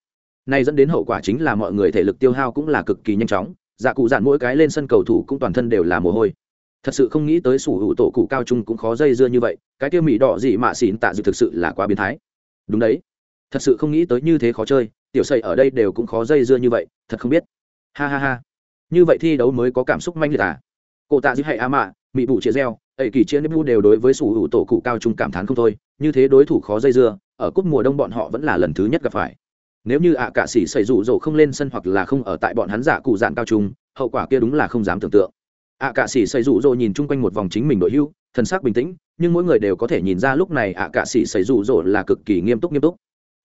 Này dẫn đến hậu quả chính là mọi người thể lực tiêu hao cũng là cực kỳ nhanh chóng dạ cụ dạn mỗi cái lên sân cầu thủ cũng toàn thân đều là mồ hôi. Thật sự không nghĩ tới sủ hữu tổ cụ cao trung cũng khó dây dưa như vậy, cái kia mỹ đỏ gì mà xỉn tạ dự thực sự là quá biến thái. Đúng đấy. Thật sự không nghĩ tới như thế khó chơi, tiểu xây ở đây đều cũng khó dây dưa như vậy, thật không biết. Ha ha ha như vậy thi đấu mới có cảm xúc manh liệt à? Cổ tạ dư hệ a mạ mỹ bụ chia reo ấy kỳ chia nếp đều đối với sủ hữu tổ cụ cao trung cảm thán không thôi. Như thế đối thủ khó dây dưa, ở cúp mùa đông bọn họ vẫn là lần thứ nhất gặp phải. Nếu như ạ à cả sĩ xảy rủ rồ không lên sân hoặc là không ở tại bọn hắn giả cụ dạn cao trung, hậu quả kia đúng là không dám tưởng tượng. Ạ à cả sĩ xảy rủ rồ nhìn chung quanh một vòng chính mình đội hưu, thần sắc bình tĩnh, nhưng mỗi người đều có thể nhìn ra lúc này ạ à cả sĩ xảy rủ rồ là cực kỳ nghiêm túc nghiêm túc.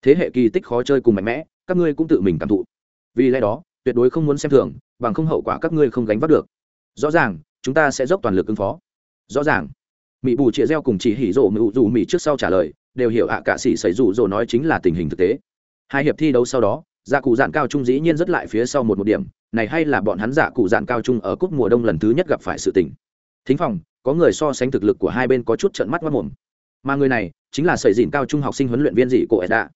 Thế hệ kỳ tích khó chơi cùng mạnh mẽ, các ngươi cũng tự mình cảm thụ. Vì lẽ đó, tuyệt đối không muốn xem thường bằng không hậu quả các ngươi không gánh vác được. Rõ ràng, chúng ta sẽ dốc toàn lực ứng phó. Rõ ràng. Mỹ bù chĩa reo cùng chỉ hỉ rộ mỹ dù mỹ trước sau trả lời, đều hiểu ạ à cả sĩ xảy rủ rồ nói chính là tình hình thực tế. Hai hiệp thi đấu sau đó dạ cụ dạn cao trung dĩ nhiên rất lại phía sau một một điểm, này hay là bọn hắn dạ cụ dạn cao trung ở cúp mùa đông lần thứ nhất gặp phải sự tình. Thính phòng, có người so sánh thực lực của hai bên có chút trận mắt mất mồm. Mà người này, chính là sầy dìn cao trung học sinh huấn luyện viên dị cổ edda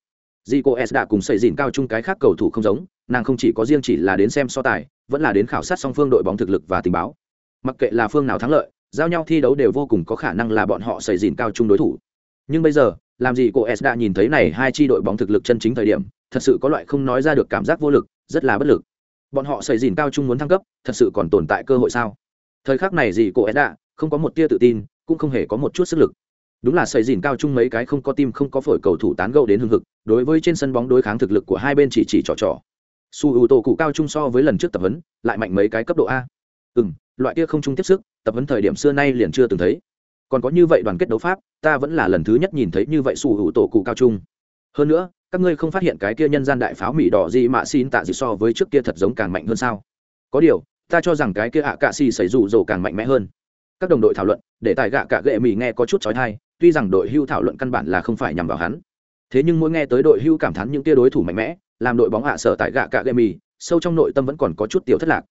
dị cô đã cùng xây dìn cao trung cái khác cầu thủ không giống, nàng không chỉ có riêng chỉ là đến xem so tài, vẫn là đến khảo sát song phương đội bóng thực lực và tình báo. Mặc kệ là phương nào thắng lợi, giao nhau thi đấu đều vô cùng có khả năng là bọn họ xây dìn cao trung đối thủ. Nhưng bây giờ, làm gì cô s đã nhìn thấy này hai chi đội bóng thực lực chân chính thời điểm, thật sự có loại không nói ra được cảm giác vô lực, rất là bất lực. Bọn họ xây dìn cao trung muốn thăng cấp, thật sự còn tồn tại cơ hội sao? Thời khắc này gì cô s đã, không có một tia tự tin, cũng không hề có một chút sức lực. Đúng là xây dìn cao trung mấy cái không có tim không có phổi cầu thủ tán gẫu đến hưng hực đối với trên sân bóng đối kháng thực lực của hai bên chỉ chỉ trò trò. Su ưu tổ cụ cao trung so với lần trước tập huấn, lại mạnh mấy cái cấp độ a. Ừ m loại kia không chung tiếp sức, tập huấn thời điểm xưa nay liền chưa từng thấy. Còn có như vậy đoàn kết đấu pháp, ta vẫn là lần thứ nhất nhìn thấy như vậy su ưu tổ cụ cao trung. Hơn nữa, các ngươi không phát hiện cái kia nhân gian đại pháo mỹ đỏ gì mà xin tạ gì so với trước kia thật giống càng mạnh hơn sao? Có điều, ta cho rằng cái kia ạ cạ xì xảy rủ rồ càng mạnh mẽ hơn. Các đồng đội thảo luận, để tài gạ cả gệ mỹ nghe có chút trói thai tuy rằng đội hưu thảo luận căn bản là không phải nhằm vào hắn thế nhưng mỗi nghe tới đội hưu cảm thán những tia đối thủ mạnh mẽ, làm đội bóng hạ sở tại gạ cạ gệ mì sâu trong nội tâm vẫn còn có chút tiểu thất lạc.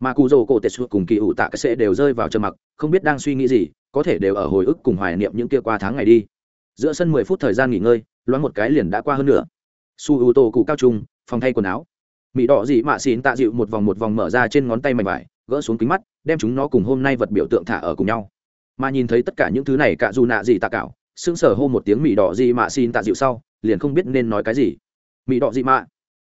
Mà cụ rồ cổ tệ xuất cùng kỳ ủ tạ cái sẽ đều rơi vào trầm mặc, không biết đang suy nghĩ gì, có thể đều ở hồi ức cùng hoài niệm những kia qua tháng ngày đi. Giữa sân mười phút thời gian nghỉ ngơi, loáng một cái liền đã qua hơn nữa su ưu tô cụ cao trung, phòng thay quần áo. Mỹ đỏ dị mạ xín tạ dịu một vòng một vòng mở ra trên ngón tay mảnh vải, gỡ xuống kính mắt, đem chúng nó cùng hôm nay vật biểu tượng thả ở cùng nhau. Mà nhìn thấy tất cả những thứ này cả dù nạ gì tạ cảo sững sờ hô một tiếng mỹ đỏ dị mạ xin tạ dịu sau liền không biết nên nói cái gì. Mỹ đỏ dị mạ.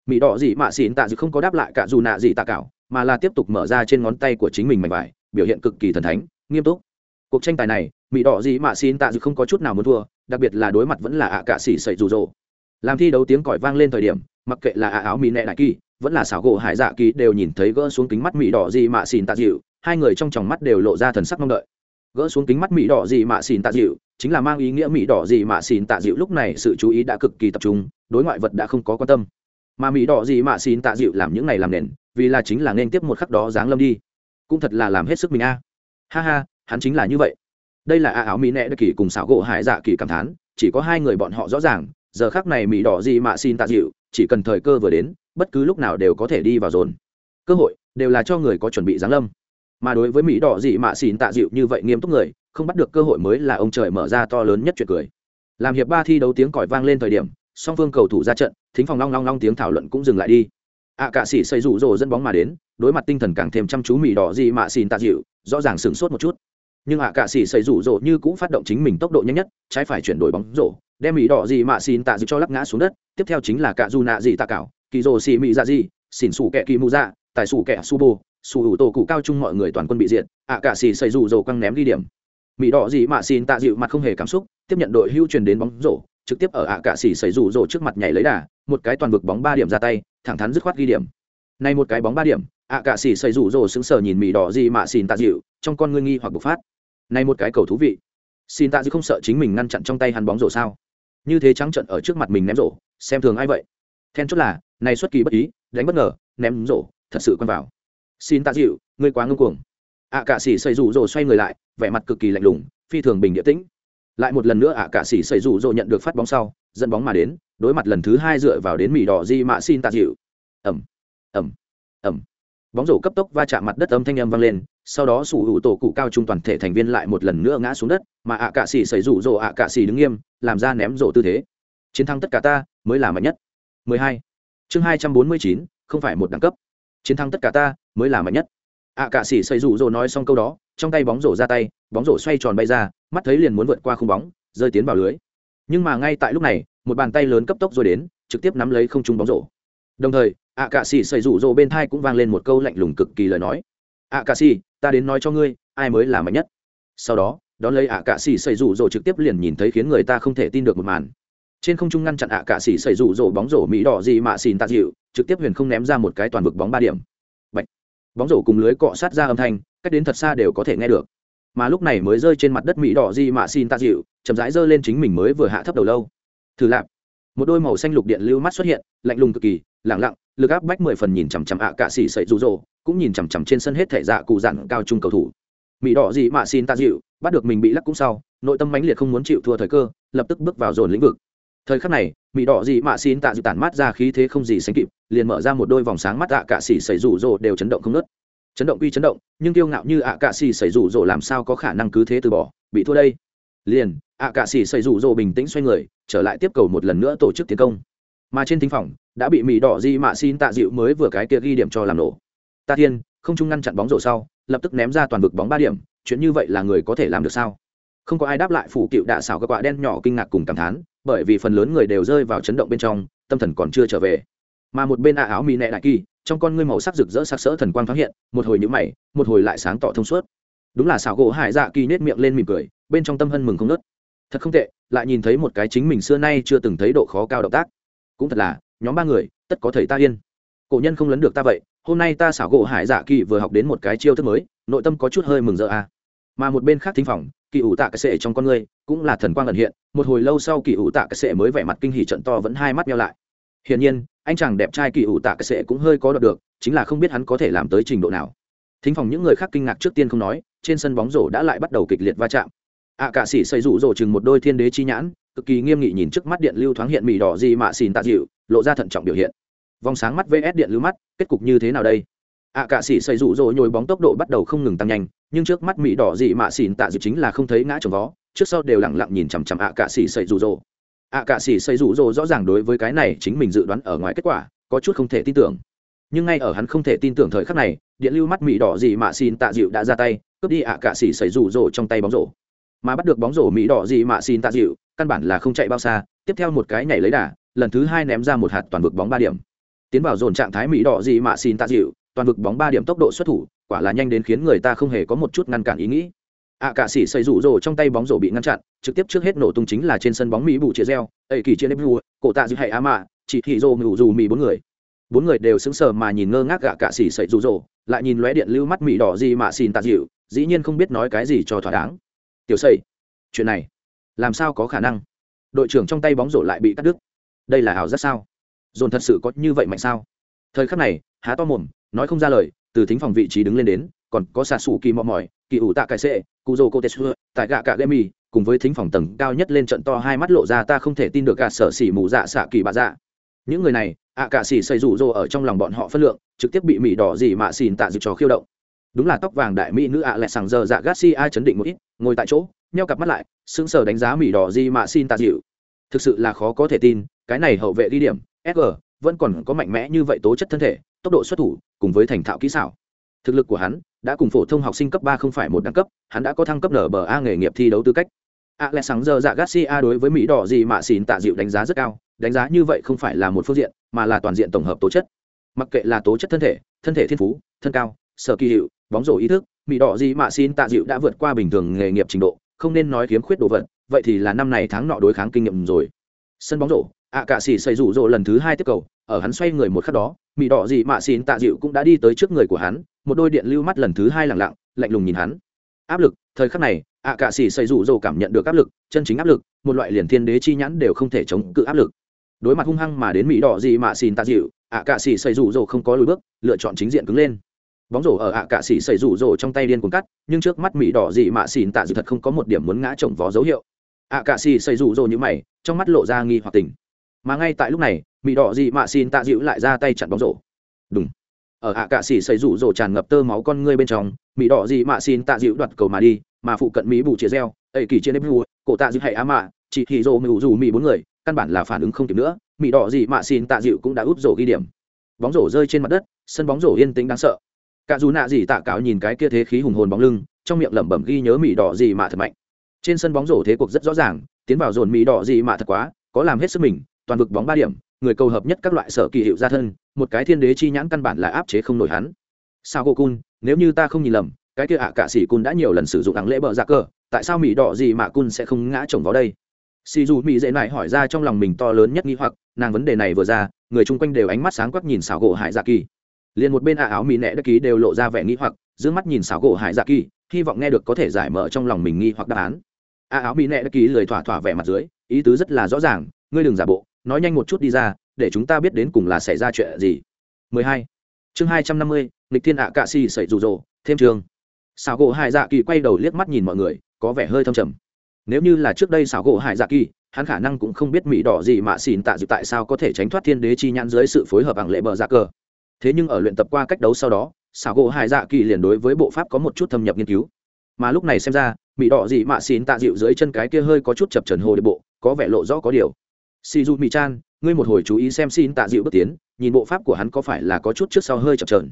Mỹ đỏ dị mạ xin tạ dự không có đáp lại cả dù nạ dị tạ cảo, mà là tiếp tục mở ra trên ngón tay của chính mình mảnh vải, biểu hiện cực kỳ thần thánh, nghiêm túc. Cuộc tranh tài này mỹ đỏ gì mà xin tạ dự không có chút nào muốn thua, đặc biệt là đối mặt vẫn là ạ cạ xỉ sậy rủ rỗ làm thi đấu tiếng còi vang lên thời điểm, mặc kệ là ạ áo mỹ nẹ đại kỳ, vẫn là xảo gỗ hải dạ kỳ đều nhìn thấy gỡ xuống kính mắt mỹ đỏ gì mà xin tạ dịu hai người trong tròng mắt đều lộ ra thần sắc mong đợi. Gỡ xuống kính mắt mỹ đỏ gì mà xin tạ dịu chính là mang ý nghĩa mỹ đỏ gì mà xin tạ dịu. Lúc này sự chú ý đã cực kỳ tập trung, đối ngoại vật đã không có quan tâm. Mà mỹ đỏ gì mà xin tạ dịu làm những này làm nền, vì là chính là nên tiếp một khắc đó dáng lâm đi. Cũng thật là làm hết sức mình a. Ha ha, hắn chính là như vậy. Đây là a áo mỹ nẹ đất kỳ cùng xảo gỗ hải dạ kỳ cảm thán, chỉ có hai người bọn họ rõ ràng, giờ khác này mỹ đỏ gì mà xin tạ dịu, chỉ cần thời cơ vừa đến, bất cứ lúc nào đều có thể đi vào dồn. Cơ hội đều là cho người có chuẩn bị giáng lâm. Mà đối với mỹ đỏ dị mạ xỉn tạ dịu như vậy nghiêm túc người không bắt được cơ hội mới là ông trời mở ra to lớn nhất chuyện cười. Làm hiệp ba thi đấu tiếng còi vang lên thời điểm song phương cầu thủ ra trận thính phòng long long long tiếng thảo luận cũng dừng lại đi. Ạ cạ sĩ xây rủ rồ dẫn bóng mà đến đối mặt tinh thần càng thêm chăm chú mỹ đỏ gì mạ xỉn tạ dịu rõ ràng sửng sốt một chút. Nhưng ạ cạ sĩ xây rủ rồ như cũng phát động chính mình tốc độ nhanh nhất trái phải chuyển đổi bóng rổ đem mỹ đỏ gì mạ xỉn tạ dịu cho lắc ngã xuống đất. Tiếp theo chính là cạ du nạ gì tạ cảo kỳ rồ xì mỹ dạ gì, xỉn xù kẹ kỳ mù dạ tài xù kẹ su bô su hữu tổ cụ cao chung mọi người toàn quân bị diệt. Ạ cạ xì xây rủ rồ căng ném ghi điểm mỹ đỏ dị mạ xin tạ dịu mặt không hề cảm xúc, tiếp nhận đội hưu truyền đến bóng rổ, trực tiếp ở ạ cạ xỉ xảy rủ rổ trước mặt nhảy lấy đà, một cái toàn vực bóng ba điểm ra tay, thẳng thắn dứt khoát ghi điểm. Này một cái bóng ba điểm, ạ cạ xỉ xảy rủ rổ sững sờ nhìn mỹ đỏ dị mạ xin tạ dịu, trong con ngươi nghi hoặc bộc phát. Này một cái cầu thú vị. Xin tạ dịu không sợ chính mình ngăn chặn trong tay hắn bóng rổ sao? Như thế trắng trận ở trước mặt mình ném rổ, xem thường ai vậy? Then chốt là, này xuất kỳ bất ý, đánh bất ngờ, ném rổ, thật sự quen vào. Xin tạ dịu, ngươi quá ngưng cuồng. Ạ cạ sĩ xây rủ rồ xoay người lại vẻ mặt cực kỳ lạnh lùng phi thường bình địa tĩnh. Lại một lần nữa ạ cả sĩ xảy rủ rồi nhận được phát bóng sau dẫn bóng mà đến đối mặt lần thứ hai dựa vào đến mì đỏ di mạ xin tạ dịu. Ẩm ẩm ẩm bóng rổ cấp tốc va chạm mặt đất âm thanh âm vang lên sau đó sủ hữu tổ cụ cao trung toàn thể thành viên lại một lần nữa ngã xuống đất mà ạ cạ sĩ xảy rủ rồ ạ cạ sĩ đứng nghiêm làm ra ném rổ tư thế. Chiến thắng tất cả ta mới là mạnh nhất. 12. chương 249, không phải một đẳng cấp. Chiến thắng tất cả ta mới là mạnh nhất. Ạ cạ sĩ xảy rủ rồ nói xong câu đó trong tay bóng rổ ra tay, bóng rổ xoay tròn bay ra, mắt thấy liền muốn vượt qua khung bóng, rơi tiến vào lưới. Nhưng mà ngay tại lúc này, một bàn tay lớn cấp tốc rồi đến, trực tiếp nắm lấy không trung bóng rổ. Đồng thời ạ cạ sĩ xảy rủ rồ bên thai cũng vang lên một câu lạnh lùng cực kỳ lời nói. Ạ cạ sĩ ta đến nói cho ngươi, ai mới là mạnh nhất? Sau đó, đón lấy ạ cạ sĩ xảy rủ rồ trực tiếp liền nhìn thấy khiến người ta không thể tin được một màn. Trên không trung ngăn chặn ạ cạ sĩ xảy rủ rồ bóng rổ mỹ đỏ gì mạ xỉn tạ dịu, trực tiếp huyền không ném ra một cái toàn vực bóng ba điểm bóng rổ cùng lưới cọ sát ra âm thanh, cách đến thật xa đều có thể nghe được. Mà lúc này mới rơi trên mặt đất mỹ đỏ di mạ xin tạ dịu, chậm rãi giơ lên chính mình mới vừa hạ thấp đầu lâu. Thử lạp. Một đôi màu xanh lục điện lưu mắt xuất hiện, lạnh lùng cực kỳ, lẳng lặng, lực áp bách mười phần nhìn chằm chằm ạ cạ xỉ sậy rụ rỗ cũng nhìn chằm chằm trên sân hết thể dạ cụ dặn cao trung cầu thủ. Mỹ đỏ gì mạ xin tạ dịu, bắt được mình bị lắc cũng sau, nội tâm mãnh liệt không muốn chịu thua thời cơ, lập tức bước vào dồn lĩnh vực. Thời khắc này, mỹ đỏ gì mạ xin tạ dịu tản mát ra khí thế không gì sánh kịp liền mở ra một đôi vòng sáng mắt ạ cạ xỉ xảy rụ rồ đều chấn động không nớt chấn động quy chấn động, nhưng kiêu ngạo như ạ cạ xỉ xảy rụ rồ làm sao có khả năng cứ thế từ bỏ? Bị thua đây. Liền, ạ cạ xỉ xảy rụ rồ bình tĩnh xoay người, trở lại tiếp cầu một lần nữa tổ chức tiến công. Mà trên thính phòng, đã bị mỹ đỏ di mạ xin tạ dịu mới vừa cái kia ghi điểm cho làm nổ. Ta thiên, không trung ngăn chặn bóng rổ sau, lập tức ném ra toàn vực bóng ba điểm, chuyện như vậy là người có thể làm được sao? Không có ai đáp lại phủ cựu đạ xảo các quạ đen nhỏ kinh ngạc cùng cảm thán, bởi vì phần lớn người đều rơi vào chấn động bên trong, tâm thần còn chưa trở về mà một bên ạ áo mì nẹ đại kỳ, trong con ngươi màu sắc rực rỡ sắc sỡ thần quang thoáng hiện, một hồi nhữ mày, một hồi lại sáng tỏ thông suốt. Đúng là xảo gỗ hải dạ kỳ nết miệng lên mỉm cười, bên trong tâm hân mừng không nớt thật không tệ, lại nhìn thấy một cái chính mình xưa nay chưa từng thấy độ khó cao động tác. Cũng thật là, nhóm ba người, tất có thầy ta yên. Cổ nhân không lấn được ta vậy, hôm nay ta xảo gỗ hải dạ kỳ vừa học đến một cái chiêu thức mới, nội tâm có chút hơi mừng rỡ à. mà một bên khác thính phòng, kỳ ủ tạ cái sệ trong con người cũng là thần quang ẩn hiện, một hồi lâu sau kỳ ủ tạ cái sệ mới vẻ mặt kinh hỉ trận to vẫn hai mắt nhau lại hiển nhiên, anh chàng đẹp trai kỳ ủ tạ cái sệ cũng hơi có đọc được, chính là không biết hắn có thể làm tới trình độ nào. Thính phòng những người khác kinh ngạc trước tiên không nói, trên sân bóng rổ đã lại bắt đầu kịch liệt va chạm. Ạ cả sĩ xây rủ rổ chừng một đôi thiên đế chi nhãn, cực kỳ nghiêm nghị nhìn trước mắt điện lưu thoáng hiện mì đỏ gì mà xìn tạ dịu, lộ ra thận trọng biểu hiện. Vòng sáng mắt vs điện lưu mắt, kết cục như thế nào đây? Ạ cả sĩ xây rủ rổ nhồi bóng tốc độ bắt đầu không ngừng tăng nhanh, nhưng trước mắt mỹ đỏ gì mà xìn tạ dịu chính là không thấy ngã trồng vó, trước sau đều lẳng lặng nhìn chằm chằm ạ cả sĩ xây rủ rổ ạ cả sĩ xây rủ rồ rõ ràng đối với cái này chính mình dự đoán ở ngoài kết quả, có chút không thể tin tưởng. Nhưng ngay ở hắn không thể tin tưởng thời khắc này, điện lưu mắt mỹ đỏ gì mà xin tạ dịu đã ra tay, cướp đi ạ cả sĩ xây rủ rồ trong tay bóng rổ. Mà bắt được bóng rổ mỹ đỏ gì mà xin tạ dịu, căn bản là không chạy bao xa, tiếp theo một cái nhảy lấy đà, lần thứ hai ném ra một hạt toàn vực bóng ba điểm. Tiến vào dồn trạng thái mỹ đỏ gì mà xin tạ dịu, toàn vực bóng ba điểm tốc độ xuất thủ, quả là nhanh đến khiến người ta không hề có một chút ngăn cản ý nghĩ ạ cả sĩ xây rủ rồ trong tay bóng rổ bị ngăn chặn, trực tiếp trước hết nổ tung chính là trên sân bóng mỹ bù chia reo ây kỳ chia nếp vua cổ tạ dư hay á mạ, chỉ thị rồ ngủ dù mỹ bốn người. Bốn người đều sững sờ mà nhìn ngơ ngác gạ cả sĩ xây rủ rồ, lại nhìn lóe điện lưu mắt mỹ đỏ gì mà xin tạ dịu, dĩ nhiên không biết nói cái gì cho thỏa đáng. Tiểu xây chuyện này làm sao có khả năng? Đội trưởng trong tay bóng rổ lại bị cắt đứt. Đây là ảo rất sao? Dồn thật sự có như vậy mạnh sao? Thời khắc này, há to mồm, nói không ra lời, từ thính phòng vị trí đứng lên đến còn có xà xù kỳ mò mỏi, kỳ ủ tạ cải sệ cụ dô cô tê xưa tại gạ cạ gemi, cùng với thính phòng tầng cao nhất lên trận to hai mắt lộ ra ta không thể tin được cả sở xỉ mù dạ xạ kỳ bà dạ. Những người này, ạ à cả xỉ xây rủ rô ở trong lòng bọn họ phân lượng, trực tiếp bị mỉ đỏ gì mà xỉn tạ dự trò khiêu động. Đúng là tóc vàng đại mỹ nữ ạ lại sàng giờ dạ garcia chấn định một ít, ngồi tại chỗ, nheo cặp mắt lại, sững sờ đánh giá mỹ đỏ gì mà xin tạ dịu thực sự là khó có thể tin, cái này hậu vệ ghi điểm sg vẫn còn có mạnh mẽ như vậy tố chất thân thể, tốc độ xuất thủ, cùng với thành thạo kỹ xảo. Thực lực của hắn đã cùng phổ thông học sinh cấp ba không phải một đẳng cấp, hắn đã có thăng cấp nở bờ a nghề nghiệp thi đấu tư cách. A lẽ sáng giờ dạ garcia đối với mỹ đỏ gì mà xin tạ dịu đánh giá rất cao, đánh giá như vậy không phải là một phương diện, mà là toàn diện tổng hợp tố chất. Mặc kệ là tố chất thân thể thân thể thiên phú, thân cao, sở kỳ hiệu, bóng rổ ý thức, mỹ đỏ gì mà xin tạ dịu đã vượt qua bình thường nghề nghiệp trình độ, không nên nói khiếm khuyết đồ vật, vậy thì là năm này tháng nọ đối kháng kinh nghiệm rồi. Sân bóng rổ, ạ cạ xỉ xây rủ rỗ lần thứ hai tiếp cầu, ở hắn xoay người một khắc đó, mỹ đỏ gì mà xin tạ dịu cũng đã đi tới trước người của hắn một đôi điện lưu mắt lần thứ hai lẳng lặng, lạnh lùng nhìn hắn. Áp lực, thời khắc này, ạ cạ xỉ xây rủ rỗ cảm nhận được áp lực, chân chính áp lực, một loại liền thiên đế chi nhãn đều không thể chống cự áp lực. Đối mặt hung hăng mà đến mỹ đỏ gì mà xin tạ dịu, ạ cạ xỉ xây rủ rỗ không có lùi bước, lựa chọn chính diện cứng lên. Bóng rổ ở ạ cạ xỉ xây rủ rỗ trong tay điên cuồng cắt, nhưng trước mắt mỹ đỏ gì mà xin tạ dịu thật không có một điểm muốn ngã trồng vó dấu hiệu. Ạ cạ xỉ xây rủ rỗ như mày, trong mắt lộ ra nghi hoặc tình. Mà ngay tại lúc này, mỹ đỏ gì mà xin tạ dịu lại ra tay chặn bóng rổ. Đúng ở ạ cạ xỉ xây rủ rỗ tràn ngập tơ máu con ngươi bên trong mỹ đỏ gì mà xin tạ dịu đoạt cầu mà đi, mà phụ cận mỹ bù chia reo, ấy kỳ trên nếp vua, cổ tạ dịu hay á mạ, chỉ hì rồ mưu dù mỹ bốn người, căn bản là phản ứng không kịp nữa mỹ đỏ gì mà xin tạ dịu cũng đã úp rổ ghi điểm. Bóng rổ rơi trên mặt đất, sân bóng rổ yên tĩnh đáng sợ. Cả dù nạ gì tạ cáo nhìn cái kia thế khí hùng hồn bóng lưng, trong miệng lẩm bẩm ghi nhớ mỹ đỏ gì mà thật mạnh. Trên sân bóng rổ thế cuộc rất rõ ràng, tiến vào dồn mỹ đỏ gì mà thật quá, có làm hết sức mình, toàn vực bóng ba điểm người cầu hợp nhất các loại sở kỳ hiệu gia thân một cái thiên đế chi nhãn căn bản là áp chế không nổi hắn. Sao cô cun nếu như ta không nhìn lầm cái kia ạ à cả sĩ cun đã nhiều lần sử dụng áng lễ bờ ra dạ cờ, tại sao mỹ đỏ gì mà cun sẽ không ngã chồng vào đây? Xì dù mỹ dễ nại hỏi ra trong lòng mình to lớn nhất nghi hoặc nàng vấn đề này vừa ra người chung quanh đều ánh mắt sáng quắc nhìn xảo gỗ hải dạ kỳ. Liền một bên ạ áo mỹ nẹ đất ký đều lộ ra vẻ nghi hoặc giữ mắt nhìn xảo gỗ hải dạ kỳ hy vọng nghe được có thể giải mở trong lòng mình nghi hoặc đáp án. Ạ áo mỹ nẹ đất ký lười thỏa thỏa vẻ mặt dưới ý tứ rất là rõ ràng ngươi đừng giả bộ nói nhanh một chút đi ra để chúng ta biết đến cùng là xảy ra chuyện gì. 12. chương 250, lịch thiên ạ cạ xì xảy rủ rồ thêm trường. Xảo gỗ hải dạ kỳ quay đầu liếc mắt nhìn mọi người có vẻ hơi thâm trầm. Nếu như là trước đây xảo gỗ hải dạ kỳ hắn khả năng cũng không biết mỹ đỏ gì mà xỉn tạ dự tại sao có thể tránh thoát thiên đế chi nhãn dưới sự phối hợp bằng lệ bờ dạ cờ. Thế nhưng ở luyện tập qua cách đấu sau đó xảo gỗ hải dạ kỳ liền đối với bộ pháp có một chút thâm nhập nghiên cứu. Mà lúc này xem ra mỹ đỏ gì mà xỉn tạ dịu dưới chân cái kia hơi có chút chập trần hồ đi bộ có vẻ lộ rõ có điều si du mỹ chan ngươi một hồi chú ý xem xin tạ dịu bước tiến, nhìn bộ pháp của hắn có phải là có chút trước sau hơi chập trờn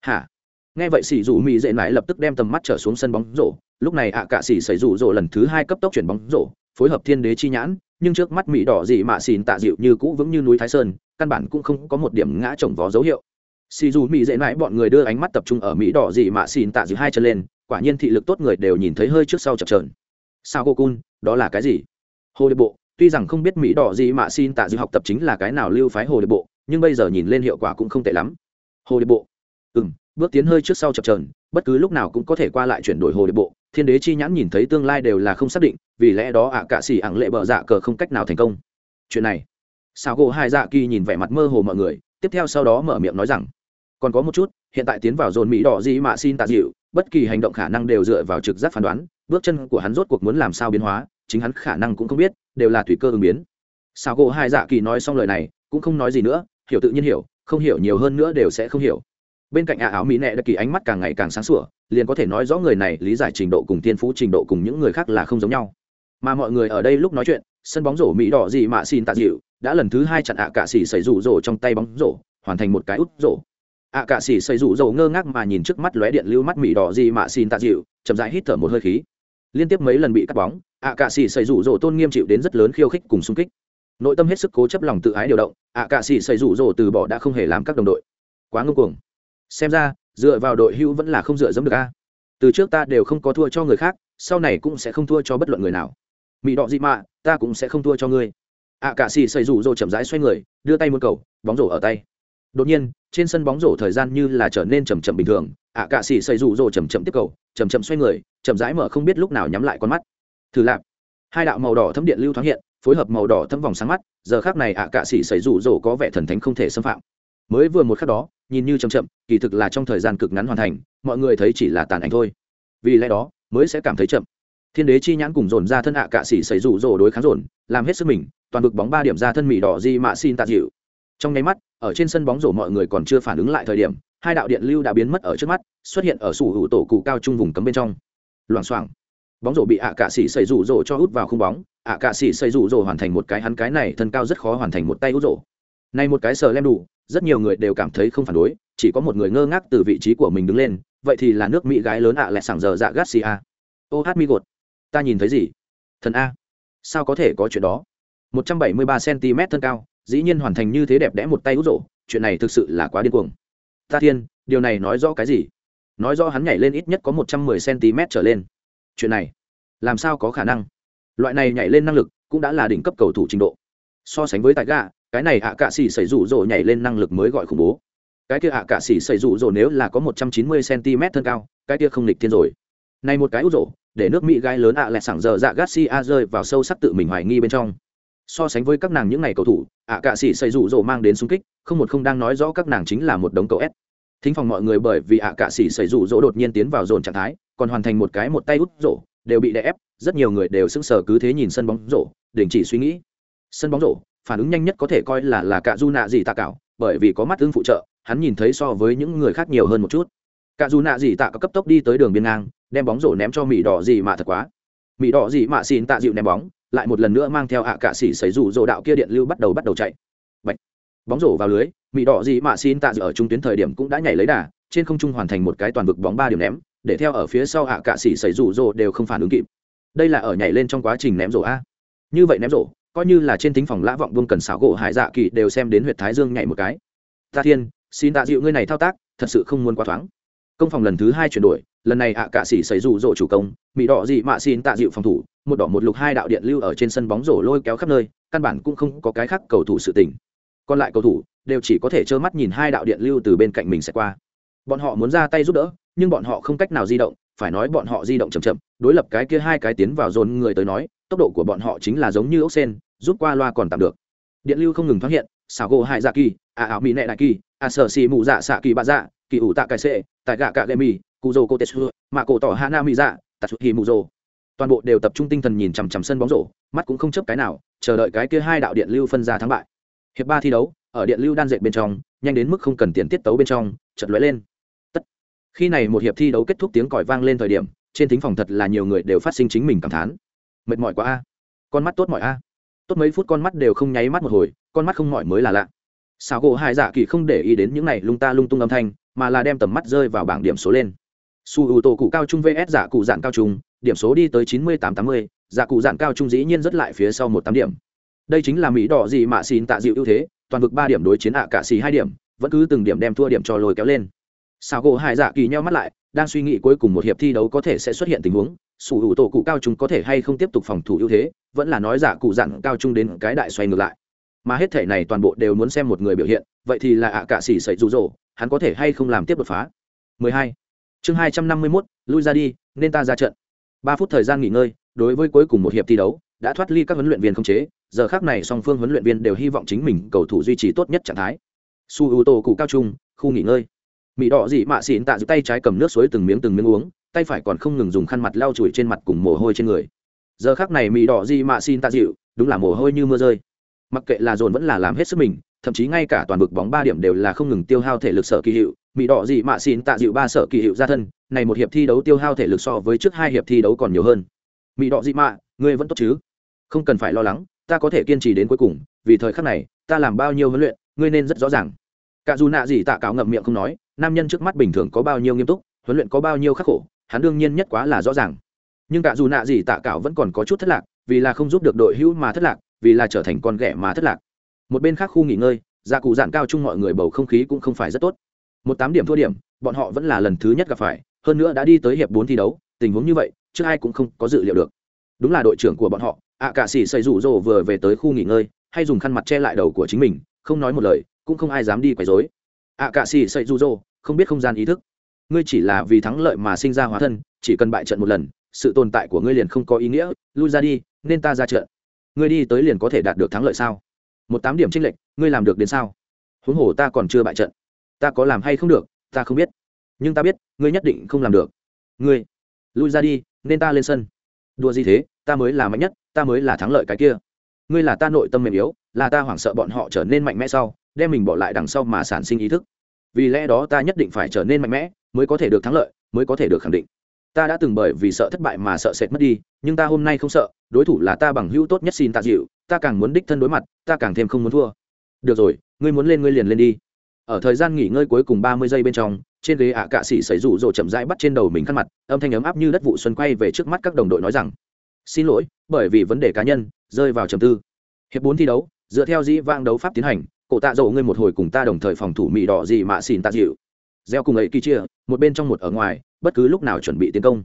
hả? Nghe vậy xì dù mỹ dễ mãi lập tức đem tầm mắt trở xuống sân bóng rổ. Lúc này ạ à cạ xì xảy rủ rổ lần thứ hai cấp tốc chuyển bóng rổ, phối hợp thiên đế chi nhãn, nhưng trước mắt mỹ đỏ gì mà xìn tạ dịu như cũ vững như núi thái sơn, căn bản cũng không có một điểm ngã trồng vó dấu hiệu. Xì dù mỹ dễ mãi bọn người đưa ánh mắt tập trung ở mỹ đỏ gì mà xìn tạ dịu hai chân lên, quả nhiên thị lực tốt người đều nhìn thấy hơi trước sau chập trờn sao cô cun đó là cái gì? Hồ điệp bộ tuy rằng không biết mỹ đỏ gì mà xin tạ dư học tập chính là cái nào lưu phái hồ điệp bộ, nhưng bây giờ nhìn lên hiệu quả cũng không tệ lắm. Hồ điệp bộ? Ừ m bước tiến hơi trước sau chập trờn bất cứ lúc nào cũng có thể qua lại chuyển đổi hồ điệp bộ. Thiên đế chi nhãn nhìn thấy tương lai đều là không xác định, vì lẽ đó ạ à cạ xỉ ẳng lệ bợ dạ cờ không cách nào thành công. Chuyện này. Sao gỗ hai dạ kỳ nhìn vẻ mặt mơ hồ mọi người, tiếp theo sau đó mở miệng nói rằng, còn có một chút, hiện tại tiến vào dồn mỹ đỏ gì mà xin tạ dịu, bất kỳ hành động khả năng đều dựa vào trực giác phán đoán, bước chân của hắn rốt cuộc muốn làm sao biến hóa chính hắn khả năng cũng không biết, đều là thủy cơ ứng biến. Sao gỗ hai dạ kỳ nói xong lời này, cũng không nói gì nữa, hiểu tự nhiên hiểu, không hiểu nhiều hơn nữa đều sẽ không hiểu. Bên cạnh ạ áo mỹ nệ đặc kỳ ánh mắt càng ngày càng sáng sủa, liền có thể nói rõ người này lý giải trình độ cùng thiên phú trình độ cùng những người khác là không giống nhau. Mà mọi người ở đây lúc nói chuyện, sân bóng rổ mỹ đỏ gì mà xin tạ dịu, đã lần thứ hai chặn ạ cạ xỉ xảy rủ rổ trong tay bóng rổ, hoàn thành một cái út rổ. Ạ cạ xỉ xảy rủ rổ ngơ ngác mà nhìn trước mắt lóe điện lưu mắt mỹ đỏ gì mà xin tạ dịu, chậm rãi hít thở một hơi khí liên tiếp mấy lần bị cắt bóng ạ cạ xỉ xây rủ rổ tôn nghiêm chịu đến rất lớn khiêu khích cùng xung kích. Nội tâm hết sức cố chấp lòng tự ái điều động ạ cạ xỉ xây rủ rổ từ bỏ đã không hề làm các đồng đội. Quá ngưng cuồng. Xem ra, dựa vào đội hữu vẫn là không dựa dẫm được a. Từ trước ta đều không có thua cho người khác, sau này cũng sẽ không thua cho bất luận người nào. Mỹ đọ dị mạ, ta cũng sẽ không thua cho ngươi. Ạ cạ cả xì xây rủ rồ chậm rãi xoay người, đưa tay một cầu, bóng rổ ở tay. Đột nhiên, trên sân bóng rổ thời gian như là trở nên chầm chậm bình thường ạ cạ cả xì xây rủ rồ chầm chậm tiếp cầu chầm chậm xoay người chậm rãi mở không biết lúc nào nhắm lại con mắt. Thử lạp. Hai đạo màu đỏ thấm điện lưu thoáng hiện phối hợp màu đỏ thấm vòng sáng mắt giờ khác này ạ à, cả sĩ xây rủ rồ có vẻ thần thánh không thể xâm phạm. Mới vừa một khắc đó nhìn như chậm chậm kỳ thực là trong thời gian cực ngắn hoàn thành mọi người thấy chỉ là tàn ảnh thôi. Vì lẽ đó mới sẽ cảm thấy chậm. Thiên đế chi nhãn cùng dồn ra thân ạ à cạ xỉ xảy rủ rồ đối kháng dồn làm hết sức mình toàn vực bóng ba điểm ra thân mỹ đỏ di mạ xin tạ dịu. Trong nháy mắt ở trên sân bóng rổ mọi người còn chưa phản ứng lại thời điểm hai đạo điện lưu đã biến mất ở trước mắt, xuất hiện ở sủ hữu tổ cụ cao trung vùng cấm bên trong. Loảng xoảng. Bóng rổ bị ạ cạ xỉ xây rủ rỗ cho hút vào khung bóng, ạ cạ xỉ xây rủ rỗ hoàn thành một cái hắn cái này thân cao rất khó hoàn thành một tay hút rổ. Này một cái sờ lem đủ, rất nhiều người đều cảm thấy không phản đối, chỉ có một người ngơ ngác từ vị trí của mình đứng lên, vậy thì là nước mỹ gái lớn ạ à lẹ sảng giờ dạ garcia. Ô, hát mi gột. Ta nhìn thấy gì? Thần a. Sao có thể có chuyện đó? 173 cm thân cao, dĩ nhiên hoàn thành như thế đẹp đẽ một tay hút rổ, chuyện này thực sự là quá điên cuồng ta thiên, điều này nói rõ cái gì? Nói rõ hắn nhảy lên ít nhất có 110 cm trở lên. Chuyện này, làm sao có khả năng? Loại này nhảy lên năng lực cũng đã là đỉnh cấp cầu thủ trình độ. So sánh với tại gà, cái này ạ cạ xỉ xảy rủ rỗ nhảy lên năng lực mới gọi khủng bố. Cái kia ạ cạ xỉ xảy rủ rỗ nếu là có 190 cm thân cao, cái kia không lịch thiên rồi. Này một cái út rổ để nước mỹ gái lớn ạ lại sảng giờ dạ garcia rơi vào sâu sắc tự mình hoài nghi bên trong so sánh với các nàng những ngày cầu thủ, ạ cạ sĩ xây rủ rỗ mang đến xung kích, không một không đang nói rõ các nàng chính là một đống cầu s. Thính phòng mọi người bởi vì ạ cạ sĩ xây rủ rỗ đột nhiên tiến vào dồn trạng thái, còn hoàn thành một cái một tay út rổ đều bị đè ép, rất nhiều người đều sững sờ cứ thế nhìn sân bóng rổ đình chỉ suy nghĩ. Sân bóng rổ phản ứng nhanh nhất có thể coi là là cạ du nạ gì tạ cảo, bởi vì có mắt ưng phụ trợ, hắn nhìn thấy so với những người khác nhiều hơn một chút. Cạ du nạ gì tạ có cấp tốc đi tới đường biên ngang, đem bóng rổ ném cho mỹ đỏ gì mà thật quá. Mỹ đỏ gì mà xin tạ dịu ném bóng lại một lần nữa mang theo ạ cạ xỉ xảy rủ rỗ đạo kia điện lưu bắt đầu bắt đầu chạy. Bạch. bóng rổ vào lưới mỹ đỏ gì mà xin tạ dự ở trung tuyến thời điểm cũng đã nhảy lấy đà, trên không trung hoàn thành một cái toàn vực bóng ba điểm ném, để theo ở phía sau ạ cạ xỉ xảy rủ rỗ đều không phản ứng kịp. Đây là ở nhảy lên trong quá trình ném rổ a. Như vậy ném rổ, coi như là trên tính phòng lã vọng vương cần xảo gỗ hải dạ kỳ đều xem đến huyệt thái dương nhảy một cái. Ta thiên, xin tạ dịu ngươi này thao tác, thật sự không muốn quá thoáng công phòng lần thứ hai chuyển đổi, lần này ạ cạ sĩ xảy rủ rộ chủ công mỹ đỏ dị mạ xin tạ dịu phòng thủ, một đỏ một lục hai đạo điện lưu ở trên sân bóng rổ lôi kéo khắp nơi, căn bản cũng không có cái khác cầu thủ sự tình. Còn lại cầu thủ đều chỉ có thể trơ mắt nhìn hai đạo điện lưu từ bên cạnh mình sẽ qua. Bọn họ muốn ra tay giúp đỡ, nhưng bọn họ không cách nào di động, phải nói bọn họ di động chậm chậm, đối lập cái kia hai cái tiến vào dồn người tới nói, tốc độ của bọn họ chính là giống như ốc sen, rút qua loa còn tạm được. Điện lưu không ngừng phát hiện xảo gỗ hai dạ kỳ à ảo mỹ nệ đại kỳ à sở xì mù dạ xạ kỳ bạ dạ kỳ ủ tạ cải sệ, tại gạ cạ lệ mì cụ dô cô tê xưa mà cổ tỏ hana mỹ dạ tatsuhi mù dô toàn bộ đều tập trung tinh thần nhìn chằm chằm sân bóng rổ, mắt cũng không chấp cái nào, chờ đợi cái kia hai đạo điện lưu phân ra thắng bại. Hiệp ba thi đấu, ở điện lưu đan dệt bên trong, nhanh đến mức không cần tiền tiết tấu bên trong chật lóe lên. Tất. Khi này một hiệp thi đấu kết thúc tiếng còi vang lên thời điểm, trên thính phòng thật là nhiều người đều phát sinh chính mình cảm thán. Mệt mỏi quá a. Con mắt tốt mỏi a. Tốt mấy phút con mắt đều không nháy mắt một hồi, con mắt không mỏi mới là lạ sao gỗ Hải dạ kỳ không để ý đến những này lung ta lung tung âm thanh, mà là đem tầm mắt rơi vào bảng điểm số lên. Su ưu tổ cụ cao trung vs. Giả cụ dạn cao trung, điểm số đi tới chín mươi tám tám mươi giả cụ dạn cao trung dĩ nhiên rất lại phía sau một tám điểm. Đây chính là mỹ đỏ gì mà xin tạ dịu ưu thế, toàn vực ba điểm đối chiến ạ cả xì hai điểm, vẫn cứ từng điểm đem thua điểm cho lôi kéo lên. Sao gỗ hải dạ kỳ nheo mắt lại, đang suy nghĩ cuối cùng một hiệp thi đấu có thể sẽ xuất hiện tình huống sủ hữu tổ cụ cao trung có thể hay không tiếp tục phòng thủ ưu thế, vẫn là nói giả cụ dặn cao trung đến cái đại xoay ngược lại mà hết thể này toàn bộ đều muốn xem một người biểu hiện vậy thì là ạ cả xỉ sậy rụ rỗ hắn có thể hay không làm tiếp đột phá? 12. chương 251, lui ra đi nên ta ra trận. ba phút thời gian nghỉ ngơi đối với cuối cùng một hiệp thi đấu đã thoát ly các huấn luyện viên không chế giờ khác này song phương huấn luyện viên đều hy vọng chính mình cầu thủ duy trì tốt nhất trạng thái. Su ưu tô cụ cao trung khu nghỉ ngơi. Mỹ đỏ dị mạ xịn tạ giữ tay trái cầm nước suối từng miếng từng miếng uống tay phải còn không ngừng dùng khăn mặt lau chùi trên mặt cùng mồ hôi trên người. Giờ khác này mỹ đỏ dị mạ xin tạ dịu đúng là mồ hôi như mưa rơi mặc kệ là dồn vẫn là làm hết sức mình, thậm chí ngay cả toàn vực bóng ba điểm đều là không ngừng tiêu hao thể lực sở kỳ hiệu mỹ đỏ dị mạ xin tạ dịu ba sở kỳ hiệu ra thân, này một hiệp thi đấu tiêu hao thể lực so với trước hai hiệp thi đấu còn nhiều hơn. Mỹ đỏ dị mạ, ngươi vẫn tốt chứ? Không cần phải lo lắng, ta có thể kiên trì đến cuối cùng, vì thời khắc này, ta làm bao nhiêu huấn luyện, ngươi nên rất rõ ràng. Cả dù nạ gì tạ cáo ngậm miệng không nói, nam nhân trước mắt bình thường có bao nhiêu nghiêm túc, huấn luyện có bao nhiêu khắc khổ, hắn đương nhiên nhất quá là rõ ràng. Nhưng cả dù nạ gì tạ cáo vẫn còn có chút thất lạc, vì là không giúp được đội hữu mà thất lạc vì là trở thành con ghẻ mà thất lạc. Một bên khác khu nghỉ ngơi, gia cụ dạn cao chung mọi người bầu không khí cũng không phải rất tốt. Một tám điểm thua điểm, bọn họ vẫn là lần thứ nhất gặp phải, hơn nữa đã đi tới hiệp bốn thi đấu, tình huống như vậy, trước ai cũng không có dự liệu được. Đúng là đội trưởng của bọn họ, ạ cả sĩ xây rủ rồ vừa về tới khu nghỉ ngơi, hay dùng khăn mặt che lại đầu của chính mình, không nói một lời, cũng không ai dám đi quấy rối. Ạ cả sĩ xây rủ rồ, không biết không gian ý thức. Ngươi chỉ là vì thắng lợi mà sinh ra hóa thân, chỉ cần bại trận một lần, sự tồn tại của ngươi liền không có ý nghĩa, lui ra đi, nên ta ra trận ngươi đi tới liền có thể đạt được thắng lợi sao? Một tám điểm tranh lệch, ngươi làm được đến sao? Huống hồ ta còn chưa bại trận. Ta có làm hay không được, ta không biết. Nhưng ta biết, ngươi nhất định không làm được. Ngươi, lui ra đi, nên ta lên sân. Đùa gì thế, ta mới là mạnh nhất, ta mới là thắng lợi cái kia. Ngươi là ta nội tâm mềm yếu, là ta hoảng sợ bọn họ trở nên mạnh mẽ sau, đem mình bỏ lại đằng sau mà sản sinh ý thức. Vì lẽ đó ta nhất định phải trở nên mạnh mẽ, mới có thể được thắng lợi, mới có thể được khẳng định ta đã từng bởi vì sợ thất bại mà sợ sệt mất đi, nhưng ta hôm nay không sợ, đối thủ là ta bằng hữu tốt nhất xin tạ dịu, ta càng muốn đích thân đối mặt, ta càng thêm không muốn thua. Được rồi, ngươi muốn lên ngươi liền lên đi. Ở thời gian nghỉ ngơi cuối cùng ba mươi giây bên trong, trên ghế ạ cạ sĩ xảy rủ rộ chậm rãi bắt trên đầu mình khăn mặt, âm thanh ấm áp như đất vụ xuân quay về trước mắt các đồng đội nói rằng, xin lỗi, bởi vì vấn đề cá nhân, rơi vào trầm tư. Hiệp bốn thi đấu, dựa theo dĩ vang đấu pháp tiến hành, cổ tạ dầu ngươi một hồi cùng ta đồng thời phòng thủ mỹ đỏ gì mà xin tạ dịu. Gieo cùng ấy kỳ chia, một bên trong một ở ngoài bất cứ lúc nào chuẩn bị tiến công.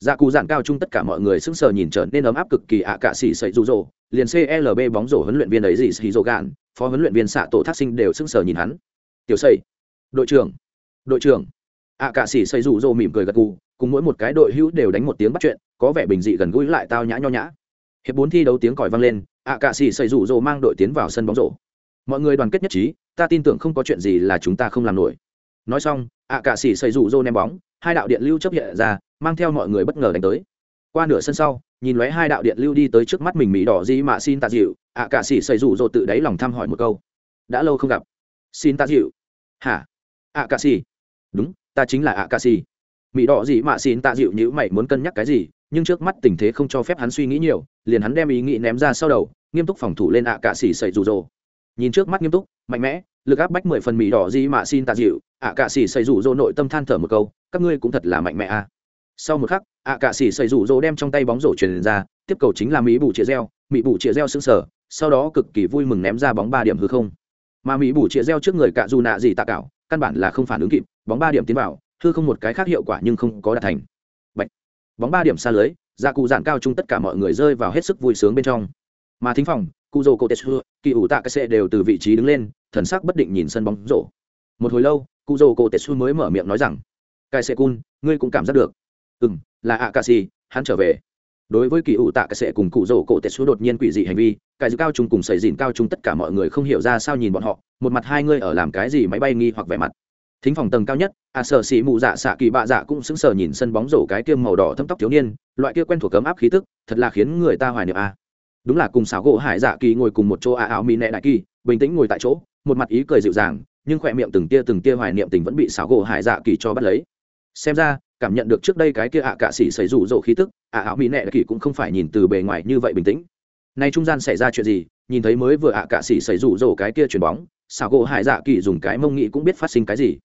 Dạ cù dạn cao chung tất cả mọi người sững sờ nhìn trở nên ấm áp cực kỳ ạ cạ xỉ sậy rụ rỗ liền clb bóng rổ huấn luyện viên ấy gì xì rỗ gạn phó huấn luyện viên xạ tổ thác sinh đều sững sờ nhìn hắn. Tiểu xây đội trưởng đội trưởng. ạ cạ xỉ sậy rụ rỗ mỉm cười gật gù, cùng mỗi một cái đội hữu đều đánh một tiếng bắt chuyện, có vẻ bình dị gần gũi lại tao nhã nho nhã. Hiệp bốn thi đấu tiếng còi vang lên, ạ cạ xỉ sậy rụ rỗ mang đội tiến vào sân bóng rổ. Mọi người đoàn kết nhất trí, ta tin tưởng không có chuyện gì là chúng ta không làm nổi. Nói xong ạ cạ xỉ xây rủ rô ném bóng, hai đạo điện lưu chấp hiện ra, mang theo mọi người bất ngờ đánh tới. Qua nửa sân sau, nhìn lóe hai đạo điện lưu đi tới trước mắt mình mỹ đỏ gì mà xin tạ dịu ạ cạ xỉ xây rủ rô tự đáy lòng thăm hỏi một câu. Đã lâu không gặp. Xin tạ dịu hả? Ạ cạ xỉ. Đúng, ta chính là ạ cạ xỉ. Mỹ đỏ gì mà xin tạ dịu nhữ mày muốn cân nhắc cái gì, nhưng trước mắt tình thế không cho phép hắn suy nghĩ nhiều, liền hắn đem ý nghĩ ném ra sau đầu, nghiêm túc phòng thủ lên ạ cạ xỉ xây rủ rô. Nhìn trước mắt nghiêm túc, mạnh mẽ, lực áp bách mười phần mỹ đỏ gì mà xin tạ dịu ạ cạ xỉ xây rủ rỗ nội tâm than thở một câu, các ngươi cũng thật là mạnh mẽ a à. sau một khắc, ạ cạ xỉ xây rủ rỗ đem trong tay bóng rổ truyền ra, tiếp cầu chính là mỹ bù chĩa reo mỹ bù chĩa reo xứng sở sau đó cực kỳ vui mừng ném ra bóng ba điểm hư không. Mà mỹ bù chĩa reo trước người cạ dù nạ gì tạ cảo căn bản là không phản ứng kịp, bóng ba điểm tiến vào, hư không một cái khác hiệu quả nhưng không có đạt thành. Bạch. bóng ba điểm xa lưới gia cụ giản cao chung tất cả mọi người rơi vào hết sức vui sướng bên trong. Mà thính phòng, cụ rồ cô tetsu kỳ ủ tạ cái xe đều từ vị trí đứng lên, thần sắc bất định nhìn sân bóng rổ. Một hồi lâu cụ dầu cô tetsu mới mở miệng nói rằng Cai xe cun ngươi cũng cảm giác được. Ừ m là ạ cà si hắn trở về. Đối với kỳ ủ tạ cái xe cùng cụ dô cô xu đột nhiên quỷ dị hành vi, cái dư cao chung cùng sầy dìn cao chung tất cả mọi người không hiểu ra sao nhìn bọn họ, một mặt hai ngươi ở làm cái gì máy bay nghi hoặc vẻ mặt. Thính phòng tầng cao nhất à sở xị mụ dạ xạ kỳ bạ dạ cũng sững sờ nhìn sân bóng rổ cái kia màu đỏ thâm tóc thiếu niên, loại kia quen thuộc cấm áp khí tức, thật là khiến người ta hoài niệm a. À đúng là cùng xảo gỗ hải dạ kỳ ngồi cùng một chỗ a áo mỹ nệ đại kỳ, bình tĩnh ngồi tại chỗ, một mặt ý cười dịu dàng nhưng khỏe miệng từng tia từng tia hoài niệm tình vẫn bị xảo gỗ hải dạ kỳ cho bắt lấy. Xem ra, cảm nhận được trước đây cái kia ạ à cạ sĩ xảy rủ rộ khí tức, ạ áo mỹ nệ kỳ cũng không phải nhìn từ bề ngoài như vậy bình tĩnh. Nay trung gian xảy ra chuyện gì, nhìn thấy mới vừa ạ à cạ sĩ xảy rủ rộ cái kia chuyền bóng, xảo gỗ hải dạ kỳ dùng cái mông nghĩ cũng biết phát sinh cái gì.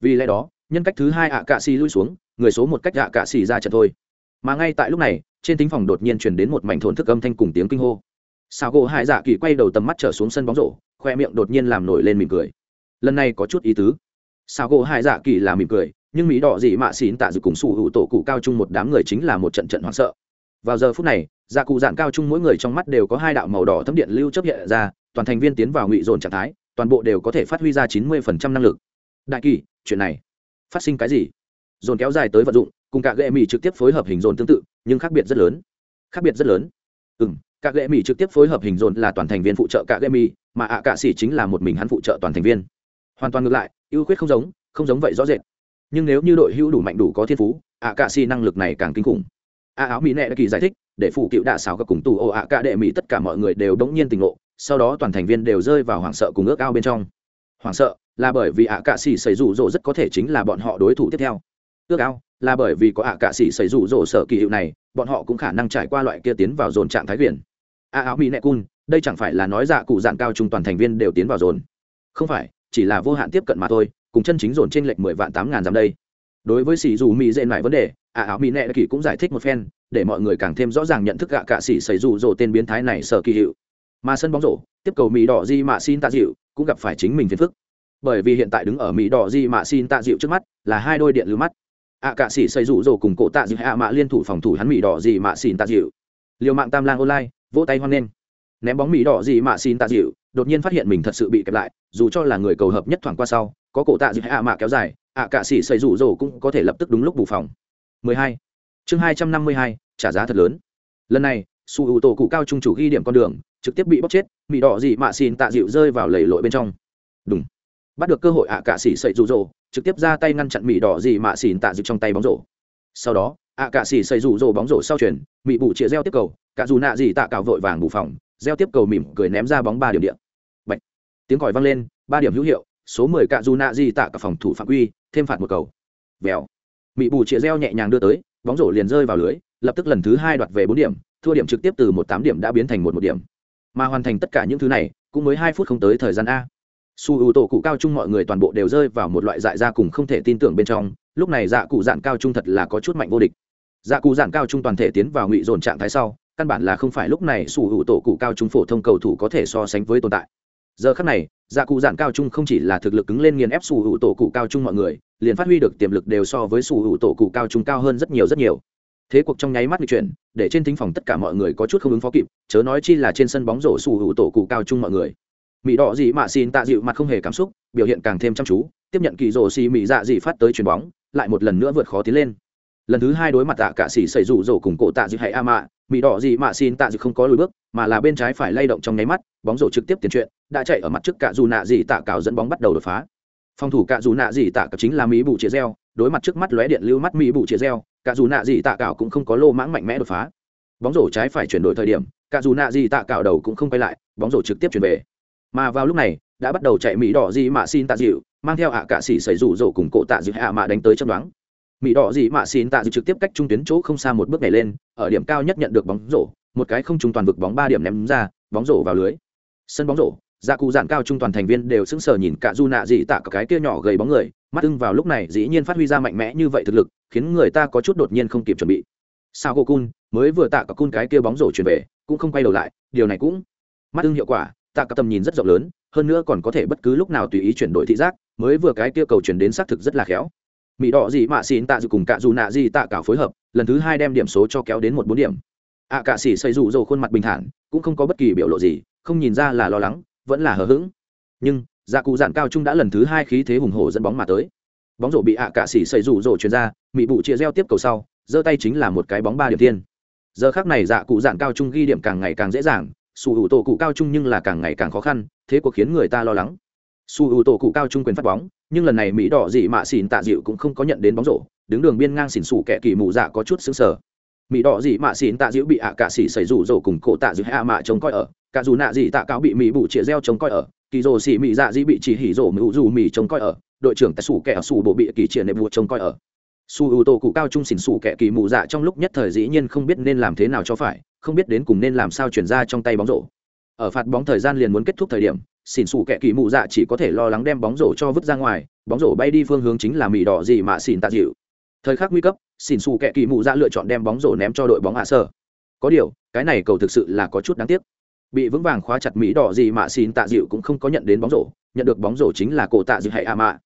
Vì lẽ đó, nhân cách thứ hai ạ cạ sĩ lui xuống, người số một cách ạ cạ sĩ ra trận thôi. Mà ngay tại lúc này, trên tính phòng đột nhiên truyền đến một mảnh thốn thức âm thanh cùng tiếng kinh hô. Xảo gỗ hải dạ kỳ quay đầu tầm mắt trở xuống sân bóng rổ, khoe miệng đột nhiên làm nổi lên mỉm cười lần này có chút ý tứ. Sao gỗ hai dạ kỳ là mỉm cười, nhưng mỹ đỏ dị mạ xín tạ dự cùng sủ hữu tổ cụ cao chung một đám người chính là một trận trận hoảng sợ. Vào giờ phút này dạ cụ dạng cao chung mỗi người trong mắt đều có hai đạo màu đỏ thấm điện lưu chấp hiện ra, toàn thành viên tiến vào ngụy dồn trạng thái, toàn bộ đều có thể phát huy ra chín mươi phần trăm năng lực. Đại kỳ, chuyện này phát sinh cái gì? Dồn kéo dài tới vận dụng, cùng cả gệ mỹ trực tiếp phối hợp hình dồn tương tự, nhưng khác biệt rất lớn. Khác biệt rất lớn. Ừ m cả gệ mỹ trực tiếp phối hợp hình dồn là toàn thành viên phụ trợ cả gệ mỹ mà ạ cạ xỉ chính là một mình hắn phụ trợ toàn thành viên hoàn toàn ngược lại, ưu khuyết không giống không giống vậy rõ rệt. Nhưng nếu như đội hữu đủ mạnh, đủ có thiên phú ạ cạ xỉ năng lực này càng kinh khủng. A áo mỹ nệ đã kỳ giải thích, để phụ cựu đạ xảo các cùng tù ồ ạ cạ đệ mỹ tất cả mọi người đều đống nhiên tình ngộ, sau đó toàn thành viên đều rơi vào hoảng sợ cùng ước ao bên trong. Hoảng sợ là bởi vì ạ cạ xỉ xảy rủ rỗ rất có thể chính là bọn họ đối thủ tiếp theo. Ước ao là bởi vì có ạ cạ sĩ xảy rủ rỗ sở kỳ hiệu này, bọn họ cũng khả năng trải qua loại kia tiến vào dồn trạng thái quyền a áo mỹ nệ cun, đây chẳng phải là nói dạ cụ dạng cao trung toàn thành viên đều tiến vào dồn. Không phải chỉ là vô hạn tiếp cận mà thôi, cùng chân chính dồn trên lệch mười vạn tám ngàn dặm đây. Đối với sĩ dù mỹ dễ lại vấn đề a áo mỹ nẹ kỳ cũng giải thích một phen, để mọi người càng thêm rõ ràng nhận thức gạ cạ sĩ xảy rủ rổ tên biến thái này sở kỳ hiệu. Mà sân bóng rổ, tiếp cầu mỹ đỏ di mạ xin tạ dịu, cũng gặp phải chính mình phiền phức. Bởi vì hiện tại đứng ở mỹ đỏ di mạ xin tạ dịu trước mắt là hai đôi điện lưu mắt. Ạ cạ sĩ xây rủ rồ cùng cổ tạ dịu hạ mạ liên thủ phòng thủ hắn mỹ đỏ gì mạ xin tạ dịu. Liều mạng tam lang online, vỗ tay hoan nghênh ném bóng mỹ đỏ gì mạ xin tạ dịu đột nhiên phát hiện mình thật sự bị kẹp lại dù cho là người cầu hợp nhất thoảng qua sau có cổ tạ dịu hạ mạ kéo dài ạ cạ xỉ xây rủ rồ cũng có thể lập tức đúng lúc bù phòng. 12. chương 252, trả giá thật lớn. Lần này su ưu tổ cụ cao trung chủ ghi điểm con đường trực tiếp bị bóc chết mỹ đỏ gì mạ xin tạ dịu rơi vào lầy lội bên trong. Đúng. Bắt được cơ hội ạ cạ xỉ xây rủ rồ trực tiếp ra tay ngăn chặn mỹ đỏ gì mạ xin tạ dịu trong tay bóng rổ. Sau đó ạ cạ xỉ xây rủ rồ bóng rổ sau chuyển mỹ bù chĩa reo tiếp cầu cả dù nạ gì tạ cào vội vàng bù phòng Gieo tiếp cầu mỉm cười ném ra bóng ba điểm điện Bạch. tiếng còi vang lên, ba điểm hữu hiệu, số mười cạ du nạ di tạ cả phòng thủ phạm quy, thêm phạt một cầu. Vèo. Mỹ bù chĩa gieo nhẹ nhàng đưa tới, bóng rổ liền rơi vào lưới, lập tức lần thứ hai đoạt về bốn điểm, thua điểm trực tiếp từ một tám điểm đã biến thành một một điểm. Mà hoàn thành tất cả những thứ này, cũng mới hai phút không tới thời gian a. Su ưu tổ cụ cao trung mọi người toàn bộ đều rơi vào một loại dại ra cùng không thể tin tưởng bên trong, lúc này dạ cụ dạn cao trung thật là có chút mạnh vô địch. Dạ cụ dạn cao trung toàn thể tiến vào ngụy dồn trạng thái sau căn bản là không phải lúc này sủ hữu tổ cụ cao trung phổ thông cầu thủ có thể so sánh với tồn tại. Giờ khắc này dạ cụ giản cao trung không chỉ là thực lực cứng lên nghiền ép sủ hữu tổ cụ cao trung mọi người, liền phát huy được tiềm lực đều so với sủ hữu tổ cụ cao trung cao hơn rất nhiều rất nhiều. Thế cuộc trong nháy mắt bị chuyển, để trên thính phòng tất cả mọi người có chút không ứng phó kịp, chớ nói chi là trên sân bóng rổ sủ hữu tổ cụ cao trung mọi người. Mỹ đỏ dị mạ xin tạ dịu mặt không hề cảm xúc, biểu hiện càng thêm chăm chú, tiếp nhận kỳ rổ xì mỹ dạ dị phát tới chuyền bóng, lại một lần nữa vượt khó tiến lên. Lần thứ hai đối mặt tạ cả xỉ xảy rủ rổ cùng cổ tạ dịu hay a mạ mỹ đỏ gì mạ xin tạ dự không có lùi bước, mà là bên trái phải lay động trong nháy mắt, bóng rổ trực tiếp tiền chuyện đã chạy ở mặt trước cả dù nạ gì tạ cào dẫn bóng bắt đầu đột phá. Phòng thủ cả dù nạ gì tạ cào chính là mỹ bù chia reo đối mặt trước mắt lóe điện lưu mắt mỹ bù chia reo cả dù nạ gì tạ cào cũng không có lô mãng mạnh mẽ đột phá. Bóng rổ trái phải chuyển đổi thời điểm, cả dù nạ gì tạ cào đầu cũng không quay lại, bóng rổ trực tiếp chuyển về. Mà vào lúc này, đã bắt đầu chạy mỹ đỏ gì mạ xin tạ dịu mang theo ạ cả xỉ xảy rủ rổ cùng cổ tạ dịu hạ mạ đánh tới chấp đoán mỹ đỏ dị mạ xin tạ dự trực tiếp cách trung tuyến chỗ không xa một bước này lên, ở điểm cao nhất nhận được bóng rổ, một cái không trung toàn vực bóng ba điểm ném ra, bóng rổ vào lưới. Sân bóng rổ gia cụ dạn cao trung toàn thành viên đều sững sờ nhìn cả du nạ dị tạ cái kia nhỏ gầy bóng người, mắt ưng vào lúc này dĩ nhiên phát huy ra mạnh mẽ như vậy thực lực, khiến người ta có chút đột nhiên không kịp chuẩn bị. Sao cô cun mới vừa tạ cả cun cái kia bóng rổ chuyển về, cũng không quay đầu lại, điều này cũng mắt ưng hiệu quả, tạ cả tầm nhìn rất rộng lớn, hơn nữa còn có thể bất cứ lúc nào tùy ý chuyển đổi thị giác, mới vừa cái kia cầu chuyển đến xác thực rất là khéo mỹ đỏ gì mạ xin tạ dự cùng cả dù nạ gì tạ cảo phối hợp lần thứ hai đem điểm số cho kéo đến một bốn điểm. Ạ à, cả xỉ xây rủ rồ khuôn mặt bình thản cũng không có bất kỳ biểu lộ gì không nhìn ra là lo lắng vẫn là hờ hững. Nhưng dạ cụ dạn cao trung đã lần thứ hai khí thế hùng hổ dẫn bóng mà tới. Bóng rổ bị ạ à cả xỉ xây rủ rồ chuyền ra mỹ bụ chia reo tiếp cầu sau giơ tay chính là một cái bóng ba điểm tiên. Giờ khác này dạ cụ dạn cao trung ghi điểm càng ngày càng dễ dàng su hữu tổ cụ cao trung nhưng là càng ngày càng khó khăn thế cuộc khiến người ta lo lắng su ưu tổ cụ cao trung quyền phát bóng, nhưng lần này mỹ đỏ dị mạ xỉn tạ dịu cũng không có nhận đến bóng rổ, đứng đường biên ngang xỉn xủ kẻ kỳ mù dạ có chút xứng sở mỹ đỏ dị mạ xỉn tạ dịu bị ạ cả xỉ xảy rủ rổ cùng cổ tạ dịu hạ mạ trông coi ở, cả dù nạ dị tạ cáo bị mỹ bụ chĩa reo trông coi ở, kỳ rổ xỉ mỹ dạ dị bị chỉ hỉ rổ mỹ dù mỹ trông coi ở, đội trưởng tạ xủ kẻ ở xù bộ bị kỳ triển nệm vụ trông coi ở. Su ưu tổ cụ cao trung xỉn xủ kẻ kỳ mù dạ trong lúc nhất thời dĩ nhiên không biết nên làm thế nào cho phải, không biết đến cùng nên làm sao chuyển ra trong tay bóng rổ. Ở phạt bóng thời gian liền muốn kết thúc thời điểm xỉn xù kẹ kỳ mù dạ chỉ có thể lo lắng đem bóng rổ cho vứt ra ngoài, bóng rổ bay đi phương hướng chính là mì đỏ gì mà xỉn tạ dịu. Thời khắc nguy cấp, xỉn xù kẹ kỳ mù dạ lựa chọn đem bóng rổ ném cho đội bóng hạ sơ. Có điều, cái này cầu thực sự là có chút đáng tiếc. Bị vững vàng khóa chặt mỹ đỏ gì mà xỉn tạ dịu cũng không có nhận đến bóng rổ, nhận được bóng rổ chính là cổ tạ dịu hay a mạ.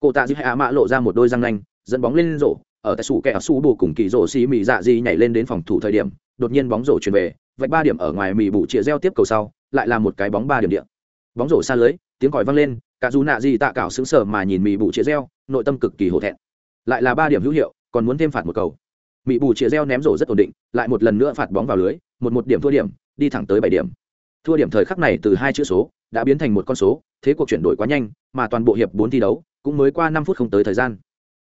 Cổ tạ dịu hay a mạ lộ ra một đôi răng nanh, dẫn bóng lên rổ, ở tại sủ kẻ su bù cùng kỳ rổ xì mì dạ di nhảy lên đến phòng thủ thời điểm, đột nhiên bóng rổ chuyển về, vạch ba điểm ở ngoài mì bù chia reo tiếp cầu sau, lại là một cái bóng ba điểm điện bóng rổ xa lưới, tiếng còi vang lên, cả dù nạ gì tạ cảo sững sờ mà nhìn mì bù chĩa reo, nội tâm cực kỳ hổ thẹn. Lại là ba điểm hữu hiệu, còn muốn thêm phạt một cầu. Mì bù chĩa reo ném rổ rất ổn định, lại một lần nữa phạt bóng vào lưới, một một điểm thua điểm, đi thẳng tới bảy điểm. Thua điểm thời khắc này từ hai chữ số, đã biến thành một con số, thế cuộc chuyển đổi quá nhanh, mà toàn bộ hiệp bốn thi đấu, cũng mới qua năm phút không tới thời gian.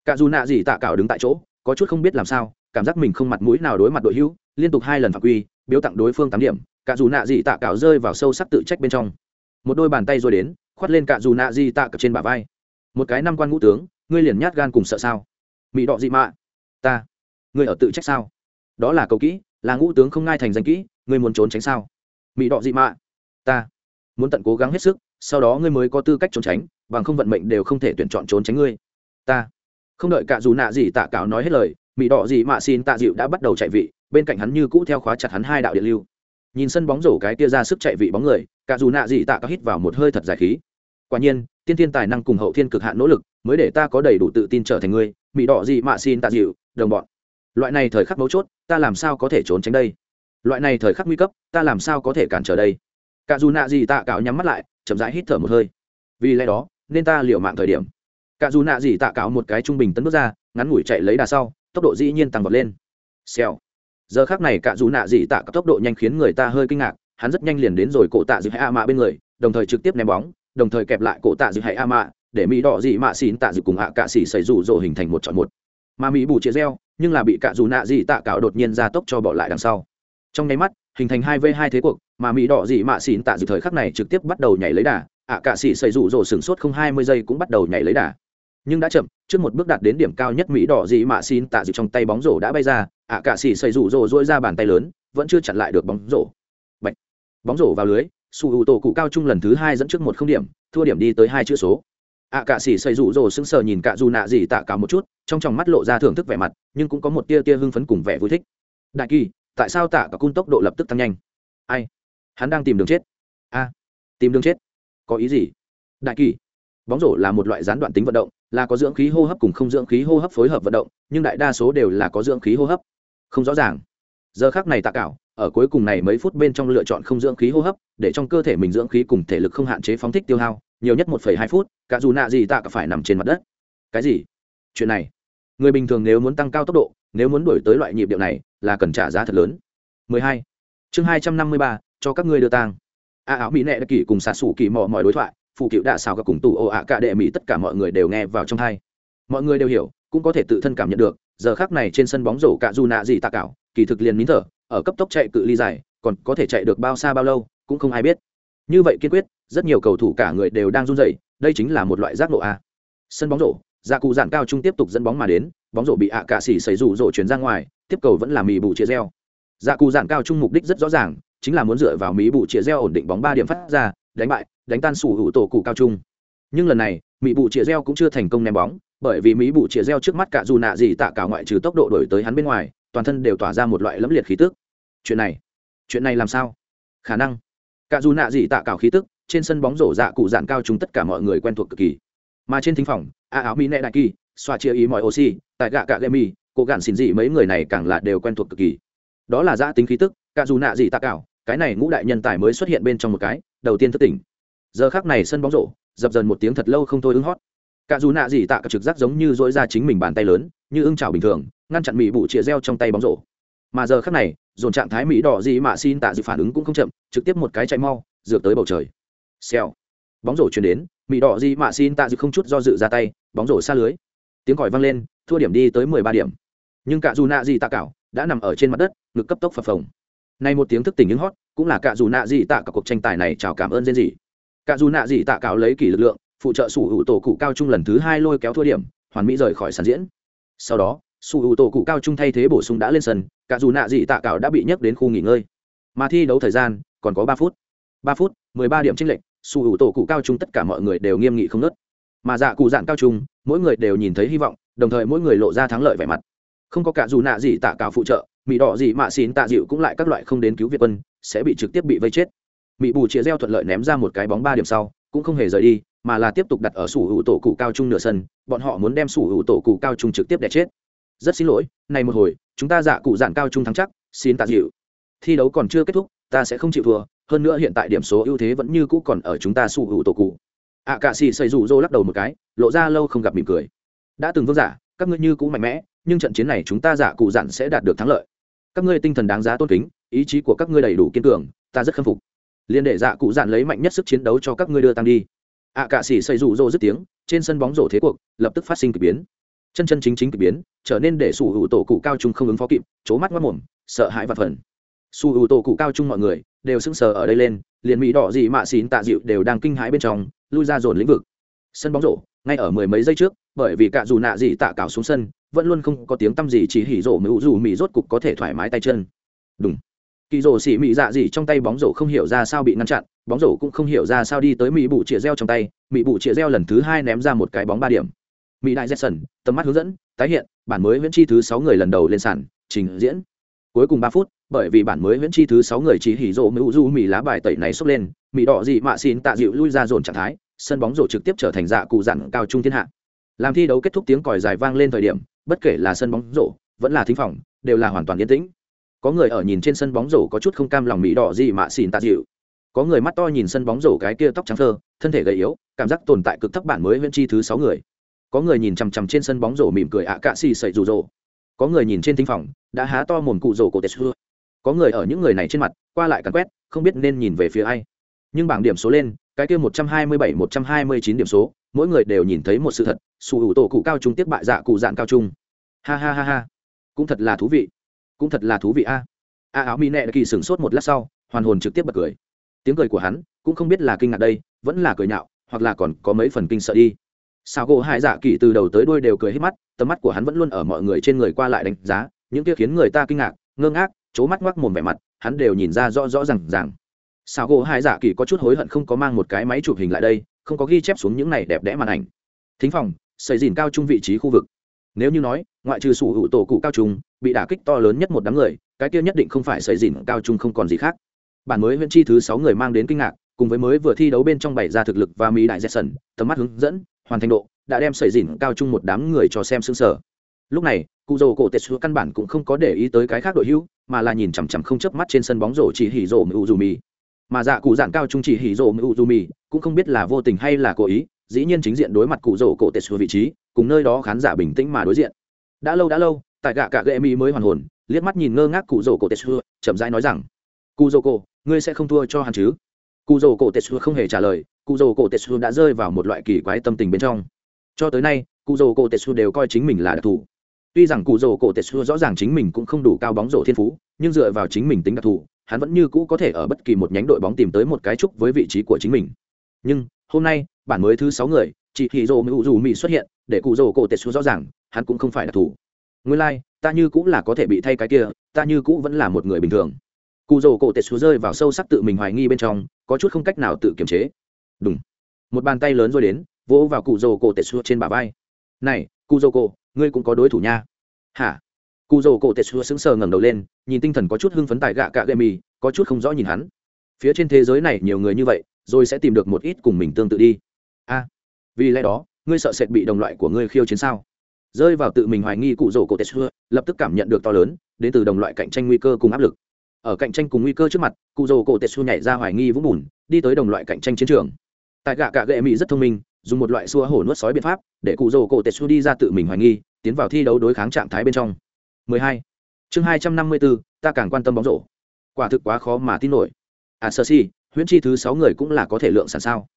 Cả dù nạ gì tạ cảo đứng tại chỗ, có chút không biết làm sao, cảm giác mình không mặt mũi nào đối mặt đội hữu, liên tục hai lần phạm quy, biếu tặng đối phương tám điểm, cả dù nạ gì tạ cảo rơi vào sâu sắc tự trách bên trong một đôi bàn tay rồi đến, khoát lên cạ dù nạ gì tạ cập trên bả vai. Một cái năm quan ngũ tướng, ngươi liền nhát gan cùng sợ sao? Mỹ đọ dị mạ. Ta. Ngươi ở tự trách sao? Đó là cầu kỹ, là ngũ tướng không ngai thành danh kỹ, ngươi muốn trốn tránh sao? Mỹ đọ dị mạ. Ta. Muốn tận cố gắng hết sức, sau đó ngươi mới có tư cách trốn tránh, bằng không vận mệnh đều không thể tuyển chọn trốn tránh ngươi. Ta. Không đợi cả dù nạ gì tạ cáo nói hết lời mỹ đỏ gì mạ xin tạ dịu đã bắt đầu chạy vị, bên cạnh hắn như cũ theo khóa chặt hắn hai đạo điện lưu nhìn sân bóng rổ cái tia ra sức chạy vị bóng người, cả dù nạ gì tạ có hít vào một hơi thật dài khí. Quả nhiên, tiên thiên tài năng cùng hậu thiên cực hạn nỗ lực mới để ta có đầy đủ tự tin trở thành người mỹ đỏ gì mạ xin tạ dịu, đồng bọn. Loại này thời khắc mấu chốt, ta làm sao có thể trốn tránh đây? Loại này thời khắc nguy cấp, ta làm sao có thể cản trở đây? Cả dù nạ gì tạ cáo nhắm mắt lại, chậm rãi hít thở một hơi. Vì lẽ đó, nên ta liều mạng thời điểm. Cả dù nạ gì tạ cáo một cái trung bình tấn bước ra, ngắn ngủi chạy lấy đà sau, tốc độ dĩ nhiên tăng vọt lên. Xèo giờ khác này cả dù nạ dị tạ các tốc độ nhanh khiến người ta hơi kinh ngạc, hắn rất nhanh liền đến rồi cổ tạ dịp hạ mạ bên người, đồng thời trực tiếp ném bóng, đồng thời kẹp lại cổ tạ dịp hạ mạ, để mỹ đỏ dị mạ xỉn tạ dịp cùng hạ cạ xỉ xảy rủ rộ hình thành một chọn một. Mà mỹ bù chia reo, nhưng là bị cả dù nạ dị tạ cạo đột nhiên ra tốc cho bỏ lại đằng sau. Trong nháy mắt, hình thành hai v hai thế cuộc, mà mỹ đỏ dị mạ xỉn tạ dịp thời khắc này trực tiếp bắt đầu nhảy lấy đà ạ cạ xỉ xảy rủ rồ sửng sốt không hai mươi giây cũng bắt đầu nhảy lấy đà. Nhưng đã chậm, trước một bước đạt đến điểm cao nhất mỹ đỏ dị mạ xin tạ dị trong tay bóng rổ đã bay ra ạ cạ xỉ xây rủ rồ dỗi ra bàn tay lớn, vẫn chưa chặn lại được bóng rổ. Bạch. bóng rổ vào lưới, su hữu tổ cụ cao trung lần thứ hai dẫn trước một không điểm, thua điểm đi tới hai chữ số. Ạ cạ xỉ xây rủ rồ sững sờ nhìn cạ dù nạ gì tạ cả một chút, trong tròng mắt lộ ra thưởng thức vẻ mặt, nhưng cũng có một tia tia hưng phấn cùng vẻ vui thích. Đại kỳ, tại sao tạ cả cung tốc độ lập tức tăng nhanh? Ai? Hắn đang tìm đường chết. A. Tìm đường chết. Có ý gì? Đại kỳ. Bóng rổ là một loại gián đoạn tính vận động, là có dưỡng khí hô hấp cùng không dưỡng khí hô hấp phối hợp vận động, nhưng đại đa số đều là có dưỡng khí hô hấp không rõ ràng. Giờ khác này tạ cảo ở cuối cùng này mấy phút bên trong lựa chọn không dưỡng khí hô hấp để trong cơ thể mình dưỡng khí cùng thể lực không hạn chế phóng thích tiêu hao nhiều nhất một hai phút cả dù nạ gì tạ cả phải nằm trên mặt đất. Cái gì? Chuyện này. Người bình thường nếu muốn tăng cao tốc độ nếu muốn đổi tới loại nhịp điệu này là cần trả giá thật lớn. 12. chương 253, cho các ngươi đưa tang. A áo mỹ nệ đã kỳ cùng xạ sủ kỳ mò mọi đối thoại phụ cựu đã xào các cùng tù ồ ạ cả đệ mỹ tất cả mọi người đều nghe vào trong hai mọi người đều hiểu cũng có thể tự thân cảm nhận được giờ khác này trên sân bóng rổ cả dù nạ gì tạ cảo, kỳ thực liền nín thở, ở cấp tốc chạy cự ly dài, còn có thể chạy được bao xa bao lâu, cũng không ai biết. Như vậy kiên quyết, rất nhiều cầu thủ cả người đều đang run rẩy, đây chính là một loại giác nộ a. Sân bóng rổ gia cụ giản cao trung tiếp tục dẫn bóng mà đến, bóng rổ bị ạ cạ xỉ xảy rủ rổ chuyển ra ngoài, tiếp cầu vẫn là mì bù chia reo. Gia cụ giản cao trung mục đích rất rõ ràng, chính là muốn dựa vào mỹ bù chia reo ổn định bóng ba điểm phát ra, đánh bại, đánh tan sủ hữu tổ cụ cao trung nhưng lần này mỹ bụ chĩa reo cũng chưa thành công ném bóng, bởi vì mỹ bụ chĩa reo trước mắt cả dù nạ gì tạ cả ngoại trừ tốc độ đổi tới hắn bên ngoài, toàn thân đều tỏa ra một loại lẫm liệt khí tức. Chuyện này chuyện này làm sao? Khả năng, cả dù nạ gì tạ cảo khí tức, trên sân bóng rổ dạ cụ dạn cao chúng tất cả mọi người quen thuộc cực kỳ. Mà trên thính phòng, a áo mỹ nệ đại kỳ, xoa chia ý mọi oxy tại gạ cạ lê mi cố gạn xin dị mấy người này càng là đều quen thuộc cực kỳ. Đó là giã tính khí tức, cả dù nạ gì tạ cảo cái này ngũ đại nhân tài mới xuất hiện bên trong một cái, đầu tiên thất tỉnh. Giờ khác này sân bóng rổ dập dần một tiếng thật lâu không thôi ứng hót. Cả dù nạ gì tạ cả trực giác giống như dỗi ra chính mình bàn tay lớn, như ưng trào bình thường, ngăn chặn mỹ bụ chĩa reo trong tay bóng rổ. Mà giờ khác này, dồn trạng thái mỹ đỏ gì mà xin tạ dự phản ứng cũng không chậm, trực tiếp một cái chạy mau, dược tới bầu trời. Xèo. Bóng rổ chuyển đến, mỹ đỏ gì mà xin tạ dự không chút do dự ra tay, bóng rổ xa lưới. Tiếng còi vang lên, thua điểm đi tới mười ba điểm. Nhưng cả dù nạ gì tạ cảo đã nằm ở trên mặt đất, ngực cấp tốc phập phồng. Nay một tiếng thức tỉnh những hót, cũng là cả dù nạ gì tạ cả cuộc tranh tài này chào cảm ơn dên gì cả dù nạ gì tạ cảo lấy kỷ lực lượng, phụ trợ sủ hữu tổ cụ cao trung lần thứ hai lôi kéo thua điểm, hoàn mỹ rời khỏi sàn diễn. Sau đó, sủ hữu tổ cụ cao trung thay thế bổ sung đã lên sân, cả dù nạ gì tạ cảo đã bị nhấc đến khu nghỉ ngơi. Mà thi đấu thời gian còn có ba phút. Ba phút, mười ba điểm tranh lệch, sủ hữu tổ cụ cao trung tất cả mọi người đều nghiêm nghị không nớt mà dạ cụ dạng cao trung, mỗi người đều nhìn thấy hy vọng, đồng thời mỗi người lộ ra thắng lợi vẻ mặt. Không có cả dù nạ gì tạ cảo phụ trợ mỹ đỏ gì mạ xin tạ dịu cũng lại các loại không đến cứu việt quân, sẽ bị trực tiếp bị vây chết mỹ bù chĩa reo thuận lợi ném ra một cái bóng ba điểm sau, cũng không hề rời đi, mà là tiếp tục đặt ở sủ hữu tổ cụ cao trung nửa sân, bọn họ muốn đem sủ hữu tổ cụ cao trung trực tiếp đẻ chết. Rất xin lỗi, này một hồi, chúng ta dạ cụ dạn cao trung thắng chắc, xin tạ dịu. Thi đấu còn chưa kết thúc, ta sẽ không chịu thua, hơn nữa hiện tại điểm số ưu thế vẫn như cũ còn ở chúng ta sủ hữu tổ cụ. Ạ cạ xì xây rủ rô lắc đầu một cái, lộ ra lâu không gặp mỉm cười. Đã từng vương giả, các ngươi như cũ mạnh mẽ, nhưng trận chiến này chúng ta giả cụ dặn sẽ đạt được thắng lợi. Các ngươi tinh thần đáng giá tôn kính, ý chí của các ngươi đầy đủ kiên cường, ta rất khâm phục liên để dạ cụ dạn lấy mạnh nhất sức chiến đấu cho các ngươi đưa tăng đi. ạ à, cạ sĩ xây rủ rô dứt tiếng trên sân bóng rổ thế cuộc lập tức phát sinh k ỳ biến. Chân chân chính chính k ỳ biến trở nên để sủ hữu tổ cụ cao trung không ứng phó kịp c h ố mắt mất mồm sợ hãi và phần sủ hữu tổ cụ cao trung mọi người đều sững sờ ở đây lên liền mỹ đỏ gì mạ xín tạ dịu đều đang kinh hãi bên trong lui ra dồn lĩnh vực. Sân bóng rổ ngay ở mười mấy giây trước bởi vì cả dù nạ gì tạ cào xuống sân vẫn luôn không có tiếng tăm gì chỉ hỉ rổ mữu dù mỹ rốt cục có thể thoải mái tay chân. Đúng kỳ rổ xỉ mị dạ gì trong tay bóng rổ không hiểu ra sao bị ngăn chặn, bóng rổ cũng không hiểu ra sao đi tới mỹ bụ chĩa reo trong tay mỹ bụ chĩa reo lần thứ hai ném ra một cái bóng ba điểm. Mỹ đại jackson, tầm mắt hướng dẫn, tái hiện, bản mới viễn chi thứ sáu người lần đầu lên sàn, trình diễn. Cuối cùng ba phút, bởi vì bản mới viễn chi thứ sáu người chỉ hỉ rộ mỹ du mỹ lá bài tẩy này xốc lên mỹ đỏ dị mạ xin tạ dịu lui ra dồn trạng thái, sân bóng rổ trực tiếp trở thành dạ cụ dặn cao trung thiên hạ. Làm thi đấu kết thúc tiếng còi dài vang lên thời điểm, bất kể là sân bóng rổ, vẫn là thính phòng, đều là hoàn toàn yên tĩnh có người ở nhìn trên sân bóng rổ có chút không cam lòng mỹ đỏ gì mà xỉn tạ dịu. Có người mắt to nhìn sân bóng rổ cái kia tóc trắng thơ, thân thể gầy yếu, cảm giác tồn tại cực thấp bản mới huyễn chi thứ sáu người. Có người nhìn chằm chằm trên sân bóng rổ mỉm cười ạ cạ xì sậy rủ rỗ có người nhìn trên thính phòng, đã há to mồm cụ rổ cổ tết xưa. Có người ở những người này trên mặt, qua lại cắn quét, không biết nên nhìn về phía ai. Nhưng bảng điểm số lên, cái kia một trăm hai mươi bảy, một trăm hai mươi chín điểm số, mỗi người đều nhìn thấy một sự thật sù hữu tổ cụ cao trung tiếp bại dạ cụ dạn cao trung. Ha ha ha ha. Cũng thật là thú vị cũng thật là thú vị a. A áo mỹ nệ kỳ sửng sốt một lát sau, hoàn hồn trực tiếp bật cười. Tiếng cười của hắn cũng không biết là kinh ngạc đây, vẫn là cười nhạo, hoặc là còn có mấy phần kinh sợ đi. Sao gỗ hai dạ kỳ từ đầu tới đuôi đều cười hết mắt, tầm mắt của hắn vẫn luôn ở mọi người trên người qua lại đánh giá, những kia khiến người ta kinh ngạc, ngơ ngác, chố mắt ngoác mồm vẻ mặt, hắn đều nhìn ra rõ rõ rằng rằng sao gỗ hai dạ kỳ có chút hối hận không có mang một cái máy chụp hình lại đây, không có ghi chép xuống những này đẹp đẽ màn ảnh. Thính phòng, xây dìn cao trung vị trí khu vực nếu như nói, ngoại trừ sủ hữu tổ cụ cao trung, bị đả kích to lớn nhất một đám người, cái kia nhất định không phải xây dìn cao trung không còn gì khác. Bản mới huyện chi thứ sáu người mang đến kinh ngạc, cùng với mới vừa thi đấu bên trong bảy ra thực lực và mỹ đại jackson, tầm mắt hướng dẫn, hoàn thành độ, đã đem xây dìn cao trung một đám người cho xem xương sở lúc này, cụ rồ cổ tetsu căn bản cũng không có để ý tới cái khác đội hữu, mà là nhìn chằm chằm không chớp mắt trên sân bóng rổ chỉ hỉ rổ mưu dù mì mà dạ cụ dạng cao trung chỉ hỉ rổ mưu dù mì cũng không biết là vô tình hay là cố ý dĩ nhiên chính diện đối mặt cụ rổ cổ tetsu vị trí, cùng nơi đó khán giả bình tĩnh mà đối diện. Đã lâu đã lâu, tại gạ cả gệ mỹ mới hoàn hồn, liếc mắt nhìn ngơ ngác cụ rổ cổ tetsu chậm rãi nói rằng, cụ rổ cổ, ngươi sẽ không thua cho hắn chứ? Cụ rổ cổ tetsu không hề trả lời, cụ rổ cổ tetsu đã rơi vào một loại kỳ quái tâm tình bên trong. Cho tới nay, cụ rổ cổ tetsu đều coi chính mình là đặc thù. Tuy rằng cụ rổ cổ tetsu rõ ràng chính mình cũng không đủ cao bóng rổ thiên phú, nhưng dựa vào chính mình tính đặc thù, hắn vẫn như cũ có thể ở bất kỳ một nhánh đội bóng tìm tới một cái trúc với vị trí của chính mình. Nhưng, hôm nay bản mới thứ sáu người chị hì rồ mưu dù mỹ xuất hiện để cụ rồ cổ tetsu rõ ràng hắn cũng không phải đặc thù nguyên lai、like, ta như cũng là có thể bị thay cái kia ta như cũng vẫn là một người bình thường. Cụ rồ cổ tetsu rơi vào sâu sắc tự mình hoài nghi bên trong có chút không cách nào tự kiềm chế. Đúng một bàn tay lớn rồi đến vỗ vào cụ rồ cổ tetsu trên bả vai. Này cụ rồ cổ ngươi cũng có đối thủ nha. Hả? Cụ rồ cổ tetsu sững sờ ngẩng đầu lên nhìn tinh thần có chút hưng phấn tại gạ cạ gậy mì có chút không rõ nhìn hắn. Phía trên thế giới này nhiều người như vậy rồi sẽ tìm được một ít cùng mình tương tự đi vì lẽ đó ngươi sợ sệt bị đồng loại của ngươi khiêu chiến sao? Rơi vào tự mình hoài nghi cụ rổ cổ tetsu lập tức cảm nhận được to lớn đến từ đồng loại cạnh tranh nguy cơ cùng áp lực. Ở cạnh tranh cùng nguy cơ trước mặt cụ rổ cổ tetsu nhảy ra hoài nghi vũng bùn đi tới đồng loại cạnh tranh chiến trường. Tại gạ cạ gệ mỹ rất thông minh dùng một loại xua hổ nuốt sói biện pháp để cụ rổ cổ tetsu đi ra tự mình hoài nghi tiến vào thi đấu đối kháng trạng thái bên trong. 12. chương 254, ta càng quan tâm bóng rổ. Quả thực quá khó mà tin nổi. À sơ si huyễn chi thứ sáu người cũng là có thể lượng sản sao?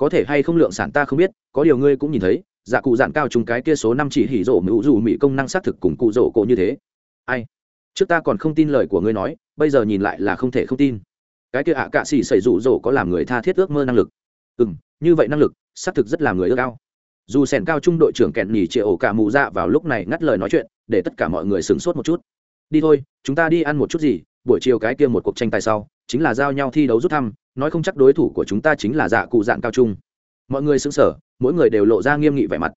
Có thể hay không lượng sản ta không biết, có điều ngươi cũng nhìn thấy dạ cụ dạn cao chúng cái kia số năm chỉ hỉ rổ mữu dù mỹ công năng xác thực cùng cụ rổ cổ như thế. Ai? Trước ta còn không tin lời của ngươi nói, bây giờ nhìn lại là không thể không tin. Cái kia ạ cạ xỉ xảy rủ rổ có làm người tha thiết ước mơ năng lực? Ừ m như vậy năng lực, xác thực rất làm người ước ao. Dù sẻn cao trung đội trưởng kẹn nhì chịa ổ cả mù dạ vào lúc này ngắt lời nói chuyện, để tất cả mọi người sửng sốt một chút. Đi thôi, chúng ta đi ăn một chút gì, buổi chiều cái kia một cuộc tranh tài sau, chính là giao nhau thi đấu rút thăm nói không chắc đối thủ của chúng ta chính là dạ cụ dạng cao trung. Mọi người xứng sở mỗi người đều lộ ra nghiêm nghị vẻ mặt.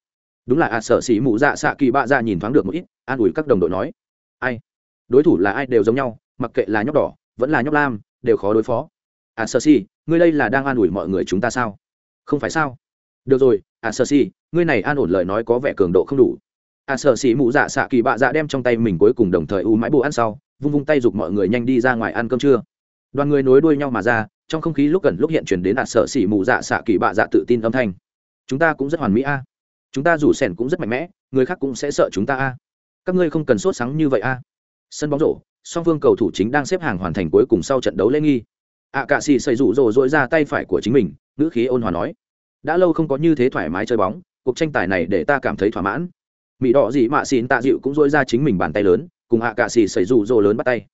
Đúng là ạ à sở xỉ mụ dạ xạ kỳ bạ dạ nhìn thoáng được một ít, an ủi các đồng đội nói. Ai? Đối thủ là ai đều giống nhau, mặc kệ là nhóc đỏ, vẫn là nhóc lam, đều khó đối phó. Ạ à sở xỉ, ngươi đây là đang an ủi mọi người chúng ta sao? Không phải sao? Được rồi ạ à sở xỉ, ngươi này an ổn lời nói có vẻ cường độ không đủ. À, ạ sở xỉ mụ dạ xạ kỳ bạ dạ đem trong tay mình cuối cùng đồng thời u mãi bộ ăn sau, vung vung tay giục mọi người nhanh đi ra ngoài ăn cơm trưa. Đoàn người nối đuôi nhau mà ra trong không khí lúc gần lúc hiện chuyển đến đạt sợ xỉ mù dạ xạ kỳ bạ dạ tự tin âm thanh. Chúng ta cũng rất hoàn mỹ a. Chúng ta rủ sẻn cũng rất mạnh mẽ, người khác cũng sẽ sợ chúng ta a. Các ngươi không cần sốt sáng như vậy a. Sân bóng rổ, song phương cầu thủ chính đang xếp hàng hoàn thành cuối cùng sau trận đấu lễ nghi. Ạ cạ xì xây rủ rồ dội ra tay phải của chính mình, ngữ khí ôn hòa nói. Đã lâu không có như thế thoải mái chơi bóng, cuộc tranh tài này để ta cảm thấy thỏa mãn. Mỹ đỏ gì mạ xin tạ dịu cũng dội ra chính mình bàn tay lớn, cùng ạ cạ xì xây rủ rồ lớn bắt tay.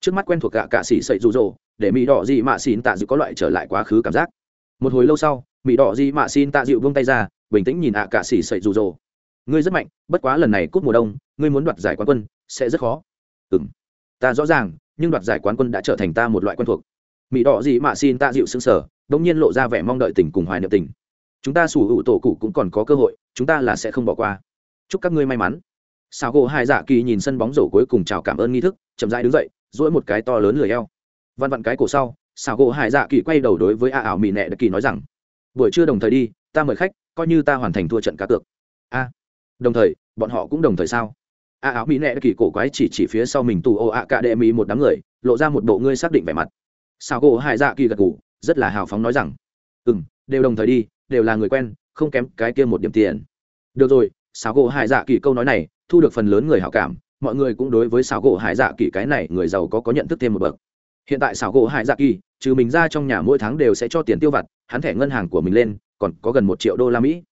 Trước mắt quen thuộc ạ cạ xì xây rủ rồ để mỹ đỏ dị mạ xin tạ dịu có loại trở lại quá khứ cảm giác. Một hồi lâu sau mỹ đỏ dị mạ xin tạ dịu vung tay ra, bình tĩnh nhìn ạ cả xỉ sậy rụ rỗ ngươi rất mạnh, bất quá lần này cút mùa đông, ngươi muốn đoạt giải quán quân, sẽ rất khó. Ừ m ta rõ ràng, nhưng đoạt giải quán quân đã trở thành ta một loại quen thuộc. Mỹ đỏ dị mạ xin tạ dịu xứng sở đ ỗ n g nhiên lộ ra vẻ mong đợi tình cùng hoài niệm tình. Chúng ta sủ hữu tổ cụ cũng còn có cơ hội, chúng ta là sẽ không bỏ qua. Chúc các ngươi may mắn. Sao gỗ hai dạ kỳ nhìn sân bóng rổ cuối cùng chào cảm ơn nghi thức, chậm rãi đứng dậy, duỗi một cái to lớn lười eo văn vặn cái cổ sau xảo gỗ hải dạ kỳ quay đầu đối với a ảo mỹ nệ đặc kỳ nói rằng buổi trưa đồng thời đi ta mời khách coi như ta hoàn thành thua trận cá cược. A đồng thời bọn họ cũng đồng thời sao? A ảo mỹ nệ đặc kỳ cổ quái chỉ chỉ phía sau mình tù ô ạ cả đệ mỹ một đám người lộ ra một bộ ngươi xác định vẻ mặt. Xảo gỗ hải dạ kỳ gật gù, rất là hào phóng nói rằng ừ m đều đồng thời đi đều là người quen không kém cái kia một điểm tiền. Được rồi xảo gỗ hải dạ kỳ câu nói này thu được phần lớn người hảo cảm mọi người cũng đối với xảo gỗ hải dạ kỳ cái này người giàu có có nhận thức thêm một bậc hiện tại xảo gỗ hải dạ kỳ, trừ mình ra trong nhà mỗi tháng đều sẽ cho tiền tiêu vặt, hắn thẻ ngân hàng của mình lên, còn có gần một triệu đô la mỹ.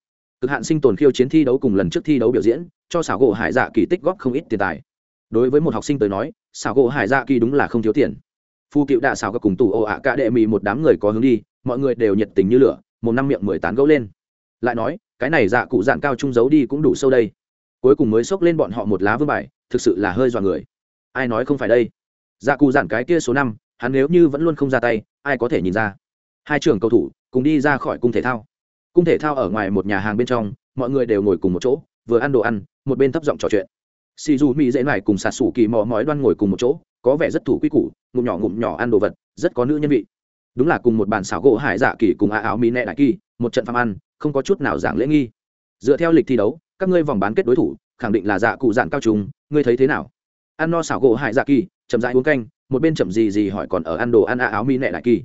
Cực hạn sinh tồn khiêu chiến thi đấu cùng lần trước thi đấu biểu diễn, cho xảo gỗ hải dạ kỳ tích góp không ít tiền tài. Đối với một học sinh tới nói, xảo gỗ hải dạ kỳ đúng là không thiếu tiền. Phu cựu đạ xảo các cùng tù ồ ạ cả đệ mì một đám người có hướng đi, mọi người đều nhiệt tình như lửa, một năm miệng mười tán gấu lên. Lại nói, cái này dạ cụ dạng cao trung giấu đi cũng đủ sâu đây. Cuối cùng mới xốc lên bọn họ một lá vương bài, thực sự là hơi dọa người. Ai nói không phải đây? Dạ cụ dạng cái kia số năm hắn nếu như vẫn luôn không ra tay, ai có thể nhìn ra? Hai trưởng cầu thủ cùng đi ra khỏi cung thể thao. Cung thể thao ở ngoài một nhà hàng bên trong, mọi người đều ngồi cùng một chỗ, vừa ăn đồ ăn, một bên thấp giọng trò chuyện. Xì dù mỹ dễ này cùng sạt sủ kỳ mò mói đoan ngồi cùng một chỗ, có vẻ rất thủ quy củ, ngụm nhỏ ngụm nhỏ ăn đồ vật, rất có nữ nhân vị. Đúng là cùng một bàn xảo gỗ hải dạ kỳ cùng a áo mỹ nẹ đại kỳ, một trận phạm ăn, không có chút nào giảng lễ nghi. Dựa theo lịch thi đấu, các ngươi vòng bán kết đối thủ, khẳng định là dạ cụ dạn cao trùng ngươi thấy thế nào? Ăn no xảo gỗ hải dạ kỳ, chậm rãi uống canh một bên chậm gì gì hỏi còn ở ăn đồ ăn a áo mỹ nẹ đại kỳ.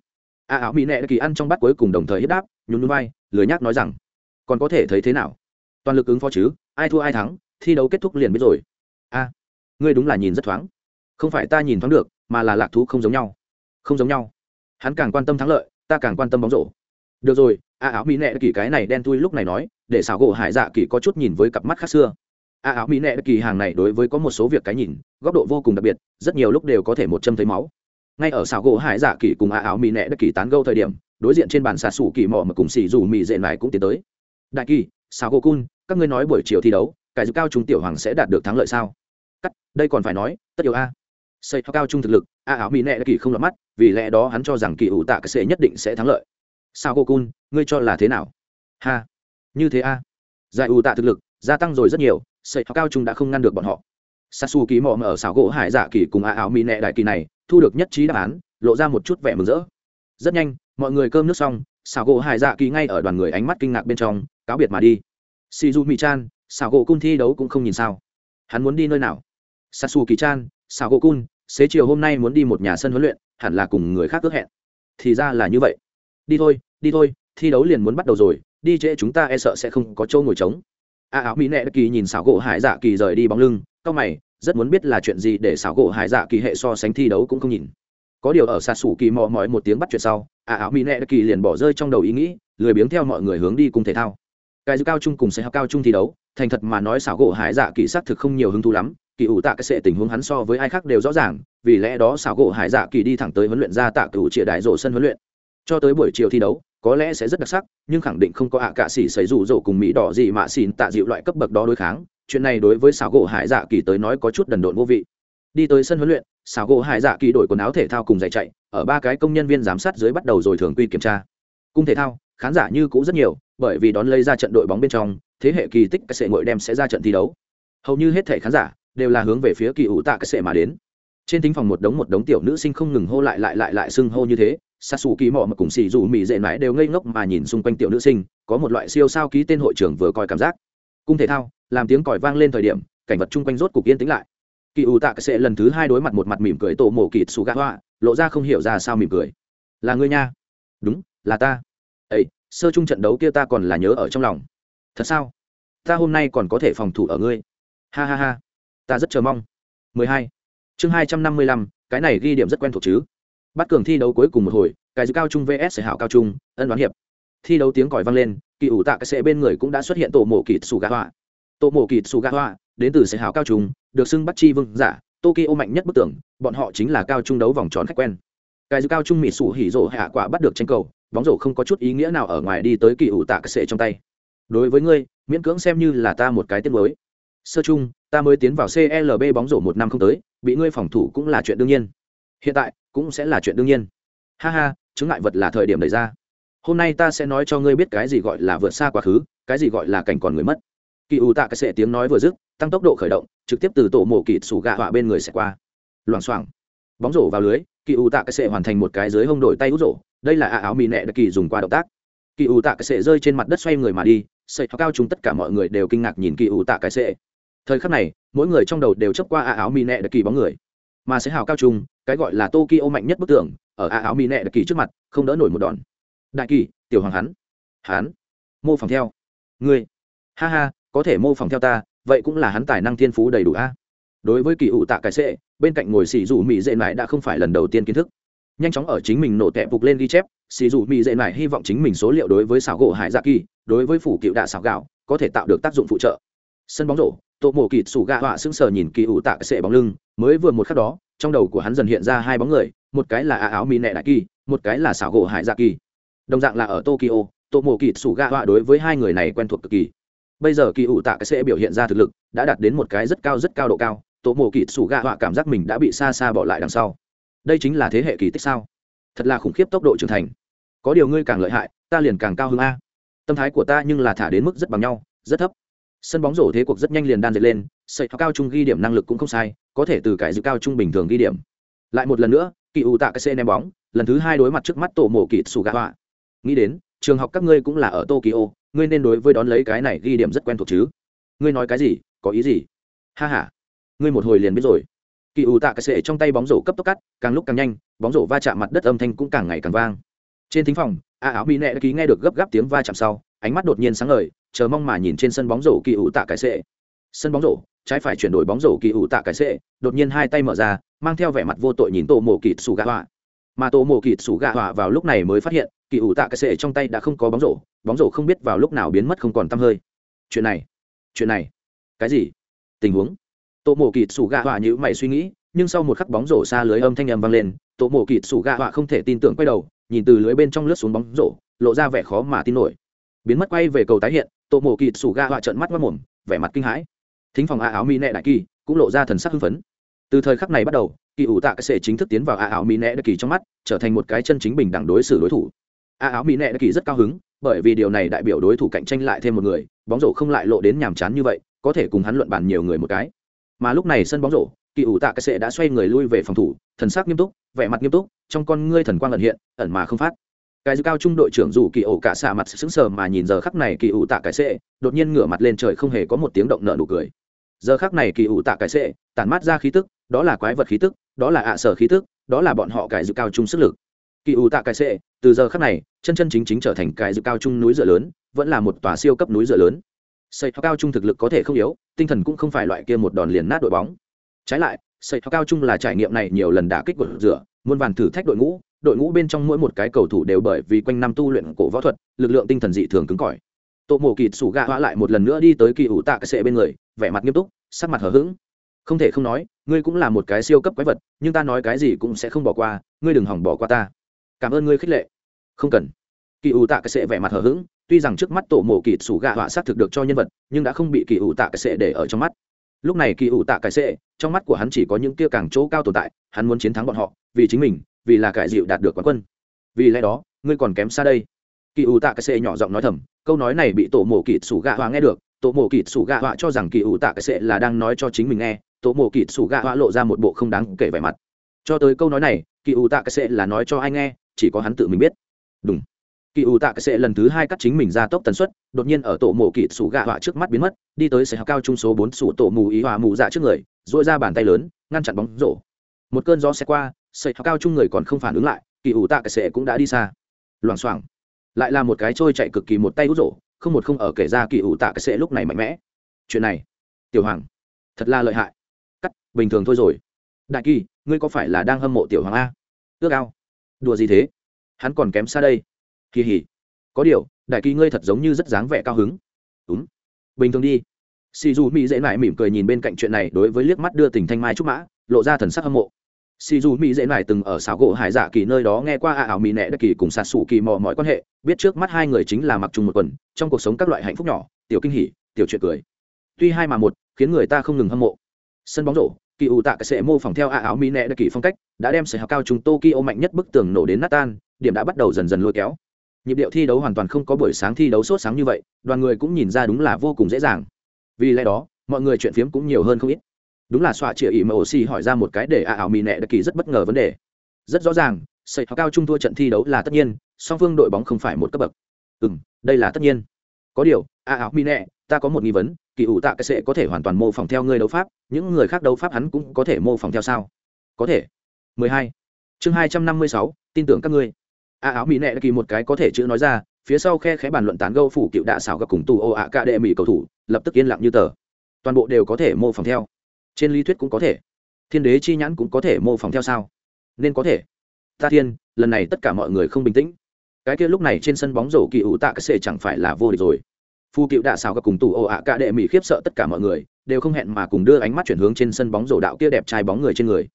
A áo mỹ nẹ đại kỳ ăn trong bát cuối cùng đồng thời hết đáp, nhún núi bay lười nhác nói rằng, còn có thể thấy thế nào? Toàn lực ứng phó chứ, ai thua ai thắng, thi đấu kết thúc liền biết rồi. A, ngươi đúng là nhìn rất thoáng. Không phải ta nhìn thoáng được, mà là lạc thú không giống nhau. Không giống nhau. Hắn càng quan tâm thắng lợi, ta càng quan tâm bóng rổ. Được rồi, a áo mỹ nệ kỳ cái này đen thui lúc này nói, để xảo gỗ hải dạ kỳ có chút nhìn với cặp mắt khác xưa a áo mỹ nệ kỳ hàng này đối với có một số việc cái nhìn, góc độ vô cùng đặc biệt, rất nhiều lúc đều có thể một châm thấy máu. Ngay ở xảo gỗ hải dạ kỳ cùng a áo mỹ nệ kỳ tán gâu thời điểm, đối diện trên bàn xà sủ kỳ mò mà cùng xì dù mỹ dệ này cũng tiến tới. Đại kỳ, xảo gỗ cun, các ngươi nói buổi chiều thi đấu cải dự cao trung tiểu hoàng sẽ đạt được thắng lợi sao? Cắt, đây còn phải nói, tất yếu a. Xây cao trung thực lực, a áo mỹ nệ kỳ không lọt mắt, vì lẽ đó hắn cho rằng kỳ ủ tạ cái sẽ nhất định sẽ thắng lợi. Sao cô cun, ngươi cho là thế nào? Ha, như thế a. Giải ủ tạ thực lực, gia tăng rồi rất nhiều sậy cao trung đã không ngăn được bọn họ. Sasu ký mò ở xảo gỗ hải dạ kỳ cùng a áo mỹ nẹ đại kỳ này thu được nhất trí đáp án, lộ ra một chút vẻ mừng rỡ. Rất nhanh, mọi người cơm nước xong, xảo gỗ hải dạ kỳ ngay ở đoàn người ánh mắt kinh ngạc bên trong, cáo biệt mà đi. Shizu mỹ chan xảo gỗ cun thi đấu cũng không nhìn sao. Hắn muốn đi nơi nào? Sasu kỳ chan xảo gỗ cun, xế chiều hôm nay muốn đi một nhà sân huấn luyện, hẳn là cùng người khác ước hẹn. Thì ra là như vậy. Đi thôi đi thôi, thi đấu liền muốn bắt đầu rồi, đi trễ chúng ta e sợ sẽ không có chỗ ngồi trống a áo mỹ nệ kỳ nhìn xảo gỗ hải dạ kỳ rời đi bóng lưng cao mày, rất muốn biết là chuyện gì để xảo gỗ hải dạ kỳ hệ so sánh thi đấu cũng không nhìn. Có điều ở xa xủ kỳ mò mỏi một tiếng bắt chuyện sau, a áo mỹ nệ kỳ liền bỏ rơi trong đầu ý nghĩ, lười biếng theo mọi người hướng đi cùng thể thao. Cái dư cao trung cùng sẽ học cao trung thi đấu, thành thật mà nói xảo gỗ hải dạ kỳ xác thực không nhiều hứng thú lắm, kỳ ủ tạ cái sệ tình huống hắn so với ai khác đều rõ ràng, vì lẽ đó xảo gỗ hải dạ kỳ đi thẳng tới huấn luyện ra tạ cựu trịa đại rổ sân huấn luyện. Cho tới buổi chiều thi đấu có lẽ sẽ rất đặc sắc, nhưng khẳng định không có ạ à cả xỉ xảy rủ rỗ cùng mỹ đỏ gì mà xỉn tạ dịu loại cấp bậc đó đối kháng. Chuyện này đối với xảo gỗ hải dạ kỳ tới nói có chút đần độn vô vị. Đi tới sân huấn luyện, xảo gỗ hải dạ kỳ đổi quần áo thể thao cùng giày chạy, ở ba cái công nhân viên giám sát dưới bắt đầu rồi thường quy kiểm tra. Cung thể thao, khán giả như cũ rất nhiều, bởi vì đón lấy ra trận đội bóng bên trong, thế hệ kỳ tích cái sệ ngội đem sẽ ra trận thi đấu. Hầu như hết thể khán giả đều là hướng về phía kỳ ủ tạ cái sệ mà đến. Trên thính phòng một đống một đống tiểu nữ sinh không ngừng hô lại lại lại lại xưng hô như thế s a kỳ mò mà cùng xì dù mì dệ mãi đều ngây ngốc mà nhìn xung quanh tiểu nữ sinh có một loại siêu sao ký tên hội trưởng vừa coi cảm giác. Cung thể thao làm tiếng còi vang lên thời điểm cảnh vật chung quanh rốt cục yên tĩnh lại. Kỳ ủ tạ sẽ lần thứ hai đối mặt một mặt mỉm cười tổ mổ kịt xù gạ hoa lộ ra không hiểu ra sao mỉm cười. Là ngươi nha. Đúng là ta. Ây sơ chung trận đấu kia ta còn là nhớ ở trong lòng. Thật sao? Ta hôm nay còn có thể phòng thủ ở ngươi. Ha ha ha ta rất chờ mong. 12. chương 255, cái này ghi điểm rất quen thuộc chứ bắt cường thi đấu cuối cùng một hồi, cái dư cao trung vs hảo cao trung, ân đoán hiệp. Thi đấu tiếng còi vang lên, kỳ ủ tạ cái xe bên người cũng đã xuất hiện tổ mổ kịt xù gà hoa. Tổ mổ kịt xù gà hoa, đến từ Sẻ hảo cao trung, được xưng bắt chi vương giả, tokyo mạnh nhất bức tưởng bọn họ chính là cao trung đấu vòng tròn khách quen. Cái dư cao trung mỹ sủ hỉ rổ hạ quả bắt được tranh cầu, bóng rổ không có chút ý nghĩa nào ở ngoài đi tới kỳ ủ tạ cái xe trong tay. Đối với ngươi, miễn cưỡng xem như là ta một cái tiết mới. Sơ chung ta mới tiến vào clb bóng rổ một năm không tới, bị ngươi phòng thủ cũng là chuyện đương nhiên hiện tại, cũng sẽ là chuyện đương nhiên. Ha ha chứng ngại vật là thời điểm đẩy ra. Hôm nay ta sẽ nói cho ngươi biết cái gì gọi là vượt xa quá khứ, cái gì gọi là cảnh còn người mất. Kỳ ủ tạ cái sệ tiếng nói vừa dứt, tăng tốc độ khởi động, trực tiếp từ tổ mổ kịt sủ gạ họa bên người sẽ qua. Loảng xoảng. Bóng rổ vào lưới, kỳ ủ tạ cái sệ hoàn thành một cái dưới hông đổi tay út rổ. Đây là áo mì nẹ đặc kỳ dùng qua động tác. Kỳ ủ tạ cái sệ rơi trên mặt đất xoay người mà đi sậy cao chúng tất cả mọi người đều kinh ngạc nhìn kỳ ủ tạ cái sệ. Thời khắc này, mỗi người trong đầu đều chấp qua áo mì nẹ đặc kỳ bóng người mà sẽ hào cao trung, cái gọi là tokyo mạnh nhất bức tường, ở a áo mỹ nẹ đặc kỳ trước mặt, không đỡ nổi một đòn. Đại kỳ, tiểu hoàng hắn. Hắn? Mô phỏng theo. Ngươi? Ha ha, có thể mô phỏng theo ta, vậy cũng là hắn tài năng thiên phú đầy đủ a. Đối với kỳ ủ tạ cái sệ bên cạnh ngồi xì dù mỹ dệ mãi đã không phải lần đầu tiên kiến thức. Nhanh chóng ở chính mình nổ tẹp phục lên ghi chép, xì dù mỹ dệ mãi hy vọng chính mình số liệu đối với xảo gỗ hải dạ kỳ, đối với phủ cựu đạ xảo gạo, có thể tạo được tác dụng phụ trợ. Sân bóng rổ tổ mổ kịt sủ gạ họa sững sờ nhìn kỳ ủ tạ sệ bóng lưng, mới vừa một khắc đó, trong đầu của hắn dần hiện ra hai bóng người, một cái là áo mỹ nệ đại kỳ, một cái là xảo gỗ hải dạ kỳ. Đồng dạng là ở tokyo tổ mộ kịt sủ gạ họa đối với hai người này quen thuộc cực kỳ. Bây giờ kỳ ủ tạ sệ sẽ biểu hiện ra thực lực, đã đạt đến một cái rất cao rất cao độ cao tổ mộ kịt sủ gạ họa cảm giác mình đã bị xa xa bỏ lại đằng sau. Đây chính là thế hệ kỳ tích sao? Thật là khủng khiếp tốc độ trưởng thành. Có điều ngươi càng lợi hại, ta liền càng cao hơn a. Tâm thái của ta nhưng là thả đến mức rất bằng nhau, rất thấp sân bóng rổ thế cuộc rất nhanh liền đan dệt lên, sợi cao trung ghi điểm năng lực cũng không sai, có thể từ cái dự cao trung bình thường ghi điểm. Lại một lần nữa, kỳ ủ tạ cái xe ném bóng, lần thứ hai đối mặt trước mắt tổ mộ kỳ sủ gạ họa. Nghĩ đến, trường học các ngươi cũng là ở tokyo, ngươi nên đối với đón lấy cái này ghi điểm rất quen thuộc chứ. Ngươi nói cái gì, có ý gì? Ha h a ngươi một hồi liền biết rồi. Kỳ ủ tạ cái sệ trong tay bóng rổ cấp tốc cắt, càng lúc càng nhanh, bóng rổ va chạm mặt đất âm thanh cũng càng ngày càng vang. Trên thính phòng, a áo mỹ nẹ ký nghe được gấp gáp tiếng va chạm sau ánh mắt đột nhiên sáng ngời, chờ mong mà nhìn trên sân bóng rổ kỳ ủ tạ cái sệ sân bóng rổ, trái phải chuyển đổi bóng rổ kỳ ủ tạ cái sệ đột nhiên hai tay mở ra, mang theo vẻ mặt vô tội nhìn tổ mộ kịt sủ gạ họa. Mà tổ mộ kịt sủ gạ họa vào lúc này mới phát hiện, kỳ ủ tạ cái sệ trong tay đã không có bóng rổ bóng rổ không biết vào lúc nào biến mất không còn t hơi. Chuyện này chuyện này, cái gì? Tình huống. Tổ mộ kịt sủ gạ họa như mày suy nghĩ, nhưng sau một khắc bóng rổ xa lưới âm thanh âm vang lên tổ mộ kịt sủ gạ họa không thể tin tưởng quay đầu, nhìn từ lưới bên trong lướt xuống bóng rổ, lộ ra vẻ khó mà tin nổi biến mất quay về cầu tái hiện tổ mộ kịt sủ ga họa trợn mắt mất mồm, vẻ mặt kinh hãi. Thính phòng a áo mi nẹ đại kỳ cũng lộ ra thần sắc hưng phấn. Từ thời khắc này bắt đầu kỳ ủ tạ cái sệ chính thức tiến vào a áo mi nẹ đại kỳ trong mắt, trở thành một cái chân chính bình đẳng đối xử đối thủ. A áo mi nẹ đại kỳ rất cao hứng, bởi vì điều này đại biểu đối thủ cạnh tranh lại thêm một người, bóng rổ không lại lộ đến nhàm chán như vậy, có thể cùng hắn luận bàn nhiều người một cái. Mà lúc này sân bóng rổ kỳ ủ tạ cái sệ đã xoay người lui về phòng thủ, thần sắc nghiêm túc, vẻ mặt nghiêm túc, trong con ngươi thần quang ẩn hiện, ẩn mà không phát cái dư cao trung đội trưởng dù kỳ ổ cả xạ mặt sững sờ mà nhìn giờ khắc này kỳ ủ tạ cái sệ đột nhiên ngửa mặt lên trời không hề có một tiếng động nợ nụ cười. Giờ khắc này kỳ ủ tạ cái sệ tản mát ra khí tức, đó là quái vật khí tức, đó là ạ sở khí tức, đó là bọn họ cái dư cao trung sức lực. Kỳ ủ tạ cái sệ từ giờ khắc này, chân chân chính chính trở thành cái dư cao trung núi dựa lớn, vẫn là một tòa siêu cấp núi dựa lớn. Xây cao trung thực lực có thể không yếu, tinh thần cũng không phải loại kia một đòn liền nát đội bóng. Trái lại xây cao trung là trải nghiệm này nhiều lần đả kích của rửa, muôn vàn thử thách đội ngũ đội ngũ bên trong mỗi một cái cầu thủ đều bởi vì quanh năm tu luyện cổ võ thuật, lực lượng tinh thần dị thường cứng cỏi. Tổ mộ kịt sủ gạ hóa lại một lần nữa đi tới kỳ ủ tạ cái sệ bên người, vẻ mặt nghiêm túc, sắc mặt hờ hững. Không thể không nói, ngươi cũng là một cái siêu cấp quái vật, nhưng ta nói cái gì cũng sẽ không bỏ qua, ngươi đừng hỏng bỏ qua ta. Cảm ơn ngươi khích lệ. Không cần. Kỳ ủ tạ cái sệ vẻ mặt hờ hững, tuy rằng trước mắt tổ mộ kịt sủ gạ họa xác thực được cho nhân vật, nhưng đã không bị kỳ ủ tạ cái sệ để ở trong mắt. Lúc này kỳ ủ tạ cái sệ, trong mắt của hắn chỉ có những kia càng chỗ cao tồn tại, hắn muốn chiến thắng bọn họ, vì chính mình vì là cải dịu đạt được quán quân. Vì lẽ đó, ngươi còn kém xa đây. Kỳ ủ tạ cái sệ nhỏ giọng nói thầm, câu nói này bị tổ mổ kịt sủ gạ họa nghe được. Tổ mổ kịt sủ gạ họa cho rằng kỳ ủ tạ cái sệ là đang nói cho chính mình nghe. Tổ mổ kịt sủ gạ họa lộ ra một bộ không đáng kể vẻ mặt. Cho tới câu nói này, kỳ ủ tạ cái sệ là nói cho ai nghe, chỉ có hắn tự mình biết. Đúng. Kỳ ủ tạ cái sệ lần thứ hai cắt chính mình ra tốc tần suất, đột nhiên ở tổ mổ kịt sủ gạ họa trước mắt biến mất, đi tới xe cao trung số bốn sủ tổ mù ý hòa mù dạ trước người dội ra bàn tay lớn, ngăn chặn bóng rổ. Một cơn gió xe qua sợi cao chung người còn không phản ứng lại, kỳ ủ tạ cái sệ cũng đã đi xa. Loảng xoảng. Lại là một cái trôi chạy cực kỳ một tay hút rổ, không một không ở kể ra kỳ ủ tạ cái sệ lúc này mạnh mẽ. Chuyện này, tiểu hoàng, thật là lợi hại. Cắt, bình thường thôi rồi. Đại kỳ, ngươi có phải là đang hâm mộ tiểu hoàng a? Ước ao. Đùa gì thế? Hắn còn kém xa đây. Kỳ hỉ có điều, đại kỳ ngươi thật giống như rất dáng vẻ cao hứng. Đúng bình thường đi. Xì dù mỹ dễ mãi mỉm cười nhìn bên cạnh chuyện này đối với liếc mắt đưa tình thanh mai trúc mã, lộ ra thần sắc hâm mộ xì dù mỹ dễ nải từng ở xảo gỗ hải dạ kỳ nơi đó nghe qua a ảo mỹ nẹ đất kỳ cùng sạt sủ kỳ mò mọi quan hệ, biết trước mắt hai người chính là mặc chung một quần, trong cuộc sống các loại hạnh phúc nhỏ, tiểu kinh hỉ, tiểu chuyện cười. Tuy hai mà một, khiến người ta không ngừng hâm mộ. Sân bóng rổ, kỳ ủ tạ cái sẽ mô phỏng theo a áo mỹ nẹ đất kỳ phong cách, đã đem sở học cao chúng tokyo mạnh nhất bức tường nổ đến nát tan, điểm đã bắt đầu dần dần lôi kéo. Nhịp điệu thi đấu hoàn toàn không có buổi sáng thi đấu sốt sáng như vậy, đoàn người cũng nhìn ra đúng là vô cùng dễ dàng. Vì lẽ đó, mọi người chuyện phiếm cũng nhiều hơn không ít đúng là xoa chĩa ỉ mà ổ xì hỏi ra một cái để a ảo mì nẹ đặc kỳ rất bất ngờ vấn đề. Rất rõ ràng sợi cao trung thua trận thi đấu là tất nhiên song phương đội bóng không phải một cấp bậc. Ừ m đây là tất nhiên. Có điều a ảo mì nẹ ta có một nghi vấn kỳ ủ tạ cái sẽ có thể hoàn toàn mô phỏng theo người đấu pháp những người khác đấu pháp hắn cũng có thể mô phỏng theo sao? Có thể. 12. chương 256, tin tưởng các ngươi. A áo mỹ nẹ kỳ một cái có thể chữ nói ra phía sau khe khẽ bàn luận tán gâu phủ cựu đạ xảo gặp cùng tù ô ạ cạ đệ mỹ cầu thủ lập tức yên lặng như tờ. Toàn bộ đều có thể mô phỏng theo trên lý thuyết cũng có thể. Thiên đế chi nhãn cũng có thể mô phỏng theo sao? Nên có thể. Ta thiên, lần này tất cả mọi người không bình tĩnh. Cái kia lúc này trên sân bóng rổ kỳ ủ tạ cái sệ chẳng phải là vô địch rồi. Phu cựu đạ xào gặp cùng tù ồ ạ cả đệ mỹ khiếp sợ tất cả mọi người, đều không hẹn mà cùng đưa ánh mắt chuyển hướng trên sân bóng rổ đạo kia đẹp trai bóng người trên người.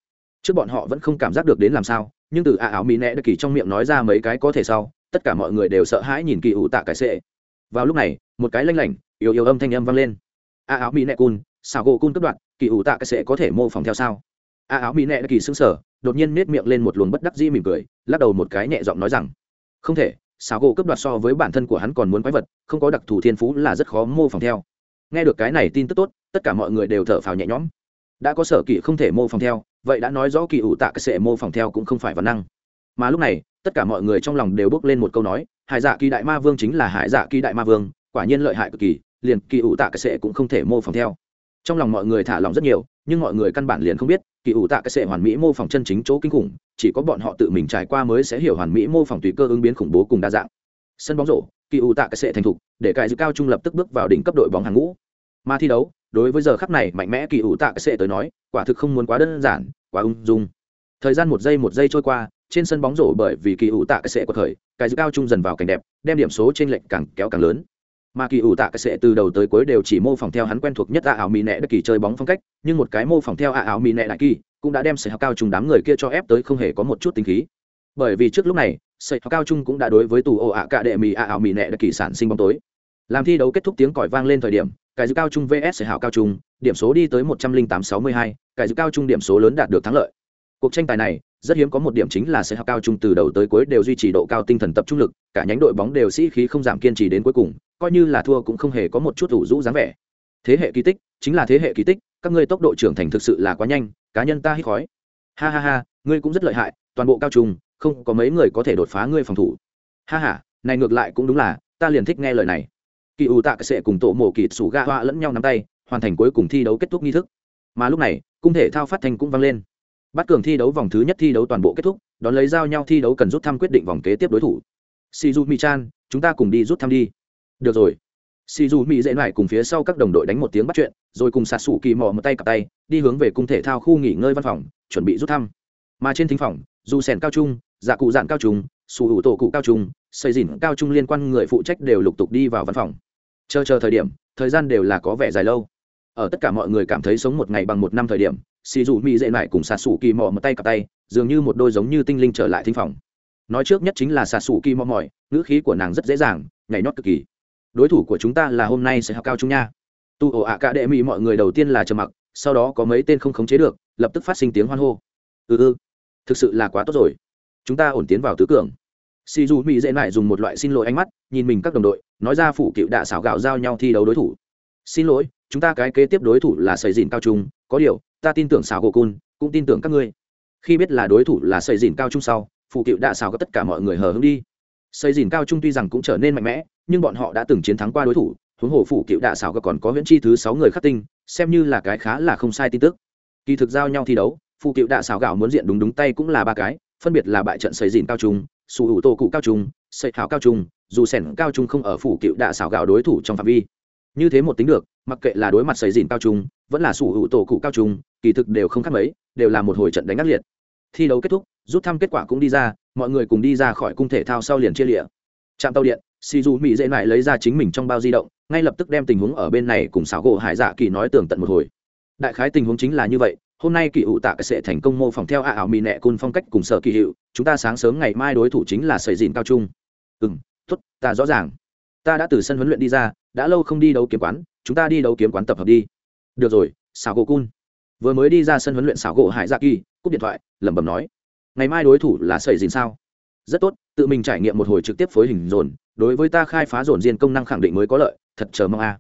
Trước bọn họ vẫn không cảm giác được đến làm sao, nhưng từ ạ áo mỹ nẹ đã kỳ trong miệng nói ra mấy cái có thể sau, tất cả mọi người đều sợ hãi nhìn kỳ ủ tạ cái sệ vào lúc này, một cái lanh lảnh, yếu yếu âm thanh âm vang lên. a áo mỹ nẹ cun, xào gỗ cun cất đoạn kỳ ủ tạ cái sẽ có thể mô phỏng theo sao? A áo mỹ nẹ kỳ xứng sở đột nhiên nết miệng lên một luồng bất đắc dĩ mỉm cười, lắc đầu một cái nhẹ giọng nói rằng, không thể, xáo gỗ cướp đoạt so với bản thân của hắn còn muốn quái vật, không có đặc thù thiên phú là rất khó mô phỏng theo. Nghe được cái này tin tức tốt, tất cả mọi người đều thở phào nhẹ nhõm. Đã có sở kỵ không thể mô phỏng theo, vậy đã nói rõ kỳ ủ tạ cái sệ mô phỏng theo cũng không phải văn năng. Mà lúc này, tất cả mọi người trong lòng đều bước lên một câu nói, hải dạ kỳ đại ma vương chính là hải dạ kỳ đại ma vương, quả nhiên lợi hại cực kỳ, liền kỳ ủ tạ cái sệ cũng không thể mô phỏng theo trong lòng mọi người thả lòng rất nhiều, nhưng mọi người căn bản liền không biết, kỳ ủ tạ cái sệ hoàn mỹ mô phỏng chân chính chỗ kinh khủng, chỉ có bọn họ tự mình trải qua mới sẽ hiểu hoàn mỹ mô phỏng tùy cơ ứng biến khủng bố cùng đa dạng. Sân bóng rổ, kỳ ủ tạ cái sệ thành thục, để cải dự cao trung lập tức bước vào đỉnh cấp đội bóng hàng ngũ. Mà thi đấu, đối với giờ khắc này mạnh mẽ kỳ ủ tạ cái sệ tới nói, quả thực không muốn quá đơn giản, quá ung dung. Thời gian một giây một giây trôi qua, trên sân bóng rổ bởi vì kỳ ủ tạ cái sệ của thời cái dự cao trung dần vào cảnh đẹp, đem điểm số trên lệnh càng kéo càng lớn mà kỳ ủ tạ cái sệ từ đầu tới cuối đều chỉ mô phỏng theo hắn quen thuộc nhất ạ ảo mỹ nệ đất kỳ chơi bóng phong cách, nhưng một cái mô phỏng theo ạ ảo mỹ nệ đại kỳ cũng đã đem sợi học cao trung đám người kia cho ép tới không hề có một chút tính khí. Bởi vì trước lúc này, sợi học cao trung cũng đã đối với tù ổ ạ cả đệ mì ạ ảo mỹ nệ đất kỳ sản sinh bóng tối. Làm thi đấu kết thúc tiếng còi vang lên thời điểm, cái dự cao trung vs sợi hảo cao trung, điểm số đi tới một trăm linh tám sáu mươi hai, cái dự cao trung điểm số lớn đạt được thắng lợi. Cuộc tranh tài này, rất hiếm có một điểm chính là sẽ học cao trung từ đầu tới cuối đều duy trì độ cao tinh thần tập trung lực, cả nhánh đội bóng đều sĩ khí không giảm kiên trì đến cuối cùng coi như là thua cũng không hề có một chút ủ rũ dáng vẻ. Thế hệ kỳ tích, chính là thế hệ kỳ tích, các ngươi tốc độ trưởng thành thực sự là quá nhanh, cá nhân ta hít khói. Ha ha ha, ngươi cũng rất lợi hại, toàn bộ cao trung không có mấy người có thể đột phá ngươi phòng thủ. Ha ha, này ngược lại cũng đúng là, ta liền thích nghe lời này. Kỳ ủ tạ sẽ cùng tổ mổ kịt sủ ga hoa lẫn nhau nắm tay, hoàn thành cuối cùng thi đấu kết thúc nghi thức. Mà lúc này, cung thể thao phát thanh cũng vang lên. Bắt cường thi đấu vòng thứ nhất thi đấu toàn bộ kết thúc, đón lấy giao nhau thi đấu cần rút thăm quyết định vòng kế tiếp đối thủ. Shizu mi chan chúng ta cùng đi rút thăm đi được rồi. Xì dù mỹ dễ lại cùng phía sau các đồng đội đánh một tiếng bắt chuyện, rồi cùng sạt sủ kỳ mò một tay cặp tay, đi hướng về cung thể thao khu nghỉ ngơi văn phòng, chuẩn bị rút thăm. Mà trên thính phòng, dù sèn cao trung dạ cụ dạn cao trung sù hữu tổ cụ cao trung, xây dìn cao trung liên quan người phụ trách đều lục tục đi vào văn phòng. Chờ chờ thời điểm, thời gian đều là có vẻ dài lâu. Ở tất cả mọi người cảm thấy sống một ngày bằng một năm thời điểm xì dù mỹ dễ lại cùng xà sủ kỳ mò một tay cặp tay, dường như một đôi giống như tinh linh trở lại thính phòng. Nói trước nhất chính là xà sủ kỳ mò mỏi, ngữ khí của nàng rất dễ dàng, nhảy nhót cực kỳ đối thủ của chúng ta là hôm nay sẽ học cao trung nha. Tu ổ ạ cả đệ mỹ mọi người đầu tiên là trầm mặc, sau đó có mấy tên không khống chế được, lập tức phát sinh tiếng hoan hô. Ừ ừ thực sự là quá tốt rồi. Chúng ta ổn tiến vào tứ cường. Si du mỹ dễ lại dùng một loại xin lỗi ánh mắt, nhìn mình các đồng đội, nói ra phủ cựu đạ xảo gạo giao nhau thi đấu đối thủ. Xin lỗi, chúng ta cái kế tiếp đối thủ là sầy dìn cao trung, có điều, ta tin tưởng xảo gỗ cun, cũng tin tưởng các ngươi. Khi biết là đối thủ là sầy dìn cao trung sau phụ cựu đã xảo có tất cả mọi người hờ hững đi xây dìn cao trung tuy rằng cũng trở nên mạnh mẽ, nhưng bọn họ đã từng chiến thắng qua đối thủ, huống hồ Phủ cựu đạ xảo có còn có huyễn chi thứ sáu người khắc tinh, xem như là cái khá là không sai tin tức. Kỳ thực giao nhau thi đấu phụ cựu đạ xảo gạo muốn diện đúng đúng tay cũng là ba cái, phân biệt là bại trận xây dìn cao trung sù hữu tô cụ cao trung, xây hảo cao trung, dù sẻn cao trung không ở phủ cựu đạ xảo gạo đối thủ trong phạm vi. Như thế một tính được, mặc kệ là đối mặt xây dìn cao trung, vẫn là sủ hữu tổ cụ cao trung, kỳ thực đều không khác mấy, đều là một hồi trận đánh ác liệt thi đấu kết thúc, rút thăm kết quả cũng đi ra, mọi người cùng đi ra khỏi cung thể thao sau liền chia lịa. Trạm tàu điện si du mỹ dễ lại lấy ra chính mình trong bao di động, ngay lập tức đem tình huống ở bên này cùng xảo gỗ hải dạ kỳ nói tường tận một hồi. Đại khái tình huống chính là như vậy, hôm nay kỳ ủ tạ sẽ thành công mô phỏng theo a ảo mỹ nẹ cun phong cách cùng sở kỳ hiệu, chúng ta sáng sớm ngày mai đối thủ chính là sầy dìn cao trung. Ừ m t ố t ta rõ ràng. Ta đã từ sân huấn luyện đi ra, đã lâu không đi đấu kiếm quán, chúng ta đi đấu kiếm quán tập hợp đi. Được rồi, xảo gỗ cun vừa mới đi ra sân huấn luyện xảo gỗ hải dạ kỳ cúp điện thoại, lẩm bẩm nói, ngày mai đối thủ là sầy dìn sao? Rất tốt, tự mình trải nghiệm một hồi trực tiếp phối hình dồn, đối với ta khai phá dồn diên công năng khẳng định mới có lợi, thật chờ mong a.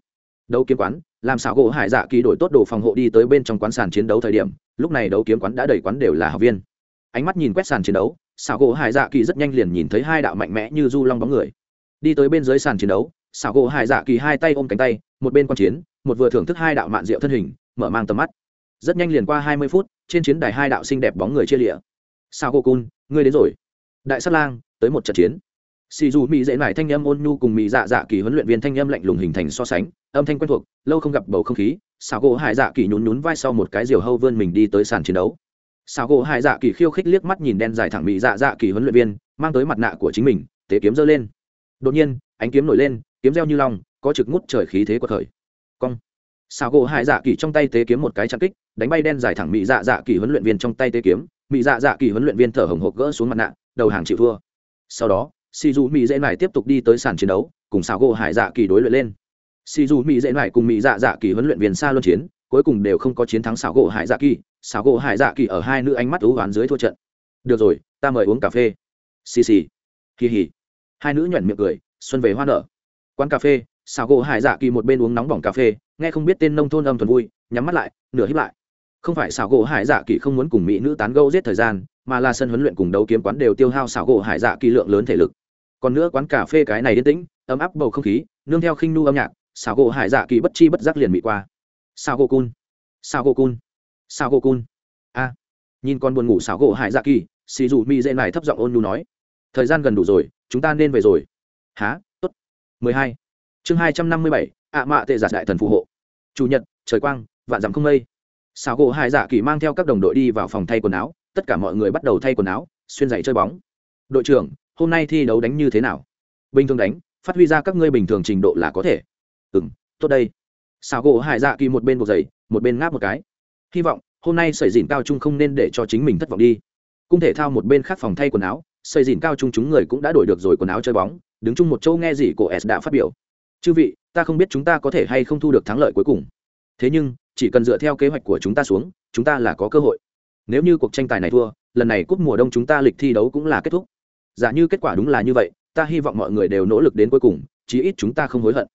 Đấu kiếm quán, làm xảo gỗ hải dạ kỳ đổi tốt đồ phòng hộ đi tới bên trong quán sàn chiến đấu thời điểm, lúc này đấu kiếm quán đã đầy quán đều là học viên. Ánh mắt nhìn quét sàn chiến đấu, xảo gỗ hải dạ kỳ rất nhanh liền nhìn thấy hai đạo mạnh mẽ như du long bóng người. Đi tới bên dưới sàn chiến đấu, xảo gỗ hải dạ kỳ hai tay ôm cánh tay, một bên quan chiến, một vừa thưởng thức hai đạo mạn diệu thân hình, mở mang tầm mắt rất nhanh liền qua hai mươi phút, trên chiến đài hai đạo xinh đẹp bóng người chia lịa sao cô cun ngươi đến rồi. Đại sát lang, tới một trận chiến. Xì dù mỹ dễ mải thanh âm ôn nhu cùng mỹ dạ dạ kỳ huấn luyện viên thanh âm lạnh lùng hình thành so sánh, âm thanh quen thuộc, lâu không gặp bầu không khí. Sao gỗ hải dạ kỳ nhún nhún vai sau một cái diều hâu vươn mình đi tới sàn chiến đấu. Sao gỗ hải dạ kỳ khiêu khích liếc mắt nhìn đen dài thẳng mỹ dạ dạ kỳ huấn luyện viên, mang tới mặt nạ của chính mình, tế kiếm giơ lên. Đột nhiên, ánh kiếm nổi lên, kiếm reo như long, có trực ngút trời khí thế của thời cong sao gỗ hải dạ kỳ trong tay tế kiếm một cái chặn kích, đánh bay đen dài thẳng mỹ dạ dạ kỳ huấn luyện viên trong tay tế kiếm. Mỹ dạ dạ kỳ huấn luyện viên thở hồng hộc gỡ xuống mặt nạ, đầu hàng chịu thua. Sau đó Si dù mỹ dễ này tiếp tục đi tới sàn chiến đấu, cùng xào gỗ hải dạ kỳ đối luyện lên. Si dù mỹ dễ này cùng mỹ dạ dạ kỳ huấn luyện viên xa luân chiến, cuối cùng đều không có chiến thắng xào gỗ hải dạ kỳ. Xào gỗ hải dạ kỳ ở hai nữ ánh mắt ú oán dưới thua trận. Được rồi, ta mời uống cà phê. Xì xì. Kỳ hì hai nữ nhuận miệng cười, xuân về hoa nở. Quán cà phê xào gỗ hải dạ kỳ một bên uống nóng bỏng cà phê, nghe không biết tên nông thôn âm thuần vui, nhắm mắt lại, nửa hít lại. Không phải xào gỗ hải dạ kỳ không muốn cùng mỹ nữ tán gẫu giết thời gian, mà là sân huấn luyện cùng đấu kiếm quán đều tiêu hao xào gỗ hải dạ kỳ lượng lớn thể lực. Còn nữa quán cà phê cái này yên tĩnh, ấm áp bầu không khí, nương theo khinh nu âm nhạc, xào gỗ hải dạ kỳ bất chi bất giác liền bị qua. Xào gỗ cun, xào gỗ cun, xào gỗ cun. A, nhìn con buồn ngủ xào gỗ hải dạ kỳ, xì dù mi dễ này thấp giọng ôn nu nói. Thời gian gần đủ rồi, chúng ta nên về rồi. Há tốt. Mười hai chương hai trăm năm mươi bảy, ạ mạ tệ giả đại thần phù hộ. Chủ nhật, trời quang, vạn dặm không mây. Xảo gỗ hải dạ kỳ mang theo các đồng đội đi vào phòng thay quần áo, tất cả mọi người bắt đầu thay quần áo, xuyên giày chơi bóng. Đội trưởng, hôm nay thi đấu đánh như thế nào? Bình thường đánh, phát huy ra các ngươi bình thường trình độ là có thể. Ừ m tốt đây. Xảo gỗ hải dạ kỳ một bên buộc giày, một bên ngáp một cái. Hy vọng, hôm nay sẩy dìn cao trung không nên để cho chính mình thất vọng đi. Cung thể thao một bên khác phòng thay quần áo sẩy dìn cao trung chúng người cũng đã đổi được rồi quần áo chơi bóng, đứng chung một chỗ nghe gì cổ s đã phát biểu chư vị, ta không biết chúng ta có thể hay không thu được thắng lợi cuối cùng. Thế nhưng, chỉ cần dựa theo kế hoạch của chúng ta xuống, chúng ta là có cơ hội. Nếu như cuộc tranh tài này thua, lần này cúp mùa đông chúng ta lịch thi đấu cũng là kết thúc. Giả như kết quả đúng là như vậy, ta hy vọng mọi người đều nỗ lực đến cuối cùng, chí ít chúng ta không hối hận.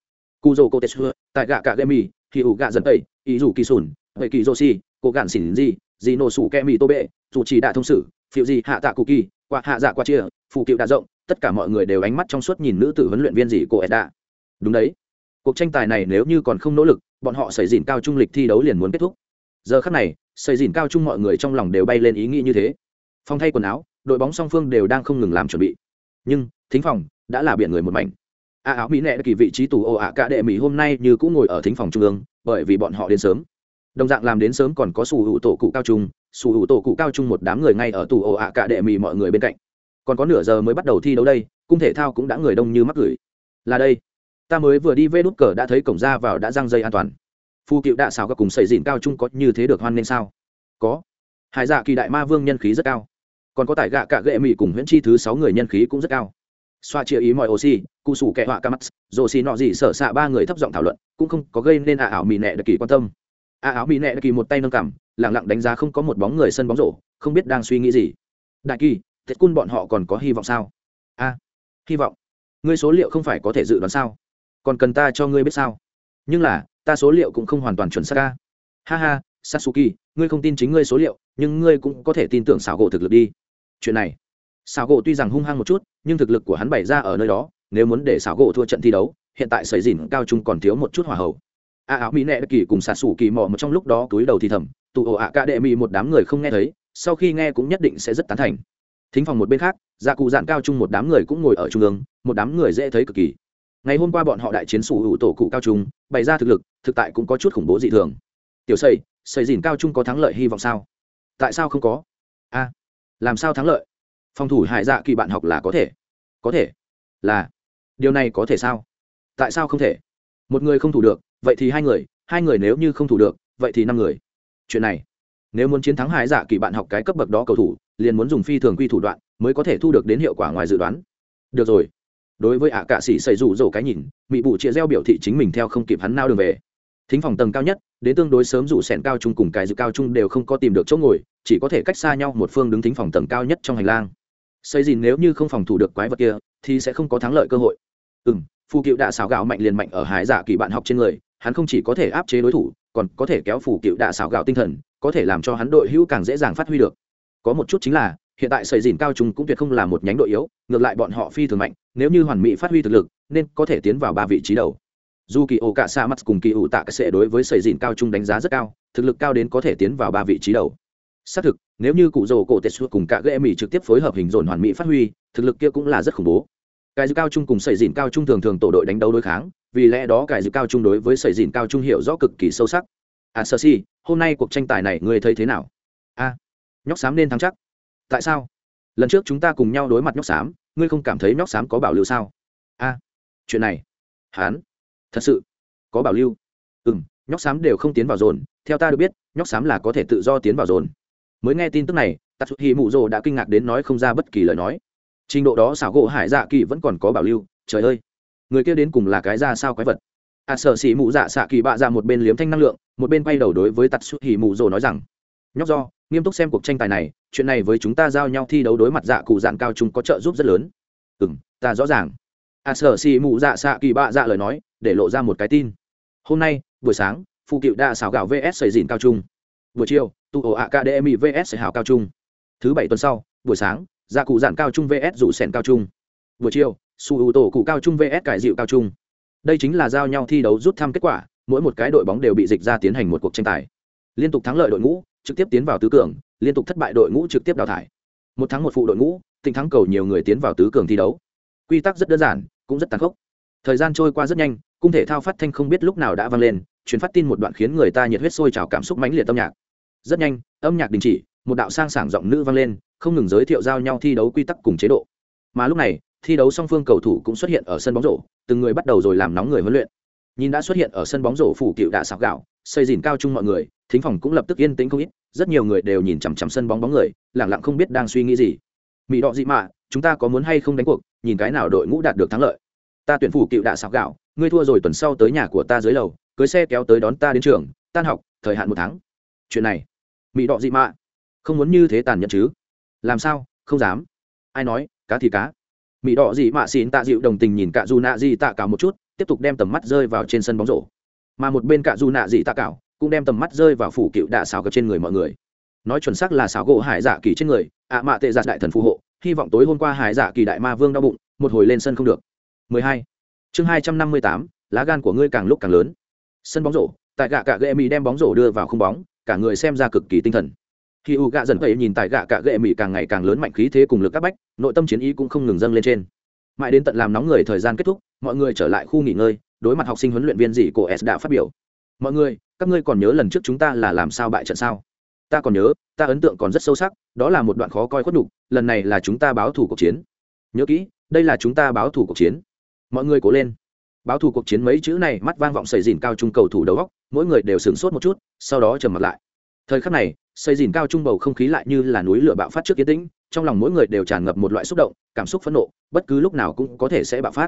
Cu dô cô tê xưa tại gạ cả gemi khi ủ gạ dần tây ý dù kỳ sùn vậy kỳ dô si cô gạn xỉn gì gì nổ sủ kem mì tô bệ dù chỉ đạ thông sử phiệu gì hạ tạ cụ kỳ, quạ hạ dạ qua chia phụ cựu đạ rộng, tất cả mọi người đều ánh mắt trong suốt nhìn nữ tử huấn luyện viên gì cô edda đúng đấy. Cuộc tranh tài này nếu như còn không nỗ lực, bọn họ xây dìn cao trung lịch thi đấu liền muốn kết thúc. Giờ khắc này xây dìn cao trung mọi người trong lòng đều bay lên ý nghĩ như thế. Phong thay quần áo, đội bóng song phương đều đang không ngừng làm chuẩn bị. Nhưng, thính phòng đã là biển người một mảnh. A áo mỹ nệ kỳ vị trí tù ồ ạ cả đệ mỹ hôm nay như cũng ngồi ở thính phòng trung ương, bởi vì bọn họ đến sớm. Đồng dạng làm đến sớm còn có sủ hữu tổ cụ cao trung sủ hữu tổ cụ cao trung một đám người ngay ở tù ồ ạ cả đệ mỹ mọi người bên cạnh. Còn có nửa giờ mới bắt đầu thi đấu đây, cung thể thao cũng đã người đông như mắc gửi. Là đây ta mới vừa đi vê đút cờ đã thấy cổng ra vào đã răng dây an toàn. Phu cựu đạ xào các cùng sầy dìn cao trung có như thế được hoan nên sao? Có. Hải dạ kỳ đại ma vương nhân khí rất cao. Còn có tải gạ cạ gệ mỹ cùng huyễn chi thứ sáu người nhân khí cũng rất cao. Xoa chia ý mọi oxy cụ sủ kẹ họa ca mắt rồ xì nọ gì sợ xạ ba người thấp giọng thảo luận, cũng không có gây nên à ảo mỹ nẹ đặc kỳ quan tâm. À ảo mỹ nẹ đặc kỳ một tay nâng cảm lẳng lặng đánh giá không có một bóng người sân bóng rổ, không biết đang suy nghĩ gì. Đại kỳ, tết cun bọn họ còn có hy vọng sao? A, hy vọng. Ngươi số liệu không phải có thể dự đoán sao? Còn cần ta cho ngươi biết sao? Nhưng là, ta số liệu cũng không hoàn toàn chuẩn xác ca ha ha sasuki ngươi không tin chính ngươi số liệu, nhưng ngươi cũng có thể tin tưởng xảo gỗ thực lực đi. Chuyện này, xảo gỗ tuy rằng hung hăng một chút, nhưng thực lực của hắn bày ra ở nơi đó, nếu muốn để xảo gỗ thua trận thi đấu, hiện tại sởi dìn cao trung còn thiếu một chút hỏa hậu a áo mỹ nệ kỳ cùng xà xù kỳ mò một trong lúc đó túi đầu thì thầm, tụ ổ ạ ca đệ mỹ một đám người không nghe thấy, sau khi nghe cũng nhất định sẽ rất tán thành. Thính phòng một bên khác gia cụ dạn cao trung một đám người cũng ngồi ở trung ương, một đám người dễ thấy cực kỳ ngày hôm qua bọn họ đại chiến sủ hữu tổ cụ cao trung, bày ra thực lực, thực tại cũng có chút khủng bố dị thường. Tiểu xây xây dìn cao trung có thắng lợi hy vọng sao? Tại sao không có? A, làm sao thắng lợi? Phòng thủ hải dạ kỳ bạn học là có thể. Có thể. Là. Điều này có thể sao? Tại sao không thể? Một người không thủ được, vậy thì hai người hai người nếu như không thủ được, vậy thì năm người. Chuyện này, nếu muốn chiến thắng hải dạ kỳ bạn học cái cấp bậc đó cầu thủ, liền muốn dùng phi thường quy thủ đoạn, mới có thể thu được đến hiệu quả ngoài dự đoán. Được rồi đối với ạ cạ sĩ xây rủ rổ cái nhìn mỹ bụ chia reo biểu thị chính mình theo không kịp hắn nao đường về. Thính phòng tầng cao nhất, đến tương đối sớm rủ sẻn cao trung cùng cái dự cao trung đều không có tìm được chỗ ngồi, chỉ có thể cách xa nhau một phương đứng thính phòng tầng cao nhất trong hành lang. Xây gì nếu như không phòng thủ được quái vật kia, thì sẽ không có thắng lợi cơ hội. Ừ m phù cựu đạ xào gạo mạnh liền mạnh ở hải giả kỳ bạn học trên người, hắn không chỉ có thể áp chế đối thủ, còn có thể kéo phù cựu đạ xào gạo tinh thần, có thể làm cho hắn đội hữu càng dễ dàng phát huy được. Có một chút chính là hiện tại sợi dìn cao trung cũng tuyệt không là một nhánh đội yếu, ngược lại bọn họ phi thường mạnh, nếu như hoàn mỹ phát huy thực lực, nên có thể tiến vào ba vị trí đầu. Dù kỳ ổ cả sa mắt cùng kỳ ủ tạ cái sẽ đối với sợi dìn cao trung đánh giá rất cao, thực lực cao đến có thể tiến vào ba vị trí đầu. Xác thực, nếu như cụ rồ cổ tết xua cùng cả gây mỹ trực tiếp phối hợp hình dồn hoàn mỹ phát huy, thực lực kia cũng là rất khủng bố. Cái dư cao trung cùng sợi dìn cao trung thường thường tổ đội đánh đấu đối kháng, vì lẽ đó cái dư cao trung đối với sợi dìn cao trung hiểu rõ cực kỳ sâu sắc. À sơ si, hôm nay cuộc tranh tài này ngươi thấy thế nào? A, nhóc xám nên thắng chắc tại sao? Lần trước chúng ta cùng nhau đối mặt nhóc xám, ngươi không cảm thấy nhóc xám có bảo lưu sao? A, chuyện này, hán, thật sự, có bảo lưu. Ừ m nhóc xám đều không tiến vào dồn, theo ta được biết, nhóc xám là có thể tự do tiến vào dồn. Mới nghe tin tức này tatsuhi mụ rồ đã kinh ngạc đến nói không ra bất kỳ lời nói. Trình độ đó xảo gỗ hải dạ kỳ vẫn còn có bảo lưu, trời ơi. Người kia đến cùng là cái ra sao quái vật? À sở xỉ mụ dạ xạ kỳ bạ ra một bên liếm thanh năng lượng, một bên quay đầu đối với tạt xuất mụ rồ nói rằng nhóc do, nghiêm túc xem cuộc tranh tài này, chuyện này với chúng ta giao nhau thi đấu đối mặt dạ cụ dạng cao trung có trợ giúp rất lớn. Ừ m ta rõ ràng. A sở xỉ mụ dạ xạ kỳ bạ dạ lời nói, để lộ ra một cái tin. Hôm nay, buổi sáng, phụ cựu đa xảo gạo vs sầy dìn cao trung. Buổi chiều tụ ổ academy vs hảo cao trung. Thứ bảy tuần sau, buổi sáng dạ cụ dạng cao trung vs rủ sẻn cao trung. Buổi chiều, su ưu tổ cụ cao trung vs cải dịu cao trung. Đây chính là giao nhau thi đấu rút thăm kết quả, mỗi một cái đội bóng đều bị dịch ra tiến hành một cuộc tranh tài. Liên tục thắng lợi đội ngũ trực tiếp tiến vào tứ cường, liên tục thất bại đội ngũ trực tiếp đào thải. Một thắng một phụ đội ngũ tinh thắng cầu nhiều người tiến vào tứ cường thi đấu. Quy tắc rất đơn giản, cũng rất tàn khốc. Thời gian trôi qua rất nhanh, cung thể thao phát thanh không biết lúc nào đã vang lên, truyền phát tin một đoạn khiến người ta nhiệt huyết sôi trào cảm xúc mãnh liệt âm nhạc. Rất nhanh, âm nhạc đình chỉ, một đạo sang sảng giọng nữ vang lên, không ngừng giới thiệu giao nhau thi đấu quy tắc cùng chế độ. Mà lúc này, thi đấu song phương cầu thủ cũng xuất hiện ở sân bóng rổ, từng người bắt đầu rồi làm nóng người huấn luyện. Nhìn đã xuất hiện ở sân bóng rổ phủ cựu đạ sạc gạo xây dìn cao chung mọi người, thính phòng cũng lập tức yên tĩnh không ít, rất nhiều người đều nhìn chằm chằm sân bóng bóng người lẳng lặng không biết đang suy nghĩ gì. Mỹ đọ dị mạ, chúng ta có muốn hay không đánh cuộc, nhìn cái nào đội ngũ đạt được thắng lợi. Ta tuyển phủ cựu đạ sạc gạo, ngươi thua rồi tuần sau tới nhà của ta dưới lầu, cưới xe kéo tới đón ta đến trường, tan học, thời hạn một tháng. Chuyện này mỹ đọ dị mạ, không muốn như thế tàn nhẫn chứ. Làm sao, không dám. Ai nói, cá thì cá. Mỹ đỏ dị mạ xịn tạ dịu đồng tình nhìn cả dù nạ dị tạ cả một chút, tiếp tục đem tầm mắt rơi vào trên sân bóng rổ mà một bên cả dù nạ dị tạ cảo cũng đem tầm mắt rơi vào phủ cựu đạ xào cập trên người mọi người. Nói chuẩn xác là xào gỗ hải dạ kỳ trên người ạ mạ tệ giạt đại thần phù hộ hy vọng tối hôm qua hải dạ kỳ đại ma vương đau bụng một hồi lên sân không được. 12. chương 258, lá gan của ngươi càng lúc càng lớn. Sân bóng rổ tại gạ cả gệ mỹ đem bóng rổ đưa vào không bóng cả người xem ra cực kỳ tinh thần. Khi u gạ dần vậy nhìn tại gạ cả gệ mỹ càng ngày càng lớn mạnh khí thế cùng lực các bách nội tâm chiến ý cũng không ngừng dâng lên trên. Mãi đến tận làm nóng người thời gian kết thúc mọi người trở lại khu nghỉ ngơi đối mặt học sinh huấn luyện viên gì của s đã phát biểu. Mọi người, các ngươi còn nhớ lần trước chúng ta là làm sao bại trận sao? Ta còn nhớ, ta ấn tượng còn rất sâu sắc, đó là một đoạn khó coi khuất đục lần này là chúng ta báo thủ cuộc chiến. Nhớ kỹ, đây là chúng ta báo thủ cuộc chiến. Mọi người cố lên. Báo thủ cuộc chiến mấy chữ này mắt vang vọng xây dìn cao trung cầu thủ đầu góc, mỗi người đều sửng sốt một chút, sau đó trầm mặt lại. Thời khắc này xây dìn cao trung bầu không khí lại như là núi lửa bạo phát trước kiến tĩnh, trong lòng mỗi người đều tràn ngập một loại xúc động, cảm xúc phẫn nộ, bất cứ lúc nào cũng có thể sẽ bạo phát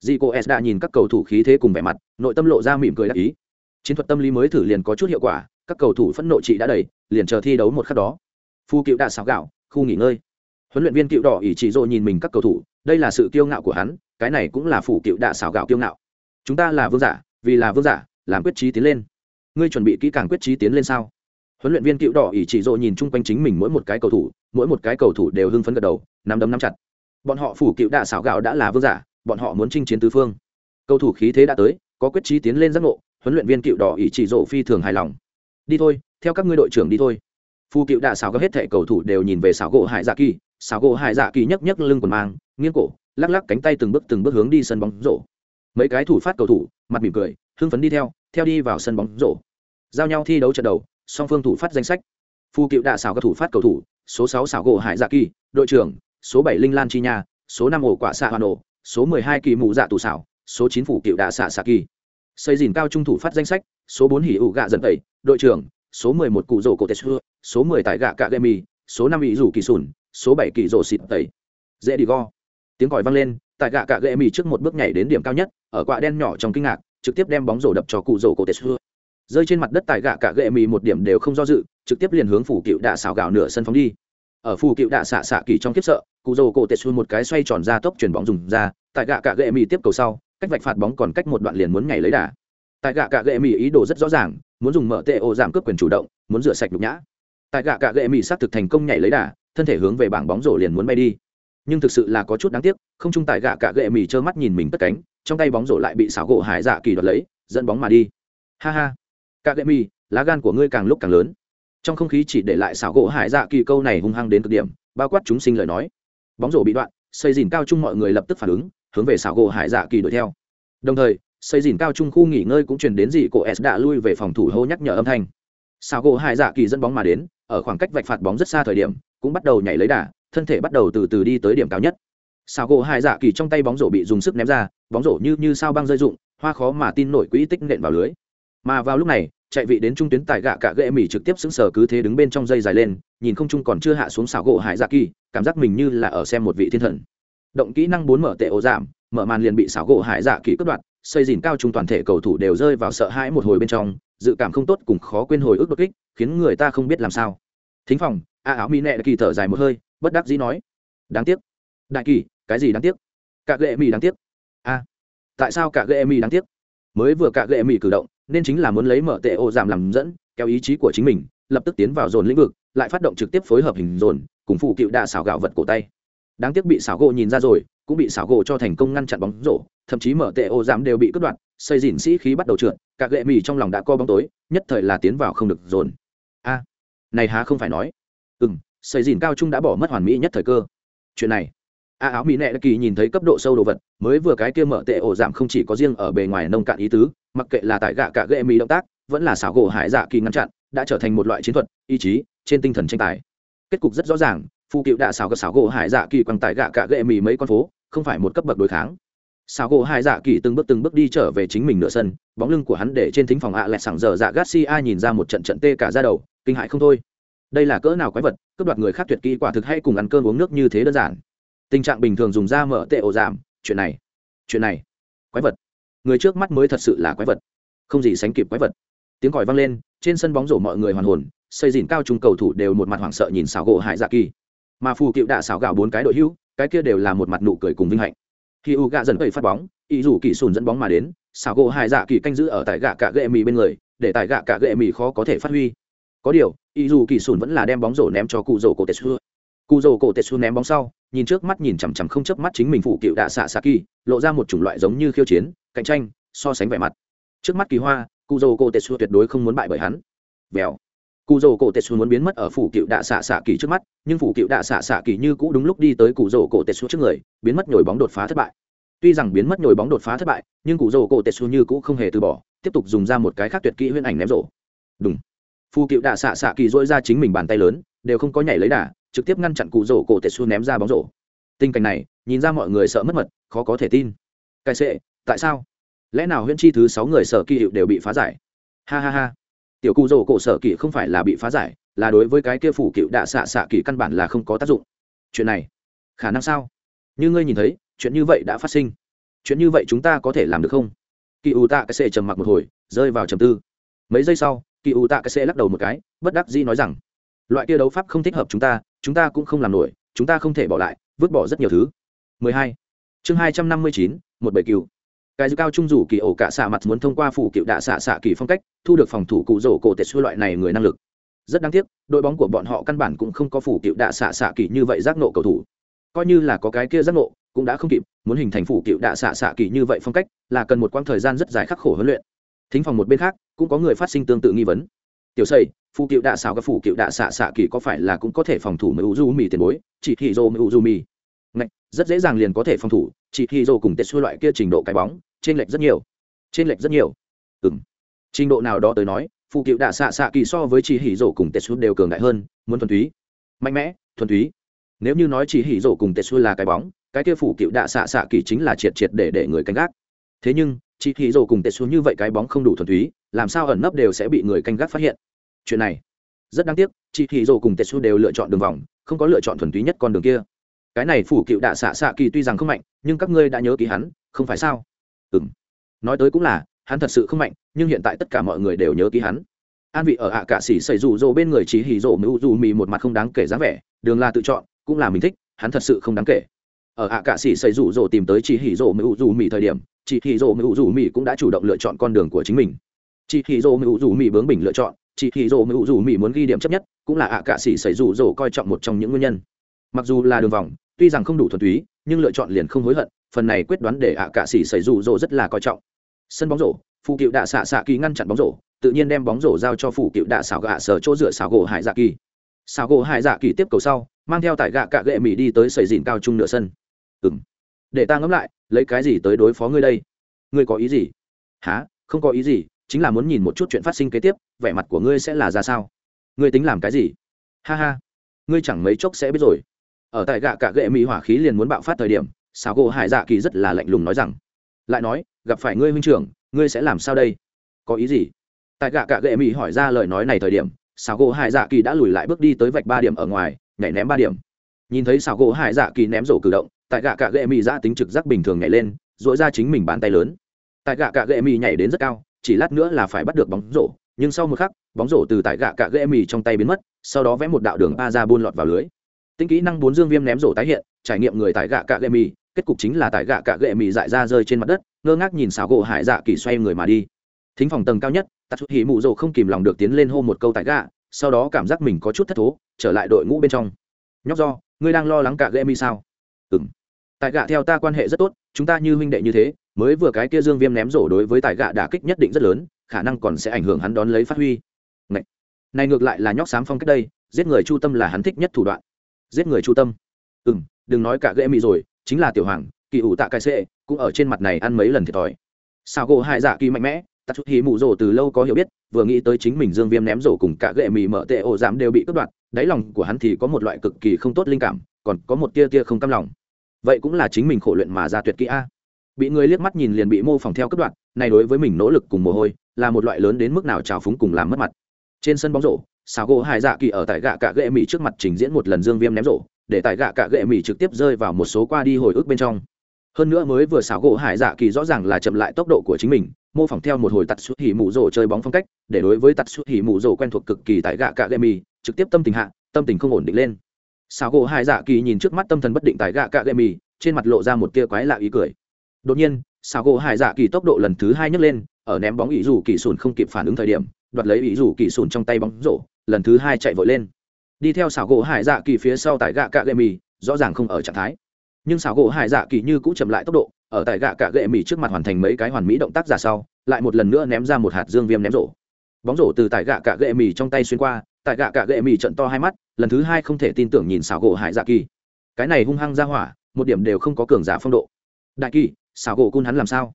dì cô s đã nhìn các cầu thủ khí thế cùng vẻ mặt, nội tâm lộ ra mỉm cười đắc ý. Chiến thuật tâm lý mới thử liền có chút hiệu quả, các cầu thủ phẫn nộ trị đã đầy liền chờ thi đấu một khắc đó. Phu cựu đã xáo gạo, khu nghỉ ngơi. Huấn luyện viên cựu đỏ ỷ chỉ rộ nhìn mình các cầu thủ, đây là sự kiêu ngạo của hắn, cái này cũng là phủ cựu đạ xảo gạo kiêu ngạo. Chúng ta là vương giả, vì là vương giả, làm quyết trí tiến lên. Ngươi chuẩn bị kỹ càng quyết trí tiến lên sao? Huấn luyện viên cựu đỏ ỷ chỉ rộ nhìn chung quanh chính mình mỗi một cái cầu thủ, mỗi một cái cầu thủ đều hưng phấn gật đầu, nắm đấm nắm chặt. Bọn họ phủ cựu đạ xảo gạo đã là vương giả bọn họ muốn chinh chiến tứ phương. Cầu thủ khí thế đã tới, có quyết trí tiến lên giác ngộ, huấn luyện viên cựu đỏ ý chỉ rộ phi thường hài lòng. Đi thôi, theo các ngươi đội trưởng đi thôi. Phu cựu đạ xảo gấp hết thẻ cầu thủ đều nhìn về xảo gỗ hải dạ kỳ. Xảo gỗ hải dạ kỳ nhấc nhấc lưng quần mang, nghiêng cổ, lắc lắc cánh tay từng bước từng bước hướng đi sân bóng rổ. Mấy cái thủ phát cầu thủ, mặt mỉm cười, hưng phấn đi theo theo đi vào sân bóng rổ. Giao nhau thi đấu trận đầu, song phương thủ phát danh sách. Phu cựu đạ xảo các thủ phát cầu thủ, số sáu xảo gỗ hải dạ kỳ, đội trưởng, số bảy linh lan chi nha, số năm ổ quả xạ hoàn ổ số mười hai kỳ mù dạ tù xảo, số chín phủ cựu đạ xạ xạ kỳ. Xây dìn cao trung thủ phát danh sách, số bốn hỉ ủ gạ dần tẩy, đội trưởng, số mười một cụ rổ cổ tết xưa, số mười tại gạ cạ gậy mì, số năm ý rủ kỳ sùn, số bảy kỳ rổ xịt tẩy. Dễ đi go. Tiếng còi vang lên tại gạ cạ gậy mì trước một bước nhảy đến điểm cao nhất, ở quạ đen nhỏ trong kinh ngạc, trực tiếp đem bóng rổ đập cho cụ rổ cổ tết xưa. Rơi trên mặt đất tại gạ cạ gệ mì một điểm đều không do dự, trực tiếp liền hướng phủ cựu đạ xào gạo nửa sân phóng đi ở phù cựu đạ xạ xạ kỳ trong kiếp sợ, cụ dầu cổ tệ xuôi một cái xoay tròn ra tốc chuyển bóng dùng ra, tại gạ cạ gệ mỹ tiếp cầu sau, cách vạch phạt bóng còn cách một đoạn liền muốn nhảy lấy đà. Tại gạ cạ gệ mỹ ý đồ rất rõ ràng, muốn dùng mở tệ ô giảm cướp quyền chủ động, muốn rửa sạch nhục nhã. Tại gạ cạ gệ mỹ xác thực thành công nhảy lấy đà, thân thể hướng về bảng bóng rổ liền muốn bay đi. Nhưng thực sự là có chút đáng tiếc, không chung tại gạ cạ gệ mỹ trơ mắt nhìn mình tất cánh, trong tay bóng rổ lại bị xảo gỗ hải dạ kỳ đoạt lấy, dẫn bóng mà đi. Ha ha. Cạ gậy mỹ lá gan của ngươi càng lúc càng lớn trong không khí chỉ để lại xảo gỗ hải dạ kỳ câu này hung hăng đến cực điểm, bao quát chúng sinh lời nói. Bóng rổ bị đoạn, xây dìn cao chung mọi người lập tức phản ứng, hướng về xảo gỗ hải dạ kỳ đuổi theo. Đồng thời, xây dìn cao trung khu nghỉ ngơi cũng truyền đến gì cổ s đã lui về phòng thủ hô nhắc nhở âm thanh. Xảo gỗ hải dạ kỳ dẫn bóng mà đến, ở khoảng cách vạch phạt bóng rất xa thời điểm, cũng bắt đầu nhảy lấy đà, thân thể bắt đầu từ từ đi tới điểm cao nhất. Xảo gỗ hải dạ kỳ trong tay bóng rổ bị dùng sức ném ra, bóng rổ như như sao băng rơi rụng, hoa khó mà tin nổi quỹ tích nện vào lưới. Mà vào lúc này chạy vị đến trung tuyến tại gạ cả ghệ mỹ trực tiếp xứng sở cứ thế đứng bên trong dây dài lên, nhìn không trung còn chưa hạ xuống xảo gỗ hải dạ kỳ, cảm giác mình như là ở xem một vị thiên thần. Động kỹ năng bốn mở tệ ổ giảm, mở màn liền bị xảo gỗ hải dạ kỳ cướp đoạt, xây dìn cao trung toàn thể cầu thủ đều rơi vào sợ hãi một hồi bên trong, dự cảm không tốt cùng khó quên hồi ức đột kích, khiến người ta không biết làm sao. Thính phòng, a áo mỹ nẹ kỳ thở dài một hơi, bất đắc dĩ nói, đáng tiếc. Đại kỳ, cái gì đáng tiếc? Cả ghệ mỹ đáng tiếc. A, tại sao cả ghệ mỹ đáng tiếc? Mới vừa cả ghệ mỹ cử động nên chính là muốn lấy mở tệ ô giảm làm dẫn, kéo ý chí của chính mình, lập tức tiến vào dồn lĩnh vực, lại phát động trực tiếp phối hợp hình dồn, cùng phụ cựu đạ xảo gạo vật cổ tay. Đáng tiếc bị xảo gỗ nhìn ra rồi, cũng bị xảo gỗ cho thành công ngăn chặn bóng rổ, thậm chí mở tệ ô giảm đều bị cướp đoạt, xây dìn sĩ khí bắt đầu trượt, cả gệ mì trong lòng đã co bóng tối, nhất thời là tiến vào không được dồn. A, này há không phải nói. Ừ m xây dìn cao trung đã bỏ mất hoàn mỹ nhất thời cơ. Chuyện này. A áo mỹ nệ kỳ nhìn thấy cấp độ sâu đồ vật, mới vừa cái kia mở tệ ổ giảm không chỉ có riêng ở bề ngoài nông cạn ý tứ mặc kệ là tại gạ cả gệ mỹ động tác, vẫn là xảo gỗ hải dạ kỳ ngăn chặn, đã trở thành một loại chiến thuật, ý chí, trên tinh thần tranh tài. Kết cục rất rõ ràng phụ cựu đạ xảo gạ xảo gỗ hải dạ kỳ quăng tại gạ cả gệ mỹ mấy con phố, không phải một cấp bậc đối kháng. Xảo gỗ hải dạ kỳ từng bước từng bước đi trở về chính mình nửa sân, bóng lưng của hắn để trên thính phòng ạ à lẹt sảng giờ dạ garcia nhìn ra một trận trận tê cả ra đầu, kinh hại không thôi. Đây là cỡ nào quái vật, cướp đoạt người khác tuyệt kỹ quả thực hay cùng ăn cơm uống nước như thế đơn giản. Tình trạng bình thường dùng da mở tệ ổ giảm, chuyện này chuyện này, quái vật người trước mắt mới thật sự là quái vật. Không gì sánh kịp quái vật. Tiếng còi vang lên, trên sân bóng rổ mọi người hoàn hồn, xây dìn cao trung cầu thủ đều một mặt hoảng sợ nhìn xảo gỗ hải dạ kỳ. Mà phù cựu đạ xảo gạo bốn cái đội hữu, cái kia đều là một mặt nụ cười cùng vinh hạnh. Khi u gạ dần vẩy phát bóng ý dù kỳ sùn dẫn bóng mà đến, xảo gỗ hải dạ kỳ canh giữ ở tại gạ cả gệ mì bên người, để tại gạ cả gệ mì khó có thể phát huy. Có điều ý dù kỳ sùn vẫn là đem bóng rổ ném cho cụ rổ cổ tetsu cụ rổ cổ tetsu ném bóng sau, nhìn trước mắt nhìn chằm chằm không chớp mắt chính mình phụ cựu đạ xạ xạ kỳ, lộ ra một chủng loại giống như khiêu chiến cạnh tranh, so sánh vẻ mặt. Trước mắt kỳ hoa cụ dầu cổ tetsu tuyệt đối không muốn bại bởi hắn. Vèo. Cụ dầu cổ tetsu muốn biến mất ở phủ cựu đạ xạ xạ kỳ trước mắt, nhưng phủ cựu đạ xạ xạ kỳ như cũ đúng lúc đi tới cụ dầu cổ tetsu trước người, biến mất nhồi bóng đột phá thất bại. Tuy rằng biến mất nhồi bóng đột phá thất bại, nhưng cụ dầu cổ tetsu như cũ không hề từ bỏ, tiếp tục dùng ra một cái khác tuyệt kỹ huyễn ảnh ném rổ. Đúng phù cựu đạ xạ xạ kỳ dỗi ra chính mình bàn tay lớn, đều không có nhảy lấy đà, trực tiếp ngăn chặn cụ rổ cổ tetsu ném ra bóng rổ. Tình cảnh này, nhìn ra mọi người sợ mất mật, khó có thể tin. Cái sệ tại sao? Lẽ nào huyễn chi thứ sáu người sở kỳ hiệu đều bị phá giải? Ha ha ha. Tiểu cụ rổ cổ sở kỳ không phải là bị phá giải là đối với cái kia phủ cựu đạ xạ xạ kỳ căn bản là không có tác dụng. Chuyện này khả năng sao? Như ngươi nhìn thấy chuyện như vậy đã phát sinh. Chuyện như vậy chúng ta có thể làm được không? Kỳ ủ tạ cái xệ trầm mặc một hồi rơi vào trầm tư. Mấy giây sau kỳ ủ tạ cái xệ lắc đầu một cái bất đắc dĩ nói rằng loại kia đấu pháp không thích hợp chúng ta chúng ta cũng không làm nổi chúng ta không thể bỏ lại vứt bỏ rất nhiều thứ. 12. chương 259, một bầy cừu cái dư cao trung rủ kỳ ổ cả xạ mặt muốn thông qua phủ cựu đạ xạ xạ kỳ phong cách thu được phòng thủ cụ rổ cổ tệ xua loại này người năng lực. Rất đáng tiếc đội bóng của bọn họ căn bản cũng không có phủ cựu đạ xạ xạ kỳ như vậy giác nộ cầu thủ. Coi như là có cái kia giác nộ cũng đã không kịp muốn hình thành phủ cựu đạ xạ xạ kỳ như vậy phong cách là cần một quãng thời gian rất dài khắc khổ huấn luyện. Thính phòng một bên khác cũng có người phát sinh tương tự nghi vấn. Tiểu xây phụ cựu đạ xảo các phủ cựu đạ xạ xạ kỳ có phải là cũng có thể phòng thủ mới u du mì tiền bối chỉ khi dô mới u du mì Ngạch, rất dễ dàng liền có thể phòng thủ chỉ khi dô cùng tết xua loại kia trình độ cái bóng trên lệch rất nhiều. Trên lệch rất nhiều. Ừng trình độ nào đó tới nói, phụ cựu đạ xạ xạ kỳ so với chỉ hỉ rổ cùng tết xua đều cường đại hơn, muốn thuần túy. Mạnh mẽ, thuần túy. Nếu như nói chỉ hỉ rổ cùng tết xua là cái bóng, cái kia phụ cựu đạ xạ xạ kỳ chính là triệt triệt để để người canh gác. Thế nhưng, chỉ hỉ rổ cùng tết xua như vậy cái bóng không đủ thuần túy, làm sao ẩn nấp đều sẽ bị người canh gác phát hiện? Chuyện này, rất đáng tiếc chị hì dồ cùng tetsu đều lựa chọn đường vòng, không có lựa chọn thuần túy nhất con đường kia. Cái này phủ cựu đạ xạ xạ kỳ tuy rằng không mạnh, nhưng các ngươi đã nhớ ký hắn, không phải sao? Ừ nói tới cũng là, hắn thật sự không mạnh, nhưng hiện tại tất cả mọi người đều nhớ ký hắn. An vị ở ạ à cạ xỉ xảy rủ rồ bên người chỉ hì rồ mưu dù mì một mặt không đáng kể dáng vẻ, đường là tự chọn, cũng là mình thích, hắn thật sự không đáng kể. Ở ạ à cạ xỉ xảy rủ rồ tìm tới chỉ hì rồ mưu dù mì thời điểm, chỉ hì rồ mưu dù mì cũng đã chủ động lựa chọn con đường của chính mình. Chỉ hì rồ mưu dù mì bướng bình lựa chọn, chỉ hỉ rồ mưu dù mì muốn ghi điểm chấp nhất, cũng là ạ cạ sĩ xảy rủ rồ coi trọng một trong những nguyên nhân. Mặc dù là đường vòng, tuy rằng không đủ thuần túy, nhưng lựa chọn liền không hối hận phần này quyết đoán để ạ cạ sĩ xảy rủ rồ rất là coi trọng. Sân bóng rổ phụ cựu đạ xạ xạ kỳ ngăn chặn bóng rổ, tự nhiên đem bóng rổ giao cho phụ cựu đạ xảo gạ sở chỗ dựa xảo gỗ hải dạ kỳ. Xảo gỗ hải dạ kỳ tiếp cầu sau, mang theo tải gạ cạ gệ mỹ đi tới sầy dìn cao trung nửa sân. Ừng để ta ngẫm lại, lấy cái gì tới đối phó ngươi đây? Ngươi có ý gì? Há không có ý gì, chính là muốn nhìn một chút chuyện phát sinh kế tiếp, vẻ mặt của ngươi sẽ là ra sao? Ngươi tính làm cái gì? Ha ha. Ngươi chẳng mấy chốc sẽ biết rồi. Ở tại gạ cạ gệ mỹ hỏa khí liền muốn bạo phát thời điểm Sao gỗ hải dạ kỳ rất là lạnh lùng nói rằng, lại nói, gặp phải ngươi huynh trưởng, ngươi sẽ làm sao đây? Có ý gì? Tại gạ cạ gệ mỹ hỏi ra lời nói này thời điểm Sao gỗ hải dạ kỳ đã lùi lại bước đi tới vạch ba điểm ở ngoài, nhảy ném ba điểm. Nhìn thấy Sao gỗ hải dạ kỳ ném rổ cử động, tại gạ cạ gệ mì ra dạ tính trực giác bình thường nhảy lên dội ra chính mình bàn tay lớn. Tại gạ cạ gệ mì nhảy đến rất cao, chỉ lát nữa là phải bắt được bóng rổ, nhưng sau một khắc, bóng rổ từ tại gạ cạ gệ mì trong tay biến mất, sau đó vẽ một đạo đường a ra buôn lọt vào lưới. Tính kỹ năng bốn dương viêm ném rổ tái hiện, trải nghiệm người tại gạ cạ gệ mì kết cục chính là tại gạ cạ gệ mị dại ra rơi trên mặt đất ngơ ngác nhìn xảo gỗ hải dạ kỳ xoay người mà đi. Thính phòng tầng cao nhất tạ chút hỉ mụ rồ không kìm lòng được tiến lên hô một câu tại gạ sau đó cảm giác mình có chút thất thố trở lại đội ngũ bên trong. Nhóc do ngươi đang lo lắng cả gệ mi sao? Ừng tại gạ theo ta quan hệ rất tốt chúng ta như huynh đệ như thế mới vừa cái kia dương viêm ném rổ đối với tại gạ đả kích nhất định rất lớn khả năng còn sẽ ảnh hưởng hắn đón lấy phát huy. Này, này ngược lại là nhóc sám phong cách đây giết người chu tâm là hắn thích nhất thủ đoạn. Giết người chu tâm. Ừ đừng nói cả gệ mị rồi chính là tiểu hoàng, kỳ ủ tạ cái xệ, cũng ở trên mặt này ăn mấy lần thiệt thòi. Sao gỗ hai dạ kỳ mạnh mẽ tạ chút hí mụ rổ từ lâu có hiểu biết, vừa nghĩ tới chính mình dương viêm ném rổ cùng cả gệ mì mở tệ ổ giảm đều bị cướp đoạt, đáy lòng của hắn thì có một loại cực kỳ không tốt linh cảm, còn có một tia tia không cam lòng. Vậy cũng là chính mình khổ luyện mà ra tuyệt kỹ a. Bị người liếc mắt nhìn liền bị mô phỏng theo cướp đoạt, này đối với mình nỗ lực cùng mồ hôi, là một loại lớn đến mức nào trào phúng cùng làm mất mặt. Trên sân bóng rổ xào gỗ hải dạ kỳ ở tại gạ cả gệ mỹ trước mặt trình diễn một lần dương viêm ném rổ để tại gạ cạ gệ mỹ trực tiếp rơi vào một số qua đi hồi ức bên trong. Hơn nữa mới vừa xảo gỗ hải dạ kỳ rõ ràng là chậm lại tốc độ của chính mình, mô phỏng theo một hồi tạt xuất hỉ mù rổ chơi bóng phong cách, để đối với tạt xuất hỉ mù rổ quen thuộc cực kỳ tại gạ cạ gệ mỹ trực tiếp tâm tình hạ, tâm tình không ổn định lên. Xảo gỗ hải dạ kỳ nhìn trước mắt tâm thần bất định tại gạ cạ gệ mỹ trên mặt lộ ra một tia quái lạ ý cười. Đột nhiên, xảo gỗ hải dạ kỳ tốc độ lần thứ hai nhấc lên, ở ném bóng ý dù kỳ sùn không kịp phản ứng thời điểm, đoạt lấy ý dù kỳ sùn trong tay bóng rổ, lần thứ hai chạy vội lên đi theo xảo gỗ hải dạ kỳ phía sau tại gạ cạ gậy mì, rõ ràng không ở trạng thái. Nhưng xảo gỗ hải dạ kỳ như cũng chậm lại tốc độ, ở tại gạ cạ gậy mì trước mặt hoàn thành mấy cái hoàn mỹ động tác giả sau, lại một lần nữa ném ra một hạt dương viêm ném rổ. Bóng rổ từ tại gạ cạ gậy mì trong tay xuyên qua tại gạ cạ gậy mì trận to hai mắt, lần thứ hai không thể tin tưởng nhìn xảo gỗ hải dạ kỳ. Cái này hung hăng ra hỏa, một điểm đều không có cường giả phong độ. Đại kỳ, xảo gỗ cun hắn làm sao?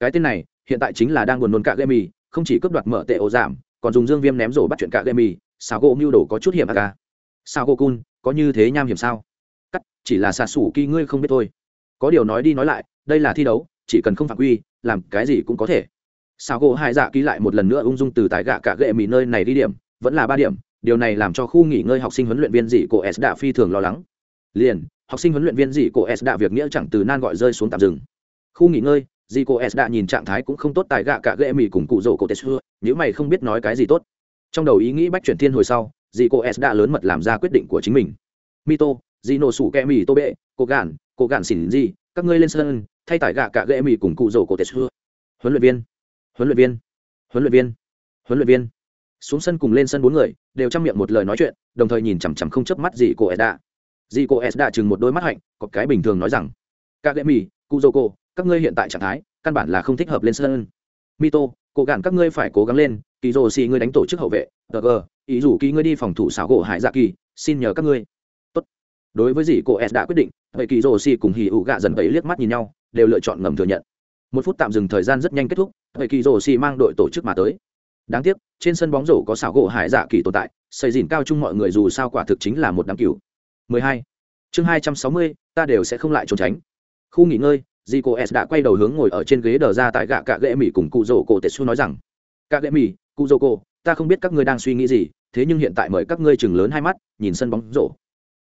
Cái tên này, hiện tại chính là đang buồn nôn cạ gậy mì, không chỉ cướp đoạt mở tệ ổ giảm, còn dùng dương viêm ném rổ bắt chuyện cạ gậy mì, xảo gỗ mưu đồ có chút hiểm ác ca sao cô cun, có như thế nham hiểm sao? Cắt, chỉ là xà sủ kỳ ngươi không biết thôi. Có điều nói đi nói lại, đây là thi đấu, chỉ cần không phạm quy, làm cái gì cũng có thể. Sao gỗ hai dạ ký lại một lần nữa ung dung từ tại gạ cả gệ mì nơi này đi điểm, vẫn là ba điểm, điều này làm cho khu nghỉ ngơi học sinh huấn luyện viên dị cổ s đã phi thường lo lắng. Liền, học sinh huấn luyện viên dị cổ s đã việc nghĩa chẳng từ nan gọi rơi xuống tạm dừng. Khu nghỉ ngơi, dị cô s đã nhìn trạng thái cũng không tốt tại gạ cả gệ mì cùng cụ rổ cổ tết xưa nếu mày không biết nói cái gì tốt. Trong đầu ý nghĩ bách chuyển thiên hồi sau dì cô s đã lớn mật làm ra quyết định của chính mình. Mito dì nổ sủ kẹ mì tô bệ cô Gạn, cô Gạn xỉn gì các ngươi lên sân thay tải gạ cả ghệ mì cùng cụ rổ cổ tết xưa. Huấn luyện viên huấn luyện viên huấn luyện viên huấn luyện viên. Xuống sân cùng lên sân bốn người đều chăm miệng một lời nói chuyện đồng thời nhìn chằm chằm không chớp mắt dì cô s đã. Dì cô s đã chừng một đôi mắt hạnh có cái bình thường nói rằng cả ghệ mì cụ rổ cổ các ngươi hiện tại trạng thái căn bản là không thích hợp lên sân. Mito cố gắng các ngươi phải cố gắng lên kỳ rồ xì ngươi đánh tổ chức hậu vệ tờ gờ ý dù kỳ ngươi đi phòng thủ xảo gỗ hải dạ kỳ xin nhờ các ngươi. Tốt. đối với gì cô s đã quyết định vậy kỳ rồ xì cùng hì ụ gạ dần ấy liếc mắt nhìn nhau đều lựa chọn ngầm thừa nhận. Một phút tạm dừng thời gian rất nhanh kết thúc vậy kỳ rồ xì mang đội tổ chức mà tới. Đáng tiếc trên sân bóng rổ có xảo gỗ hải dạ kỳ tồn tại xây dìn cao chung mọi người dù sao quả thực chính là một đám cừu. 12. chương 260, ta đều sẽ không lại trốn tránh. Khu nghỉ ngơi dì cô s đã quay đầu hướng ngồi ở trên ghế đờ ra tại gạ cạ gệ mỹ cùng cụ rổ cổ tetsu nói rằng, cạ gệ mỹ cụ rổ cổ, ta không biết các ngươi đang suy nghĩ gì, thế nhưng hiện tại mời các ngươi chừng lớn hai mắt, nhìn sân bóng rổ.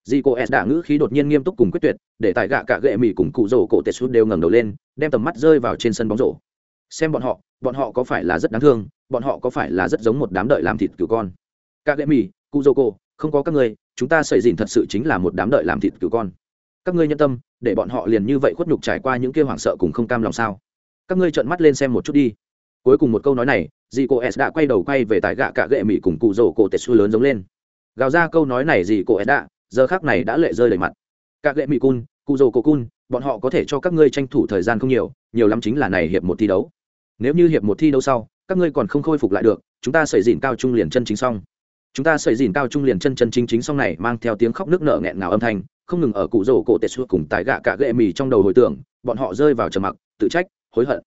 Dì cô s đã ngữ khí đột nhiên nghiêm túc cùng quyết tuyệt, để tại gạ cạ gệ mỹ cùng cụ rổ cổ tetsu đều ngẩng đầu lên, đem tầm mắt rơi vào trên sân bóng rổ. Xem bọn họ bọn họ có phải là rất đáng thương, bọn họ có phải là rất giống một đám đợi làm thịt cừu con? Cạ gệ mỹ cụ rổ cổ, không có các ngươi, chúng ta xảy dìn thật sự chính là một đám đợi làm thịt cừu con các ngươi nhân tâm, để bọn họ liền như vậy khuất nhục trải qua những kia hoảng sợ cùng không cam lòng sao? Các ngươi trợn mắt lên xem một chút đi. Cuối cùng một câu nói này dì cô s đã quay đầu quay về tại gạ cả gệ mỹ cùng cụ rổ cổ tệ xu lớn giống lên. Gào ra câu nói này dì cô s đã, giờ khác này đã lệ rơi đầy mặt. Cả gệ mỹ cun, cụ rổ cổ cun, bọn họ có thể cho các ngươi tranh thủ thời gian không nhiều nhiều lắm chính là này hiệp một thi đấu. Nếu như hiệp một thi đấu sau, các ngươi còn không khôi phục lại được, chúng ta xảy dìn cao trung liền chân chính xong. Chúng ta xảy dìn cao trung liền chân chân chính chính xong này, mang theo tiếng khóc nước nợ nghẹn ngào âm thanh không ngừng ở cụ rổ cổ tệ suốt cùng tại gạ cả gệ mì trong đầu hồi tưởng, bọn họ rơi vào trầm mặc, tự trách, hối hận.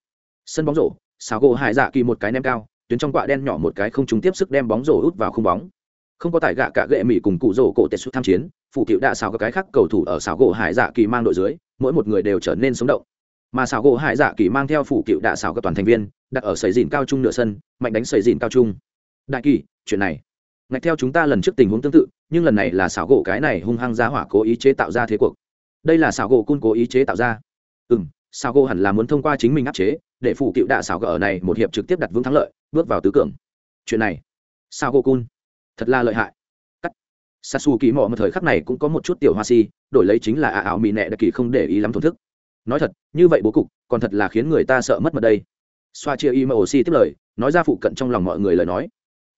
Sân bóng rổ xào gỗ hải dạ kỳ một cái ném cao, tuyến trong quạ đen nhỏ một cái không trúng tiếp sức đem bóng rổ út vào không bóng. Không có tải gạ cả gệ mì cùng cụ rổ cổ tệ tham chiến, phụ cựu đạ xào các cái khác cầu thủ ở xào gỗ hải dạ kỳ mang đội dưới, mỗi một người đều trở nên sống động. Mà xào gỗ hải dạ kỳ mang theo phụ cựu đạ xào các toàn thành viên, đặt ở sầy dìn cao trung nửa sân, mạnh đánh sầy dìn cao trung. Đại kỳ, chuyện này ngạch theo chúng ta lần trước tình huống tương tự, nhưng lần này là xảo gỗ cái này hung hăng ra hỏa cố ý chế tạo ra thế cuộc. Đây là xảo gỗ cun cố ý chế tạo ra. Ừ m xảo gỗ hẳn là muốn thông qua chính mình áp chế, để phụ cựu đạ xảo gỗ ở này một hiệp trực tiếp đặt vững thắng lợi, bước vào tứ cường. Chuyện này sao gỗ cun, thật là lợi hại. Cắt. Sasu kỳ mọ một thời khắc này cũng có một chút tiểu hoa si, đổi lấy chính là ả ảo mị nẹ đặc kỳ không để ý lắm thổn thức. Nói thật, như vậy bố cục, còn thật là khiến người ta sợ mất mật đây. Xoa chia y mô si tiếp lời, nói ra phụ cận trong lòng mọi người lời nói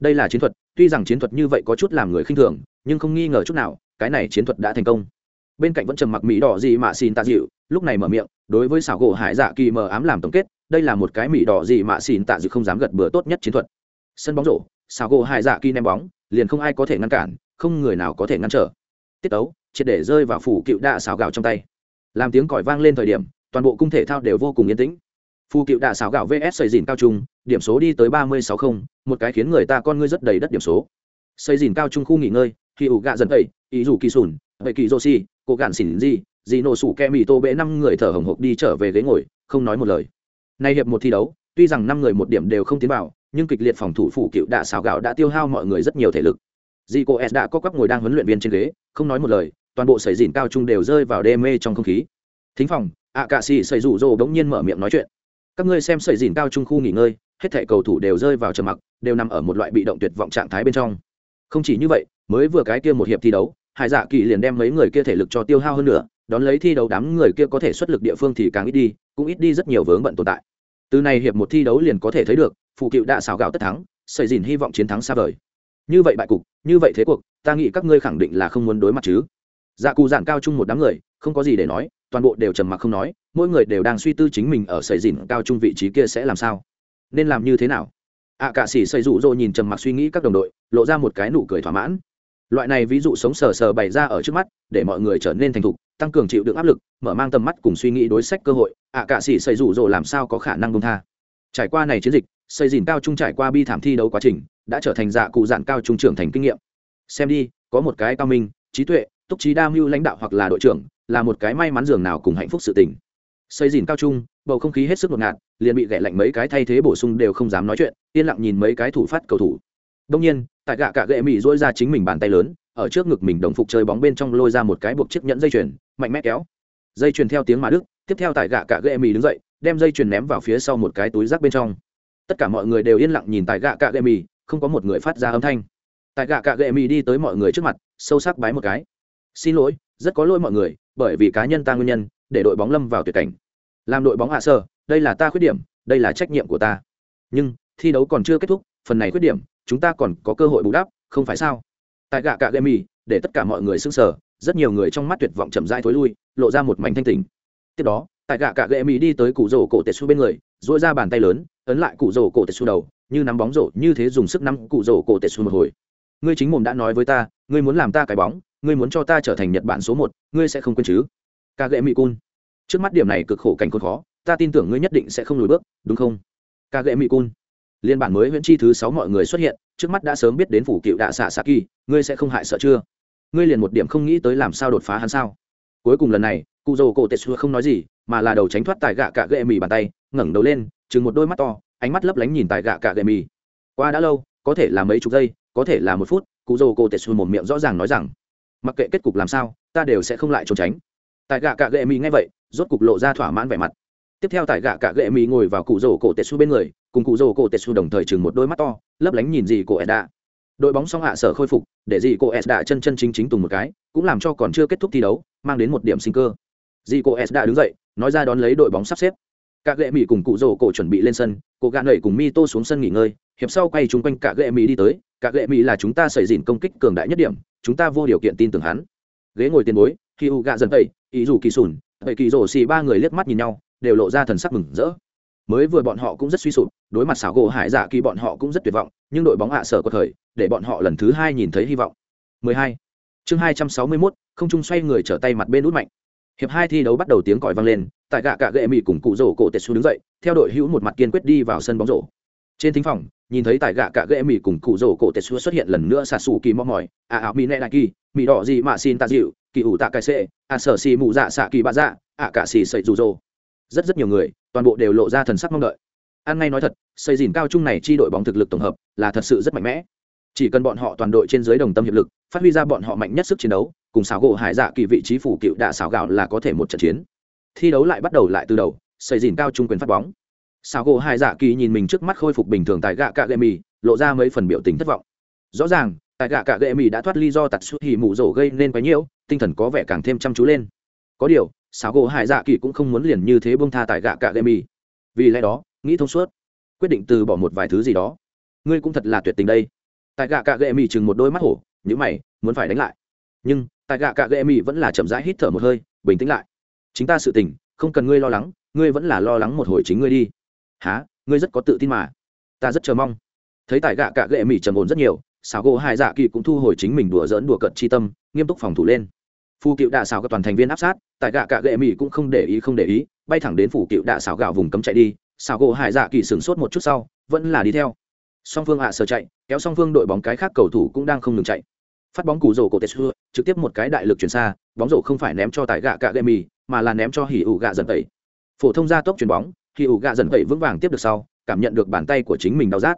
đây là chiến thuật, tuy rằng chiến thuật như vậy có chút làm người khinh thường, nhưng không nghi ngờ chút nào, cái này chiến thuật đã thành công. Bên cạnh vẫn trầm mặc mỹ đỏ gì mà xin tạ dịu, lúc này mở miệng, đối với xảo gỗ hải dạ kỳ mờ ám làm tổng kết, đây là một cái mỹ đỏ gì mà xin tạ dịu không dám gật bừa tốt nhất chiến thuật. Sân bóng rổ, xảo gỗ hải dạ kỳ ném bóng, liền không ai có thể ngăn cản, không người nào có thể ngăn trở. Tiết tấu, triệt để rơi vào phủ cựu đạ xảo gạo trong tay. Làm tiếng còi vang lên thời điểm, toàn bộ cung thể thao đều vô cùng yên tĩnh. Phù cựu đạ xảo gạo vs xây dìn cao trung, điểm số đi tới ba mươi sáu không một cái khiến người ta con ngươi rất đầy đất điểm số. Xây dìn cao trung khu nghỉ ngơi, khi ủ gạ dần tẩy ý dù kỳ sùn, vậy kỳ joshi cô gạn xỉn gì gì nổ sủ kẹ mì tô bệ năm người thở hồng hộc đi trở về ghế ngồi, không nói một lời. Nay hiệp một thi đấu, tuy rằng năm người một điểm đều không tiến vào, nhưng kịch liệt phòng thủ phủ cựu đạ xào gạo đã tiêu hao mọi người rất nhiều thể lực. Dì cô s đã có các ngồi đang huấn luyện viên trên ghế, không nói một lời, toàn bộ sẩy dìn cao trung đều rơi vào đê mê trong không khí. Thính phòng ạ cạ xì sẩy rủ rồ bỗng nhiên mở miệng nói chuyện. Các ngươi xem sẩy dìn cao trung khu nghỉ ngơi hết thảy cầu thủ đều rơi vào trầm mặc, đều nằm ở một loại bị động tuyệt vọng trạng thái bên trong. Không chỉ như vậy, mới vừa cái kia một hiệp thi đấu, hải dạ kỳ liền đem mấy người kia thể lực cho tiêu hao hơn nữa, đón lấy thi đấu đám người kia có thể xuất lực địa phương thì càng ít đi, cũng ít đi rất nhiều vướng bận tồn tại. Từ này hiệp một thi đấu liền có thể thấy được, phụ cựu đã xảo gạo tất thắng, xây dìn hy vọng chiến thắng xa vời. Như vậy bại cục, như vậy thế cuộc, ta nghĩ các ngươi khẳng định là không muốn đối mặt chứ. Dạ cụ giản cao chung một đám người, không có gì để nói, toàn bộ đều trầm mặc không nói, mỗi người đều đang suy tư chính mình ở xây dìn cao chung vị trí kia sẽ làm sao nên làm như thế nào? Ạ à, cả sĩ xây rủ rỗ nhìn trầm mặc suy nghĩ các đồng đội lộ ra một cái nụ cười thỏa mãn. Loại này ví dụ sống sờ sờ bày ra ở trước mắt để mọi người trở nên thành thục tăng cường chịu đựng áp lực mở mang tầm mắt cùng suy nghĩ đối sách cơ hội ạ à, cả sĩ xây rủ rỗ làm sao có khả năng công tha? Trải qua này chiến dịch xây dìn cao trung trải qua bi thảm thi đấu quá trình đã trở thành dạ cụ dạn cao trung trưởng thành kinh nghiệm. Xem đi có một cái cao minh trí tuệ túc trí đa mưu lãnh đạo hoặc là đội trưởng là một cái may mắn dường nào cùng hạnh phúc sự tình. Xây dìn cao trung bầu không khí hết sức ngột ngạt liền bị ghẻ lạnh mấy cái thay thế bổ sung đều không dám nói chuyện, yên lặng nhìn mấy cái thủ phát cầu thủ. Đông nhiên, tại gạ cả gệ mỹ dỗi ra chính mình bàn tay lớn, ở trước ngực mình đồng phục chơi bóng bên trong lôi ra một cái buộc chiếc nhẫn dây chuyền, mạnh mẽ kéo. Dây chuyền theo tiếng mà đức, tiếp theo tại gạ cả gệ mỹ đứng dậy, đem dây chuyền ném vào phía sau một cái túi rác bên trong. Tất cả mọi người đều yên lặng nhìn tại gạ cả gệ mỹ không có một người phát ra âm thanh. Tại gạ cả gệ mỹ đi tới mọi người trước mặt, sâu sắc bái một cái. Xin lỗi, rất có lỗi mọi người, bởi vì cá nhân ta nguyên nhân, để đội bóng lâm vào tuyệt cảnh. Làm đội bóng hạ sơ đây là ta khuyết điểm, đây là trách nhiệm của ta. Nhưng, thi đấu còn chưa kết thúc, phần này khuyết điểm, chúng ta còn có cơ hội bù đắp, không phải sao? Tại gạ cạ gậy mì để tất cả mọi người sững sờ, rất nhiều người trong mắt tuyệt vọng chậm rãi thối lui, lộ ra một mảnh thanh tình tiếp đó, tại gạ cạ gậy mì đi tới cụ rổ cổ tệ su bên người dỗi ra bàn tay lớn, ấn lại cụ rổ cổ tệ su đầu, như nắm bóng rổ, như thế dùng sức nắm cụ rổ cổ tệ su một hồi. Ngươi chính mồm đã nói với ta, ngươi muốn làm ta cái bóng, ngươi muốn cho ta trở thành nhật bản số một, ngươi sẽ không quên chứ? Ca gậy mỹ cun trước mắt điểm này cực khổ cảnh khốn khó ta tin tưởng ngươi nhất định sẽ không lùi bước, đúng không? Ca ghệ mì cun liên bản mới huyễn chi thứ sáu mọi người xuất hiện, trước mắt đã sớm biết đến phủ cựu đạ xạ xạ kỳ, ngươi sẽ không hại sợ chưa? Ngươi liền một điểm không nghĩ tới làm sao đột phá hắn sao? Cuối cùng lần này cụ Dầu cổ tetsu không nói gì, mà là đầu tránh thoát tại gạ cả gệ mì bàn tay, ngẩng đầu lên chừng một đôi mắt to, ánh mắt lấp lánh nhìn tại gạ cả gệ mì. Qua đã lâu, có thể là mấy chục giây, có thể là một phút cụ Dầu cổ tetsu một miệng rõ ràng nói rằng, mặc kệ kết cục làm sao, ta đều sẽ không lại trốn tránh. Tại gạ cả gệ mì nghe vậy, rốt cục lộ ra thỏa mãn vẻ mặt tiếp theo tại gạ cả gệ mì ngồi vào cụ rổ cổ tetsu bên người, cùng cụ rổ cổ tetsu đồng thời chừng một đôi mắt to, lấp lánh nhìn gì cổ edda. Đội bóng song hạ sở khôi phục, để gì cô edda chân chân chính chính tùng một cái, cũng làm cho còn chưa kết thúc thi đấu, mang đến một điểm sinh cơ. Dì cô edda đứng dậy, nói ra đón lấy đội bóng sắp xếp. Các gệ mỹ cùng cụ rổ cổ chuẩn bị lên sân, cô gạ nẩy cùng mi tô xuống sân nghỉ ngơi, hiệp sau quay chung quanh cả gệ mỹ đi tới, cả gệ mỹ là chúng ta xảy dìn công kích cường đại nhất điểm, chúng ta vô điều kiện tin tưởng hắn. Ghế ngồi tiền bối khi u gạ dần tẩy ý dù kỳ sùn tẩy kỳ rổ xì ba người liếc mắt nhìn nhau đều lộ ra thần sắc mừng rỡ. Mới vừa bọn họ cũng rất suy sụp đối mặt xảo gỗ hải dạ kỳ bọn họ cũng rất tuyệt vọng nhưng đội bóng hạ sở có thời để bọn họ lần thứ hai nhìn thấy hy vọng. 12. chương 261, không trung xoay người trở tay mặt bên út mạnh. Hiệp hai thi đấu bắt đầu tiếng còi vang lên tại gạ cả gệ mỹ cùng cụ rổ cổ tetsu đứng dậy theo đội hữu một mặt kiên quyết đi vào sân bóng rổ. Trên thính phòng nhìn thấy tại gạ cả gệ mỹ cùng cụ rổ cổ tetsu xuất hiện lần nữa xà xù kỳ mong mỏi à ảo mỹ nẹ đại kỳ mỹ đỏ gì mà xin ta dịu kỳ ủ tạ cái xệ à sở xì mù dạ xạ kỳ bạ dạ à cả xì sậy rủ rồ rất rất nhiều người, toàn bộ đều lộ ra thần sắc mong đợi. An ngay nói thật, xây dìn cao trung này chi đội bóng thực lực tổng hợp là thật sự rất mạnh mẽ. Chỉ cần bọn họ toàn đội trên dưới đồng tâm hiệp lực, phát huy ra bọn họ mạnh nhất sức chiến đấu, cùng xảo gỗ hải dạ kỳ vị trí phủ cựu đạ xảo gạo là có thể một trận chiến. Thi đấu lại bắt đầu lại từ đầu, xây dìn cao trung quyền phát bóng. Xảo gỗ hải dạ kỳ nhìn mình trước mắt khôi phục bình thường tại gạ cạ gậy mì, lộ ra mấy phần biểu tình thất vọng. Rõ ràng, tại gạ cạ gậy mì đã thoát ly do tạt suốt hỉ mụ rổ gây nên quấy nhiễu tinh thần có vẻ càng thêm chăm chú lên. Có điều xáo gỗ hải dạ kỳ cũng không muốn liền như thế bông tha tại gạ cạ gệ mì vì lẽ đó, nghĩ thông suốt, quyết định từ bỏ một vài thứ gì đó. Ngươi cũng thật là tuyệt tình đây. Tại gạ cạ gệ mì chừng một đôi mắt hổ những mày, muốn phải đánh lại. Nhưng tại gạ cạ gệ mì vẫn là chậm rãi hít thở một hơi, bình tĩnh lại. Chính ta sự tình, không cần ngươi lo lắng, ngươi vẫn là lo lắng một hồi chính ngươi đi. Há ngươi rất có tự tin mà. Ta rất chờ mong. Thấy tại gạ cạ gệ mì trầm ổn rất nhiều xảo gỗ hai dạ kỳ cũng thu hồi chính mình đùa dỡn đùa cận chi tâm, nghiêm túc phòng thủ lên phù cựu đạ xảo các toàn thành viên áp sát, tại gạ cạ gệ mì cũng không để ý, không để ý, bay thẳng đến phủ cựu đạ xảo gạo vùng cấm chạy đi. Xảo gỗ hải dạ kỳ sửng sốt một chút sau, vẫn là đi theo. Song phương hạ sở chạy, kéo song phương đội bóng cái khác cầu thủ cũng đang không ngừng chạy. Phát bóng cù rổ cổ tetsu, trực tiếp một cái đại lực chuyển xa, bóng rổ không phải ném cho tại gạ cạ gệ mì mà là ném cho hỉ ủ gạ dần tẩy. Phổ thông gia tốc chuyền bóng, hỉ ủ gạ dần tẩy vững vàng tiếp được sau, cảm nhận được bàn tay của chính mình đau rát.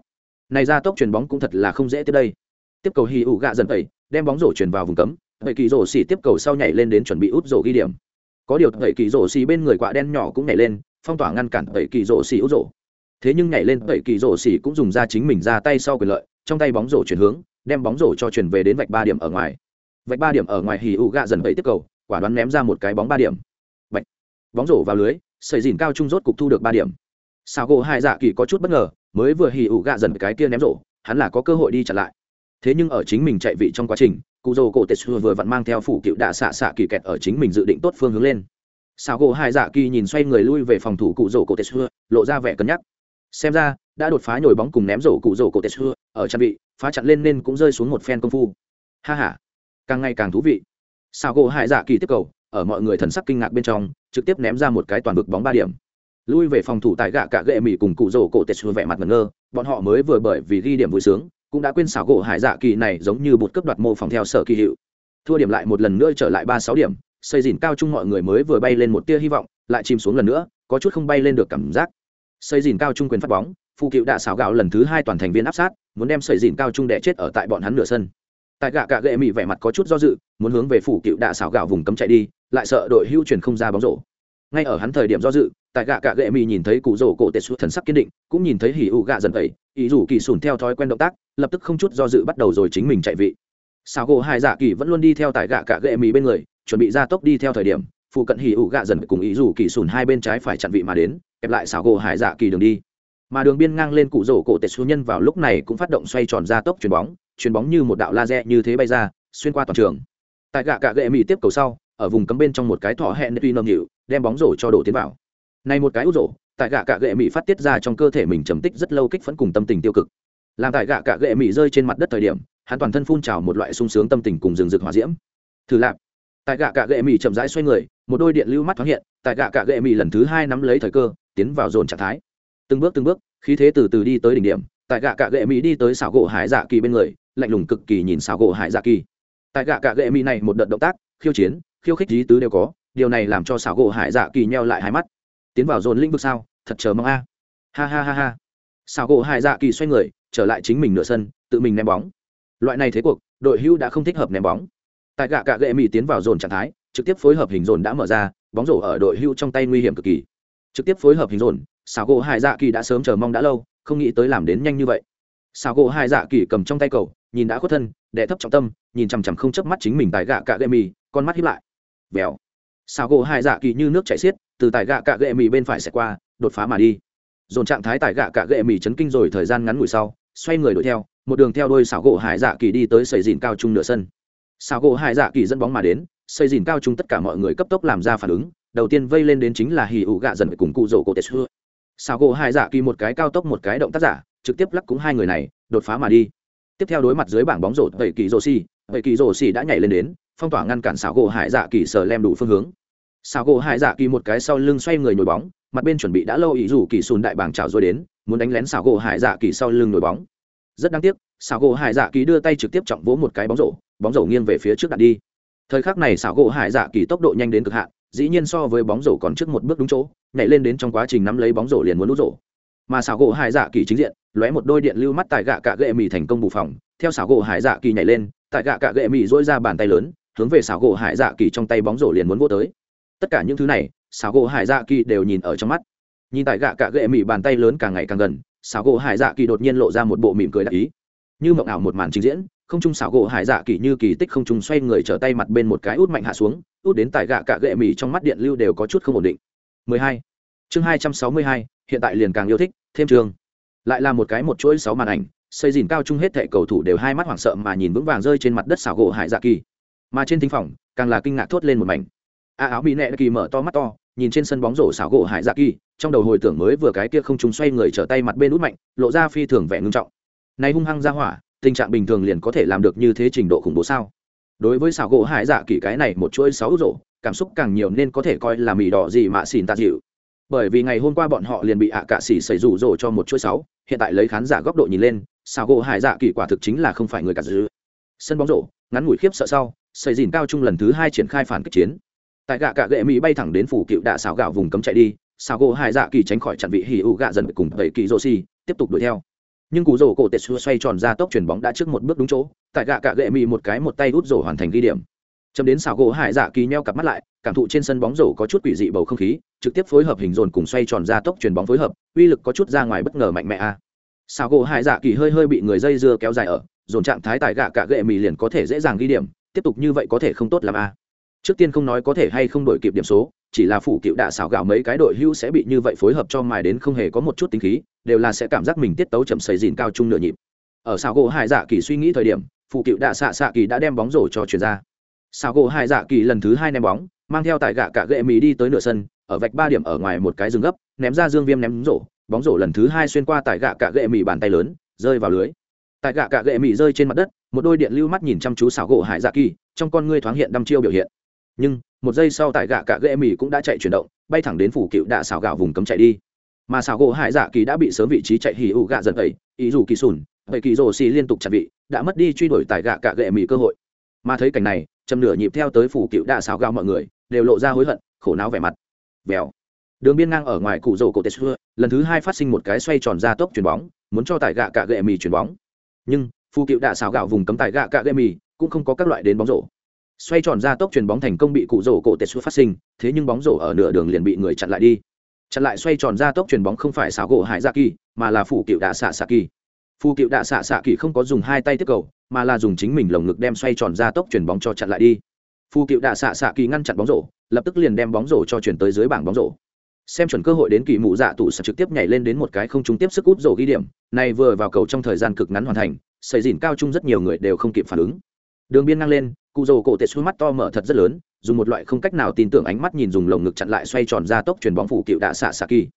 Này gia tốc chuyền bóng cũng thật là không dễ tiếp đây. Tiếp cầu hỉ ủ gạ dần tẩy, đem bóng rổ chuyển vào vùng cấm vậy kỳ rổ xỉ tiếp cầu sau nhảy lên đến chuẩn bị út rổ ghi điểm. Có điều vậy kỳ rổ xỉ bên người quạ đen nhỏ cũng nhảy lên, phong tỏa ngăn cản vậy kỳ rổ xỉ út rổ. Thế nhưng nhảy lên vậy kỳ rổ xỉ cũng dùng ra chính mình ra tay sau quyền lợi, trong tay bóng rổ chuyển hướng, đem bóng rổ cho chuyển về đến vạch ba điểm ở ngoài. Vạch ba điểm ở ngoài hì ụ gạ dần vậy tiếp cầu, quả đoán ném ra một cái bóng ba điểm. Vạch. Bóng rổ vào lưới, sợi dìn cao trung rốt cục thu được ba điểm. Sao gỗ hai dạ kỳ có chút bất ngờ, mới vừa hì ụ gạ dần cái kia ném rổ, hắn là có cơ hội đi chặn lại. Thế nhưng ở chính mình chạy vị trong quá trình cụ dầu cổ tetsu vừa vặn mang theo phủ cựu đạ xạ xạ kỳ kẹt ở chính mình dự định tốt phương hướng lên. Sao gỗ hai dạ kỳ nhìn xoay người lui về phòng thủ cụ dầu cổ tetsu lộ ra vẻ cân nhắc. Xem ra, đã đột phá nhồi bóng cùng ném rổ cụ rổ cổ tetsu ở trang bị, phá chặn lên nên cũng rơi xuống một phen công phu. Ha ha, càng ngày càng thú vị. Sao gỗ hai dạ kỳ tiếp cầu, ở mọi người thần sắc kinh ngạc bên trong, trực tiếp ném ra một cái toàn vực bóng ba điểm. Lui về phòng thủ tại gạ cả gệ mỹ cùng cụ rổ cổ tetsu vẻ mặt ngẩn ngơ, bọn họ mới vừa bởi vì ghi điểm vui sướng cũng đã quên xảo gỗ hải dạ kỳ này giống như bột cướp đoạt mô phòng theo sở kỳ hiệu. Thua điểm lại một lần nữa trở lại ba sáu điểm, xây dìn cao chung mọi người mới vừa bay lên một tia hy vọng, lại chìm xuống lần nữa, có chút không bay lên được cảm giác. Xây dìn cao trung quyền phát bóng phụ cựu đã xảo gạo lần thứ hai toàn thành viên áp sát, muốn đem xây dìn cao trung đẻ chết ở tại bọn hắn nửa sân. Tại gạ cạ gệ mỹ vẻ mặt có chút do dự, muốn hướng về phủ cựu đạ xảo gạo vùng cấm chạy đi, lại sợ đội hưu truyền không ra bóng rổ. Ngay ở hắn thời điểm do dự, tại gạ cạ gệ mỹ nhìn thấy cụ rổ cổ tệ xuất thần sắc kiên định, cũng nhìn thấy hỉ ụ gạ dần tẩy ý rủ kỳ sùn theo thói quen động tác lập tức không chút do dự bắt đầu rồi chính mình chạy vị. Sao gỗ hai dạ kỳ vẫn luôn đi theo tại gạ cạ gệ mỹ bên người, chuẩn bị ra tốc đi theo thời điểm, phụ cận hỉ ủ gạ dần cùng ý rủ kỳ sùn hai bên trái phải chặn vị mà đến, kẹp lại xảo gỗ hải dạ kỳ đường đi. Mà đường biên ngang lên cụ rổ cổ tệ số nhân vào lúc này cũng phát động xoay tròn ra tốc chuyền bóng chuyền bóng như một đạo laser như thế bay ra, xuyên qua toàn trường. Tại gạ cạ gệ mỹ tiếp cầu sau, ở vùng cấm bên trong một cái thỏ hẹn tuy nơm hiệu đem bóng rổ cho đổ tiến vào. Này một cái út rổ tại gạ cạ gệ mỹ phát tiết ra trong cơ thể mình trầm tích rất lâu kích phấn cùng tâm tình tiêu cực làm tại gạ cạ gệ mỹ rơi trên mặt đất thời điểm, hắn toàn thân phun trào một loại sung sướng tâm tình cùng rừng rực hỏa diễm. Thử lạp. Tại gạ cạ gệ mỹ chậm rãi xoay người, một đôi điện lưu mắt thoáng hiện, tại gạ cạ gệ mỹ lần thứ hai nắm lấy thời cơ, tiến vào dồn trạng thái. Từng bước từng bước, khí thế từ từ đi tới đỉnh điểm, tại gạ cạ gệ mỹ đi tới xảo gỗ hải dạ kỳ bên người, lạnh lùng cực kỳ nhìn xảo gỗ hải dạ kỳ. Tại gạ cạ gệ mỹ này một đợt động tác, khiêu chiến, khiêu khích lý tứ đều có, điều này làm cho xảo gỗ hải dạ kỳ nheo lại hai mắt. Tiến vào dồn lĩnh vực sao? Thật chờ mong a. Ha ha ha ha xảo gỗ hải dạ kỳ xoay người, trở lại chính mình nửa sân, tự mình ném bóng. Loại này thế cuộc, đội hưu đã không thích hợp ném bóng. Tại gạ cạ gệ mỹ tiến vào dồn trạng thái, trực tiếp phối hợp hình dồn đã mở ra, bóng rổ ở đội hưu trong tay nguy hiểm cực kỳ. Trực tiếp phối hợp hình dồn xảo gỗ hải dạ kỳ đã sớm chờ mong đã lâu, không nghĩ tới làm đến nhanh như vậy. Xảo gỗ hải dạ kỳ cầm trong tay cầu, nhìn đã khuất thân đệ thấp trọng tâm, nhìn chằm chằm không chớp mắt chính mình tại gạ cạ gệ mì, con mắt hiếp lại. Vèo. Xảo gỗ hải dạ kỳ như nước chảy xiết, từ tại gạ cạ gệ mì bên phải sẽ qua, đột phá mà đi dồn trạng thái tải gạ cả gệ mì chấn kinh rồi thời gian ngắn ngủi sau, xoay người đuổi theo, một đường theo đôi xảo gỗ hải dạ kỳ đi tới xây dìn cao trung nửa sân. Xảo gỗ hải dạ kỳ dẫn bóng mà đến xây dìn cao trung tất cả mọi người cấp tốc làm ra phản ứng, đầu tiên vây lên đến chính là hì ủ gạ dần cùng cụ rổ cổ tệ xưa. Xảo gỗ hải dạ kỳ một cái cao tốc một cái động tác giả, trực tiếp lắc cúng hai người này, đột phá mà đi. Tiếp theo đối mặt dưới bảng bóng rổ tẩy kỳ rổ xì, tẩy kỳ rổ xì đã nhảy lên đến, phong tỏa ngăn cản xảo gỗ hải dạ kỳ sờ lem đủ phương hướng. Xảo gỗ hải dạ kỳ một cái sau lưng xoay người nhồi bóng mặt bên chuẩn bị đã lâu ý rủ kỳ sùn đại bảng trào rồi đến, muốn đánh lén xảo gỗ hải dạ kỳ sau lưng nổi bóng. Rất đáng tiếc, xảo gỗ hải dạ kỳ đưa tay trực tiếp trọng vỗ một cái bóng rổ bóng rổ nghiêng về phía trước đặt đi. Thời khắc này xảo gỗ hải dạ kỳ tốc độ nhanh đến cực hạn, dĩ nhiên so với bóng rổ còn trước một bước đúng chỗ, nhảy lên đến trong quá trình nắm lấy bóng rổ liền muốn nút rổ. Mà xảo gỗ hải dạ kỳ chính diện, lóe một đôi điện lưu mắt tại gạ cạ gệ mì thành công bù phòng, theo xảo gỗ hải dạ kỳ nhảy lên, tại gạ cạ gệ mì dỗi ra bàn tay lớn, hướng về xảo gỗ hải dạ kỳ trong tay bóng rổ liền muốn vô tới. Tất cả những thứ này xảo gỗ hải dạ kỳ đều nhìn ở trong mắt. Nhìn tại gạ cạ gệ mỉ bàn tay lớn càng ngày càng gần xảo gỗ hải dạ kỳ đột nhiên lộ ra một bộ mỉm cười đại ý. Như mộng ảo một màn trình diễn không trung xảo gỗ hải dạ kỳ như kỳ tích không trung xoay người trở tay mặt bên một cái út mạnh hạ xuống út đến tại gạ cạ gệ mỉ trong mắt điện lưu đều có chút không ổn định. 12. chương 262, hiện tại liền càng yêu thích thêm trường. Lại là một cái một chuỗi sáu màn ảnh xây dìn cao chung hết thệ cầu thủ đều hai mắt hoảng sợ mà nhìn vững vàng rơi trên mặt đất xảo gỗ hải dạ kỳ. Mà trên thính phòng càng là kinh ngạc thốt lên một mảnh a áo mỹ nẹ kỳ mở to mắt to, nhìn trên sân bóng rổ xảo gỗ hải dạ kỳ, trong đầu hồi tưởng mới vừa cái kia không trùng xoay người trở tay mặt bên út mạnh, lộ ra phi thường vẻ ngưng trọng. Này hung hăng ra hỏa, tình trạng bình thường liền có thể làm được như thế trình độ khủng bố sao? Đối với xảo gỗ hải dạ kỳ cái này một chuỗi sáu rổ, cảm xúc càng nhiều nên có thể coi là mì đỏ gì mà xỉn tạt dịu. Bởi vì ngày hôm qua bọn họ liền bị ạ cạ xỉ xảy rủ rổ cho một chuỗi sáu, hiện tại lấy khán giả góc độ nhìn lên, xảo gỗ hải dạ kỳ quả thực chính là không phải người cả giữ. sân bóng rổ, ngắn ngủi khiếp sợ sau xảy dìn cao trung lần thứ hai triển khai phản kích chiến tại gạ cạ gệ mỹ bay thẳng đến phủ cựu đạ xảo gạo vùng cấm chạy đi, xảo gỗ hải dạ kỳ tránh khỏi chặn vị hì ụ gạ dần cùng tẩy kỳ rô xi, tiếp tục đuổi theo. Nhưng cú rổ cổ tệ xua xoay tròn ra tốc chuyền bóng đã trước một bước đúng chỗ, tại gạ cạ gệ mỹ một cái một tay rút rổ hoàn thành ghi điểm. Chấm đến xảo gỗ hải dạ kỳ nheo cặp mắt lại, cảm thụ trên sân bóng rổ có chút quỷ dị bầu không khí, trực tiếp phối hợp hình dồn cùng xoay tròn ra tốc chuyền bóng phối hợp, uy lực có chút ra ngoài bất ngờ mạnh mẽ a. Xảo gỗ hải dạ kỳ hơi hơi bị người dây dưa kéo dài ở, dồn trạng thái tại gạ cạ gệ mỹ liền có thể dễ dàng ghi điểm, tiếp tục như vậy có thể không tốt làm a trước tiên không nói có thể hay không đổi kịp điểm số, chỉ là phủ cựu đạ xảo gạo mấy cái đội hưu sẽ bị như vậy phối hợp cho mài đến không hề có một chút tính khí, đều là sẽ cảm giác mình tiết tấu chậm xầy dìn cao chung nửa nhịp. Ở xảo gỗ hải dạ kỳ suy nghĩ thời điểm phụ cựu đạ xạ xạ kỳ đã đem bóng rổ cho chuyển ra. Xảo gỗ hải dạ kỳ lần thứ hai ném bóng, mang theo tại gạ cả gệ mỹ đi tới nửa sân, ở vạch ba điểm ở ngoài một cái rừng gấp, ném ra dương viêm ném rổ, bóng rổ lần thứ hai xuyên qua tại gạ cả gệ mỹ bàn tay lớn, rơi vào lưới. Tại gạ cả gệ mỹ rơi trên mặt đất, một đôi điện lưu mắt nhìn chăm chú xảo gỗ hải dạ kỳ, trong con ngươi thoáng hiện đăm chiêu biểu hiện nhưng một giây sau tại gạ cả ghệ mỹ cũng đã chạy chuyển động, bay thẳng đến phủ cựu đạ xảo gạo vùng cấm chạy đi. Mà xảo gỗ hải dạ kỳ đã bị sớm vị trí chạy hì ụ gạ dần ấy ý dù kỳ sùn, vậy kỳ rồ xì liên tục chặt vị, đã mất đi truy đuổi tại gạ cả ghệ mỹ cơ hội. Mà thấy cảnh này chầm nửa nhịp theo tới phủ cựu đạ xảo gạo mọi người, đều lộ ra hối hận, khổ não vẻ mặt. Vèo. Đường biên ngang ở ngoài cụ rổ cổ tê xưa, lần thứ hai phát sinh một cái xoay tròn ra tốc chuyền bóng, muốn cho tại gạ cả ghệ mì chuyền bóng. Nhưng phu cựu đạ xào gạo vùng cấm tại gạ cả ghệ mì cũng không có các loại đến bóng rổ xoay tròn ra tốc chuyền bóng thành công bị cụ rổ cổ tê xưa phát sinh, thế nhưng bóng rổ ở nửa đường liền bị người chặn lại đi. Chặn lại xoay tròn ra tốc chuyền bóng không phải xáo gỗ hải dạ kỳ, mà là phủ cựu đạ xạ xạ kỳ. Phù cựu đạ xạ xạ kỳ không có dùng hai tay tiếp cầu, mà là dùng chính mình lồng ngực đem xoay tròn ra tốc chuyền bóng cho chặn lại đi. Phù cựu đạ xạ xạ kỳ ngăn chặn bóng rổ, lập tức liền đem bóng rổ cho chuyển tới dưới bảng bóng rổ. Xem chuẩn cơ hội đến kỳ mụ dạ tủ sập trực tiếp nhảy lên đến một cái không trúng tiếp sức út rổ ghi điểm, này vừa vào cầu trong thời gian cực ngắn hoàn thành xây dìn cao chung rất nhiều người đều không kịp phản ứng đường biên ngang lên, cụ rồ cổ tệ xuống mắt to mở thật rất lớn, dùng một loại không cách nào tin tưởng ánh mắt nhìn dùng lồng ngực chặn lại xoay tròn ra tốc chuyền bóng phủ cựu đạ xạ xạ kỳ.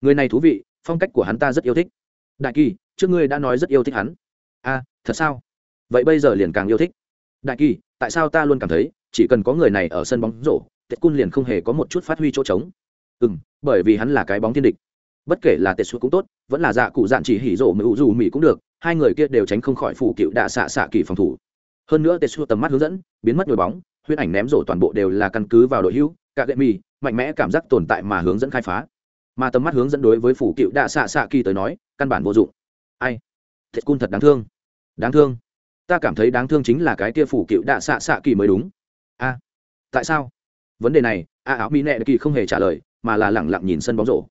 Người này thú vị, phong cách của hắn ta rất yêu thích. Đại kỳ, trước ngươi đã nói rất yêu thích hắn. A, thật sao? Vậy bây giờ liền càng yêu thích. Đại kỳ, tại sao ta luôn cảm thấy, chỉ cần có người này ở sân bóng rổ tết cun liền không hề có một chút phát huy chỗ trống. Ừ m bởi vì hắn là cái bóng thiên địch. Bất kể là tệ xuất cũng tốt, vẫn là dạ cụ dạn chỉ hỉ rổ mỹ ủ dù mỹ cũng được, hai người kia đều tránh không khỏi phủ cựu đạ xạ xạ kỳ phòng thủ hơn nữa tết tầm mắt hướng dẫn, biến mất nhồi bóng huyết ảnh ném rổ toàn bộ đều là căn cứ vào đội hữu cả gậy mì mạnh mẽ cảm giác tồn tại mà hướng dẫn khai phá. Mà tầm mắt hướng dẫn đối với phủ cựu đạ xạ xạ kỳ tới nói, căn bản vô dụng. Ai? Thiệt cun thật đáng thương. Đáng thương. Ta cảm thấy đáng thương chính là cái tia phủ cựu đạ xạ xạ kỳ mới đúng. A. À, tại sao? Vấn đề này, a áo mỹ nệ kỳ không hề trả lời, mà là lẳng lặng nhìn sân bóng rổ.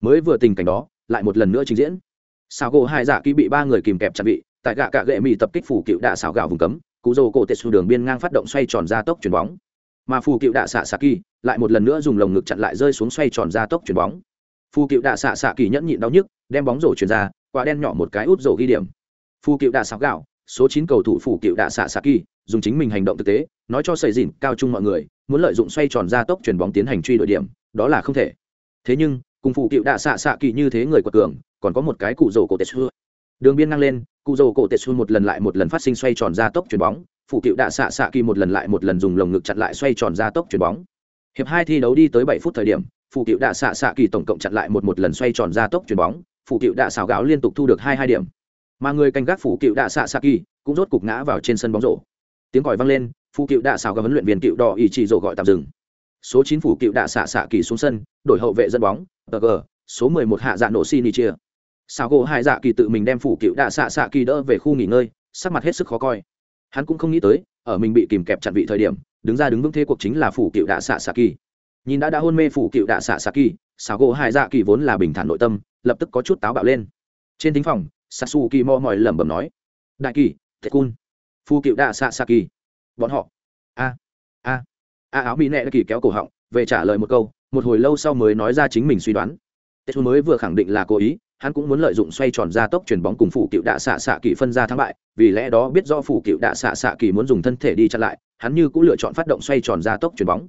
Mới vừa tình cảnh đó, lại một lần nữa trình diễn. Sao gỗ hai dạ kỳ bị ba người kìm kẹp chặt bị, tại gạ cạ gệ mỹ tập kích phủ cựu đạ xảo gạo vùng cấm cú rô cổ tệ xu đường biên ngang phát động xoay tròn ra tốc chuyền bóng. Mà phù cựu đạ xạ xạ kỳ lại một lần nữa dùng lồng ngực chặn lại rơi xuống xoay tròn ra tốc chuyền bóng. Phù cựu đạ xạ xạ kỳ nhẫn nhịn đau nhức, đem bóng rổ chuyền ra, quả đen nhỏ một cái út rổ ghi điểm. Phù cựu đạ xạ gạo, số chín cầu thủ phù cựu đạ xạ xạ kỳ, dùng chính mình hành động thực tế, nói cho sầy dìn, cao chung mọi người, muốn lợi dụng xoay tròn ra tốc chuyền bóng tiến hành truy đội điểm, đó là không thể. Thế nhưng, cùng phù cựu đạ xạ xạ kỳ như thế người quật cường, còn có một cái cụ rổ cổ tệ xưa đường biên ngang lên cụ rổ cổ tệ xưa một lần lại một lần phát sinh xoay tròn ra tốc chuyền bóng phụ cựu đạ xạ xạ kỳ một lần lại một lần dùng lồng ngực chặn lại xoay tròn ra tốc chuyền bóng. Hiệp hai thi đấu đi tới bảy phút thời điểm phụ cựu đạ xạ xạ kỳ tổng cộng chặn lại một một lần xoay tròn ra tốc chuyền bóng phụ cựu đạ xào gáo liên tục thu được hai hai điểm. Mà người canh gác phụ cựu đạ xạ xạ kỳ cũng rốt cục ngã vào trên sân bóng rổ. Tiếng còi vang lên phụ cựu đạ xào gáo huấn luyện viên cựu đỏ ý chỉ rổ gọi tạm dừng. Số chín phủ cựu đạ xạ xạ kỳ xuống sân, đổi hậu vệ dẫn bóng tờ g, số mười một hạ dạ nổ xin chia sao gỗ hải dạ kỳ tự mình đem phủ cựu đạ xạ xạ kỳ đỡ về khu nghỉ ngơi, sắc mặt hết sức khó coi. Hắn cũng không nghĩ tới, ở mình bị kìm kẹp chặn vị thời điểm, đứng ra đứng vững thế cuộc chính là phủ cựu đạ xạ xạ kỳ. Nhìn đã đã hôn mê phủ cựu đạ xạ xạ kỳ, xảo gỗ hải dạ kỳ vốn là bình thản nội tâm, lập tức có chút táo bạo lên. Trên thính phòng sasu kỳ mò mỏi lẩm bẩm nói, đại kỳ thế cun phu cựu đạ xạ xạ kỳ. Bọn họ, a a a, áo mỹ nẹ kỳ kéo cổ họng, về trả lời một câu, một hồi lâu sau mới nói ra chính mình suy đoán tết mới vừa khẳng định là cố ý hắn cũng muốn lợi dụng xoay tròn ra tốc chuyển bóng cùng phủ cựu đạ xạ xạ kỳ phân ra thắng bại vì lẽ đó biết do phủ cựu đạ xạ xạ kỳ muốn dùng thân thể đi chặn lại hắn như cũng lựa chọn phát động xoay tròn ra tốc chuyển bóng.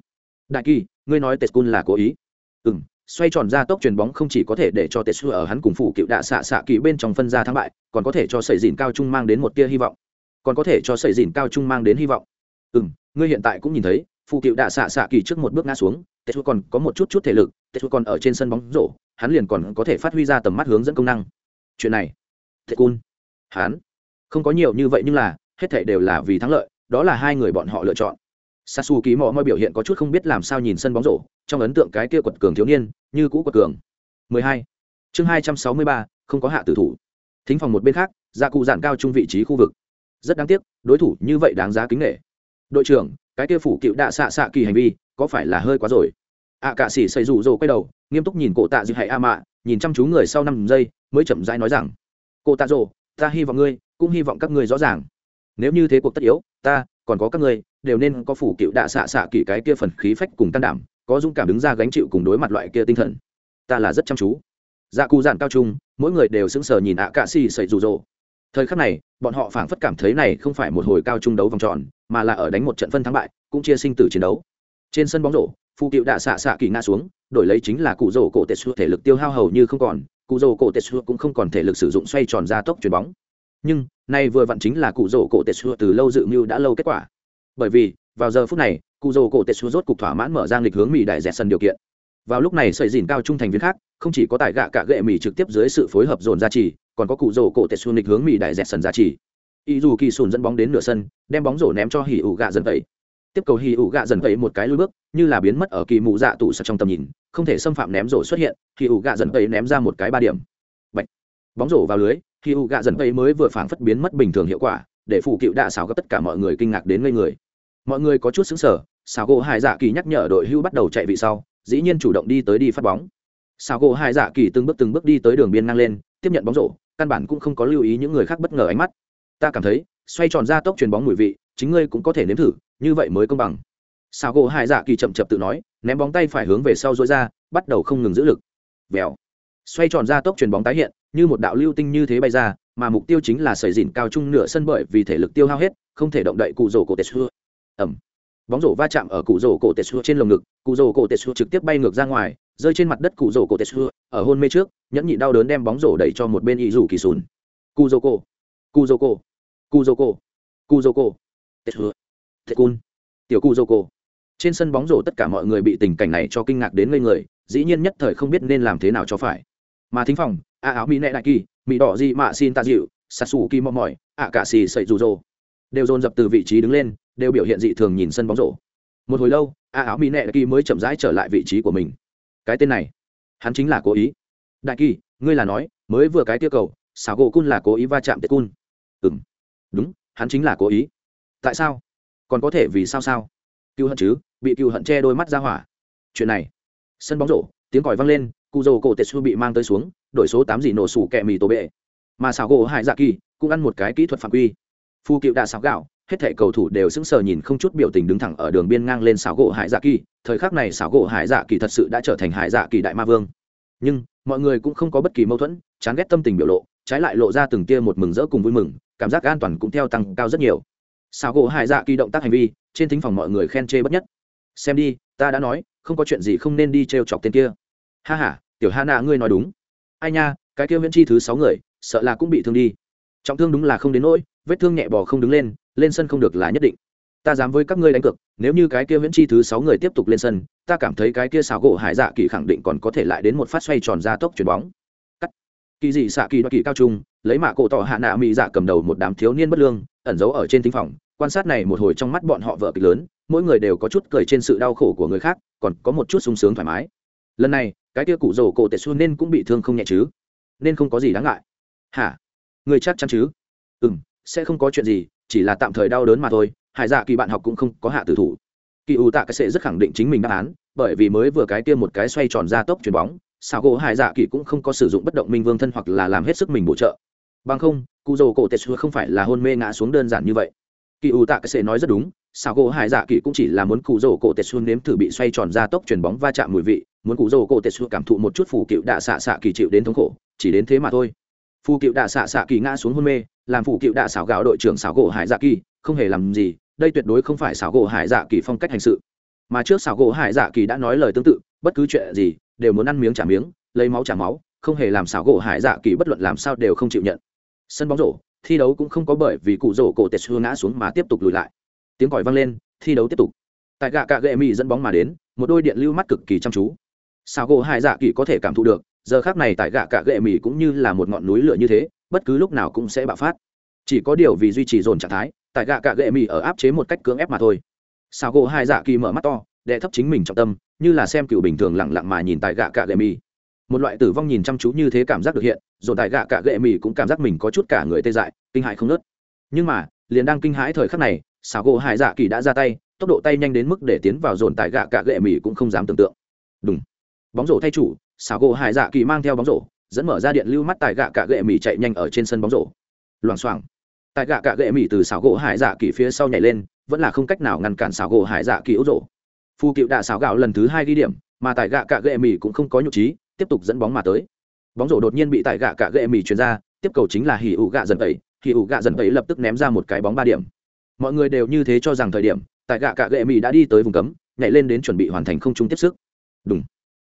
Đại kỳ ngươi nói tết cun là cố ý? Ừ m xoay tròn ra tốc chuyền bóng không chỉ có thể để cho tết ở hắn cùng phủ cựu đạ xạ xạ kỳ bên trong phân ra thắng bại còn có thể cho sẩy dìn cao trung mang đến một tia hy vọng. Còn có thể cho sẩy dìn cao trung mang đến hy vọng. Ừm, ngươi hiện tại cũng nhìn thấy phụ cựu đạ xạ xạ kỳ trước một bước ngã xuống tết còn có một chút chút thể lực tết còn ở trên sân bóng rổ hắn liền còn có thể phát huy ra tầm mắt hướng dẫn công năng. Chuyện này thế cun hắn không có nhiều như vậy nhưng là hết thể đều là vì thắng lợi đó là hai người bọn họ lựa chọn. Sasu ký mò mọi biểu hiện có chút không biết làm sao nhìn sân bóng rổ trong ấn tượng cái kia quật cường thiếu niên như cũ quật cường. 12. chương 263, không có hạ tử thủ. Thính phòng một bên khác gia cụ giản cao trung vị trí khu vực. Rất đáng tiếc đối thủ như vậy đáng giá kính nghệ đội trưởng cái kia phủ cựu đạ xạ xạ kỳ hành vi, có phải là hơi quá rồi? Ạ cạ sĩ xây rủ rồ quay đầu, nghiêm túc nhìn cổ tạ dịu hãy a mạ, nhìn chăm chú người sau năm giây, mới chậm rãi nói rằng, cổ tạ rồ, ta hy vọng ngươi, cũng hy vọng các ngươi rõ ràng. Nếu như thế cuộc tất yếu, ta, còn có các ngươi, đều nên có phủ cựu đạ xạ xạ kỳ cái kia phần khí phách cùng can đảm, có dũng cảm đứng ra gánh chịu cùng đối mặt loại kia tinh thần. Ta là rất chăm chú. Dạ cụ giản cao trung, mỗi người đều sững sờ nhìn ạ cạ xì sậy rủ rồ thời khắc này, bọn họ phảng phất cảm thấy này không phải một hồi cao trung đấu vòng tròn, mà là ở đánh một trận phân thắng bại, cũng chia sinh tử chiến đấu. Trên sân bóng rổ phụ cựu đạ xạ xạ kỳ ngã xuống, đổi lấy chính là cụ rổ cổ tệ xua thể lực tiêu hao hầu như không còn, cụ rổ cổ tệ xua cũng không còn thể lực sử dụng xoay tròn ra tốc chuyền bóng. Nhưng, nay vừa vặn chính là cụ rổ cổ tệ xua từ lâu dự mưu đã lâu kết quả. Bởi vì, vào giờ phút này, cụ rổ cổ tệ xua rốt cục thỏa mãn mở ra lịch hướng mỹ đại dẹt sân điều kiện. Vào lúc này sợi dìn cao trung thành viên khác, không chỉ có tài gạ cả gệ mỹ trực tiếp dưới sự phối hợp dồn ra trì còn có cụ rổ cổ tệ xuân lịch hướng mỹ đại dẹt sân giá trị. Ý dù kỳ sùn dẫn bóng đến nửa sân, đem bóng rổ ném cho hỉ ủ gạ dần tẩy tiếp cầu hỉ ủ gạ dần tẩy một cái lùi bước, như là biến mất ở kỳ mụ dạ tụ sập trong tầm nhìn, không thể xâm phạm ném rổ xuất hiện, hỉ ủ gạ dần tẩy ném ra một cái ba điểm. Bạch. bóng rổ vào lưới, hỉ ủ gạ dần tẩy mới vừa phảng phất biến mất bình thường hiệu quả, để phụ cựu đạ xảo gấp tất cả mọi người kinh ngạc đến ngây người. Mọi người có chút xứng sở xảo gỗ hai dạ kỳ nhắc nhở đội hưu bắt đầu chạy vị sau, dĩ nhiên chủ động đi tới đi phát bóng. Xảo gỗ hai dạ kỳ từng bước từng bước đi tới đường biên ngang lên, tiếp nhận bóng rổ căn bản cũng không có lưu ý những người khác bất ngờ ánh mắt. Ta cảm thấy, xoay tròn ra tốc chuyền bóng mùi vị, chính ngươi cũng có thể nếm thử, như vậy mới công bằng. Sao gỗ hai dạ kỳ chậm chậm tự nói, ném bóng tay phải hướng về sau dối ra, bắt đầu không ngừng giữ lực. Vèo. Xoay tròn ra tốc chuyền bóng tái hiện, như một đạo lưu tinh như thế bay ra, mà mục tiêu chính là sởi dìn cao trung nửa sân bởi vì thể lực tiêu hao hết, không thể động đậy cụ rổ cổ tệ xưa ẩm bóng rổ va chạm ở cụ rổ cổ tệ xưa trên lồng ngực, cụ rổ cổ tệ xưa trực tiếp bay ngược ra ngoài, rơi trên mặt đất cụ rổ cổ tệ xưa ở hôn mê trước, nhẫn nhị đau đớn đem bóng rổ đẩy cho một bên ý rủ kỳ sùn cụ rổ cổ cụ rổ cổ cụ rổ cu dô cô tết hứa, tết cun. Tiểu cu dô cô trên sân bóng rổ tất cả mọi người bị tình cảnh này cho kinh ngạc đến ngây người, dĩ nhiên nhất thời không biết nên làm thế nào cho phải. Mà thính phòng, a áo mỹ nệ đại kỳ, mỹ đỏ gì mạ xin ta dịu sạt sủ kỳ mong mỏi ạ cả xì sậy rù rồ đều dồn dập từ vị trí đứng lên, đều biểu hiện dị thường nhìn sân bóng rổ. Một hồi lâu, a áo mỹ nệ đại kỳ mới chậm rãi trở lại vị trí của mình. Cái tên này hắn chính là cố ý. Đại kỳ, ngươi là nói, mới vừa cái tiêu cầu, xảo gỗ cun là cố ý va chạm tệ cun. Ừ m đúng, hắn chính là cố ý. Tại sao? Còn có thể vì sao sao? Cựu hận chứ, bị cựu hận che đôi mắt ra hỏa. Chuyện này. Sân bóng rổ, tiếng còi vang lên, cụ dầu cổ tetsu bị mang tới xuống, đổi số tám dì nổ sủ kẹ mì tổ bệ. Mà xảo gỗ hải dạ kỳ, cũng ăn một cái kỹ thuật phạm quy. Phu cựu đã xảo gạo hết thảy cầu thủ đều sững sờ nhìn không chút biểu tình đứng thẳng ở đường biên ngang lên xảo gỗ hải dạ kỳ. Thời khắc này xảo gỗ hải dạ kỳ thật sự đã trở thành hải dạ kỳ đại ma vương. Nhưng, mọi người cũng không có bất kỳ mâu thuẫn, chán ghét tâm tình biểu lộ, trái lại lộ ra từng tia một mừng rỡ cùng vui mừng, cảm giác an toàn cũng theo tăng cao rất nhiều. Xảo gỗ hải dạ kỳ động tác hành vi, trên thính phòng mọi người khen chê bất nhất. Xem đi, ta đã nói, không có chuyện gì không nên đi trêu chọc tên kia. Ha ha, tiểu ha nạ ngươi nói đúng. Ai nha, cái kia viễn chi thứ sáu người, sợ là cũng bị thương đi. Trọng thương đúng là không đến nỗi, vết thương nhẹ bò không đứng lên lên sân không được là nhất định. Ta dám với các ngươi đánh cược, nếu như cái kia viễn chi thứ sáu người tiếp tục lên sân, ta cảm thấy cái kia xảo gỗ hải dạ kỳ khẳng định còn có thể lại đến một phát xoay tròn ra tốc chuyền bóng. Kỳ dị xạ kỳ đoạt kỳ cao trung, lấy mạ cổ tỏ hạ nạ mỹ dạ cầm đầu một đám thiếu niên bất lương, ẩn giấu ở trên thính phòng, quan sát này một hồi trong mắt bọn họ vợ kịch lớn, mỗi người đều có chút cười trên sự đau khổ của người khác, còn có một chút sung sướng thoải mái. Lần này, cái kia cụ rổ cổ tệ xuân nên cũng bị thương không nhẹ chứ? Nên không có gì đáng ngại. Hả? Người chắc chắn chứ? Ừ m sẽ không có chuyện gì chỉ là tạm thời đau đớn mà thôi, hải dạ kỳ bạn học cũng không có hạ tử thủ. Kỳ ủ tạ cái sệ rất khẳng định chính mình đáp án, bởi vì mới vừa cái kia một cái xoay tròn ra tốc chuyền bóng, xảo gỗ hải dạ kỳ cũng không có sử dụng bất động minh vương thân hoặc là làm hết sức mình bổ trợ. Bằng không, cụ dầu cổ tetsu không phải là hôn mê ngã xuống đơn giản như vậy. Kỳ ủ tạ cái sệ nói rất đúng, xảo gỗ hải dạ kỳ cũng chỉ là muốn cụ dầu cổ tetsu nếm thử bị xoay tròn ra tốc chuyền bóng va chạm mùi vị, muốn cụ dầu cổ tetsu cảm thụ một chút phù cựu đạ xạ xạ kỳ chịu đến thống khổ, chỉ đến thế mà thôi phù cựu đạ xạ xạ kỳ ngã xuống hôn mê, làm phù cựu đạ xảo gạo đội trưởng xảo gỗ hải dạ kỳ, không hề làm gì, đây tuyệt đối không phải xảo gỗ hải dạ kỳ phong cách hành sự. Mà trước xảo gỗ hải dạ kỳ đã nói lời tương tự, bất cứ chuyện gì, đều muốn ăn miếng trả miếng, lấy máu trả máu, không hề làm xảo gỗ hải dạ kỳ bất luận làm sao đều không chịu nhận. Sân bóng rổ, thi đấu cũng không có bởi vì cụ rổ cổ tệ xưa ngã xuống mà tiếp tục lùi lại. Tiếng còi vang lên, thi đấu tiếp tục. Tại gạ cạ gệ mỹ dẫn bóng mà đến, một đôi điện lưu mắt cực kỳ chăm chú. Xảo gỗ hải dạ kỳ có thể cảm thụ được giờ khác này tại gạ cạ gệ mì cũng như là một ngọn núi lửa như thế bất cứ lúc nào cũng sẽ bạo phát. Chỉ có điều vì duy trì dồn trạng thái tại gạ cạ gệ mì ở áp chế một cách cưỡng ép mà thôi. Xảo gỗ hai dạ kỳ mở mắt to đệ thấp chính mình trọng tâm như là xem cựu bình thường lặng lặng mà nhìn tại gạ cạ gệ mì, một loại tử vong nhìn chăm chú như thế cảm giác được hiện dồn tại gạ cạ gệ mì cũng cảm giác mình có chút cả người tê dại kinh hại không nớt nhưng mà liền đang kinh hãi thời khắc này xảo gỗ hai dạ kỳ đã ra tay tốc độ tay nhanh đến mức để tiến vào dồn tại gạ cạ gệ mì cũng không dám tưởng tượng. Đúng bóng rổ thay chủ, xảo gỗ hải dạ kỳ mang theo bóng rổ, dẫn mở ra điện lưu mắt tại gạ cạ gệ mỹ chạy nhanh ở trên sân bóng rổ. Loảng xoảng. Tại gạ cạ gệ mỹ từ xảo gỗ hải dạ kỳ phía sau nhảy lên, vẫn là không cách nào ngăn cản xảo gỗ hải dạ kỳ ấu rổ. Phu cựu đạ xảo gạo lần thứ hai ghi điểm, mà tại gạ cạ gệ mỹ cũng không có nhục trí tiếp tục dẫn bóng mà tới. Bóng rổ đột nhiên bị tại gạ cạ gệ mỹ chuyển ra, tiếp cầu chính là hỉ ủ gạ dần tẩy. Hỉ ủ gạ dần tẩy lập tức ném ra một cái bóng ba điểm. Mọi người đều như thế cho rằng thời điểm, tại gạ cạ gệ mỹ đã đi tới vùng cấm, nhảy lên đến chuẩn bị hoàn thành không trung tiếp sức. Đúng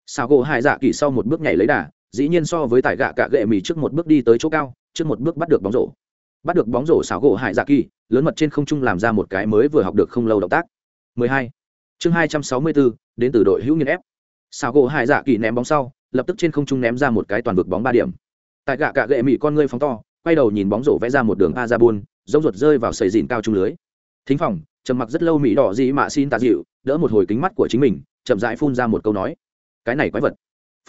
sao gỗ hai dạ kỳ sau một bước nhảy lấy đà dĩ nhiên so với tại gạ cạ gệ mì trước một bước đi tới chỗ cao trước một bước bắt được bóng rổ. Bắt được bóng rổ sao gỗ hải dạ kỳ lớn mật trên không trung làm ra một cái mới vừa học được không lâu động tác. 12. chương 264, đến từ đội hữu nghiên ép. Sao gỗ hải dạ kỳ ném bóng sau lập tức trên không trung ném ra một cái toàn vực bóng ba điểm. Tại gạ cạ gệ mì con ngươi phóng to quay đầu nhìn bóng rổ vẽ ra một đường a ra buôn giống ruột rơi vào sầy dìn cao trung lưới. Thính phòng trầm mặc rất lâu mỹ đỏ dị mạ xin tạ dịu đỡ một hồi kính mắt của chính mình chậm rãi phun ra một câu nói cái này quái vật.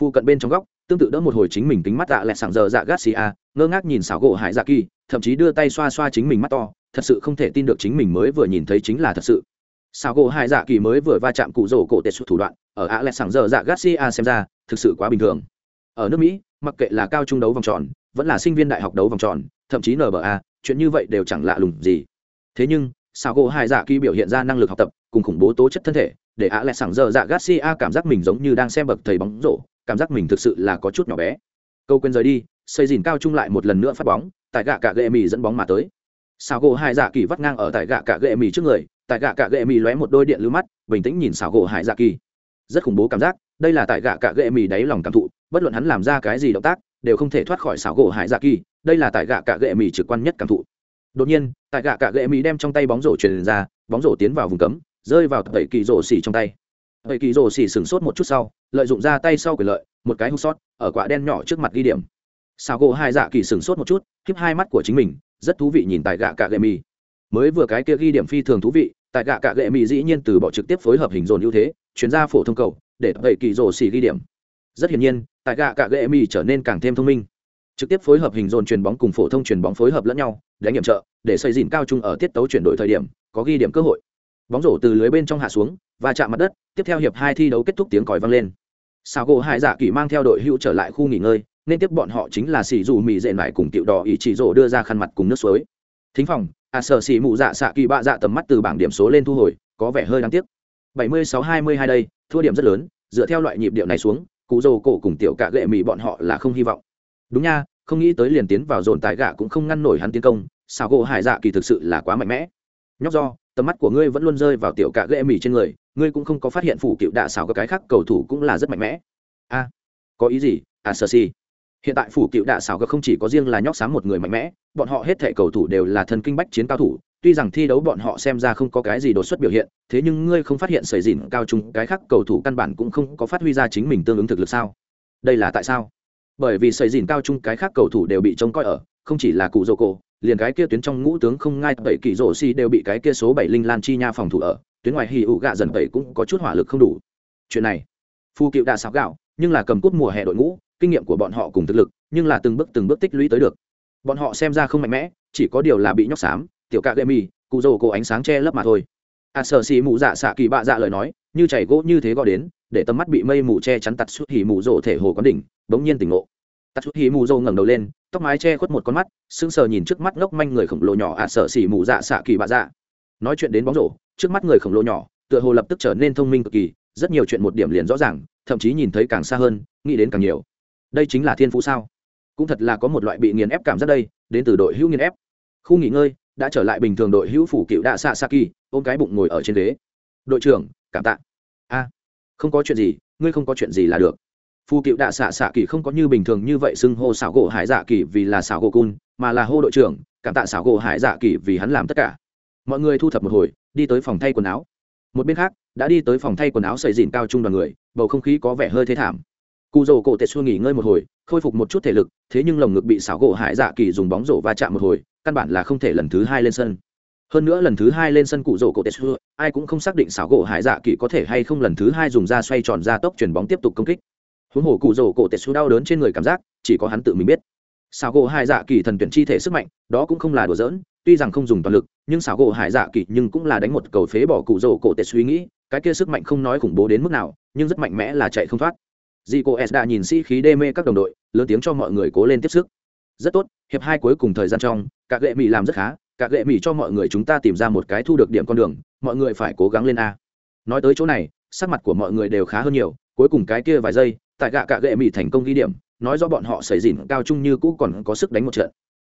Phu cận bên trong góc, tương tự đỡ một hồi chính mình tính mắt dạ lẹ sảng giờ dạ garcia ngơ ngác nhìn xảo gỗ hải dạ kỳ, thậm chí đưa tay xoa xoa chính mình mắt to, thật sự không thể tin được chính mình mới vừa nhìn thấy chính là thật sự. Xảo gỗ hải dạ kỳ mới vừa va chạm cụ rổ cổ tệ xuất thủ đoạn, ở ạ lẹ sảng giờ dạ garcia xem ra, thực sự quá bình thường. Ở nước mỹ, mặc kệ là cao trung đấu vòng tròn, vẫn là sinh viên đại học đấu vòng tròn, thậm chí nba chuyện như vậy đều chẳng lạ lùng gì. Thế nhưng, xảo gỗ Hải dạ kỳ biểu hiện ra năng lực học tập, cùng khủng bố tố chất thân thể để ạ lại sảng giờ dạ garcia cảm giác mình giống như đang xem bậc thầy bóng rổ, cảm giác mình thực sự là có chút nhỏ bé. Câu quên rời đi, xây dìn cao trung lại một lần nữa phát bóng, tại gạ cả gệ mì dẫn bóng mà tới. Sao gỗ hai dạ kỳ vắt ngang ở tại gạ cả gệ mì trước người, tại gạ cả gệ mì lóe một đôi điện lưu mắt, bình tĩnh nhìn sao gỗ hai dạ kỳ. Rất khủng bố cảm giác, đây là tại gạ cả gệ mì đáy lòng cảm thụ, bất luận hắn làm ra cái gì động tác, đều không thể thoát khỏi xảo gỗ hải dạ kỳ, đây là tại gạ cả gệ mì trực quan nhất cảm thụ. Đột nhiên, tại gạ cả gệ mì đem trong tay bóng rổ truyền ra, bóng rổ tiến vào vùng cấm rơi vào tẩy kỳ rổ xỉ trong tay. Tẩy kỳ rổ xỉ sửng sốt một chút sau, lợi dụng ra tay sau quyền lợi, một cái hút sót, ở quả đen nhỏ trước mặt ghi điểm. Sao gỗ hai dạ kỳ sửng sốt một chút, khiếp hai mắt của chính mình, rất thú vị nhìn tại gạ cạ gệ mì. Mới vừa cái kia ghi điểm phi thường thú vị, tại gạ cạ gệ mì dĩ nhiên từ bỏ trực tiếp phối hợp hình dồn ưu thế, chuyển ra phổ thông cầu, để tẩy kỳ rổ xỉ ghi điểm. Rất hiển nhiên, tại gạ cạ gệ mì trở nên càng thêm thông minh. Trực tiếp phối hợp hình dồn chuyền bóng cùng phổ thông chuyền bóng phối hợp lẫn nhau, đánh nghiệm trợ, để xây dìn cao trung ở tiết tấu chuyển đổi thời điểm, có ghi điểm cơ hội bóng rổ từ lưới bên trong hạ xuống và chạm mặt đất, tiếp theo hiệp hai thi đấu kết thúc tiếng còi vang lên. Sao gỗ hải dạ kỳ mang theo đội hữu trở lại khu nghỉ ngơi, nên tiếp bọn họ chính là xì dù mì dện lại cùng tiểu đỏ ý chỉ rổ đưa ra khăn mặt cùng nước suối. Thính phòng à sở xì mụ dạ xạ kỳ bạ dạ tầm mắt từ bảng điểm số lên thu hồi, có vẻ hơi đáng tiếc. 76-22 đây, thua điểm rất lớn, dựa theo loại nhịp điệu này xuống, cụ rồ cổ cùng tiểu cả gệ mì bọn họ là không hy vọng. Đúng nha, không nghĩ tới liền tiến vào dồn tại gạ cũng không ngăn nổi hắn tiến công, sao gỗ hải dạ kỳ thực sự là quá mạnh mẽ. Nhóc do tầm mắt của ngươi vẫn luôn rơi vào tiểu cả gệ mì trên người, ngươi cũng không có phát hiện phủ cựu đạ xảo các cái khác cầu thủ cũng là rất mạnh mẽ. A, có ý gì? À sơ si. Hiện tại phủ cựu đạ xảo các không chỉ có riêng là nhóc sáng một người mạnh mẽ, bọn họ hết thể cầu thủ đều là thần kinh bách chiến cao thủ, tuy rằng thi đấu bọn họ xem ra không có cái gì đột xuất biểu hiện, thế nhưng ngươi không phát hiện sởi dìn cao trung cái khác cầu thủ căn bản cũng không có phát huy ra chính mình tương ứng thực lực sao? Đây là tại sao? Bởi vì sởi dìn cao trung cái khác cầu thủ đều bị trông coi ở, không chỉ là cụ dô cổ liền cái kia tuyến trong ngũ tướng không ngai tẩy kỳ rổ xi đều bị cái kia số bảy linh lan chi nha phòng thủ ở, tuyến ngoài hì ụ gạ dần tẩy cũng có chút hỏa lực không đủ. Chuyện này, phu cựu đã sáo gạo, nhưng là cầm cút mùa hè đội ngũ, kinh nghiệm của bọn họ cùng thực lực, nhưng là từng bước từng bước tích lũy tới được. Bọn họ xem ra không mạnh mẽ, chỉ có điều là bị nhóc xám, tiểu cạ gây mì, cụ rồ cổ ánh sáng che lấp mà thôi. A sợ xì mù dạ xạ kỳ bạ dạ lời nói, như chảy gỗ như thế gọi đến, để tầm mắt bị mây mù che chắn tặt suốt hỉ mù rồ thể hồ quán đỉnh, bỗng nhiên tỉnh ngộ. Tặt suốt hỉ mù rồ ngẩng đầu lên tóc mái che khuất một con mắt, sững sờ nhìn trước mắt ngốc manh người khổng lồ nhỏ a sợ xỉ mù dạ xạ kỳ bạ dạ. Nói chuyện đến bóng rổ, trước mắt người khổng lồ nhỏ, tựa hồ lập tức trở nên thông minh cực kỳ, rất nhiều chuyện một điểm liền rõ ràng, thậm chí nhìn thấy càng xa hơn, nghĩ đến càng nhiều. Đây chính là thiên phú sao? Cũng thật là có một loại bị nghiền ép cảm giác đây, đến từ đội hữu nghiền ép. Khu nghỉ ngơi, đã trở lại bình thường đội hữu phủ cựu đạ xạ saki ôm cái bụng ngồi ở trên ghế. Đội trưởng, cảm tạ. A, không có chuyện gì, ngươi không có chuyện gì là được phù cựu đạ xạ xạ kỳ không có như bình thường như vậy xưng hô xảo gỗ hải dạ kỳ vì là xảo gỗ cun, mà là hô đội trưởng, cảm tạ xảo gỗ hải dạ kỳ vì hắn làm tất cả. Mọi người thu thập một hồi, đi tới phòng thay quần áo. Một bên khác, đã đi tới phòng thay quần áo xây dìn cao trung đoàn người, bầu không khí có vẻ hơi thế thảm. Cụ rổ cổ tệ xua nghỉ ngơi một hồi, khôi phục một chút thể lực, thế nhưng lồng ngực bị xảo gỗ hải dạ kỳ dùng bóng rổ va chạm một hồi, căn bản là không thể lần thứ hai lên sân. Hơn nữa lần thứ hai lên sân cụ rổ cổ tệ xua, ai cũng không xác định xảo gỗ hải dạ kỳ có thể hay không lần thứ hai dùng ra xoay tròn ra tốc chuyển bóng tiếp tục công kích huống hồ cụ rổ cổ tệ xu đau đớn trên người cảm giác, chỉ có hắn tự mình biết. Xảo gỗ hải dạ kỳ thần tuyển chi thể sức mạnh, đó cũng không là đùa giỡn, tuy rằng không dùng toàn lực, nhưng xảo gỗ hải dạ kỳ nhưng cũng là đánh một cầu phế bỏ cụ rổ cổ tệ suy nghĩ, cái kia sức mạnh không nói khủng bố đến mức nào, nhưng rất mạnh mẽ là chạy không thoát. Dì cô s đã nhìn sĩ、si、khí đê mê các đồng đội, lớn tiếng cho mọi người cố lên tiếp sức. Rất tốt, hiệp hai cuối cùng thời gian trong các gệ mỹ làm rất khá các gệ mỹ cho mọi người chúng ta tìm ra một cái thu được điểm con đường, mọi người phải cố gắng lên a. Nói tới chỗ này, sắc mặt của mọi người đều khá hơn nhiều, cuối cùng cái kia vài giây tại gạ cạ gệ mỹ thành công ghi điểm, nói do bọn họ xảy dìn cao chung như cũ còn có sức đánh một trận.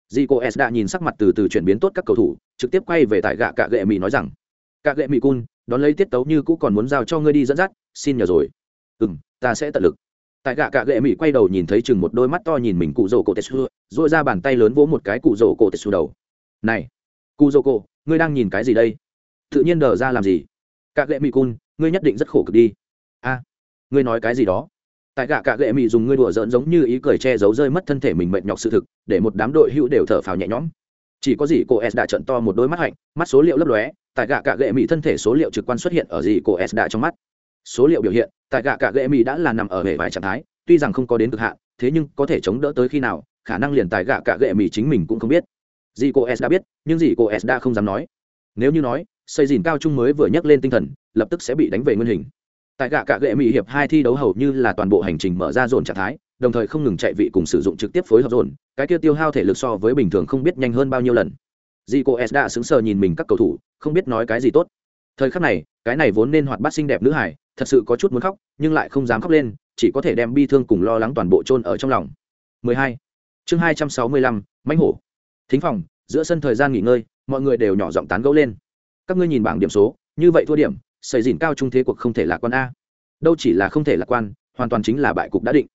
Dì cô s đã nhìn sắc mặt từ từ chuyển biến tốt các cầu thủ, trực tiếp quay về tại gạ cạ gệ mỹ nói rằng cạ gệ mỹ cun, đón lấy tiết tấu như cũ còn muốn giao cho ngươi đi dẫn dắt, xin nhờ rồi. Ừ m ta sẽ tận lực. Tại gạ cạ gệ mỹ quay đầu nhìn thấy chừng một đôi mắt to nhìn mình cụ rổ cổ tetsu dội ra bàn tay lớn vỗ một cái cụ rổ cổ tetsu đầu. Này, cụ rổ cổ, ngươi đang nhìn cái gì đây? Tự nhiên đờ ra làm gì? Cạ gệ mỹ cun, ngươi nhất định rất khổ cực đi. A, ngươi nói cái gì đó? Tại gạ cạ gệ mị dùng ngươi đùa giỡn giống như ý cười che giấu rơi mất thân thể mình mệt nhọc sự thực, để một đám đội hữu đều thở phào nhẹ nhõm. Chỉ có gì cô s đã trận to một đôi mắt hạnh, mắt số liệu lấp lóe, tại gạ cạ gệ mị thân thể số liệu trực quan xuất hiện ở gì cô s đã trong mắt. Số liệu biểu hiện, tại gạ cạ gệ mị đã là nằm ở hệ vài trạng thái, tuy rằng không có đến cực hạn, thế nhưng có thể chống đỡ tới khi nào, khả năng liền tại gạ cạ gệ mị chính mình cũng không biết. Dì cô s đã biết, nhưng dì cô s đã không dám nói. Nếu như nói, xây dìn cao trung mới vừa nhắc lên tinh thần, lập tức sẽ bị đánh về nguyên hình tại gạ cạ gệ mỹ hiệp hai thi đấu hầu như là toàn bộ hành trình mở ra dồn trạng thái đồng thời không ngừng chạy vị cùng sử dụng trực tiếp phối hợp dồn cái kia tiêu hao thể lực so với bình thường không biết nhanh hơn bao nhiêu lần. Dì cô s đã sững sờ nhìn mình các cầu thủ không biết nói cái gì tốt. Thời khắc này cái này vốn nên hoạt bát xinh đẹp nữ hải thật sự có chút muốn khóc nhưng lại không dám khóc lên chỉ có thể đem bi thương cùng lo lắng toàn bộ chôn ở trong lòng. 12. chương 265, mãnh hổ. Thính phòng giữa sân thời gian nghỉ ngơi mọi người đều nhỏ giọng tán gẫu lên. Các ngươi nhìn bảng điểm số như vậy thua điểm xây dìn cao trung thế cuộc không thể lạc quan a. Đâu chỉ là không thể lạc quan, hoàn toàn chính là bại cục đã định.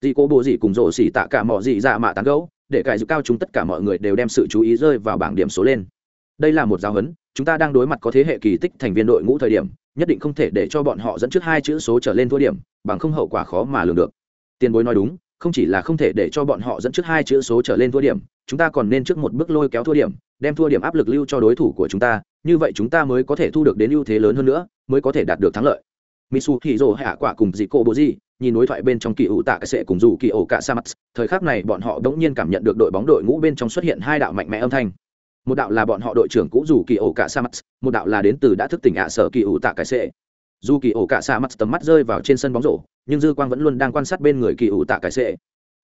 Dị cố bộ dị cùng rổ xỉ tạ cả mọi dị dạ mạ tán gẫu, để cải dự cao chúng tất cả mọi người đều đem sự chú ý rơi vào bảng điểm số lên. Đây là một giáo huấn, chúng ta đang đối mặt có thế hệ kỳ tích thành viên đội ngũ thời điểm, nhất định không thể để cho bọn họ dẫn trước hai chữ số trở lên thua điểm, bằng không hậu quả khó mà lường được. Tiền bối nói đúng, không chỉ là không thể để cho bọn họ dẫn trước hai chữ số trở lên thua điểm, chúng ta còn nên trước một bước lôi kéo thua điểm, đem thua điểm áp lực lưu cho đối thủ của chúng ta, như vậy chúng ta mới có thể thu được đến ưu thế lớn hơn nữa mới có thể đạt được thắng lợi. Misu thì rồ hạ quả cùng dị cô bố gì nhìn đối thoại bên trong kỳ ủ tạ cái sệ cùng dù kỳ ổ cả sa mắt thời khắc này bọn họ đống nhiên cảm nhận được đội bóng đội ngũ bên trong xuất hiện hai đạo mạnh mẽ âm thanh. Một đạo là bọn họ đội trưởng cũ dù kỳ ổ cả sa mắt một đạo là đến từ đã thức tỉnh ạ sở kỳ ủ tạ cái sệ. Dù kỳ ổ cả sa mắt tầm mắt rơi vào trên sân bóng rổ, nhưng dư quang vẫn luôn đang quan sát bên người kỳ ủ tạ cái sệ.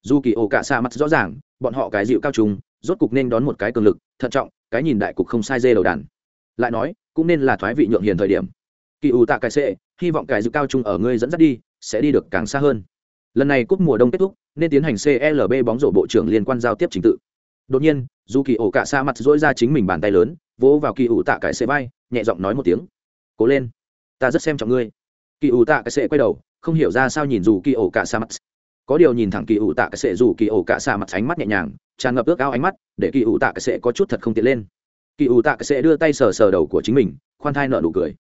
Dù kỳ ổ cả sa mắt rõ ràng, bọn họ cái dịu cao trùng, rốt cục nên đón một cái cường lực, thận trọng, cái nhìn đại cục không sai dê đầu đàn. Lại nói, cũng nên là thoái vị nhượng hiền thời điểm kỳ ủ tạ Cải sệ hy vọng cải dự cao trung ở ngươi dẫn dắt đi, sẽ đi được càng xa hơn. Lần này cúp mùa đông kết thúc, nên tiến hành clb bóng rổ bộ trưởng liên quan giao tiếp trình tự. Đột nhiên, dù kỳ ổ cả xa mặt dỗi ra chính mình bàn tay lớn, vỗ vào kỳ ủ tạ cải sệ vai, nhẹ giọng nói một tiếng. Cố lên, ta rất xem trọng ngươi. Kỳ ủ tạ cải sệ quay đầu, không hiểu ra sao nhìn dù kỳ ổ cả xa mặt. Có điều nhìn thẳng kỳ ủ tạ cái sệ dù kỳ ổ cả xa mặt ánh mắt nhẹ nhàng, tràn ngập ước ao ánh mắt, để kỳ ủ tạ cái sệ có chút thật không tiện lên. Kỳ ủ tạ cái sệ đưa tay sờ sờ đầu của chính mình, khoan thai nợ nụ cười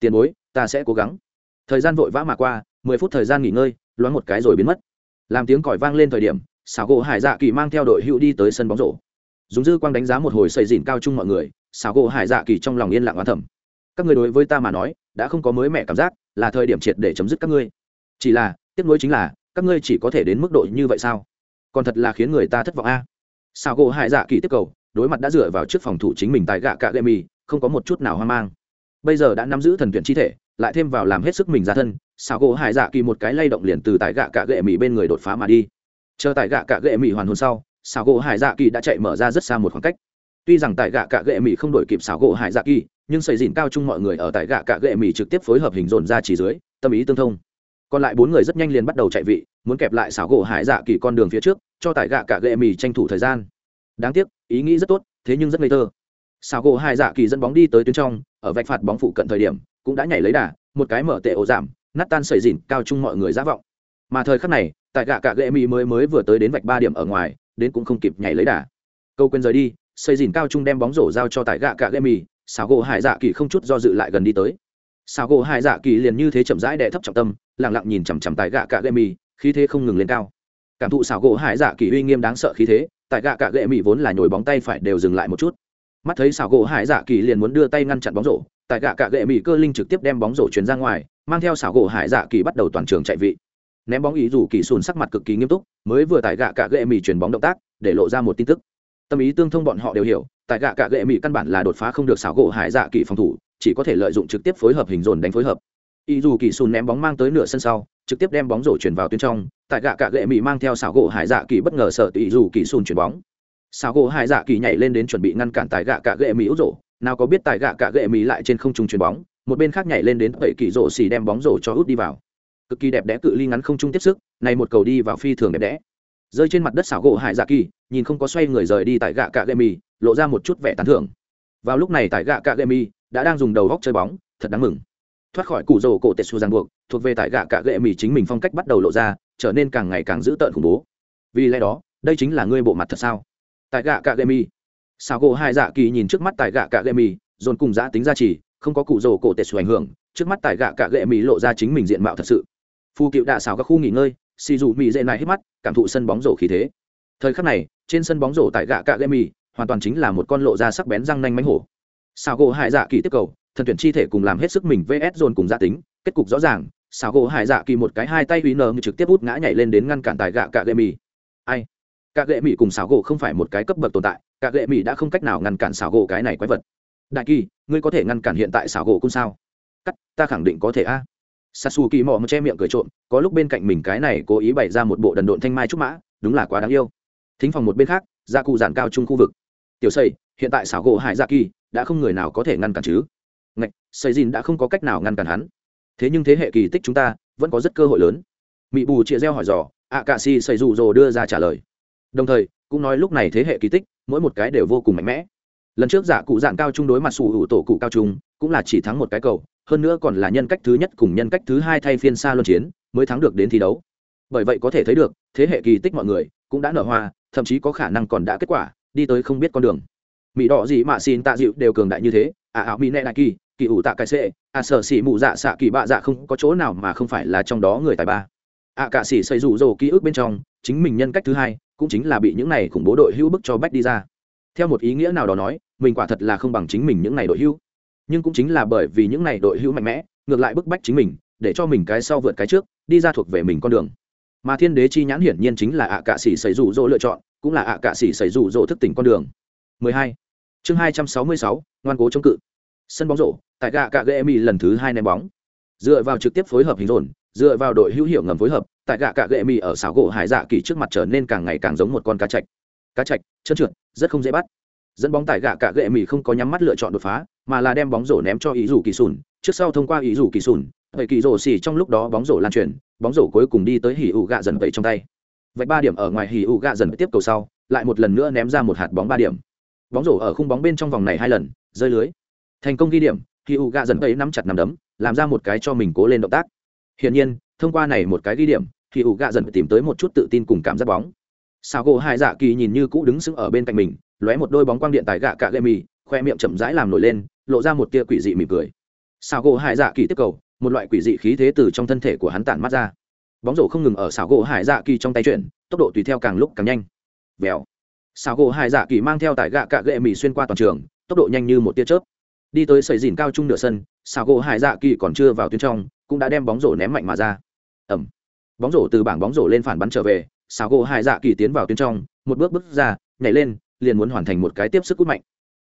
tiền bối, ta sẽ cố gắng. Thời gian vội vã mà qua, mười phút thời gian nghỉ ngơi, loáng một cái rồi biến mất. Làm tiếng còi vang lên thời điểm, xảo gỗ hải dạ kỳ mang theo đội hữu đi tới sân bóng rổ. Dùng dư quang đánh giá một hồi xây dìn cao chung mọi người, xảo gỗ hải dạ kỳ trong lòng yên lặng oán thầm. Các người đối với ta mà nói, đã không có mới mẻ cảm giác, là thời điểm triệt để chấm dứt các ngươi. Chỉ là, tiếc nuối chính là, các ngươi chỉ có thể đến mức độ như vậy sao? Còn thật là khiến người ta thất vọng a. À. xảo gỗ hải dạ kỳ tiếp cầu, đối mặt đã dựa vào trước phòng thủ chính mình tại gạ cạ gậy mì không có một chút nào hoang mang bây giờ đã nắm giữ thần tuyển chi thể, lại thêm vào làm hết sức mình ra thân, xảo gỗ hải dạ kỳ một cái lay động liền từ tại gạ cạ gệ mỹ bên người đột phá mà đi. Chờ tại gạ cạ gệ mỹ hoàn hồn sau, xảo gỗ hải dạ kỳ đã chạy mở ra rất xa một khoảng cách. Tuy rằng tại gạ cạ gệ mỹ không đổi kịp xảo gỗ hải dạ kỳ, nhưng xây dìn cao chung mọi người ở tại gạ cạ gệ mỹ trực tiếp phối hợp hình dồn ra chỉ dưới, tâm ý tương thông. Còn lại bốn người rất nhanh liền bắt đầu chạy vị, muốn kẹp lại xảo gỗ hải dạ kỳ con đường phía trước, cho tại gạ cạ gệ mỹ tranh thủ thời gian. Đáng tiếc, ý nghĩ rất tốt, thế nhưng rất ngây thơ. Xảo gỗ hải dạ kỳ dẫn bóng đi tới tuyến trong ở vạch phạt bóng phụ cận thời điểm, cũng đã nhảy lấy đà, một cái mở tệ ổ giảm, nát tan sẩy dìn, cao chung mọi người giả vọng. Mà thời khắc này, tại gạ cạ gậy mỹ mới mới vừa tới đến vạch ba điểm ở ngoài, đến cũng không kịp nhảy lấy đà. Câu quên rời đi xây dìn cao trung đem bóng rổ giao cho tại gạ cạ gậy mỹ xảo gỗ hải dạ kỳ không chút do dự lại gần đi tới. Xảo gỗ hải dạ kỳ liền như thế chậm rãi đè thấp trọng tâm lẳng lặng nhìn chằm chằm tại gạ cạ gậy mỹ khí thế không ngừng lên cao. Cảm thụ xảo gỗ hải dạ kỳ uy nghiêm đáng sợ khí thế, tại gạ cạ gậy mỹ vốn là nhồi bóng tay phải đều dừng lại một chút mắt thấy xảo gỗ hải dạ kỳ liền muốn đưa tay ngăn chặn bóng rổ, tại gạ cạ gệ mỹ cơ linh trực tiếp đem bóng rổ chuyển ra ngoài, mang theo xảo gỗ hải dạ kỳ bắt đầu toàn trường chạy vị. Ném bóng ý dù kỳ sùn sắc mặt cực kỳ nghiêm túc, mới vừa tại gạ cạ gệ mỹ chuyển bóng động tác, để lộ ra một tin tức. Tâm ý tương thông bọn họ đều hiểu, tại gạ cạ gệ mỹ căn bản là đột phá không được xảo gỗ hải dạ kỳ phòng thủ, chỉ có thể lợi dụng trực tiếp phối hợp hình dồn đánh phối hợp. Ý dù kỳ sùn ném bóng mang tới nửa sân sau, trực tiếp đem bóng rổ chuyển vào tuyến trong, tại gạ cạ gệ mỹ mang theo xảo gỗ hải dạ kỳ bất ngờ sợ ý dù kỳ sùn chuyển bóng sao gỗ hải dạ kỳ nhảy lên đến chuẩn bị ngăn cản tài gạ cạ gệ mỹ út rổ. Nào có biết tài gạ cạ gệ mỹ lại trên không trung chuyền bóng, một bên khác nhảy lên đến tẩy kỳ rổ xì đem bóng rổ cho út đi vào. Cực kỳ đẹp đẽ cự ly ngắn không trung tiếp sức, này một cầu đi vào phi thường đẹp đẽ. Rơi trên mặt đất xảo gỗ hải dạ kỳ, nhìn không có xoay người rời đi tại gạ cạ gậy mì lộ ra một chút vẻ tán thưởng. Vào lúc này tại gạ cạ gậy mì đã đang dùng đầu góc chơi bóng, thật đáng mừng. Thoát khỏi cụ rổ cổ tetsu giang buộc, thuộc về tại gạ cạ gậy mì chính mình phong cách bắt đầu lộ ra, trở nên càng ngày càng dữ tợn khủng bố. Vì lẽ đó, đây chính là ngươi bộ mặt thật sao? Tại gạ cạ gệ mỹ sao gỗ hai dạ kỳ nhìn trước mắt tại gạ cạ gệ mì dồn cùng giã tính ra chỉ không có cụ rồ cổ tệ xu ảnh hưởng, trước mắt tại gạ cạ gệ mì lộ ra chính mình diện mạo thật sự. Phu cựu đạ xào các khu nghỉ ngơi, xì dù mì dễ này hết mắt, cảm thụ sân bóng rổ khí thế. Thời khắc này, trên sân bóng rổ tại gạ cạ gệ mì hoàn toàn chính là một con lộ ra sắc bén răng nanh mánh hổ. Sao gỗ hải dạ kỳ tiếp cầu, thần tuyển chi thể cùng làm hết sức mình vs dồn cùng gia tính, kết cục rõ ràng sao gỗ hải dạ kỳ một cái hai tay uy nờ trực tiếp hút ngã nhảy lên đến ngăn cản tại gạ cạ gệ mì ai? Cả gệ mỹ cùng xảo gỗ không phải một cái cấp bậc tồn tại, cả gệ mỹ đã không cách nào ngăn cản xảo gỗ cái này quái vật. Đại kỳ, ngươi có thể ngăn cản hiện tại xảo gỗ cũng sao? Cắt, ta khẳng định có thể a. À. sasu kỳ mò một che miệng cười trộm, có lúc bên cạnh mình cái này cố ý bày ra một bộ đần độn thanh mai trúc mã, đúng là quá đáng yêu. Thính phòng một bên khác, gia cụ giản cao chung khu vực. Tiểu xây hiện tại xảo gỗ hải gia kỳ đã không người nào có thể ngăn cản chứ? Ngạch xây dìn đã không có cách nào ngăn cản hắn. Thế nhưng thế hệ kỳ tích chúng ta vẫn có rất cơ hội lớn. Mỹ bù chia reo hỏi dò ạ cạ si xây dù rồ đưa ra trả lời đồng thời, cũng nói lúc này thế hệ kỳ tích, mỗi một cái đều vô cùng mạnh mẽ. Lần trước giả cụ dạng cao trung đối mặt sủ hữu tổ cụ cao trung, cũng là chỉ thắng một cái cầu, hơn nữa còn là nhân cách thứ nhất cùng nhân cách thứ hai thay phiên xa luân chiến, mới thắng được đến thi đấu. Bởi vậy có thể thấy được, thế hệ kỳ tích mọi người cũng đã nở hoa, thậm chí có khả năng còn đã kết quả, đi tới không biết con đường. Mỹ đỏ gì mà xin tạ dịu đều cường đại như thế à, à ảo mỹ nệ đại kỳ kỳ ủ tạ cái xệ à sở xỉ mụ dạ xạ kỳ bạ dạ không có chỗ nào mà không phải là trong đó người tài ba. À cả xỉ xây rủ rồ ký ức bên trong, chính mình nhân cách thứ hai cũng chính là bị những này khủng bố đội hưu bức cho bách đi ra. Theo một ý nghĩa nào đó nói mình quả thật là không bằng chính mình những này đội hưu. Nhưng cũng chính là bởi vì những này đội hưu mạnh mẽ ngược lại bức bách chính mình để cho mình cái sau vượt cái trước đi ra thuộc về mình con đường. Mà thiên đế chi nhãn hiển nhiên chính là ạ cạ sĩ xảy rủ rỗ lựa chọn cũng là ạ cạ sĩ xảy rủ rỗ thức tỉnh con đường. 12. chương 266, ngoan cố chống cự. Sân bóng rổ tại gạ cạ gây mi lần thứ hai ném bóng. Dựa vào trực tiếp phối hợp hình rồn dựa vào đội hữu hiệu ngầm phối hợp, tại gạ cạ gệ mì ở xảo gỗ hải dạ kỳ trước mặt trở nên càng ngày càng giống một con cá chạch. Cá chạch trơn trượt, rất không dễ bắt. Dẫn bóng tại gạ cạ gệ mì không có nhắm mắt lựa chọn đột phá, mà là đem bóng rổ ném cho ý rủ kỳ sùn trước sau thông qua ý rủ kỳ sùn vậy kỳ rổ xì trong lúc đó bóng rổ lan truyền, bóng rổ cuối cùng đi tới hỉ ụ gạ dần vậy trong tay. Vậy ba điểm ở ngoài hỉ ụ gạ dần tiếp cầu sau, lại một lần nữa ném ra một hạt bóng ba điểm. Bóng rổ ở khung bóng bên trong vòng này hai lần, rơi lưới. Thành công ghi điểm, hỉ ụ gạ dần vậy nắm chặt nắm đấm, làm ra một cái cho mình cố lên động tác hiển nhiên, thông qua này một cái ghi điểm, thì ủ gạ dần tìm tới một chút tự tin cùng cảm giác bóng. Sao gỗ hai dạ kỳ nhìn như cũ đứng sững ở bên cạnh mình, lóe một đôi bóng quang điện tại gạ cạ lệ mì, khoe miệng chậm rãi làm nổi lên, lộ ra một tia quỷ dị mỉm cười. Sao gỗ hai dạ kỳ tiếp cầu, một loại quỷ dị khí thế từ trong thân thể của hắn tản mắt ra. Bóng rổ không ngừng ở sào gỗ hải dạ kỳ trong tay chuyển, tốc độ tùy theo càng lúc càng nhanh. Vèo. Sào gỗ hải dạ kỳ mang theo tại gạ cạ lệ mì xuyên qua toàn trường, tốc độ nhanh như một tia chớp. Đi tới sầy dìn cao trung nửa sân, sào gỗ hải dạ kỳ còn chưa vào tuyến trong cũng đã đem bóng rổ ném mạnh mà ra. Ẩm bóng rổ từ bảng bóng rổ lên phản bắn trở về xào gỗ hai dạ kỳ tiến vào tuyến trong, một bước bước ra, nhảy lên, liền muốn hoàn thành một cái tiếp sức cút mạnh.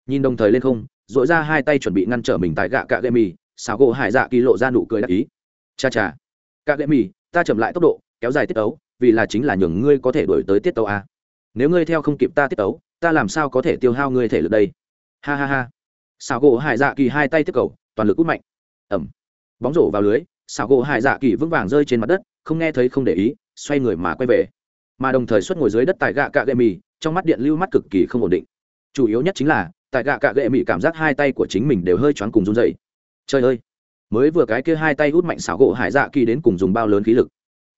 Nhìn đồng thời lên không dội ra hai tay chuẩn bị ngăn trở mình tại gạ cạ gậy mì xảo gỗ hải dạ kỳ lộ ra nụ cười đắc ý. Cha cha. Cạ gậy mì ta chậm lại tốc độ, kéo dài tiết tấu, vì là chính là nhường ngươi có thể đổi tới tiết tấu a. Nếu ngươi theo không kịp ta tiết tấu, ta làm sao có thể tiêu hao ngươi thể lực đây? Ha ha ha. Xảo gỗ hải dạ kỳ hai tay tiếp cầu, toàn lực cút mạnh. Ẩm bóng rổ vào lưới xảo gỗ hải dạ kỳ vững vàng rơi trên mặt đất, không nghe thấy không để ý, xoay người mà quay về. Mà đồng thời xuất ngồi dưới đất tại gạ cạ gậy mì, trong mắt điện lưu mắt cực kỳ không ổn định. Chủ yếu nhất chính là, tại gạ cạ gậy mì cảm giác hai tay của chính mình đều hơi choáng cùng run dày trời ơi! Mới vừa cái kia hai tay hút mạnh xảo gỗ hải dạ kỳ đến cùng dùng bao lớn khí lực.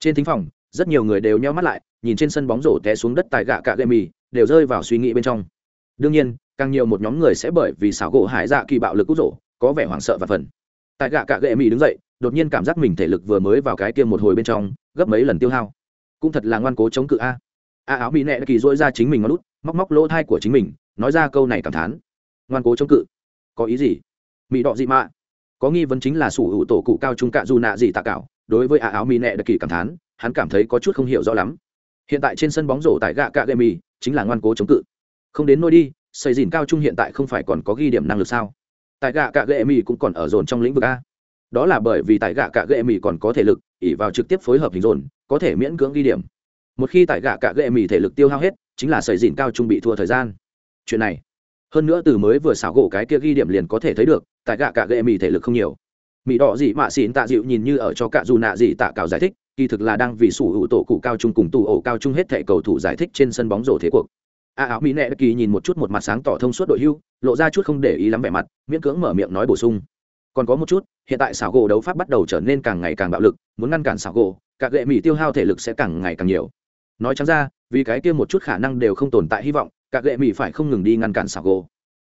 Trên thính phòng, rất nhiều người đều nheo mắt lại, nhìn trên sân bóng rổ té xuống đất tại gạ cạ gậy mì, đều rơi vào suy nghĩ bên trong. Đương nhiên, càng nhiều một nhóm người sẽ bởi vì xảo gỗ hải dạ kỳ bạo lực cút rổ, có vẻ hoảng sợ và phần tại gạ cạ gậy mì đứng dậy đột nhiên cảm giác mình thể lực vừa mới vào cái kia một hồi bên trong, gấp mấy lần tiêu hao. Cũng thật là ngoan cố chống cự a. A áo mỹ nệ kỳ dỗi ra chính mình ngón lút móc móc lỗ thai của chính mình, nói ra câu này cảm thán. Ngoan cố chống cự. Có ý gì? Mỹ đọ dị mạ. Có nghi vấn chính là sủ hữu tổ cụ cao trung cạ dù nạ gì tạ cảo đối với a áo mỹ nệ kỳ cảm thán, hắn cảm thấy có chút không hiểu rõ lắm. Hiện tại trên sân bóng rổ tại gạ cạ gậy mì, chính là ngoan cố chống cự. Không đến nôi đi, xây dìn cao trung hiện tại không phải còn có ghi điểm năng lực sao? Tại gạ cạ gậy cũng còn ở dồn trong lĩnh vực a đó là bởi vì tại gạ cạ gệ mì còn có thể lực ỉ vào trực tiếp phối hợp hình dồn, có thể miễn cưỡng ghi điểm. Một khi tại gạ cạ gệ mì thể lực tiêu hao hết, chính là xây dìn cao trung bị thua thời gian. Chuyện này, hơn nữa từ mới vừa xảo gỗ cái kia ghi điểm liền có thể thấy được, tại gạ cạ gệ mì thể lực không nhiều. Mỹ đỏ dị mạ xịn tạ dịu nhìn như ở cho cạ dù nạ dị tạ cào giải thích, kỳ thực là đang vì sủ hữu tổ cụ cao trung cùng tù ổ cao trung hết thẻ cầu thủ giải thích trên sân bóng rổ thế cuộc. A áo mỹ nẹ kỳ nhìn một chút một mặt sáng tỏ thông suốt đội hưu, lộ ra chút không để ý lắm vẻ mặt, miễn cưỡng mở miệng nói bổ sung còn có một chút, hiện tại xảo gỗ đấu pháp bắt đầu trở nên càng ngày càng bạo lực, muốn ngăn cản xảo gỗ các gệ mỹ tiêu hao thể lực sẽ càng ngày càng nhiều. Nói chẳng ra, vì cái kia một chút khả năng đều không tồn tại hy vọng các gệ mỹ phải không ngừng đi ngăn cản xảo gỗ.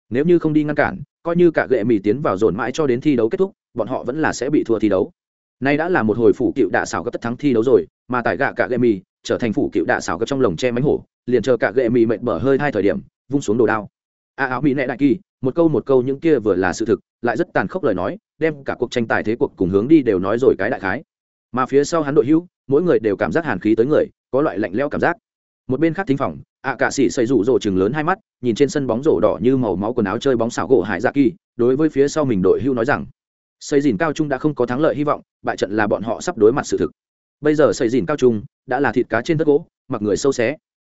Nếu như không đi ngăn cản, coi như cả gệ mỹ tiến vào dồn mãi cho đến thi đấu kết thúc, bọn họ vẫn là sẽ bị thua thi đấu. Nay đã là một hồi phủ cựu đạ xảo gấp tất thắng thi đấu rồi, mà tại gạ cả gệ mỹ trở thành phủ cựu đạ xảo gấp trong lồng che mánh hổ, liền chờ cả gệ mỹ mệt mở hơi hai thời điểm, vung xuống đồ đao a áo mỹ nệ đại kỳ, một câu một câu những kia vừa là sự thực, lại rất tàn khốc lời nói, đem cả cuộc tranh tài thế cuộc cùng hướng đi đều nói rồi cái đại khái. Mà phía sau hắn đội hữu, mỗi người đều cảm giác hàn khí tới người, có loại lạnh leo cảm giác. Một bên khác thính phòng, ạ cạ sĩ xây rủ rồ chừng lớn hai mắt, nhìn trên sân bóng rổ đỏ như màu máu quần áo chơi bóng xảo gỗ hải dạ kỳ, đối với phía sau mình đội hưu nói rằng xây dìn cao trung đã không có thắng lợi hy vọng, bại trận là bọn họ sắp đối mặt sự thực. Bây giờ xây dìn cao trung đã là thịt cá trên đất gỗ, mặc người sâu xé.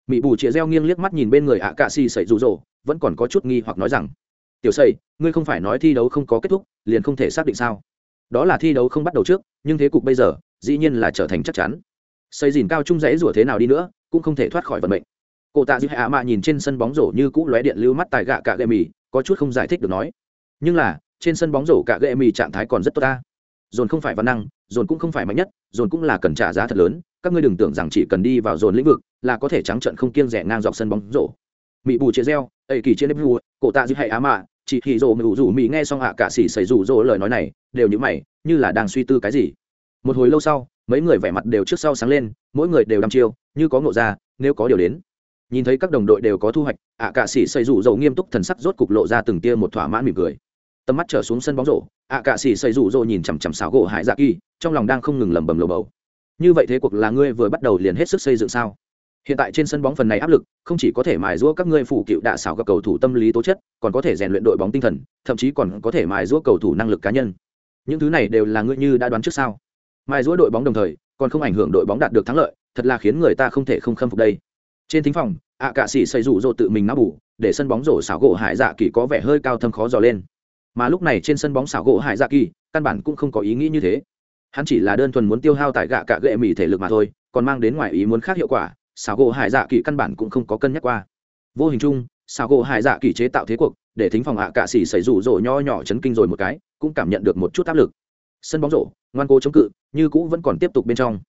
Mỹ bù chĩa reo nghiêng liếc mắt nhìn bên người ạ cạ sĩ xây rủ rỗ vẫn còn có chút nghi hoặc nói rằng, tiểu xây ngươi không phải nói thi đấu không có kết thúc, liền không thể xác định sao? Đó là thi đấu không bắt đầu trước, nhưng thế cục bây giờ, dĩ nhiên là trở thành chắc chắn. Xây dìn cao trung rẽ rủa thế nào đi nữa, cũng không thể thoát khỏi vận mệnh. Cô tạ dư hạ mạ nhìn trên sân bóng rổ như cũ lóe điện lưu mắt tài gạ cạ gậy mì, có chút không giải thích được nói, nhưng là, trên sân bóng rổ cạ gậy mì trạng thái còn rất tốt ta. Dồn không phải văn năng, dồn cũng không phải mạnh nhất, dồn cũng là cần trả giá thật lớn, các ngươi đừng tưởng rằng chỉ cần đi vào dồn lĩnh vực là có thể trắng trận không kiêng rẻ ngang dọc sân bóng rổ mỹ bù chia reo, ấy kỳ chia nếp vua cổ tạ dư hay á mạ chị hì rồ mỹ rủ mỹ nghe xong hạ cả xỉ xảy rủ rỗ lời nói này, đều như mày, như là đang suy tư cái gì. Một hồi lâu sau, mấy người vẻ mặt đều trước sau sáng lên, mỗi người đều đăm chiêu, như có ngộ ra, nếu có điều đến. Nhìn thấy các đồng đội đều có thu hoạch, ạ cả xỉ xây rủ rỗ nghiêm túc thần sắc rốt cục lộ ra từng tia một thỏa mãn mỉm cười. Tầm mắt trở xuống sân bóng rổ, ạ cả xỉ xây rủ rỗ nhìn chằm chằm xáo gỗ hải dạ kỳ, trong lòng đang không ngừng lẩm bẩm lồ bầu. Như vậy thế cuộc là ngươi vừa bắt đầu liền hết sức xây dựng sao? Hiện tại trên sân bóng phần này áp lực, không chỉ có thể mài giũa các ngươi phủ cựu đạ xảo các cầu thủ tâm lý tố chất, còn có thể rèn luyện đội bóng tinh thần, thậm chí còn có thể mài giũa cầu thủ năng lực cá nhân. Những thứ này đều là ngươi như đã đoán trước sao? Mài giũa đội bóng đồng thời, còn không ảnh hưởng đội bóng đạt được thắng lợi, thật là khiến người ta không thể không khâm phục đây. Trên thính phòng, ạ cạ sĩ xây rủ rộ tự mình náo bù, để sân bóng rổ xảo gỗ hải dạ kỳ có vẻ hơi cao thâm khó dò lên. Mà lúc này trên sân bóng xảo gỗ hải dạ kỳ, căn bản cũng không có ý nghĩ như thế. Hắn chỉ là đơn thuần muốn tiêu hao tại gạ cạ gệ mỹ thể lực mà thôi, còn mang đến ngoài ý muốn khác hiệu quả xảo gỗ hải dạ kỳ căn bản cũng không có cân nhắc qua. Vô hình chung xảo gỗ hải dạ kỳ chế tạo thế cuộc để thính phòng ạ cạ xỉ xảy rủ rổ nho nhỏ chấn kinh rồi một cái cũng cảm nhận được một chút áp lực. Sân bóng rổ ngoan cố chống cự như cũ vẫn còn tiếp tục bên trong.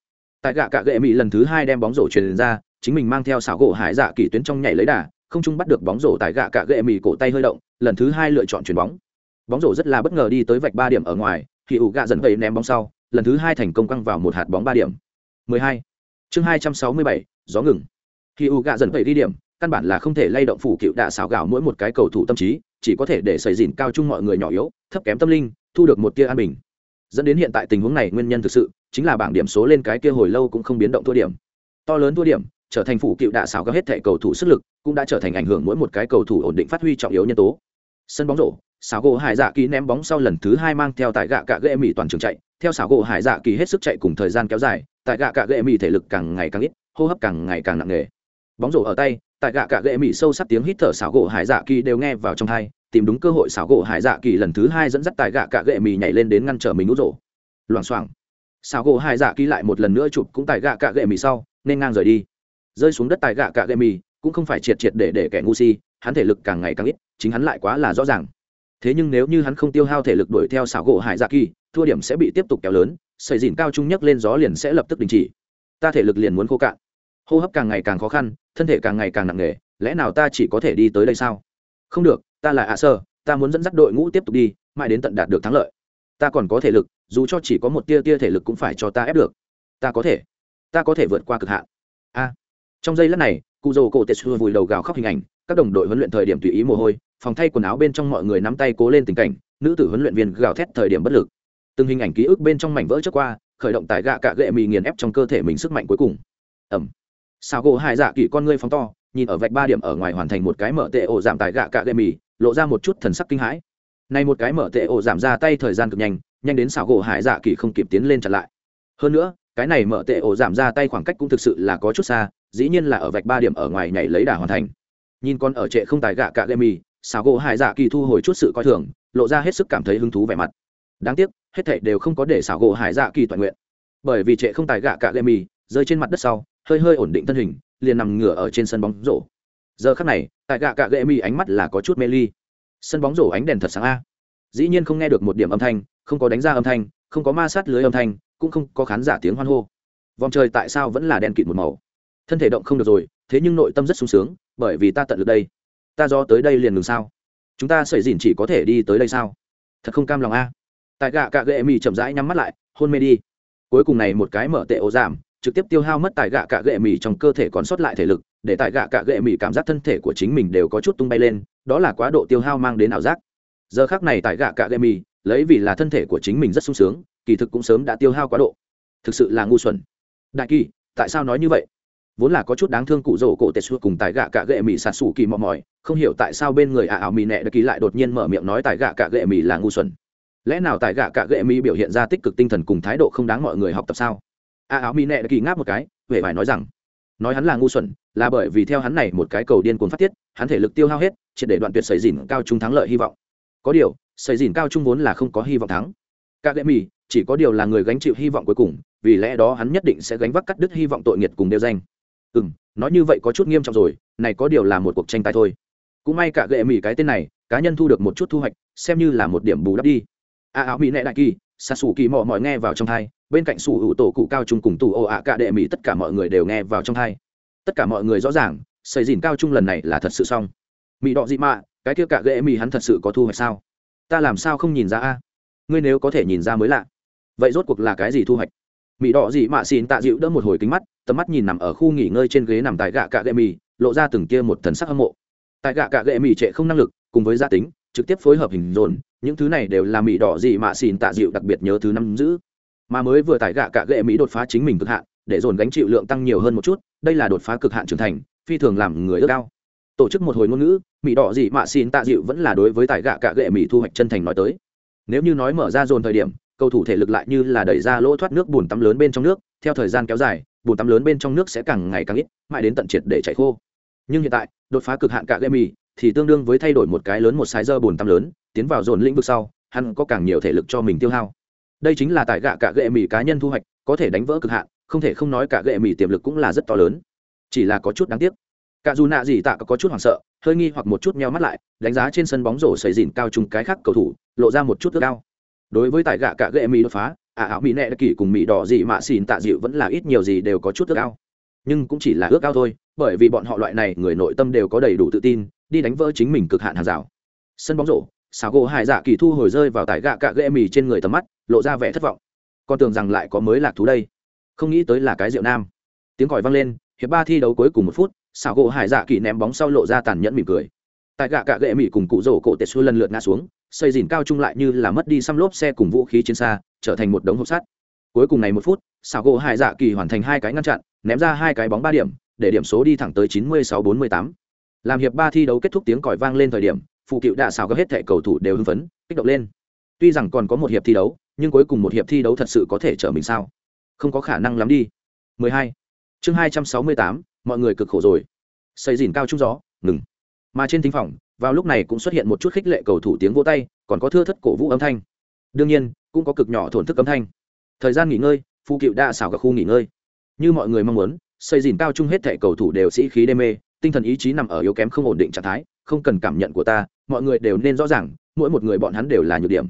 Tại gạ cạ gệ mỹ lần thứ hai đem bóng rổ truyền ra chính mình mang theo xảo gỗ hải dạ kỳ tuyến trong nhảy lấy đà không chung bắt được bóng rổ tại gạ cạ gệ mỹ cổ tay hơi động lần thứ hai lựa chọn chuyền bóng. Bóng rổ rất là bất ngờ đi tới vạch ba điểm ở ngoài thì ủ gạ dẫn vậy ném bóng sau lần thứ hai thành công căng vào một hạt bóng ba điểm. 12. chương 267, gió ngừng. Khi u gạ dần vậy đi điểm, căn bản là không thể lay động phủ cựu đạ xảo gạo mỗi một cái cầu thủ tâm trí, chỉ có thể để xây dìn cao chung mọi người nhỏ yếu, thấp kém tâm linh, thu được một tia an bình. Dẫn đến hiện tại tình huống này, nguyên nhân thực sự chính là bảng điểm số lên cái kia hồi lâu cũng không biến động thua điểm. To lớn thua điểm, trở thành phủ cựu đạ xảo gạo hết thẻ cầu thủ sức lực, cũng đã trở thành ảnh hưởng mỗi một cái cầu thủ ổn định phát huy trọng yếu nhân tố. Sân bóng rổ, xảo gỗ hải dạ kỳ ném bóng sau lần thứ hai mang theo tại gạ cạ gệ mỹ toàn trường chạy. Theo xảo gỗ hải dạ kỳ hết sức chạy cùng thời gian kéo dài, tại gạ cạ gệ mỹ thể lực càng ngày càng ít hô hấp càng ngày càng nặng nề. Bóng rổ ở tay, tại gạ cạ gệ mỹ sâu sắc tiếng hít thở xảo gỗ hải dạ kỳ đều nghe vào trong thai tìm đúng cơ hội xảo gỗ hải dạ kỳ lần thứ hai dẫn dắt tại gạ cạ gệ mỹ nhảy lên đến ngăn trở mình nút rổ. Loảng xoảng. Xảo gỗ hải dạ kỳ lại một lần nữa chụp cũng tại gạ cạ gệ mỹ sau, nên ngang rời đi. Rơi xuống đất tại gạ cạ gệ mỹ cũng không phải triệt triệt để để kẻ ngu si, hắn thể lực càng ngày càng ít, chính hắn lại quá là rõ ràng. Thế nhưng nếu như hắn không tiêu hao thể lực đuổi theo xảo gỗ hải dạ kỳ, thua điểm sẽ bị tiếp tục kéo lớn, sợi dìn cao trung nhấc lên gió liền sẽ lập tức đình chỉ ta thể lực liền muốn khô cạn. Hô hấp càng ngày càng khó khăn, thân thể càng ngày càng nặng nề, lẽ nào ta chỉ có thể đi tới đây sao? Không được, ta là ạ sơ, ta muốn dẫn dắt đội ngũ tiếp tục đi, mãi đến tận đạt được thắng lợi. Ta còn có thể lực, dù cho chỉ có một tia tia thể lực cũng phải cho ta ép được. Ta có thể, ta có thể vượt qua cực hạn. A. Trong giây lát này cụ dầu cổ tetsu vùi đầu gào khóc hình ảnh, các đồng đội huấn luyện thời điểm tùy ý mồ hôi, phòng thay quần áo bên trong mọi người nắm tay cố lên tình cảnh, nữ tử huấn luyện viên gào thét thời điểm bất lực. Từng hình ảnh ký ức bên trong mảnh vỡ trước qua khởi động tại gạ cạ gệ mì nghiền ép trong cơ thể mình sức mạnh cuối cùng. Ẩm. Sao gỗ hai dạ kỳ con ngươi phóng to, nhìn ở vạch ba điểm ở ngoài hoàn thành một cái mở tệ ổ giảm tại gạ cạ gệ mì, lộ ra một chút thần sắc kinh hãi. Này một cái mở tệ ổ giảm ra tay thời gian cực nhanh nhanh đến xảo gỗ hải dạ kỳ không kịp tiến lên chặn lại. Hơn nữa, cái này mở tệ ổ giảm ra tay khoảng cách cũng thực sự là có chút xa, dĩ nhiên là ở vạch ba điểm ở ngoài nhảy lấy đà hoàn thành. Nhìn con ở trệ không tài gạ cạ gệ mì xảo gỗ hải dạ kỳ thu hồi chút sự coi thường, lộ ra hết sức cảm thấy hứng thú vẻ mặt. Đáng tiếc hết thảy đều không có để xảo gỗ hải dạ kỳ toàn nguyện. Bởi vì trệ không tài gạ cạ lệ mì, rơi trên mặt đất sau, hơi hơi ổn định thân hình, liền nằm ngửa ở trên sân bóng rổ. Giờ khắc này tại gạ cạ gệ mì ánh mắt là có chút mê ly. Sân bóng rổ ánh đèn thật sáng a. Dĩ nhiên không nghe được một điểm âm thanh, không có đánh ra âm thanh, không có ma sát lưới âm thanh, cũng không có khán giả tiếng hoan hô. Vòng trời tại sao vẫn là đen kịt một màu? Thân thể động không được rồi, thế nhưng nội tâm rất sung sướng, bởi vì ta tận được đây. Ta do tới đây liền ngừng sao? Chúng ta sẩy dìn chỉ có thể đi tới đây sao? Thật không cam lòng a tại gạ cạ gệ mì chậm rãi nhắm mắt lại, hôn mê đi. Cuối cùng này một cái mở tệ ô giảm, trực tiếp tiêu hao mất tại gạ cạ gệ mì trong cơ thể còn sót lại thể lực, để tại gạ cạ gệ mì cảm giác thân thể của chính mình đều có chút tung bay lên, đó là quá độ tiêu hao mang đến ảo giác. Giờ khác này tại gạ cạ gệ mì, lấy vì là thân thể của chính mình rất sung sướng, kỳ thực cũng sớm đã tiêu hao quá độ. Thực sự là ngu xuẩn. Đại kỳ, tại sao nói như vậy? Vốn là có chút đáng thương cụ rổ cổ tệ xua cùng tài gạ cạ gệ mì sạt sủ kỳ mò mỏi không hiểu tại sao bên người ả ảo mì nẹ đã kỳ lại đột nhiên mở miệng nói tài gạ cạ gệ mì là ngu xuẩn lẽ nào tại gạ cạ gệ mỹ biểu hiện ra tích cực tinh thần cùng thái độ không đáng mọi người học tập sao? A Áo mì nẹ đã kỳ ngáp một cái huệ phải nói rằng, nói hắn là ngu xuẩn, là bởi vì theo hắn này một cái cầu điên cuồng phát tiết, hắn thể lực tiêu hao hết chỉ để đoạn tuyệt sấy dìn cao trung thắng lợi hy vọng. Có điều sấy dìn cao trung vốn là không có hy vọng thắng. Cạ gệ mỹ chỉ có điều là người gánh chịu hy vọng cuối cùng, vì lẽ đó hắn nhất định sẽ gánh vác cắt đứt hy vọng tội nghiệt cùng đeo danh. Ừ m nói như vậy có chút nghiêm trọng rồi, này có điều là một cuộc tranh tài thôi. Cũng may cả gệ mỹ cái tên này, cá nhân thu được một chút thu hoạch, xem như là một điểm bù đắp đi a áo mỹ nệ đại kỳ xa xù kỳ mò mọi nghe vào trong thai, bên cạnh xù hữu tổ cụ cao trung cùng tù ồ ạ cả đệ mỹ, tất cả mọi người đều nghe vào trong thai. Tất cả mọi người rõ ràng xây dìn cao trung lần này là thật sự xong. Mỹ đọ dị mạ, cái kia cả ghệ mỹ hắn thật sự có thu hoạch sao? Ta làm sao không nhìn ra a? Ngươi nếu có thể nhìn ra mới lạ. Vậy rốt cuộc là cái gì thu hoạch? Mỹ đỏ dị mạ xin tạ dịu đỡ một hồi kính mắt, tầm mắt nhìn nằm ở khu nghỉ ngơi trên ghế nằm tại gạ cạ gệ mì lộ ra từng kia một thần sắc hâm mộ. Tại gạ cạ gệ mì trệ không năng lực, cùng với gia tính trực tiếp phối hợp hình dồn, những thứ này đều là mỹ đỏ dị mạ xin tạ dịu đặc biệt nhớ thứ năm giữ. Mà mới vừa tải gạ cạ gệ mỹ đột phá chính mình cực hạn, để dồn gánh chịu lượng tăng nhiều hơn một chút, đây là đột phá cực hạn trưởng thành, phi thường làm người ước cao tổ chức một hồi ngôn ngữ mỹ đỏ dị mạ xin tạ dịu vẫn là đối với tải gạ cạ gệ mỹ thu hoạch chân thành nói tới. Nếu như nói mở ra dồn thời điểm, cầu thủ thể lực lại như là đẩy ra lỗ thoát nước bùn tắm lớn bên trong nước, theo thời gian kéo dài, bùn tắm lớn bên trong nước sẽ càng ngày càng ít, mãi đến tận triệt để chảy khô. Nhưng hiện tại, đột phá cực hạn cả gây mỹ thì tương đương với thay đổi một cái lớn một sái dơ bùn tắm lớn, tiến vào dồn lĩnh vực sau, hắn có càng nhiều thể lực cho mình tiêu hao. Đây chính là tại gạ cả gệ mỹ cá nhân thu hoạch, có thể đánh vỡ cực hạn, không thể không nói cả gệ mỹ tiềm lực cũng là rất to lớn. Chỉ là có chút đáng tiếc. Cả dù nạ gì tạ có chút hoảng sợ, hơi nghi hoặc một chút meo mắt lại, đánh giá trên sân bóng rổ xảy dìn cao chung cái khác cầu thủ, lộ ra một chút ước cao đối với tại gạ cả gệ mỹ đột phá ả ảo mỹ nẹ kỳ cùng mỹ đỏ dị mạ xỉn tạ dịu vẫn là ít nhiều gì đều có chút ước cao nhưng cũng chỉ là ước ao thôi, bởi vì bọn họ loại này người nội tâm đều có đầy đủ tự tin, đi đánh vỡ chính mình cực hạn hàng rào. Sân bóng rổ xào gỗ hải dạ kỳ thu hồi rơi vào tải gạ cạ ghệ mì trên người tầm mắt, lộ ra vẻ thất vọng. Con tưởng rằng lại có mới lạc thú đây. Không nghĩ tới là cái rượu nam. Tiếng còi vang lên, hiệp ba thi đấu cuối cùng một phút xào gỗ hải dạ kỳ ném bóng sau lộ ra tàn nhẫn mỉm cười. Tại gạ cạ ghệ mì cùng cụ rổ cổ tệ xu lần lượt ngã xuống, xây dìn cao trung lại như là mất đi xăm lốp xe cùng vũ khí chiến xa, trở thành một đống hộp sắt. Cuối cùng này một phút xảo gỗ hải dạ kỳ hoàn thành hai cái ngăn chặn ném ra hai cái bóng ba điểm để điểm số đi thẳng tới chín mươi sáu bốn mươi tám. Làm hiệp ba thi đấu kết thúc tiếng còi vang lên thời điểm phụ cựu đạ xảo gấp hết thẻ cầu thủ đều hưng phấn kích động lên. Tuy rằng còn có một hiệp thi đấu nhưng cuối cùng một hiệp thi đấu thật sự có thể trở mình sao? Không có khả năng lắm đi. 12. chương 268, mọi người cực khổ rồi. Xây dìn cao trung gió ngừng. Mà trên thính phòng vào lúc này cũng xuất hiện một chút khích lệ cầu thủ tiếng vỗ tay còn có thưa thất cổ vũ âm thanh. Đương nhiên cũng có cực nhỏ thổn thức âm thanh. Thời gian nghỉ ngơi phụ cựu đa xảo các khu nghỉ ngơi. Như mọi người mong muốn, xây dìn cao chung hết thẻ cầu thủ đều sĩ khí đê mê, tinh thần ý chí nằm ở yếu kém không ổn định trạng thái, không cần cảm nhận của ta, mọi người đều nên rõ ràng, mỗi một người bọn hắn đều là nhược điểm.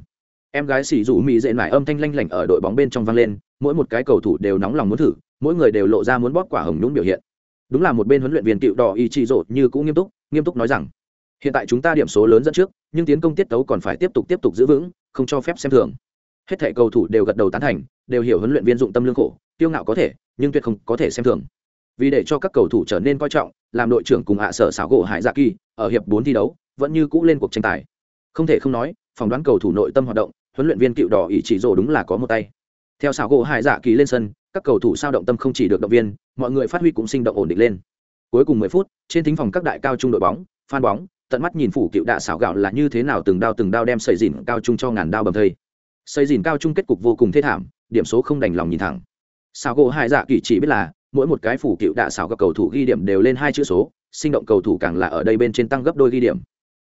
Em gái xỉ rủ mỹ dễ mải âm thanh lanh lảnh ở đội bóng bên trong vang lên, mỗi một cái cầu thủ đều nóng lòng muốn thử, mỗi người đều lộ ra muốn bóp quả hồng nhũng biểu hiện. Đúng là một bên huấn luyện viên cựu đỏ y trị rộ như cũng nghiêm túc nghiêm túc nói rằng, hiện tại chúng ta điểm số lớn dẫn trước, nhưng tiến công tiết tấu còn phải tiếp tục tiếp tục giữ vững, không cho phép xem thường hết thảy cầu thủ đều gật đầu tán thành, đều hiểu huấn luyện viên dụng tâm lương khổ, tiêu ngạo có thể, nhưng tuyệt không có thể xem thường. Vì để cho các cầu thủ trở nên coi trọng, làm đội trưởng cùng hạ sở xảo gỗ hải dạ kỳ, ở hiệp bốn thi đấu, vẫn như cũ lên cuộc tranh tài. Không thể không nói, phỏng đoán cầu thủ nội tâm hoạt động, huấn luyện viên cựu đỏ ý chỉ rồ đúng là có một tay. Theo xảo gỗ hải dạ kỳ lên sân, các cầu thủ sao động tâm không chỉ được động viên, mọi người phát huy cũng sinh động ổn định lên. Cuối cùng 10 phút, trên thính phòng các đại cao trung đội bóng phan bóng, tận mắt nhìn phủ cựu đạ xảo gạo là như thế nào từng đao từng đao đem sợi dỉn cao trung cho ngàn đao bầm thây xây dìn cao trung kết cục vô cùng thê thảm, điểm số không đành lòng nhìn thẳng. Sao gỗ hải dạ kỳ chỉ biết là, mỗi một cái phủ cựu đạ xảo các cầu thủ ghi điểm đều lên hai chữ số, sinh động cầu thủ càng là ở đây bên trên tăng gấp đôi ghi điểm.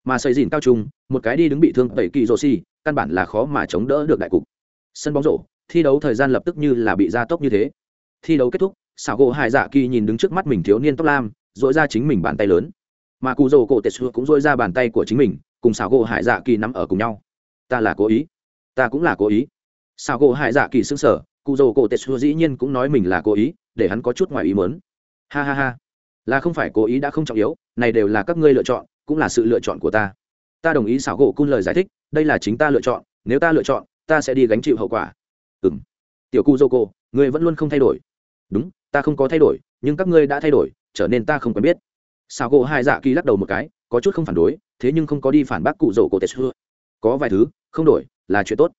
Mà xây dìn cao trung, một cái đi đứng bị thương tẩy kỳ rô si căn bản là khó mà chống đỡ được đại cục. Sân bóng rổ, thi đấu thời gian lập tức như là bị gia tốc như thế. Thi đấu kết thúc xảo gỗ hải dạ kỳ nhìn đứng trước mắt mình thiếu niên tóc lam dội ra chính mình bàn tay lớn. Mà cụ rồ cổ tetsu cũng dội ra bàn tay của chính mình, cùng xảo gỗ hải dạ kỳ nắm ở cùng nhau. Ta là cố ý ta cũng là cố ý. Xảo gỗ hại dạ kỳ xứng sở cụ dầu cổ tetsu dĩ nhiên cũng nói mình là cố ý, để hắn có chút ngoài ý mớn ha ha ha, là không phải cố ý đã không trọng yếu, này đều là các ngươi lựa chọn, cũng là sự lựa chọn của ta. Ta đồng ý xảo gỗ cun lời giải thích, đây là chính ta lựa chọn, nếu ta lựa chọn, ta sẽ đi gánh chịu hậu quả. Ừ m tiểu cu dô cô ngươi vẫn luôn không thay đổi. Đúng, ta không có thay đổi, nhưng các ngươi đã thay đổi, trở nên ta không quen biết. Xảo gỗ hai dạ kỳ lắc đầu một cái, có chút không phản đối, thế nhưng không có đi phản bác cụ rổ cổ tetsu có vài thứ, không đổi là chuyện tốt.